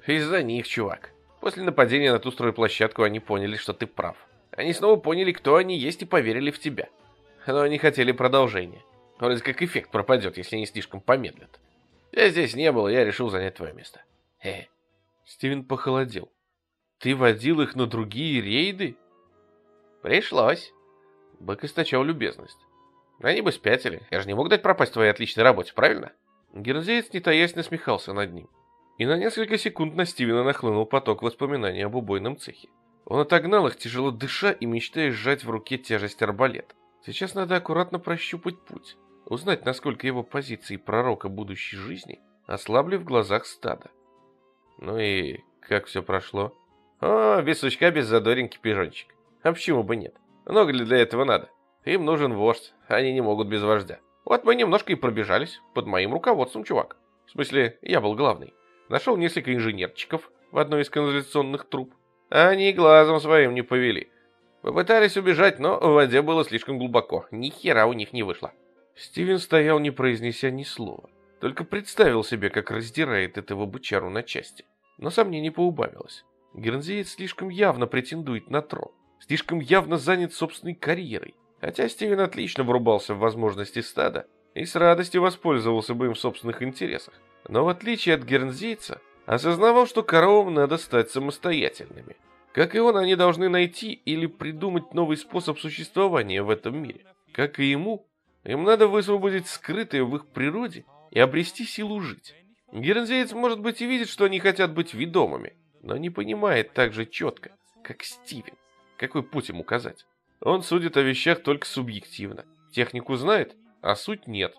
Из-за них, чувак. После нападения на ту стройплощадку они поняли, что ты прав. Они снова поняли, кто они есть и поверили в тебя. Но они хотели продолжения. Вроде как эффект пропадет, если они слишком помедлят. Я здесь не был, я решил занять твое место. Хе. Стивен похолодел. Ты водил их на другие рейды? Пришлось. Бэк источал любезность. Они бы спятили. Я же не мог дать пропасть твоей отличной работе, правильно? Герзеец, не таясь, насмехался над ним. И на несколько секунд на Стивена нахлынул поток воспоминаний об убойном цехе. Он отогнал их, тяжело дыша и мечтая сжать в руке тяжесть арбалета. Сейчас надо аккуратно прощупать путь, узнать, насколько его позиции пророка будущей жизни ослабли в глазах стада. Ну и как все прошло? О, без сучка, без задоринки, пижончик. А почему бы нет? Много ли для этого надо? Им нужен вождь, они не могут без вождя. Вот мы немножко и пробежались, под моим руководством, чувак. В смысле, я был главный. Нашел несколько инженерчиков в одной из канализационных труб. Они глазом своим не повели. Попытались убежать, но в воде было слишком глубоко. Ни хера у них не вышло. Стивен стоял, не произнеся ни слова. Только представил себе, как раздирает этого бычару на части. Но сомнений поубавилось. Гернзеец слишком явно претендует на трон. Слишком явно занят собственной карьерой. Хотя Стивен отлично врубался в возможности стада и с радостью воспользовался бы им в собственных интересах. Но в отличие от гернзейца, осознавал, что коровам надо стать самостоятельными. Как и он, они должны найти или придумать новый способ существования в этом мире. Как и ему, им надо высвободить скрытое в их природе и обрести силу жить. Гернзеец, может быть, и видит, что они хотят быть ведомыми, но не понимает так же четко, как Стивен, какой путь им указать. Он судит о вещах только субъективно. Технику знает, а суть нет.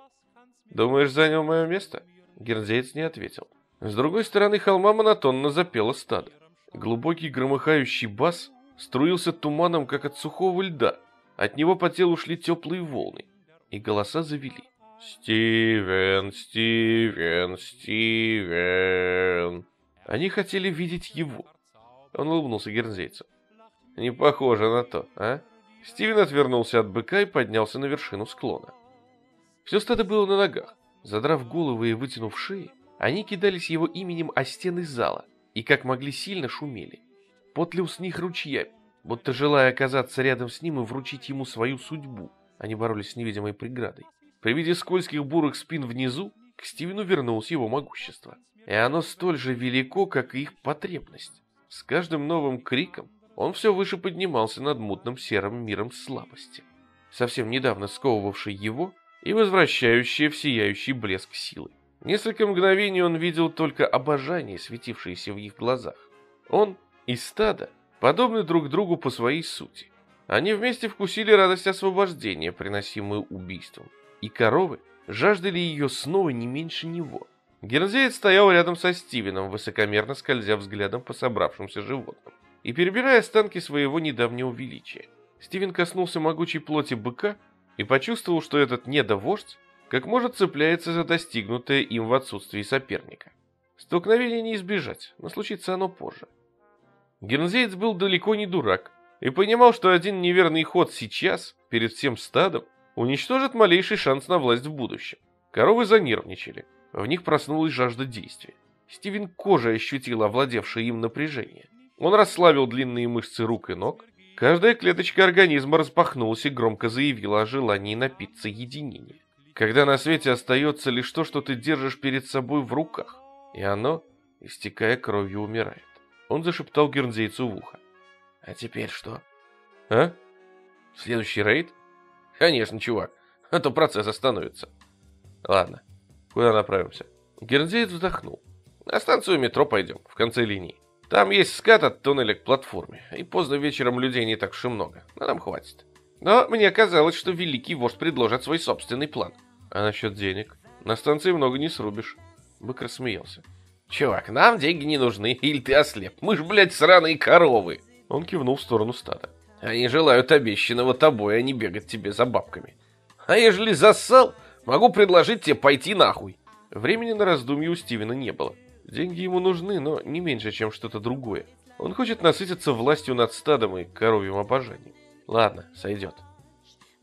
«Думаешь, занял мое место?» Гернзеец не ответил. С другой стороны холма монотонно запело стадо. Глубокий громыхающий бас струился туманом, как от сухого льда. От него по телу шли теплые волны, и голоса завели. «Стивен, Стивен, Стивен!» Они хотели видеть его. Он улыбнулся гернзейцу. «Не похоже на то, а?» Стивен отвернулся от быка и поднялся на вершину склона. Все стадо было на ногах. Задрав головы и вытянув шеи, они кидались его именем о стены зала и как могли сильно шумели. Пот лил с них ручьями, будто желая оказаться рядом с ним и вручить ему свою судьбу. Они боролись с невидимой преградой. При виде скользких бурых спин внизу, к Стивену вернулось его могущество. И оно столь же велико, как и их потребность. С каждым новым криком он все выше поднимался над мутным серым миром слабости, совсем недавно сковывавший его и возвращающий в сияющий блеск силы. Несколько мгновений он видел только обожание, светившееся в их глазах. Он и стадо подобны друг другу по своей сути. Они вместе вкусили радость освобождения, приносимую убийством, и коровы жаждали ее снова не меньше него. Герзеец стоял рядом со Стивеном, высокомерно скользя взглядом по собравшимся животным и перебирая останки своего недавнего величия. Стивен коснулся могучей плоти быка и почувствовал, что этот недовождь как может цепляется за достигнутое им в отсутствии соперника. Столкновение не избежать, но случится оно позже. Гернзейц был далеко не дурак и понимал, что один неверный ход сейчас, перед всем стадом, уничтожит малейший шанс на власть в будущем. Коровы занервничали, в них проснулась жажда действия. Стивен кожей ощутил овладевшее им напряжение. Он расслабил длинные мышцы рук и ног. Каждая клеточка организма распахнулась и громко заявила о желании напиться единения. Когда на свете остается лишь то, что ты держишь перед собой в руках, и оно, истекая кровью, умирает. Он зашептал гернзейцу в ухо. А теперь что? А? Следующий рейд? Конечно, чувак, а то процесс остановится. Ладно, куда направимся? Гернзейц вздохнул. На станцию метро пойдем, в конце линии. Там есть скат от туннеля к платформе, и поздно вечером людей не так уж и много, но нам хватит. Но мне казалось, что великий вождь предложит свой собственный план. А насчет денег? На станции много не срубишь. Бык рассмеялся. Чувак, нам деньги не нужны, или ты ослеп. Мы ж, блядь, сраные коровы. Он кивнул в сторону стада. Они желают обещанного тобой, а не бегать тебе за бабками. А ежели зассал, могу предложить тебе пойти нахуй. Времени на раздумье у Стивена не было. Деньги ему нужны, но не меньше, чем что-то другое. Он хочет насытиться властью над стадом и коровьим обожанием. Ладно, сойдет.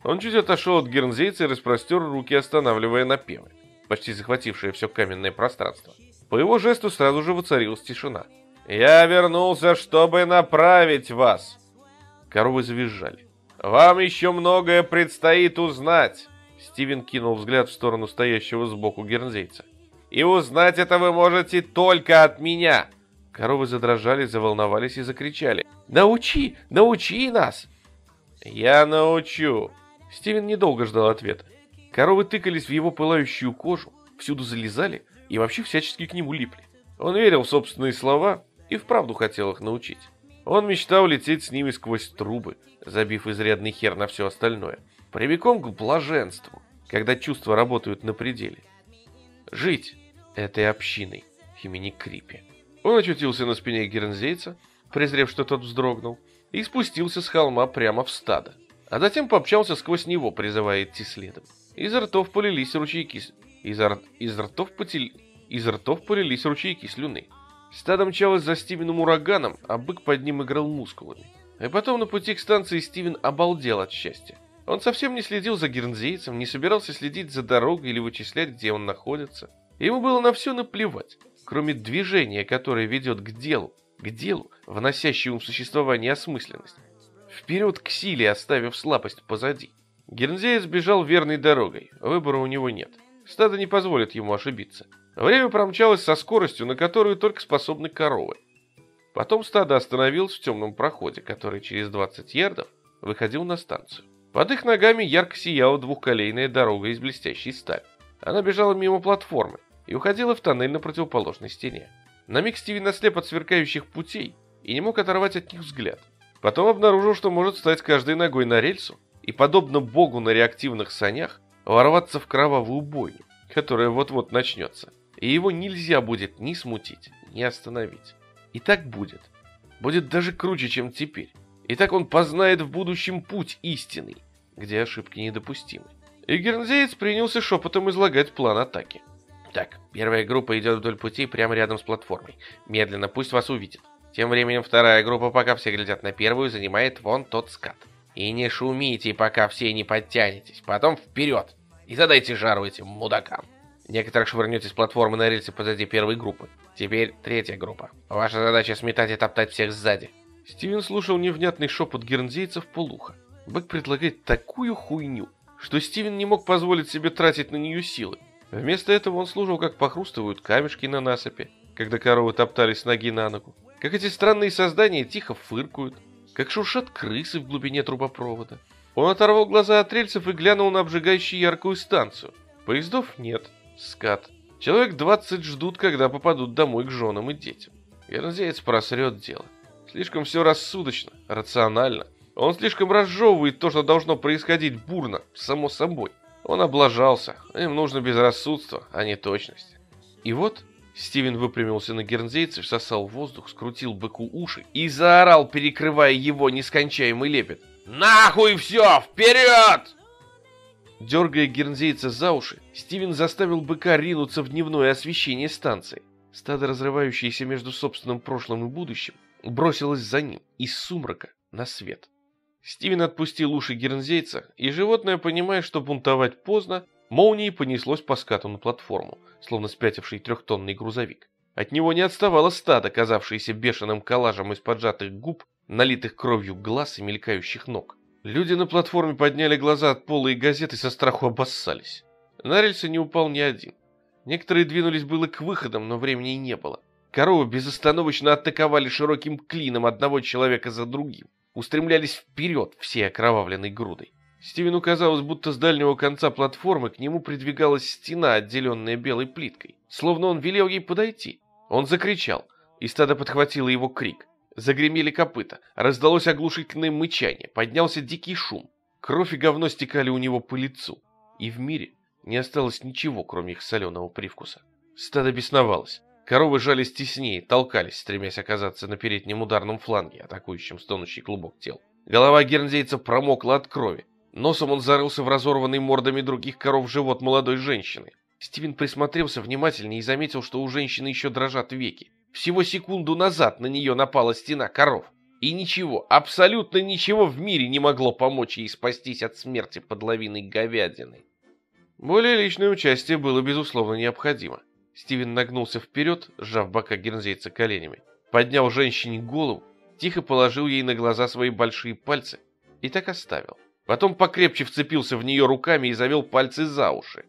Он чуть отошел от гернзейца и распростер руки, останавливая напевы, почти захватившие все каменное пространство. По его жесту сразу же воцарилась тишина. «Я вернулся, чтобы направить вас!» Коровы завизжали. «Вам еще многое предстоит узнать!» Стивен кинул взгляд в сторону стоящего сбоку гернзейца. И узнать это вы можете только от меня. Коровы задрожали, заволновались и закричали. «Научи! Научи нас!» «Я научу!» Стивен недолго ждал ответа. Коровы тыкались в его пылающую кожу, всюду залезали и вообще всячески к нему липли. Он верил в собственные слова и вправду хотел их научить. Он мечтал лететь с ними сквозь трубы, забив изрядный хер на все остальное. Прямиком к блаженству, когда чувства работают на пределе. Жить этой общиной имени Крипи. Он очутился на спине гернзейца, презрев, что тот вздрогнул, и спустился с холма прямо в стадо. А затем пообщался сквозь него, призывая идти следом. Из ртов полились ручейки... Из, р... из, ртов потел... из ртов полились ручейки слюны. Стадо мчалось за Стивеном ураганом, а бык под ним играл мускулами. И потом на пути к станции Стивен обалдел от счастья. Он совсем не следил за гернзейцем, не собирался следить за дорогой или вычислять, где он находится. Ему было на все наплевать, кроме движения, которое ведет к делу, к делу, вносящему в существование осмысленность. Вперед к силе, оставив слабость позади. Гернзеец бежал верной дорогой, выбора у него нет. Стадо не позволит ему ошибиться. Время промчалось со скоростью, на которую только способны коровы. Потом стадо остановилось в темном проходе, который через 20 ярдов выходил на станцию. Под их ногами ярко сияла двухколейная дорога из блестящей стали. Она бежала мимо платформы и уходила в тоннель на противоположной стене. На миг Стивен ослеп от сверкающих путей и не мог оторвать от них взгляд. Потом обнаружил, что может стать каждой ногой на рельсу и, подобно богу на реактивных санях, ворваться в кровавую бойню, которая вот-вот начнется и его нельзя будет ни смутить, ни остановить. И так будет. Будет даже круче, чем теперь. И так он познает в будущем путь истинный, где ошибки недопустимы. И Гернзеец принялся шепотом излагать план атаки. Так, первая группа идет вдоль пути прямо рядом с платформой. Медленно, пусть вас увидит. Тем временем вторая группа, пока все глядят на первую, занимает вон тот скат. И не шумите, пока все не подтянетесь. Потом вперед. И задайте жару этим мудакам. Некоторых швырнете с платформы на рельсы позади первой группы. Теперь третья группа. Ваша задача сметать и топтать всех сзади. Стивен слушал невнятный шепот гернзейцев полуха. Бэк предлагает такую хуйню, что Стивен не мог позволить себе тратить на нее силы. Вместо этого он слушал, как похрустывают камешки на насыпи, когда коровы топтались ноги на ногу, как эти странные создания тихо фыркают, как шуршат крысы в глубине трубопровода. Он оторвал глаза от рельсов и глянул на обжигающую яркую станцию. Поездов нет, Скат. Человек 20 ждут, когда попадут домой к женам и детям. Гернзеец просрет дело. Слишком все рассудочно, рационально. Он слишком разжевывает то, что должно происходить бурно, само собой. Он облажался. Им нужно безрассудство, а не точность. И вот Стивен выпрямился на гернзейце, всосал воздух, скрутил быку уши и заорал, перекрывая его нескончаемый лепет. «Нахуй все! Вперед!» Дергая гернзейца за уши, Стивен заставил быка ринуться в дневное освещение станции. Стадо, разрывающееся между собственным прошлым и будущим, бросилось за ним из сумрака на свет. Стивен отпустил уши гернзейца, и животное, понимая, что бунтовать поздно, молнией понеслось по скату на платформу, словно спятивший трехтонный грузовик. От него не отставало стадо, казавшееся бешеным коллажем из поджатых губ, налитых кровью глаз и мелькающих ног. Люди на платформе подняли глаза от пола и газеты со страху обоссались. На рельсы не упал ни один. Некоторые двинулись было к выходам, но времени не было. Коровы безостановочно атаковали широким клином одного человека за другим. Устремлялись вперед всей окровавленной грудой. Стивену казалось, будто с дальнего конца платформы к нему придвигалась стена, отделенная белой плиткой. Словно он велел ей подойти. Он закричал, и стадо подхватило его крик. Загремели копыта, раздалось оглушительное мычание, поднялся дикий шум. Кровь и говно стекали у него по лицу. И в мире не осталось ничего, кроме их соленого привкуса. Стадо бесновалось. Коровы жались теснее, толкались, стремясь оказаться на переднем ударном фланге, атакующем стонущий клубок тел. Голова гернзейца промокла от крови. Носом он зарылся в разорванный мордами других коров живот молодой женщины. Стивен присмотрелся внимательнее и заметил, что у женщины еще дрожат веки. Всего секунду назад на нее напала стена коров. И ничего, абсолютно ничего в мире не могло помочь ей спастись от смерти под лавиной говядины. Более личное участие было, безусловно, необходимо. Стивен нагнулся вперед, сжав бока гернзейца коленями, поднял женщине голову, тихо положил ей на глаза свои большие пальцы и так оставил. Потом покрепче вцепился в нее руками и завел пальцы за уши.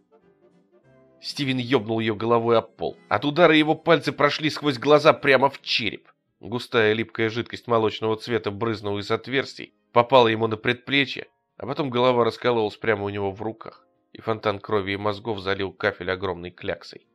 Стивен ёбнул ее головой об пол. От удара его пальцы прошли сквозь глаза прямо в череп. Густая липкая жидкость молочного цвета брызнула из отверстий, попала ему на предплечье, а потом голова раскололась прямо у него в руках, и фонтан крови и мозгов залил кафель огромной кляксой.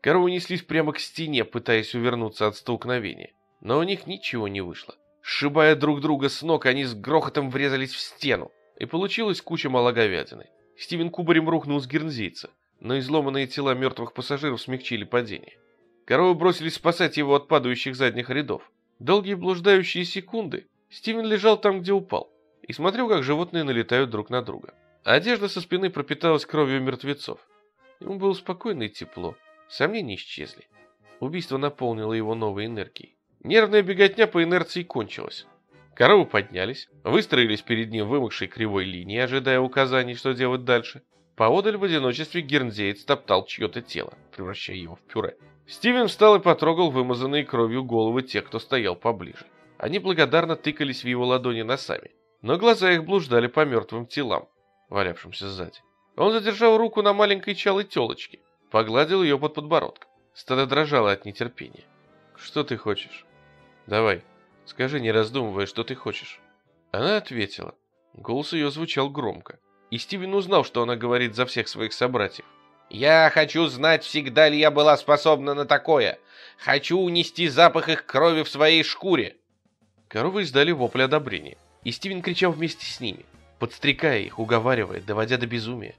Коровы неслись прямо к стене, пытаясь увернуться от столкновения, но у них ничего не вышло. Сшибая друг друга с ног, они с грохотом врезались в стену, и получилась куча малоговядины. Стивен кубарем рухнул с гернзийца, но изломанные тела мертвых пассажиров смягчили падение. Коровы бросились спасать его от падающих задних рядов. Долгие блуждающие секунды Стивен лежал там, где упал, и смотрел, как животные налетают друг на друга. Одежда со спины пропиталась кровью мертвецов. Ему было спокойно и тепло. Сомнения исчезли. Убийство наполнило его новой энергией. Нервная беготня по инерции кончилась. Коровы поднялись, выстроились перед ним вымокшей кривой линией, ожидая указаний, что делать дальше. Поодаль в одиночестве гернзеец топтал чье-то тело, превращая его в пюре. Стивен встал и потрогал вымазанные кровью головы тех, кто стоял поближе. Они благодарно тыкались в его ладони носами, но глаза их блуждали по мертвым телам, валявшимся сзади. Он задержал руку на маленькой чалой телочке, погладил ее под подбородком. Стадо дрожало от нетерпения. «Что ты хочешь? Давай, скажи, не раздумывая, что ты хочешь». Она ответила. Голос ее звучал громко, и Стивен узнал, что она говорит за всех своих собратьев. Я хочу знать, всегда ли я была способна на такое. Хочу унести запах их крови в своей шкуре. Коровы издали вопль одобрения, и Стивен кричал вместе с ними, подстрекая их, уговаривая, доводя до безумия.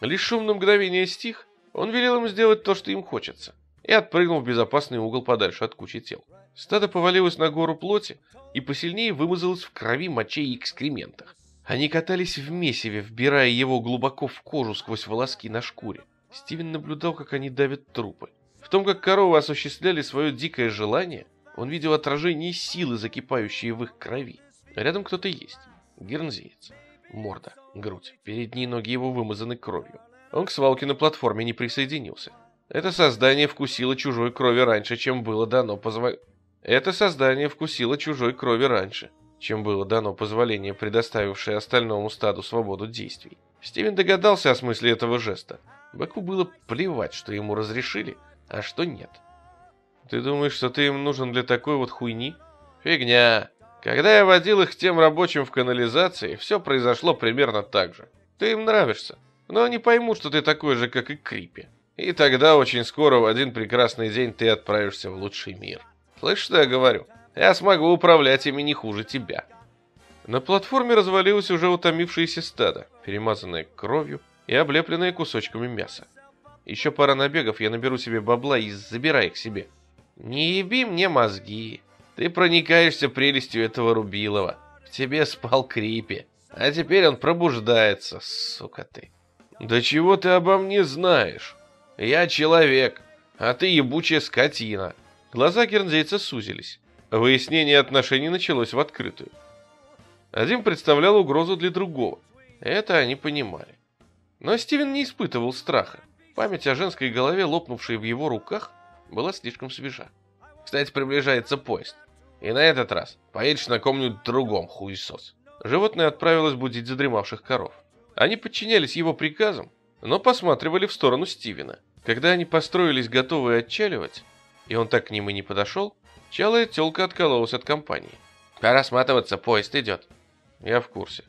Лишь шум на мгновение стих, он велел им сделать то, что им хочется, и отпрыгнул в безопасный угол подальше от кучи тел. Стадо повалилось на гору плоти и посильнее вымазалось в крови, моче и экскрементах. Они катались в месиве, вбирая его глубоко в кожу сквозь волоски на шкуре. Стивен наблюдал, как они давят трупы. В том, как коровы осуществляли свое дикое желание, он видел отражение силы, закипающей в их крови. Рядом кто-то есть. Гернзеец. Морда, грудь. Передние ноги его вымазаны кровью. Он к свалке на платформе не присоединился. Это создание вкусило чужой крови раньше, чем было дано позволение. Это создание вкусило чужой крови раньше, чем было дано позволение, предоставившее остальному стаду свободу действий. Стивен догадался о смысле этого жеста. Баку было плевать, что ему разрешили, а что нет. «Ты думаешь, что ты им нужен для такой вот хуйни?» «Фигня. Когда я водил их тем рабочим в канализации, все произошло примерно так же. Ты им нравишься, но они поймут, что ты такой же, как и Крипи. И тогда очень скоро в один прекрасный день ты отправишься в лучший мир. Слышишь, что я говорю?» Я смогу управлять ими не хуже тебя. На платформе развалилось уже утомившееся стадо, перемазанное кровью и облепленное кусочками мяса. Еще пара набегов, я наберу себе бабла и забирай их себе. Не еби мне мозги. Ты проникаешься прелестью этого Рубилова. В тебе спал Крипи. А теперь он пробуждается, сука ты. Да чего ты обо мне знаешь? Я человек, а ты ебучая скотина. Глаза гернзейца сузились. Выяснение отношений началось в открытую. Один представлял угрозу для другого. Это они понимали. Но Стивен не испытывал страха. Память о женской голове, лопнувшей в его руках, была слишком свежа. Кстати, приближается поезд. И на этот раз поедешь на ком-нибудь другом, хуесос. Животное отправилось будить задремавших коров. Они подчинялись его приказам, но посматривали в сторону Стивена. Когда они построились, готовые отчаливать, и он так к ним и не подошел, Чалая тёлка откололась от компании. «Пора сматываться, поезд идет». «Я в курсе.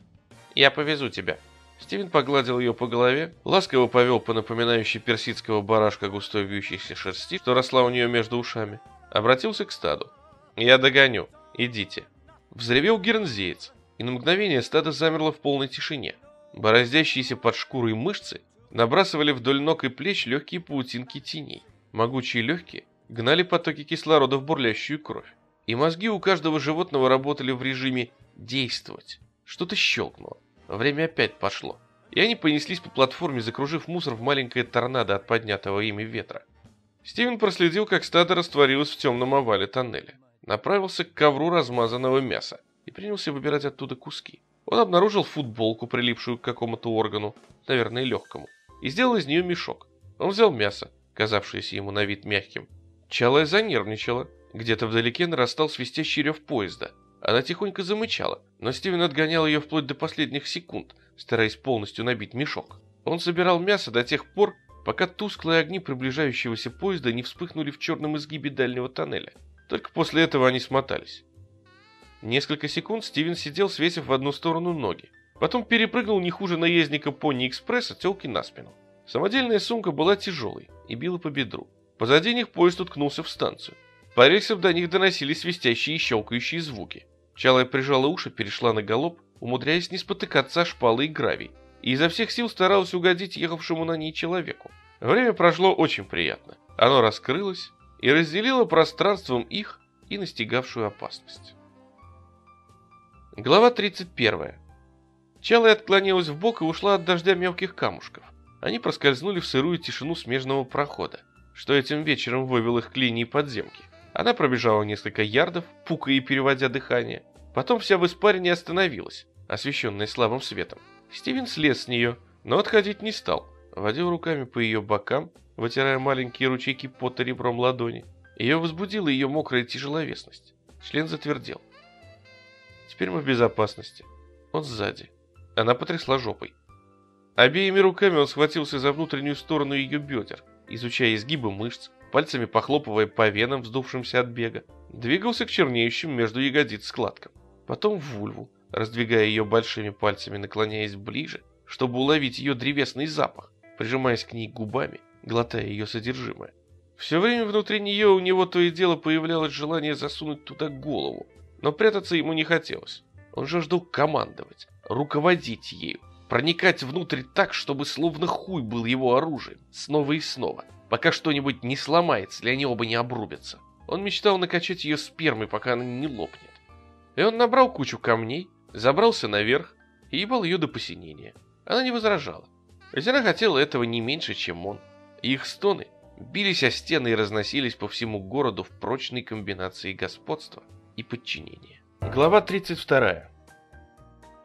Я повезу тебя». Стивен погладил ее по голове, ласково повел по напоминающей персидского барашка густой вьющейся шерсти, что росла у нее между ушами. Обратился к стаду. «Я догоню. Идите». Взревел гернзеец, и на мгновение стадо замерло в полной тишине. Бороздящиеся под шкурой мышцы набрасывали вдоль ног и плеч легкие паутинки теней. Могучие легкие гнали потоки кислорода в бурлящую кровь. И мозги у каждого животного работали в режиме «действовать». Что-то щелкнуло. Время опять пошло. И они понеслись по платформе, закружив мусор в маленькое торнадо от поднятого ими ветра. Стивен проследил, как стадо растворилось в темном овале тоннеля. Направился к ковру размазанного мяса и принялся выбирать оттуда куски. Он обнаружил футболку, прилипшую к какому-то органу, наверное, легкому, и сделал из нее мешок. Он взял мясо, казавшееся ему на вид мягким, Чалая занервничала. Где-то вдалеке нарастал свистящий рев поезда. Она тихонько замычала, но Стивен отгонял ее вплоть до последних секунд, стараясь полностью набить мешок. Он собирал мясо до тех пор, пока тусклые огни приближающегося поезда не вспыхнули в черном изгибе дальнего тоннеля. Только после этого они смотались. Несколько секунд Стивен сидел, свесив в одну сторону ноги. Потом перепрыгнул не хуже наездника пони-экспресса телки на спину. Самодельная сумка была тяжелой и била по бедру. Позади них поезд уткнулся в станцию. По рельсам до них доносились свистящие и щелкающие звуки. Чалая прижала уши, перешла на галоп, умудряясь не спотыкаться о шпалы и гравий, и изо всех сил старалась угодить ехавшему на ней человеку. Время прошло очень приятно. Оно раскрылось и разделило пространством их и настигавшую опасность. Глава 31. Чалая отклонилась в бок и ушла от дождя мелких камушков. Они проскользнули в сырую тишину смежного прохода, что этим вечером вывел их к линии подземки. Она пробежала несколько ярдов, пукая и переводя дыхание. Потом вся в испарине остановилась, освещенная слабым светом. Стивен слез с нее, но отходить не стал. Водил руками по ее бокам, вытирая маленькие ручейки пота ребром ладони. Ее возбудила ее мокрая тяжеловесность. Член затвердел. Теперь мы в безопасности. Он сзади. Она потрясла жопой. Обеими руками он схватился за внутреннюю сторону ее бедер, изучая изгибы мышц, пальцами похлопывая по венам, вздувшимся от бега. Двигался к чернеющим между ягодиц складкам. Потом в вульву, раздвигая ее большими пальцами, наклоняясь ближе, чтобы уловить ее древесный запах, прижимаясь к ней губами, глотая ее содержимое. Все время внутри нее у него то и дело появлялось желание засунуть туда голову, но прятаться ему не хотелось. Он жаждал командовать, руководить ею, проникать внутрь так, чтобы словно хуй был его оружием, снова и снова, пока что-нибудь не сломается, если они оба не обрубятся. Он мечтал накачать ее спермой, пока она не лопнет. И он набрал кучу камней, забрался наверх и ебал ее до посинения. Она не возражала. Ведь хотела этого не меньше, чем он. Их стоны бились о стены и разносились по всему городу в прочной комбинации господства и подчинения. Глава 32.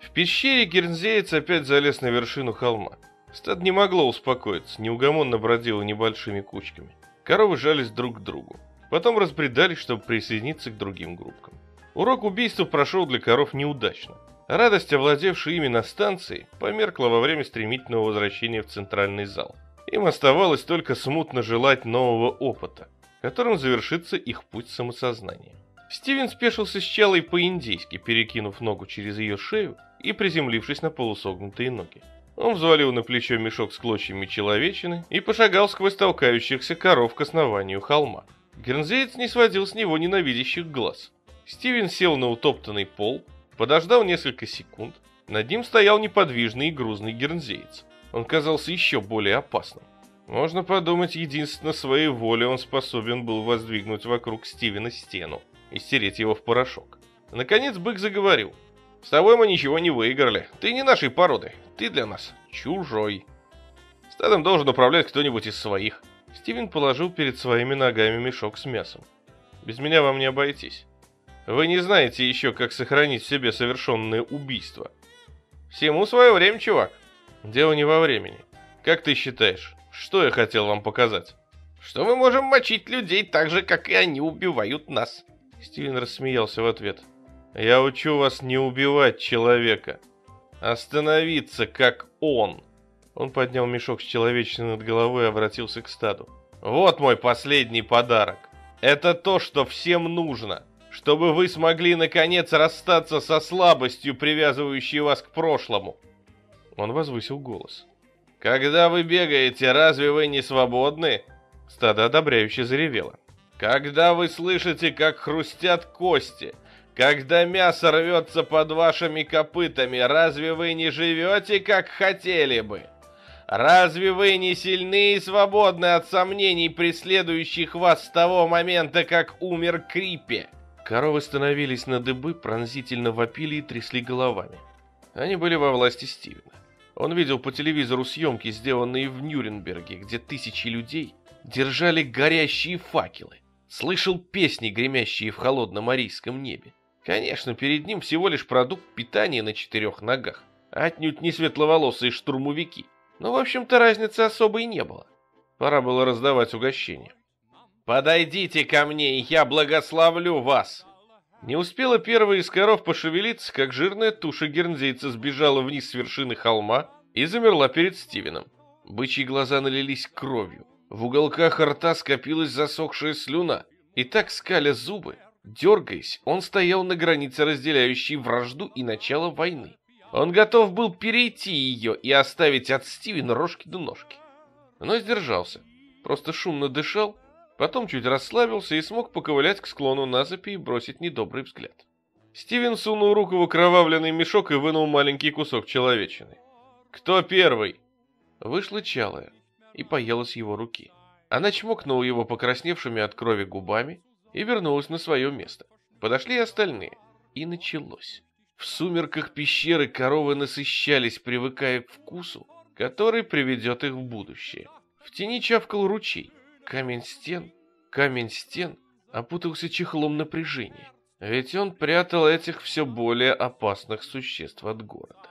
В пещере гернзеец опять залез на вершину холма. Стад не могло успокоиться, неугомонно бродило небольшими кучками. Коровы жались друг к другу. Потом разбредались, чтобы присоединиться к другим группкам. Урок убийства прошел для коров неудачно. Радость, овладевшая ими на станции, померкла во время стремительного возвращения в центральный зал. Им оставалось только смутно желать нового опыта, которым завершится их путь самосознания. Стивен спешился с челой по-индейски, перекинув ногу через ее шею и приземлившись на полусогнутые ноги. Он взвалил на плечо мешок с клочьями человечины и пошагал сквозь толкающихся коров к основанию холма. Гернзеец не сводил с него ненавидящих глаз. Стивен сел на утоптанный пол, подождал несколько секунд. Над ним стоял неподвижный и грузный гернзеец. Он казался еще более опасным. Можно подумать, единственно своей волей он способен был воздвигнуть вокруг Стивена стену и стереть его в порошок. Наконец бык заговорил. «С тобой мы ничего не выиграли. Ты не нашей породы. Ты для нас чужой. Стадом должен управлять кто-нибудь из своих». Стивен положил перед своими ногами мешок с мясом. «Без меня вам не обойтись. Вы не знаете еще, как сохранить в себе совершенное убийство. Всему свое время, чувак. Дело не во времени. Как ты считаешь, что я хотел вам показать?» «Что мы можем мочить людей так же, как и они убивают нас». Стивен рассмеялся в ответ. «Я учу вас не убивать человека. Остановиться, как он!» Он поднял мешок с человечиной над головой и обратился к стаду. «Вот мой последний подарок. Это то, что всем нужно, чтобы вы смогли наконец расстаться со слабостью, привязывающей вас к прошлому». Он возвысил голос. «Когда вы бегаете, разве вы не свободны?» Стадо одобряюще заревело. Когда вы слышите, как хрустят кости, когда мясо рвется под вашими копытами, разве вы не живете, как хотели бы? Разве вы не сильны и свободны от сомнений, преследующих вас с того момента, как умер Крипи? Коровы становились на дыбы, пронзительно вопили и трясли головами. Они были во власти Стивена. Он видел по телевизору съемки, сделанные в Нюрнберге, где тысячи людей держали горящие факелы слышал песни, гремящие в холодном арийском небе. Конечно, перед ним всего лишь продукт питания на четырех ногах, а отнюдь не светловолосые штурмовики. Но, в общем-то, разницы особой не было. Пора было раздавать угощение. «Подойдите ко мне, и я благословлю вас!» Не успела первая из коров пошевелиться, как жирная туша гернзейца сбежала вниз с вершины холма и замерла перед Стивеном. Бычьи глаза налились кровью. В уголках рта скопилась засохшая слюна. И так, скаля зубы, дергаясь, он стоял на границе, разделяющей вражду и начало войны. Он готов был перейти ее и оставить от Стивена рожки до ножки. Но сдержался, просто шумно дышал, потом чуть расслабился и смог поковылять к склону насыпи и бросить недобрый взгляд. Стивен сунул руку в окровавленный мешок и вынул маленький кусок человечины. «Кто первый?» Вышла Чалая и поела с его руки. Она чмокнула его покрасневшими от крови губами и вернулась на свое место. Подошли остальные, и началось. В сумерках пещеры коровы насыщались, привыкая к вкусу, который приведет их в будущее. В тени чавкал ручей. Камень стен, камень стен опутался чехлом напряжения. Ведь он прятал этих все более опасных существ от города.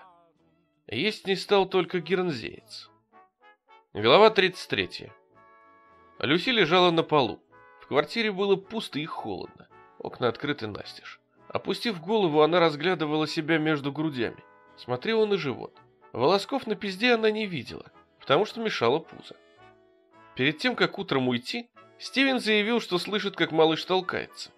Есть не стал только гернзеец. Глава 33. Люси лежала на полу. В квартире было пусто и холодно. Окна открыты настежь. Опустив голову, она разглядывала себя между грудями. Смотрела на живот. Волосков на пизде она не видела, потому что мешала пузо. Перед тем, как утром уйти, Стивен заявил, что слышит, как малыш толкается.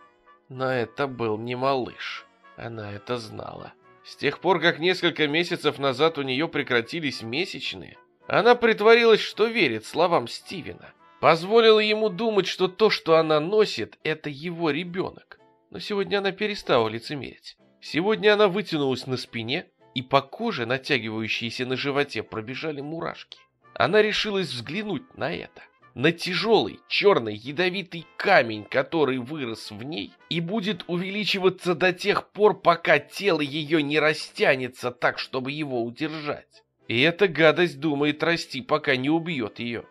Но это был не малыш. Она это знала. С тех пор, как несколько месяцев назад у нее прекратились месячные, она притворилась, что верит словам Стивена. Позволила ему думать, что то, что она носит, это его ребенок. Но сегодня она перестала лицемерить. Сегодня она вытянулась на спине, и по коже, натягивающейся на животе, пробежали мурашки. Она решилась взглянуть на это. На тяжелый, черный, ядовитый камень, который вырос в ней и будет увеличиваться до тех пор, пока тело ее не растянется так, чтобы его удержать. И эта гадость думает расти, пока не убьет ее.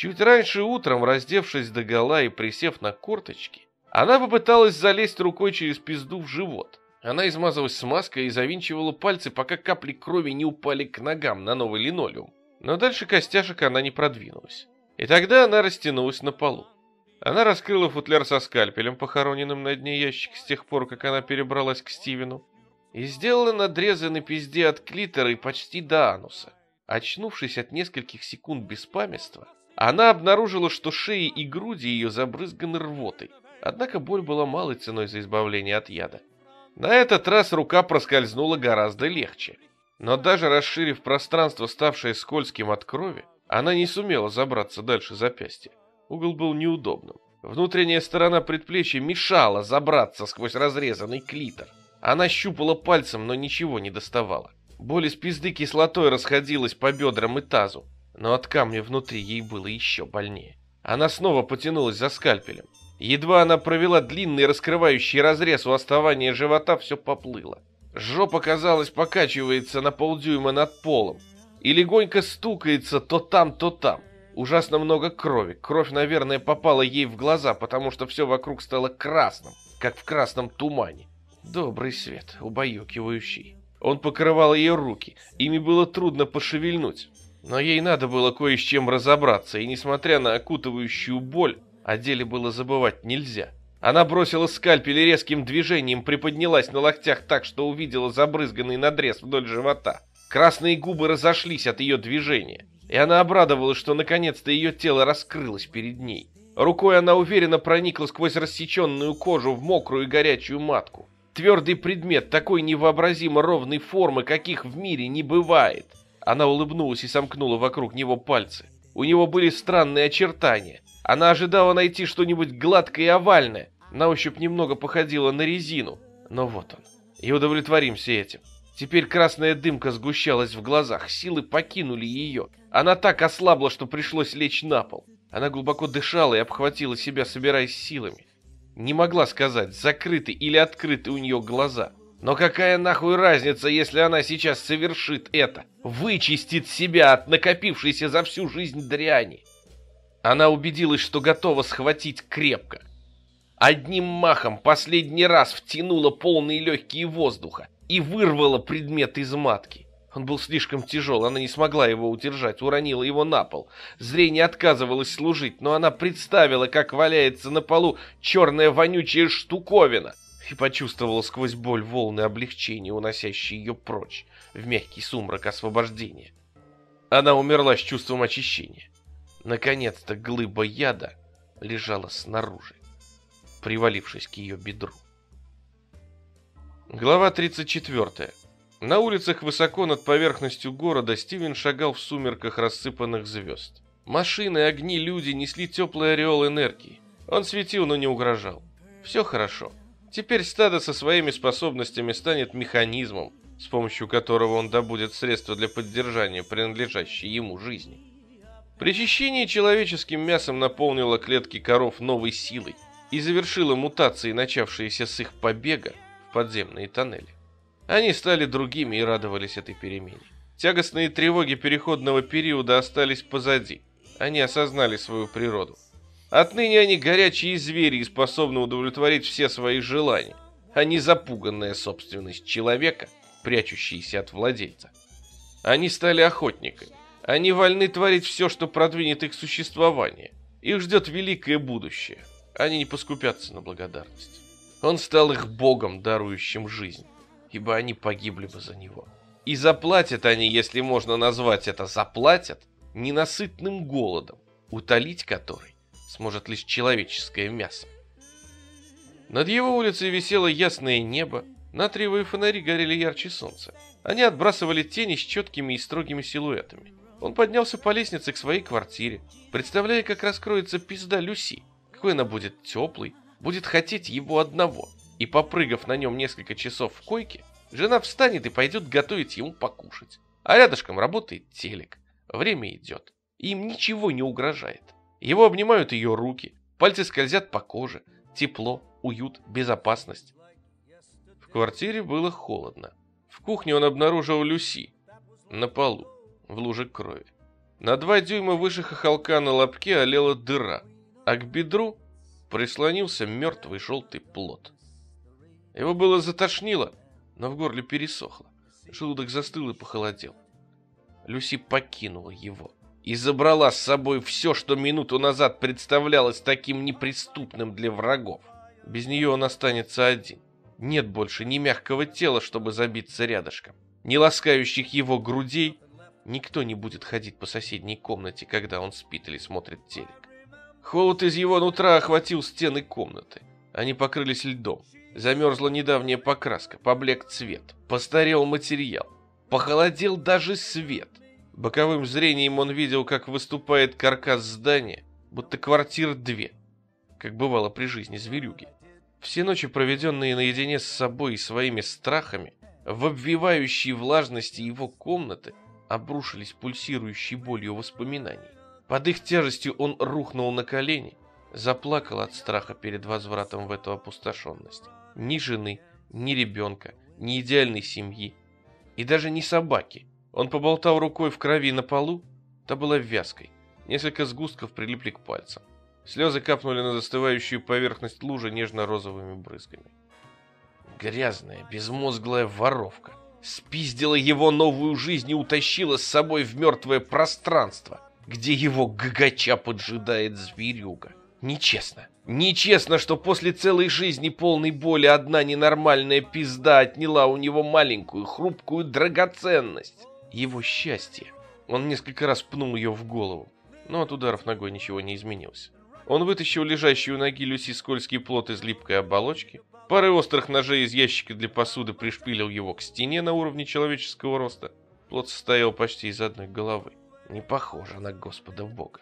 Чуть раньше утром, раздевшись до гола и присев на корточки, она попыталась залезть рукой через пизду в живот. Она измазалась смазкой и завинчивала пальцы, пока капли крови не упали к ногам на новый линолеум. Но дальше костяшек она не продвинулась. И тогда она растянулась на полу. Она раскрыла футляр со скальпелем, похороненным на дне ящика с тех пор, как она перебралась к Стивену, и сделала надрезы на пизде от клитора и почти до ануса. Очнувшись от нескольких секунд беспамятства, она обнаружила, что шеи и груди ее забрызганы рвотой. Однако боль была малой ценой за избавление от яда. На этот раз рука проскользнула гораздо легче. Но даже расширив пространство, ставшее скользким от крови, она не сумела забраться дальше запястья. Угол был неудобным. Внутренняя сторона предплечья мешала забраться сквозь разрезанный клитор. Она щупала пальцем, но ничего не доставала. Боль из пизды кислотой расходилась по бедрам и тазу, но от камня внутри ей было еще больнее. Она снова потянулась за скальпелем. Едва она провела длинный раскрывающий разрез у основания живота, все поплыло. Жопа, казалось, покачивается на полдюйма над полом и легонько стукается то там, то там. Ужасно много крови. Кровь, наверное, попала ей в глаза, потому что все вокруг стало красным, как в красном тумане. Добрый свет, убаюкивающий. Он покрывал ее руки, ими было трудно пошевельнуть. Но ей надо было кое с чем разобраться, и несмотря на окутывающую боль, о деле было забывать нельзя. Она бросила скальпель и резким движением приподнялась на локтях так, что увидела забрызганный надрез вдоль живота. Красные губы разошлись от ее движения, и она обрадовалась, что наконец-то ее тело раскрылось перед ней. Рукой она уверенно проникла сквозь рассеченную кожу в мокрую и горячую матку. Твердый предмет такой невообразимо ровной формы, каких в мире не бывает. Она улыбнулась и сомкнула вокруг него пальцы. У него были странные очертания, она ожидала найти что-нибудь гладкое и овальное, на ощупь немного походило на резину. Но вот он. И удовлетворимся этим. Теперь красная дымка сгущалась в глазах, силы покинули ее. Она так ослабла, что пришлось лечь на пол. Она глубоко дышала и обхватила себя, собираясь силами. Не могла сказать, закрыты или открыты у нее глаза. Но какая нахуй разница, если она сейчас совершит это? Вычистит себя от накопившейся за всю жизнь дряни. Она убедилась, что готова схватить крепко. Одним махом последний раз втянула полные легкие воздуха и вырвала предмет из матки. Он был слишком тяжел, она не смогла его удержать, уронила его на пол. Зрение отказывалось служить, но она представила, как валяется на полу черная вонючая штуковина, и почувствовала сквозь боль волны облегчения, уносящие ее прочь, в мягкий сумрак освобождения. Она умерла с чувством очищения. Наконец-то глыба яда лежала снаружи, привалившись к ее бедру. Глава 34. На улицах высоко над поверхностью города Стивен шагал в сумерках рассыпанных звезд. Машины, огни, люди несли теплый ореол энергии. Он светил, но не угрожал. Все хорошо. Теперь стадо со своими способностями станет механизмом, с помощью которого он добудет средства для поддержания принадлежащей ему жизни. Причащение человеческим мясом наполнило клетки коров новой силой и завершило мутации, начавшиеся с их побега в подземные тоннели. Они стали другими и радовались этой перемене. Тягостные тревоги переходного периода остались позади. Они осознали свою природу. Отныне они горячие звери и способны удовлетворить все свои желания, а не запуганная собственность человека, прячущаяся от владельца. Они стали охотниками. Они вольны творить все, что продвинет их существование. Их ждет великое будущее. Они не поскупятся на благодарность. Он стал их богом, дарующим жизнь, ибо они погибли бы за него. И заплатят они, если можно назвать это заплатят, ненасытным голодом, утолить который сможет лишь человеческое мясо. Над его улицей висело ясное небо, натриевые фонари горели ярче солнца. Они отбрасывали тени с четкими и строгими силуэтами. Он поднялся по лестнице к своей квартире, представляя, как раскроется пизда Люси, какой она будет теплой, будет хотеть его одного. И попрыгав на нем несколько часов в койке, жена встанет и пойдет готовить ему покушать. А рядышком работает телек. Время идет. Им ничего не угрожает. Его обнимают ее руки, пальцы скользят по коже. Тепло, уют, безопасность. В квартире было холодно. В кухне он обнаружил Люси на полу, в луже крови. На два дюйма выше хохолка на лобке олела дыра, а к бедру прислонился мертвый желтый плод. Его было затошнило, но в горле пересохло. Желудок застыл и похолодел. Люси покинула его и забрала с собой все, что минуту назад представлялось таким неприступным для врагов. Без нее он останется один. Нет больше ни мягкого тела, чтобы забиться рядышком, ни ласкающих его грудей. Никто не будет ходить по соседней комнате, когда он спит или смотрит телек. Холод из его нутра охватил стены комнаты. Они покрылись льдом. Замерзла недавняя покраска, поблек цвет, постарел материал, похолодел даже свет. Боковым зрением он видел, как выступает каркас здания, будто квартир две, как бывало при жизни зверюги. Все ночи, проведенные наедине с собой и своими страхами, в обвивающей влажности его комнаты, обрушились пульсирующей болью воспоминаний. Под их тяжестью он рухнул на колени, заплакал от страха перед возвратом в эту опустошенность. Ни жены, ни ребенка, ни идеальной семьи и даже ни собаки, он поболтал рукой в крови на полу, та была вязкой. Несколько сгустков прилипли к пальцам. Слезы капнули на застывающую поверхность лужи нежно-розовыми брызгами. Грязная, безмозглая воровка спиздила его новую жизнь и утащила с собой в мертвое пространство, где его гагача поджидает зверюга. Нечестно. Нечестно, что после целой жизни полной боли одна ненормальная пизда отняла у него маленькую, хрупкую драгоценность его счастье. Он несколько раз пнул ее в голову, но от ударов ногой ничего не изменилось. Он вытащил лежащую у ноги Люси скользкий плод из липкой оболочки, парой острых ножей из ящика для посуды пришпилил его к стене на уровне человеческого роста. Плод состоял почти из одной головы. Не похоже на Господа Бога.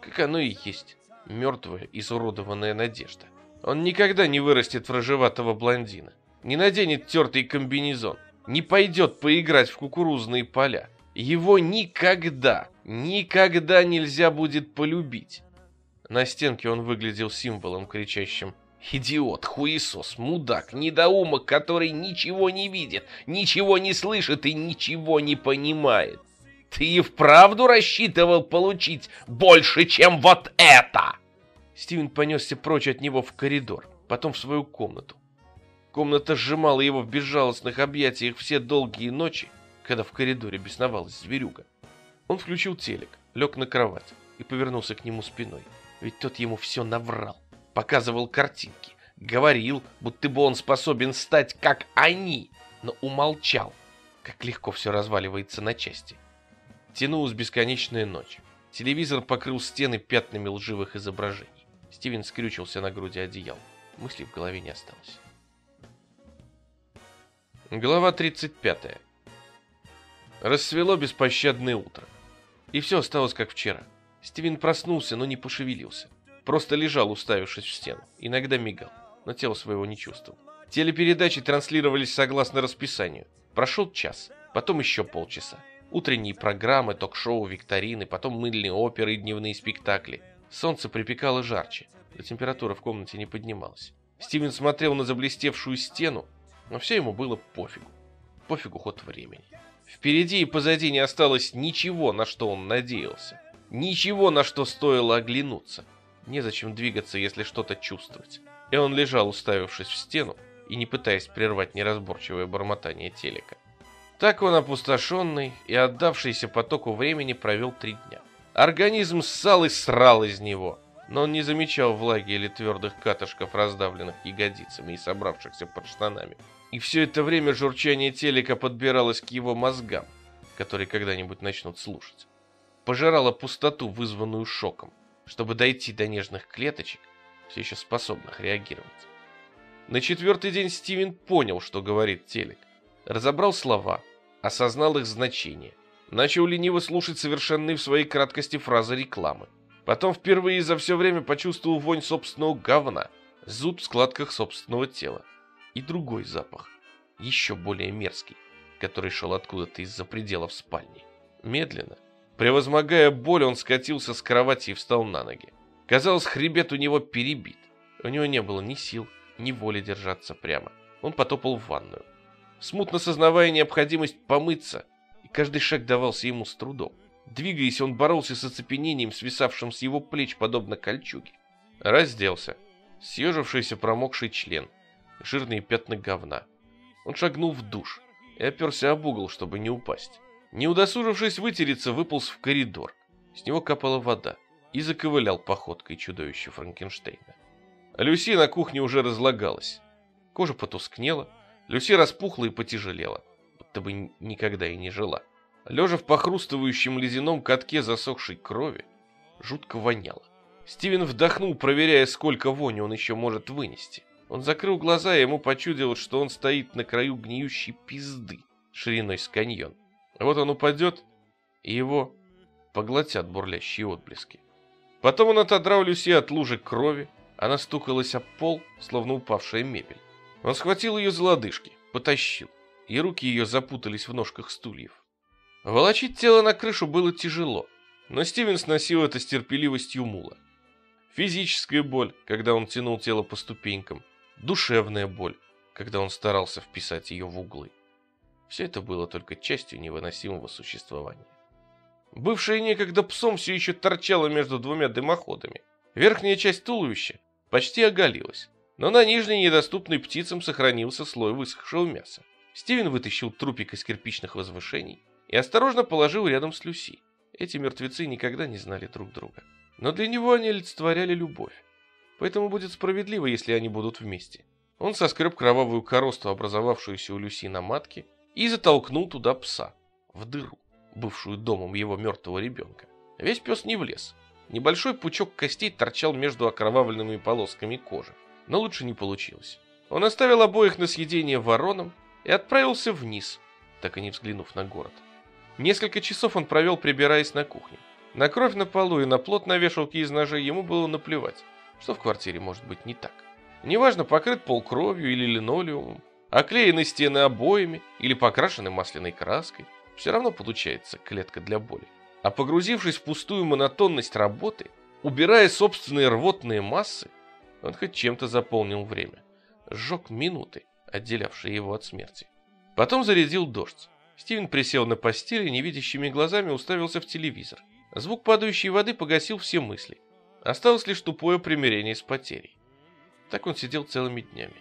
Как оно и есть. Мертвая, изуродованная надежда. Он никогда не вырастет в рыжеватого блондина. Не наденет тертый комбинезон не пойдет поиграть в кукурузные поля. Его никогда, никогда нельзя будет полюбить. На стенке он выглядел символом, кричащим «Идиот, хуесос, мудак, недоумок, который ничего не видит, ничего не слышит и ничего не понимает. Ты и вправду рассчитывал получить больше, чем вот это?» Стивен понесся прочь от него в коридор, потом в свою комнату. Комната сжимала его в безжалостных объятиях все долгие ночи, когда в коридоре бесновалась зверюга. Он включил телек, лег на кровать и повернулся к нему спиной. Ведь тот ему все наврал, показывал картинки, говорил, будто бы он способен стать как они, но умолчал, как легко все разваливается на части. Тянулась бесконечная ночь. Телевизор покрыл стены пятнами лживых изображений. Стивен скрючился на груди одеял. Мыслей в голове не осталось. Глава 35. Рассвело беспощадное утро. И все осталось как вчера. Стивен проснулся, но не пошевелился. Просто лежал, уставившись в стену. Иногда мигал, но тело своего не чувствовал. Телепередачи транслировались согласно расписанию. Прошел час, потом еще полчаса. Утренние программы, ток-шоу, викторины, потом мыльные оперы и дневные спектакли. Солнце припекало жарче, но температура в комнате не поднималась. Стивен смотрел на заблестевшую стену, но все ему было пофигу. Пофигу ход времени. Впереди и позади не осталось ничего, на что он надеялся. Ничего, на что стоило оглянуться. Незачем двигаться, если что-то чувствовать. И он лежал, уставившись в стену, и не пытаясь прервать неразборчивое бормотание телека. Так он, опустошенный и отдавшийся потоку времени, провел три дня. Организм ссал и срал из него, но он не замечал влаги или твердых катышков, раздавленных ягодицами и собравшихся под штанами. И все это время журчание телека подбиралось к его мозгам, которые когда-нибудь начнут слушать. Пожирало пустоту, вызванную шоком, чтобы дойти до нежных клеточек, все еще способных реагировать. На четвертый день Стивен понял, что говорит телек. Разобрал слова, осознал их значение. Начал лениво слушать совершенные в своей краткости фразы рекламы. Потом впервые за все время почувствовал вонь собственного говна, зуд в складках собственного тела. И другой запах, еще более мерзкий, который шел откуда-то из-за пределов спальни. Медленно, превозмогая боль, он скатился с кровати и встал на ноги. Казалось, хребет у него перебит. У него не было ни сил, ни воли держаться прямо. Он потопал в ванную. Смутно сознавая необходимость помыться, и каждый шаг давался ему с трудом. Двигаясь, он боролся с оцепенением, свисавшим с его плеч, подобно кольчуге. Разделся. Съежившийся промокший член. Жирные пятна говна. Он шагнул в душ и оперся об угол, чтобы не упасть. Не удосужившись вытереться, выполз в коридор. С него капала вода и заковылял походкой чудовища Франкенштейна. Люси на кухне уже разлагалась. Кожа потускнела, Люси распухла и потяжелела, будто бы никогда и не жила. Лежа в похрустывающем ледяном катке засохшей крови, жутко воняло. Стивен вдохнул, проверяя, сколько вони он еще может вынести. Он закрыл глаза, и ему почудилось, что он стоит на краю гниющей пизды, шириной с каньон. Вот он упадет, и его поглотят бурлящие отблески. Потом он отодрал Люси от лужи крови, она стукалась об пол, словно упавшая мебель. Он схватил ее за лодыжки, потащил, и руки ее запутались в ножках стульев. Волочить тело на крышу было тяжело, но Стивен сносил это с терпеливостью мула. Физическая боль, когда он тянул тело по ступенькам, душевная боль, когда он старался вписать ее в углы. Все это было только частью невыносимого существования. Бывшая некогда псом все еще торчала между двумя дымоходами. Верхняя часть туловища почти оголилась, но на нижней, недоступной птицам, сохранился слой высохшего мяса. Стивен вытащил трупик из кирпичных возвышений и осторожно положил рядом с Люси. Эти мертвецы никогда не знали друг друга. Но для него они олицетворяли любовь. Поэтому будет справедливо, если они будут вместе. Он соскреб кровавую коросту, образовавшуюся у Люси на матке, и затолкнул туда пса, в дыру, бывшую домом его мертвого ребенка. Весь пес не влез. Небольшой пучок костей торчал между окровавленными полосками кожи, но лучше не получилось. Он оставил обоих на съедение воронам и отправился вниз, так и не взглянув на город. Несколько часов он провел, прибираясь на кухне. На кровь на полу и на плот на вешалке из ножей ему было наплевать, что в квартире может быть не так. Неважно, покрыт пол кровью или линолеумом, оклеены стены обоями или покрашены масляной краской, все равно получается клетка для боли а погрузившись в пустую монотонность работы, убирая собственные рвотные массы, он хоть чем-то заполнил время. Сжег минуты, отделявшие его от смерти. Потом зарядил дождь. Стивен присел на постели, невидящими глазами уставился в телевизор. Звук падающей воды погасил все мысли. Осталось лишь тупое примирение с потерей. Так он сидел целыми днями.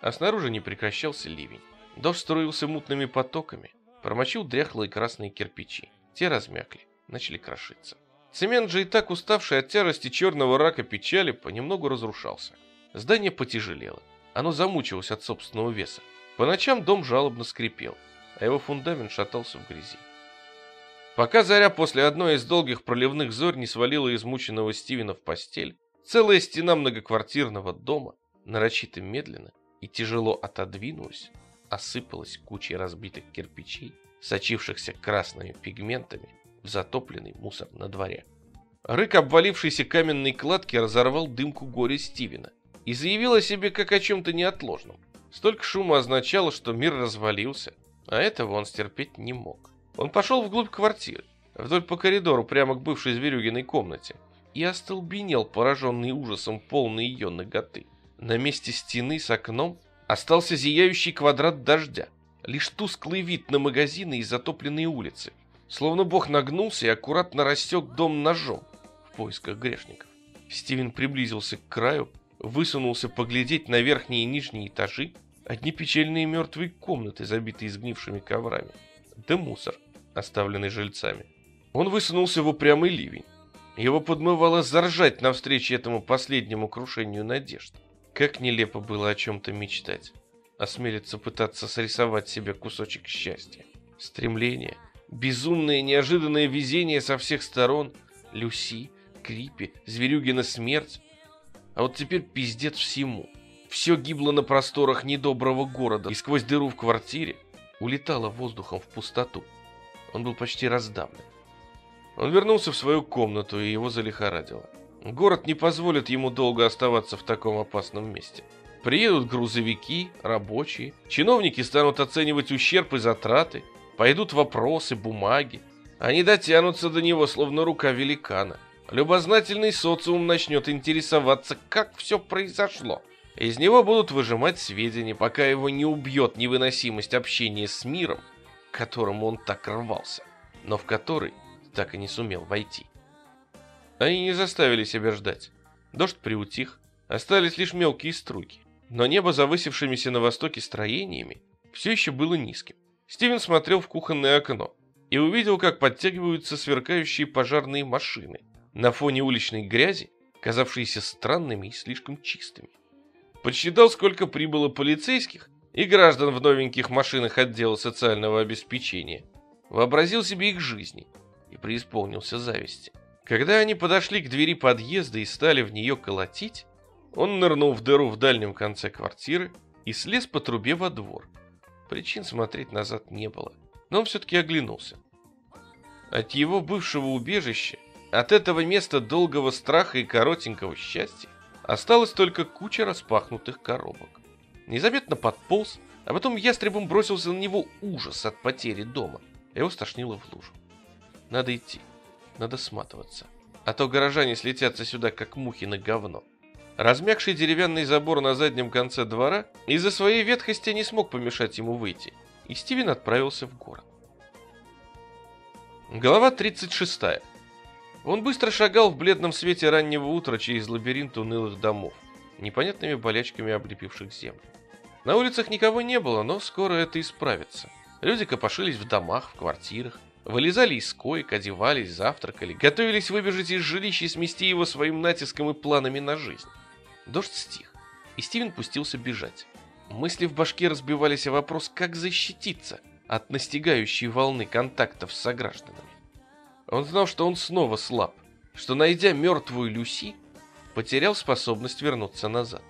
А снаружи не прекращался ливень. Дождь струился мутными потоками, промочил дряхлые красные кирпичи. Те размякли начали крошиться. Цемент же и так уставший от тяжести черного рака печали понемногу разрушался. Здание потяжелело. Оно замучилось от собственного веса. По ночам дом жалобно скрипел, а его фундамент шатался в грязи. Пока Заря после одной из долгих проливных зорь не свалила измученного Стивена в постель, целая стена многоквартирного дома нарочито медленно и тяжело отодвинулась, осыпалась кучей разбитых кирпичей, сочившихся красными пигментами в затопленный мусор на дворе. Рык обвалившейся каменной кладки разорвал дымку горя Стивена и заявил о себе как о чем-то неотложном. Столько шума означало, что мир развалился, а этого он стерпеть не мог. Он пошел вглубь квартиры, вдоль по коридору прямо к бывшей зверюгиной комнате, и остолбенел, пораженный ужасом полной ее ноготы. На месте стены с окном остался зияющий квадрат дождя, лишь тусклый вид на магазины и затопленные улицы. Словно бог нагнулся и аккуратно рассек дом ножом в поисках грешников. Стивен приблизился к краю, высунулся поглядеть на верхние и нижние этажи, одни печальные мертвые комнаты, забитые сгнившими коврами, да мусор, оставленный жильцами. Он высунулся в упрямый ливень. Его подмывало заржать навстречу этому последнему крушению надежд. Как нелепо было о чем-то мечтать. Осмелиться пытаться срисовать себе кусочек счастья. Стремление, безумное неожиданное везение со всех сторон. Люси, Крипи, Зверюгина смерть. А вот теперь пиздец всему. Все гибло на просторах недоброго города, и сквозь дыру в квартире улетало воздухом в пустоту. Он был почти раздавлен. Он вернулся в свою комнату, и его залихорадило. Город не позволит ему долго оставаться в таком опасном месте. Приедут грузовики, рабочие, чиновники станут оценивать ущерб и затраты, пойдут вопросы, бумаги. Они дотянутся до него, словно рука великана. Любознательный социум начнет интересоваться, как все произошло. Из него будут выжимать сведения, пока его не убьет невыносимость общения с миром, к которому он так рвался, но в который так и не сумел войти. Они не заставили себя ждать. Дождь приутих, остались лишь мелкие струйки. Но небо за высевшимися на востоке строениями все еще было низким. Стивен смотрел в кухонное окно и увидел, как подтягиваются сверкающие пожарные машины на фоне уличной грязи, казавшиеся странными и слишком чистыми. Подсчитал, сколько прибыло полицейских и граждан в новеньких машинах отдела социального обеспечения. Вообразил себе их жизни и преисполнился зависти. Когда они подошли к двери подъезда и стали в нее колотить, он нырнул в дыру в дальнем конце квартиры и слез по трубе во двор. Причин смотреть назад не было, но он все-таки оглянулся. От его бывшего убежища, от этого места долгого страха и коротенького счастья, осталась только куча распахнутых коробок. Незаметно подполз, а потом ястребом бросился на него ужас от потери дома. Его стошнило в лужу. Надо идти. Надо сматываться. А то горожане слетятся сюда, как мухи на говно. Размягший деревянный забор на заднем конце двора из-за своей ветхости не смог помешать ему выйти, и Стивен отправился в город. Глава 36. Он быстро шагал в бледном свете раннего утра через лабиринт унылых домов, непонятными болячками облепивших землю. На улицах никого не было, но скоро это исправится. Люди копошились в домах, в квартирах, Вылезали из коек, одевались, завтракали, готовились выбежать из жилища и смести его своим натиском и планами на жизнь. Дождь стих, и Стивен пустился бежать. Мысли в башке разбивались о вопрос, как защититься от настигающей волны контактов с согражданами. Он знал, что он снова слаб, что, найдя мертвую Люси, потерял способность вернуться назад.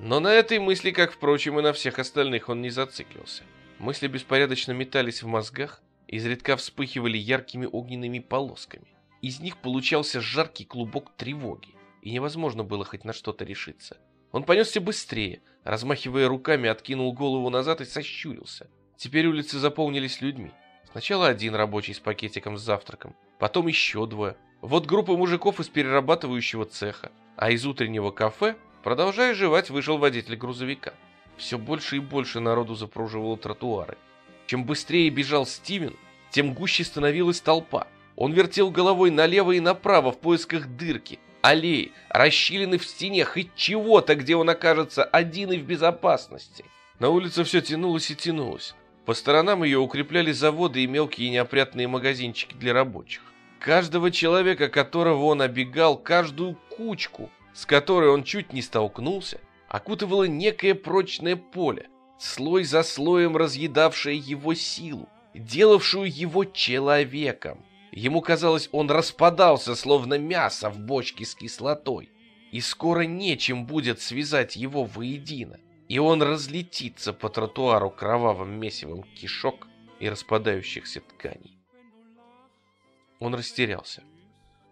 Но на этой мысли, как, впрочем, и на всех остальных, он не зациклился. Мысли беспорядочно метались в мозгах, изредка вспыхивали яркими огненными полосками. Из них получался жаркий клубок тревоги, и невозможно было хоть на что-то решиться. Он понесся быстрее, размахивая руками, откинул голову назад и сощурился. Теперь улицы заполнились людьми. Сначала один рабочий с пакетиком с завтраком, потом еще двое. Вот группа мужиков из перерабатывающего цеха, а из утреннего кафе, продолжая жевать, вышел водитель грузовика. Все больше и больше народу запруживало тротуары. Чем быстрее бежал Стивен, тем гуще становилась толпа. Он вертел головой налево и направо в поисках дырки, аллеи, расщелины в стене, хоть чего-то, где он окажется один и в безопасности. На улице все тянулось и тянулось. По сторонам ее укрепляли заводы и мелкие неопрятные магазинчики для рабочих. Каждого человека, которого он обегал, каждую кучку, с которой он чуть не столкнулся, окутывало некое прочное поле, слой за слоем разъедавшая его силу, делавшую его человеком. Ему казалось, он распадался, словно мясо в бочке с кислотой, и скоро нечем будет связать его воедино, и он разлетится по тротуару кровавым месивом кишок и распадающихся тканей. Он растерялся.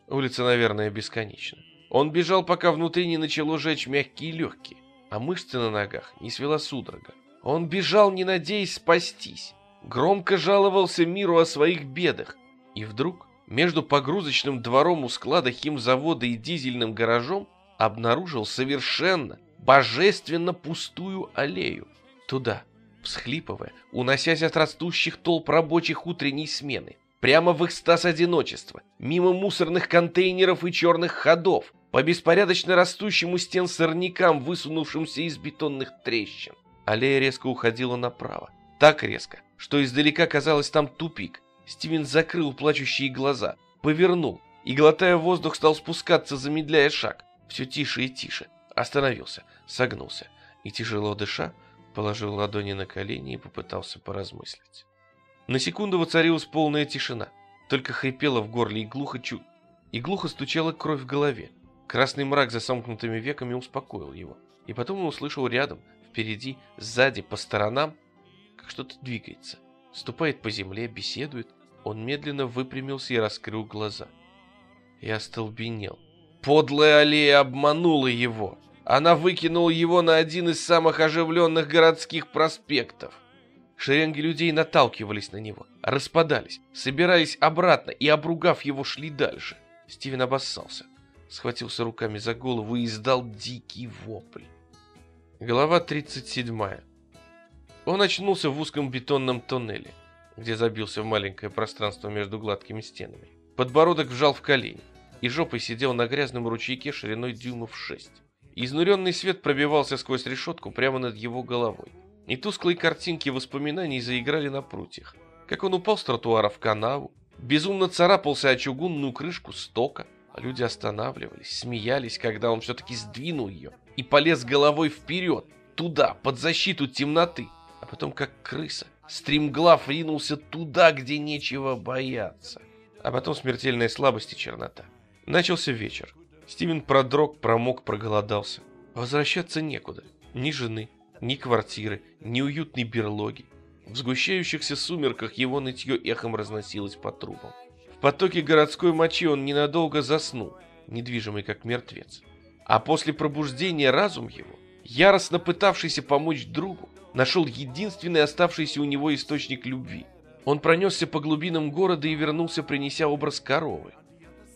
Улица, наверное, бесконечна. Он бежал, пока внутри не начало жечь мягкие легкие, а мышцы на ногах не свела судорога. Он бежал, не надеясь спастись. Громко жаловался миру о своих бедах. И вдруг между погрузочным двором у склада химзавода и дизельным гаражом обнаружил совершенно, божественно пустую аллею. Туда, всхлипывая, уносясь от растущих толп рабочих утренней смены, прямо в экстаз одиночества, мимо мусорных контейнеров и черных ходов, по беспорядочно растущим у стен сорнякам, высунувшимся из бетонных трещин. Аллея резко уходила направо. Так резко, что издалека казалось там тупик. Стивен закрыл плачущие глаза, повернул и, глотая воздух, стал спускаться, замедляя шаг. Все тише и тише. Остановился, согнулся и, тяжело дыша, положил ладони на колени и попытался поразмыслить. На секунду воцарилась полная тишина. Только хрипела в горле и глухо чу... и глухо стучала кровь в голове. Красный мрак за сомкнутыми веками успокоил его. И потом он услышал рядом, впереди, сзади, по сторонам, как что-то двигается. Ступает по земле, беседует. Он медленно выпрямился и раскрыл глаза. Я остолбенел. Подлая аллея обманула его. Она выкинула его на один из самых оживленных городских проспектов. Шеренги людей наталкивались на него, распадались, собирались обратно и, обругав его, шли дальше. Стивен обоссался схватился руками за голову и издал дикий вопль. Глава 37. Он очнулся в узком бетонном тоннеле, где забился в маленькое пространство между гладкими стенами. Подбородок вжал в колени, и жопой сидел на грязном ручейке шириной дюймов шесть. Изнуренный свет пробивался сквозь решетку прямо над его головой. И тусклые картинки воспоминаний заиграли на прутьях. Как он упал с тротуара в канаву, безумно царапался о чугунную крышку стока, Люди останавливались, смеялись, когда он все-таки сдвинул ее и полез головой вперед, туда, под защиту темноты. А потом, как крыса, стримглав ринулся туда, где нечего бояться. А потом смертельная слабость и чернота. Начался вечер. Стивен продрог, промок, проголодался. Возвращаться некуда. Ни жены, ни квартиры, ни уютной берлоги. В сгущающихся сумерках его нытье эхом разносилось по трубам потоке городской мочи он ненадолго заснул, недвижимый как мертвец. А после пробуждения разум его, яростно пытавшийся помочь другу, нашел единственный оставшийся у него источник любви. Он пронесся по глубинам города и вернулся, принеся образ коровы.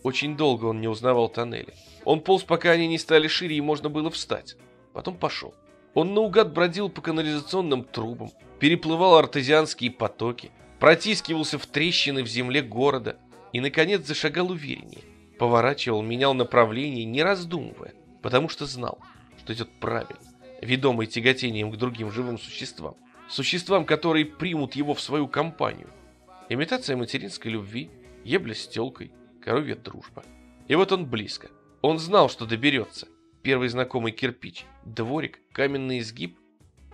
Очень долго он не узнавал тоннели. Он полз, пока они не стали шире и можно было встать. Потом пошел. Он наугад бродил по канализационным трубам, переплывал артезианские потоки, протискивался в трещины в земле города, и, наконец, зашагал увереннее. Поворачивал, менял направление, не раздумывая, потому что знал, что идет правильно, ведомый тяготением к другим живым существам. Существам, которые примут его в свою компанию. Имитация материнской любви, ебля с телкой, коровья дружба. И вот он близко. Он знал, что доберется. Первый знакомый кирпич, дворик, каменный изгиб.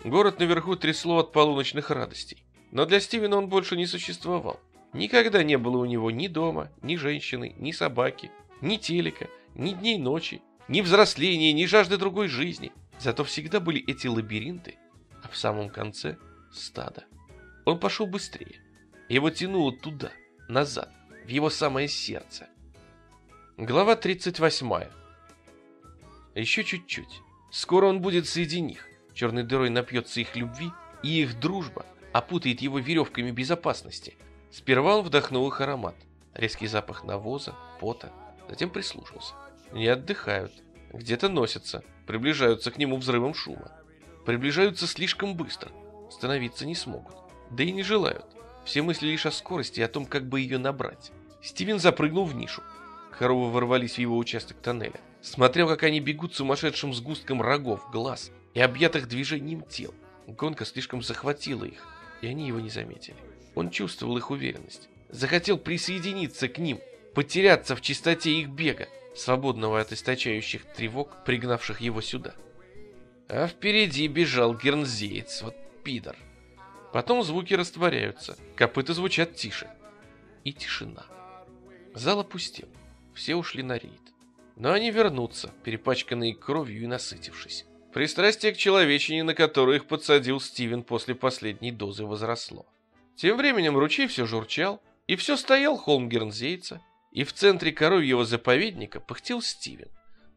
Город наверху трясло от полуночных радостей. Но для Стивена он больше не существовал. Никогда не было у него ни дома, ни женщины, ни собаки, ни телека, ни дней ночи, ни взросления, ни жажды другой жизни. Зато всегда были эти лабиринты, а в самом конце — стадо. Он пошел быстрее. Его тянуло туда, назад, в его самое сердце. Глава 38. Еще чуть-чуть. Скоро он будет среди них. Черной дырой напьется их любви, и их дружба опутает его веревками безопасности — Сперва он вдохнул их аромат. Резкий запах навоза, пота. Затем прислушался. Не отдыхают. Где-то носятся. Приближаются к нему взрывом шума. Приближаются слишком быстро. Становиться не смогут. Да и не желают. Все мысли лишь о скорости и о том, как бы ее набрать. Стивен запрыгнул в нишу. Коровы ворвались в его участок тоннеля. Смотрел, как они бегут сумасшедшим сгустком рогов, глаз и объятых движением тел. Гонка слишком захватила их, и они его не заметили. Он чувствовал их уверенность. Захотел присоединиться к ним, потеряться в чистоте их бега, свободного от источающих тревог, пригнавших его сюда. А впереди бежал гернзеец, вот пидор. Потом звуки растворяются, копыта звучат тише. И тишина. Зал опустел. Все ушли на рейд. Но они вернутся, перепачканные кровью и насытившись. Пристрастие к человечине, на которое их подсадил Стивен после последней дозы, возросло. Тем временем ручей все журчал, и все стоял холм Гернзейца, и в центре коровьего заповедника пыхтел Стивен.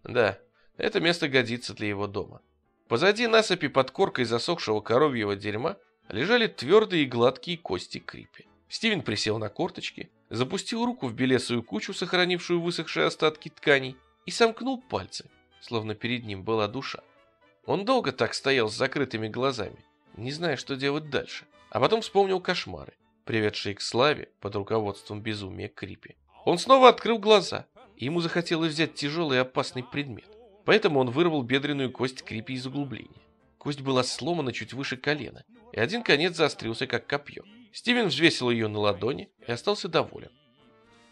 Да, это место годится для его дома. Позади насыпи под коркой засохшего коровьего дерьма лежали твердые и гладкие кости крипи. Стивен присел на корточки, запустил руку в белесую кучу, сохранившую высохшие остатки тканей, и сомкнул пальцы, словно перед ним была душа. Он долго так стоял с закрытыми глазами, не зная, что делать дальше, а потом вспомнил кошмары, приведшие к славе под руководством безумия Крипи. Он снова открыл глаза, и ему захотелось взять тяжелый и опасный предмет. Поэтому он вырвал бедренную кость Крипи из углубления. Кость была сломана чуть выше колена, и один конец заострился, как копье. Стивен взвесил ее на ладони и остался доволен.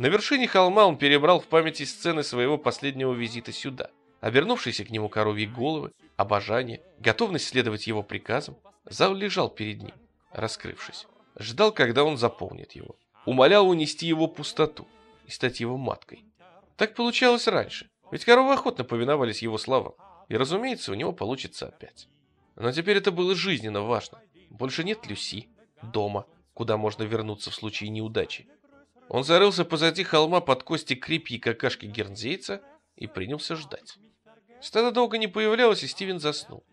На вершине холма он перебрал в памяти сцены своего последнего визита сюда. Обернувшиеся к нему коровьи головы, обожание, готовность следовать его приказам. Зал лежал перед ним, раскрывшись. Ждал, когда он заполнит его. Умолял унести его пустоту и стать его маткой. Так получалось раньше, ведь коровы охотно повиновались его словам. И, разумеется, у него получится опять. Но теперь это было жизненно важно. Больше нет Люси, дома, куда можно вернуться в случае неудачи. Он зарылся позади холма под кости крепьи какашки гернзейца и принялся ждать. Стадо долго не появлялось, и Стивен заснул.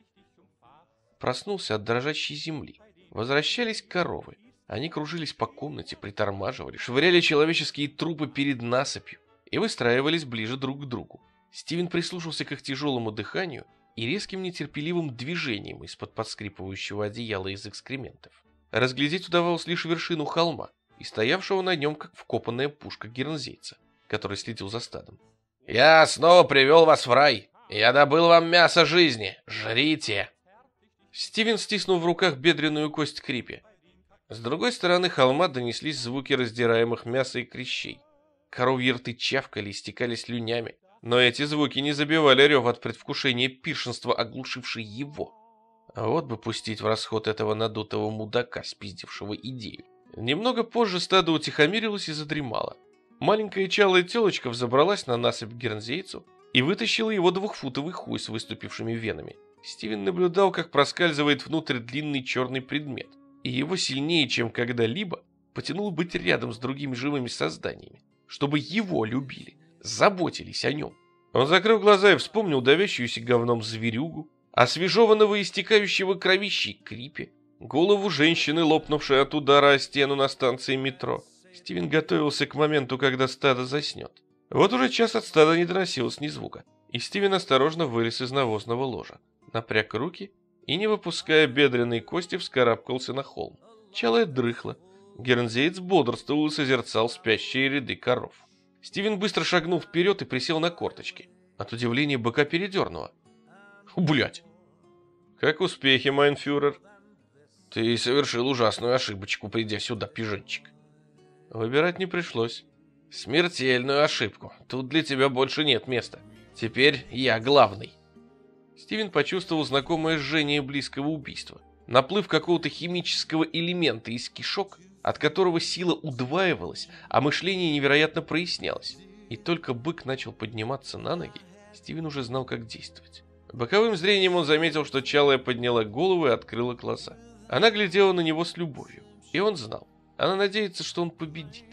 Проснулся от дрожащей земли. Возвращались коровы. Они кружились по комнате, притормаживали, швыряли человеческие трупы перед насыпью и выстраивались ближе друг к другу. Стивен прислушался к их тяжелому дыханию и резким нетерпеливым движением из-под подскрипывающего одеяла из экскрементов. Разглядеть удавалось лишь вершину холма и стоявшего на нем, как вкопанная пушка гернзейца, который следил за стадом. «Я снова привел вас в рай! Я добыл вам мясо жизни! Жрите!» Стивен стиснул в руках бедренную кость Крипи. С другой стороны холма донеслись звуки раздираемых мяса и крещей. Коровьи рты чавкали и стекали слюнями, но эти звуки не забивали рев от предвкушения пиршенства, оглушившей его. Вот бы пустить в расход этого надутого мудака, спиздившего идею. Немного позже стадо утихомирилось и задремало. Маленькая чалая телочка взобралась на насыпь гернзейцу и вытащила его двухфутовый хуй с выступившими венами. Стивен наблюдал, как проскальзывает внутрь длинный черный предмет и его сильнее, чем когда-либо, потянул быть рядом с другими живыми созданиями, чтобы его любили, заботились о нем. Он закрыл глаза и вспомнил давящуюся говном зверюгу, освежеванного и истекающего кровищей крипе, голову женщины, лопнувшей от удара о стену на станции метро. Стивен готовился к моменту, когда стадо заснет. Вот уже час от стада не доносилось ни звука, и Стивен осторожно вылез из навозного ложа, напряг руки и, не выпуская бедренной кости, вскарабкался на холм. Чалая дрыхла. Гернзеец бодрствовал и созерцал спящие ряды коров. Стивен быстро шагнул вперед и присел на корточки. От удивления быка передернуло. Блять! Как успехи, майнфюрер? Ты совершил ужасную ошибочку, придя сюда, пижончик. Выбирать не пришлось. Смертельную ошибку. Тут для тебя больше нет места. Теперь я главный. Стивен почувствовал знакомое жжение близкого убийства. Наплыв какого-то химического элемента из кишок, от которого сила удваивалась, а мышление невероятно прояснялось. И только бык начал подниматься на ноги, Стивен уже знал, как действовать. Боковым зрением он заметил, что Чалая подняла голову и открыла глаза. Она глядела на него с любовью, и он знал. Она надеется, что он победит.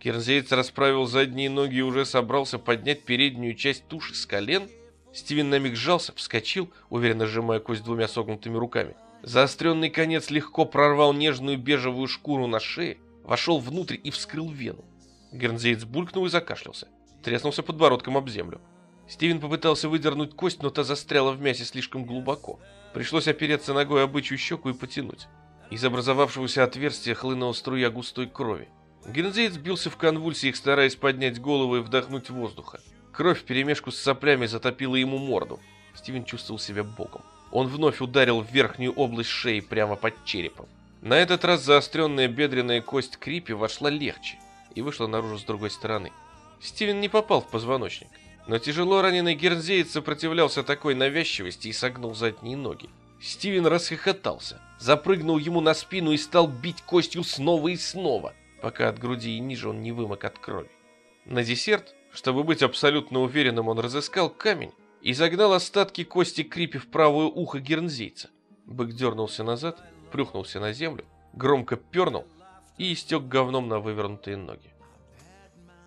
Керзеец расправил задние ноги и уже собрался поднять переднюю часть туши с колен, Стивен на миг сжался, вскочил, уверенно сжимая кость двумя согнутыми руками. Заостренный конец легко прорвал нежную бежевую шкуру на шее, вошел внутрь и вскрыл вену. Гернзеец булькнул и закашлялся. Треснулся подбородком об землю. Стивен попытался выдернуть кость, но та застряла в мясе слишком глубоко. Пришлось опереться ногой об бычью щеку и потянуть. Из образовавшегося отверстия хлынула струя густой крови. Гернзеец бился в конвульсиях, стараясь поднять голову и вдохнуть воздуха. Кровь вперемешку с соплями затопила ему морду. Стивен чувствовал себя боком. Он вновь ударил в верхнюю область шеи прямо под черепом. На этот раз заостренная бедренная кость Крипи вошла легче и вышла наружу с другой стороны. Стивен не попал в позвоночник, но тяжело раненый гернзеец сопротивлялся такой навязчивости и согнул задние ноги. Стивен расхохотался, запрыгнул ему на спину и стал бить костью снова и снова, пока от груди и ниже он не вымок от крови. На десерт, чтобы быть абсолютно уверенным, он разыскал камень и загнал остатки кости крипи в правое ухо гернзейца. Бык дернулся назад, плюхнулся на землю, громко пернул и истек говном на вывернутые ноги.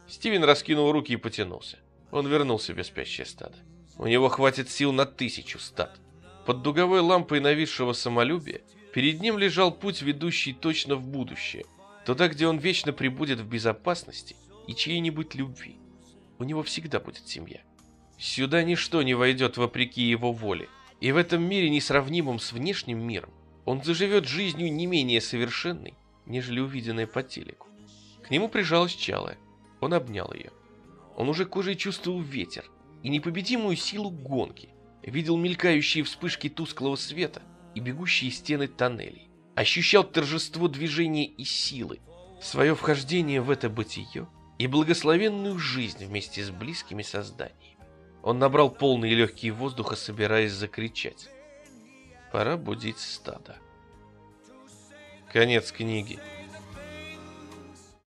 Стивен раскинул руки и потянулся. Он вернул себе спящее стадо. У него хватит сил на тысячу стад. Под дуговой лампой нависшего самолюбия перед ним лежал путь, ведущий точно в будущее, туда, где он вечно пребудет в безопасности и чьей-нибудь любви. У него всегда будет семья. Сюда ничто не войдет вопреки его воле, и в этом мире, несравнимом с внешним миром, он заживет жизнью не менее совершенной, нежели увиденная по телеку. К нему прижалась Чалая. Он обнял ее. Он уже кожей чувствовал ветер и непобедимую силу гонки, видел мелькающие вспышки тусклого света и бегущие стены тоннелей, ощущал торжество движения и силы, свое вхождение в это бытие и благословенную жизнь вместе с близкими созданиями. Он набрал полные легкие воздуха, собираясь закричать. Пора будить стадо. Конец книги.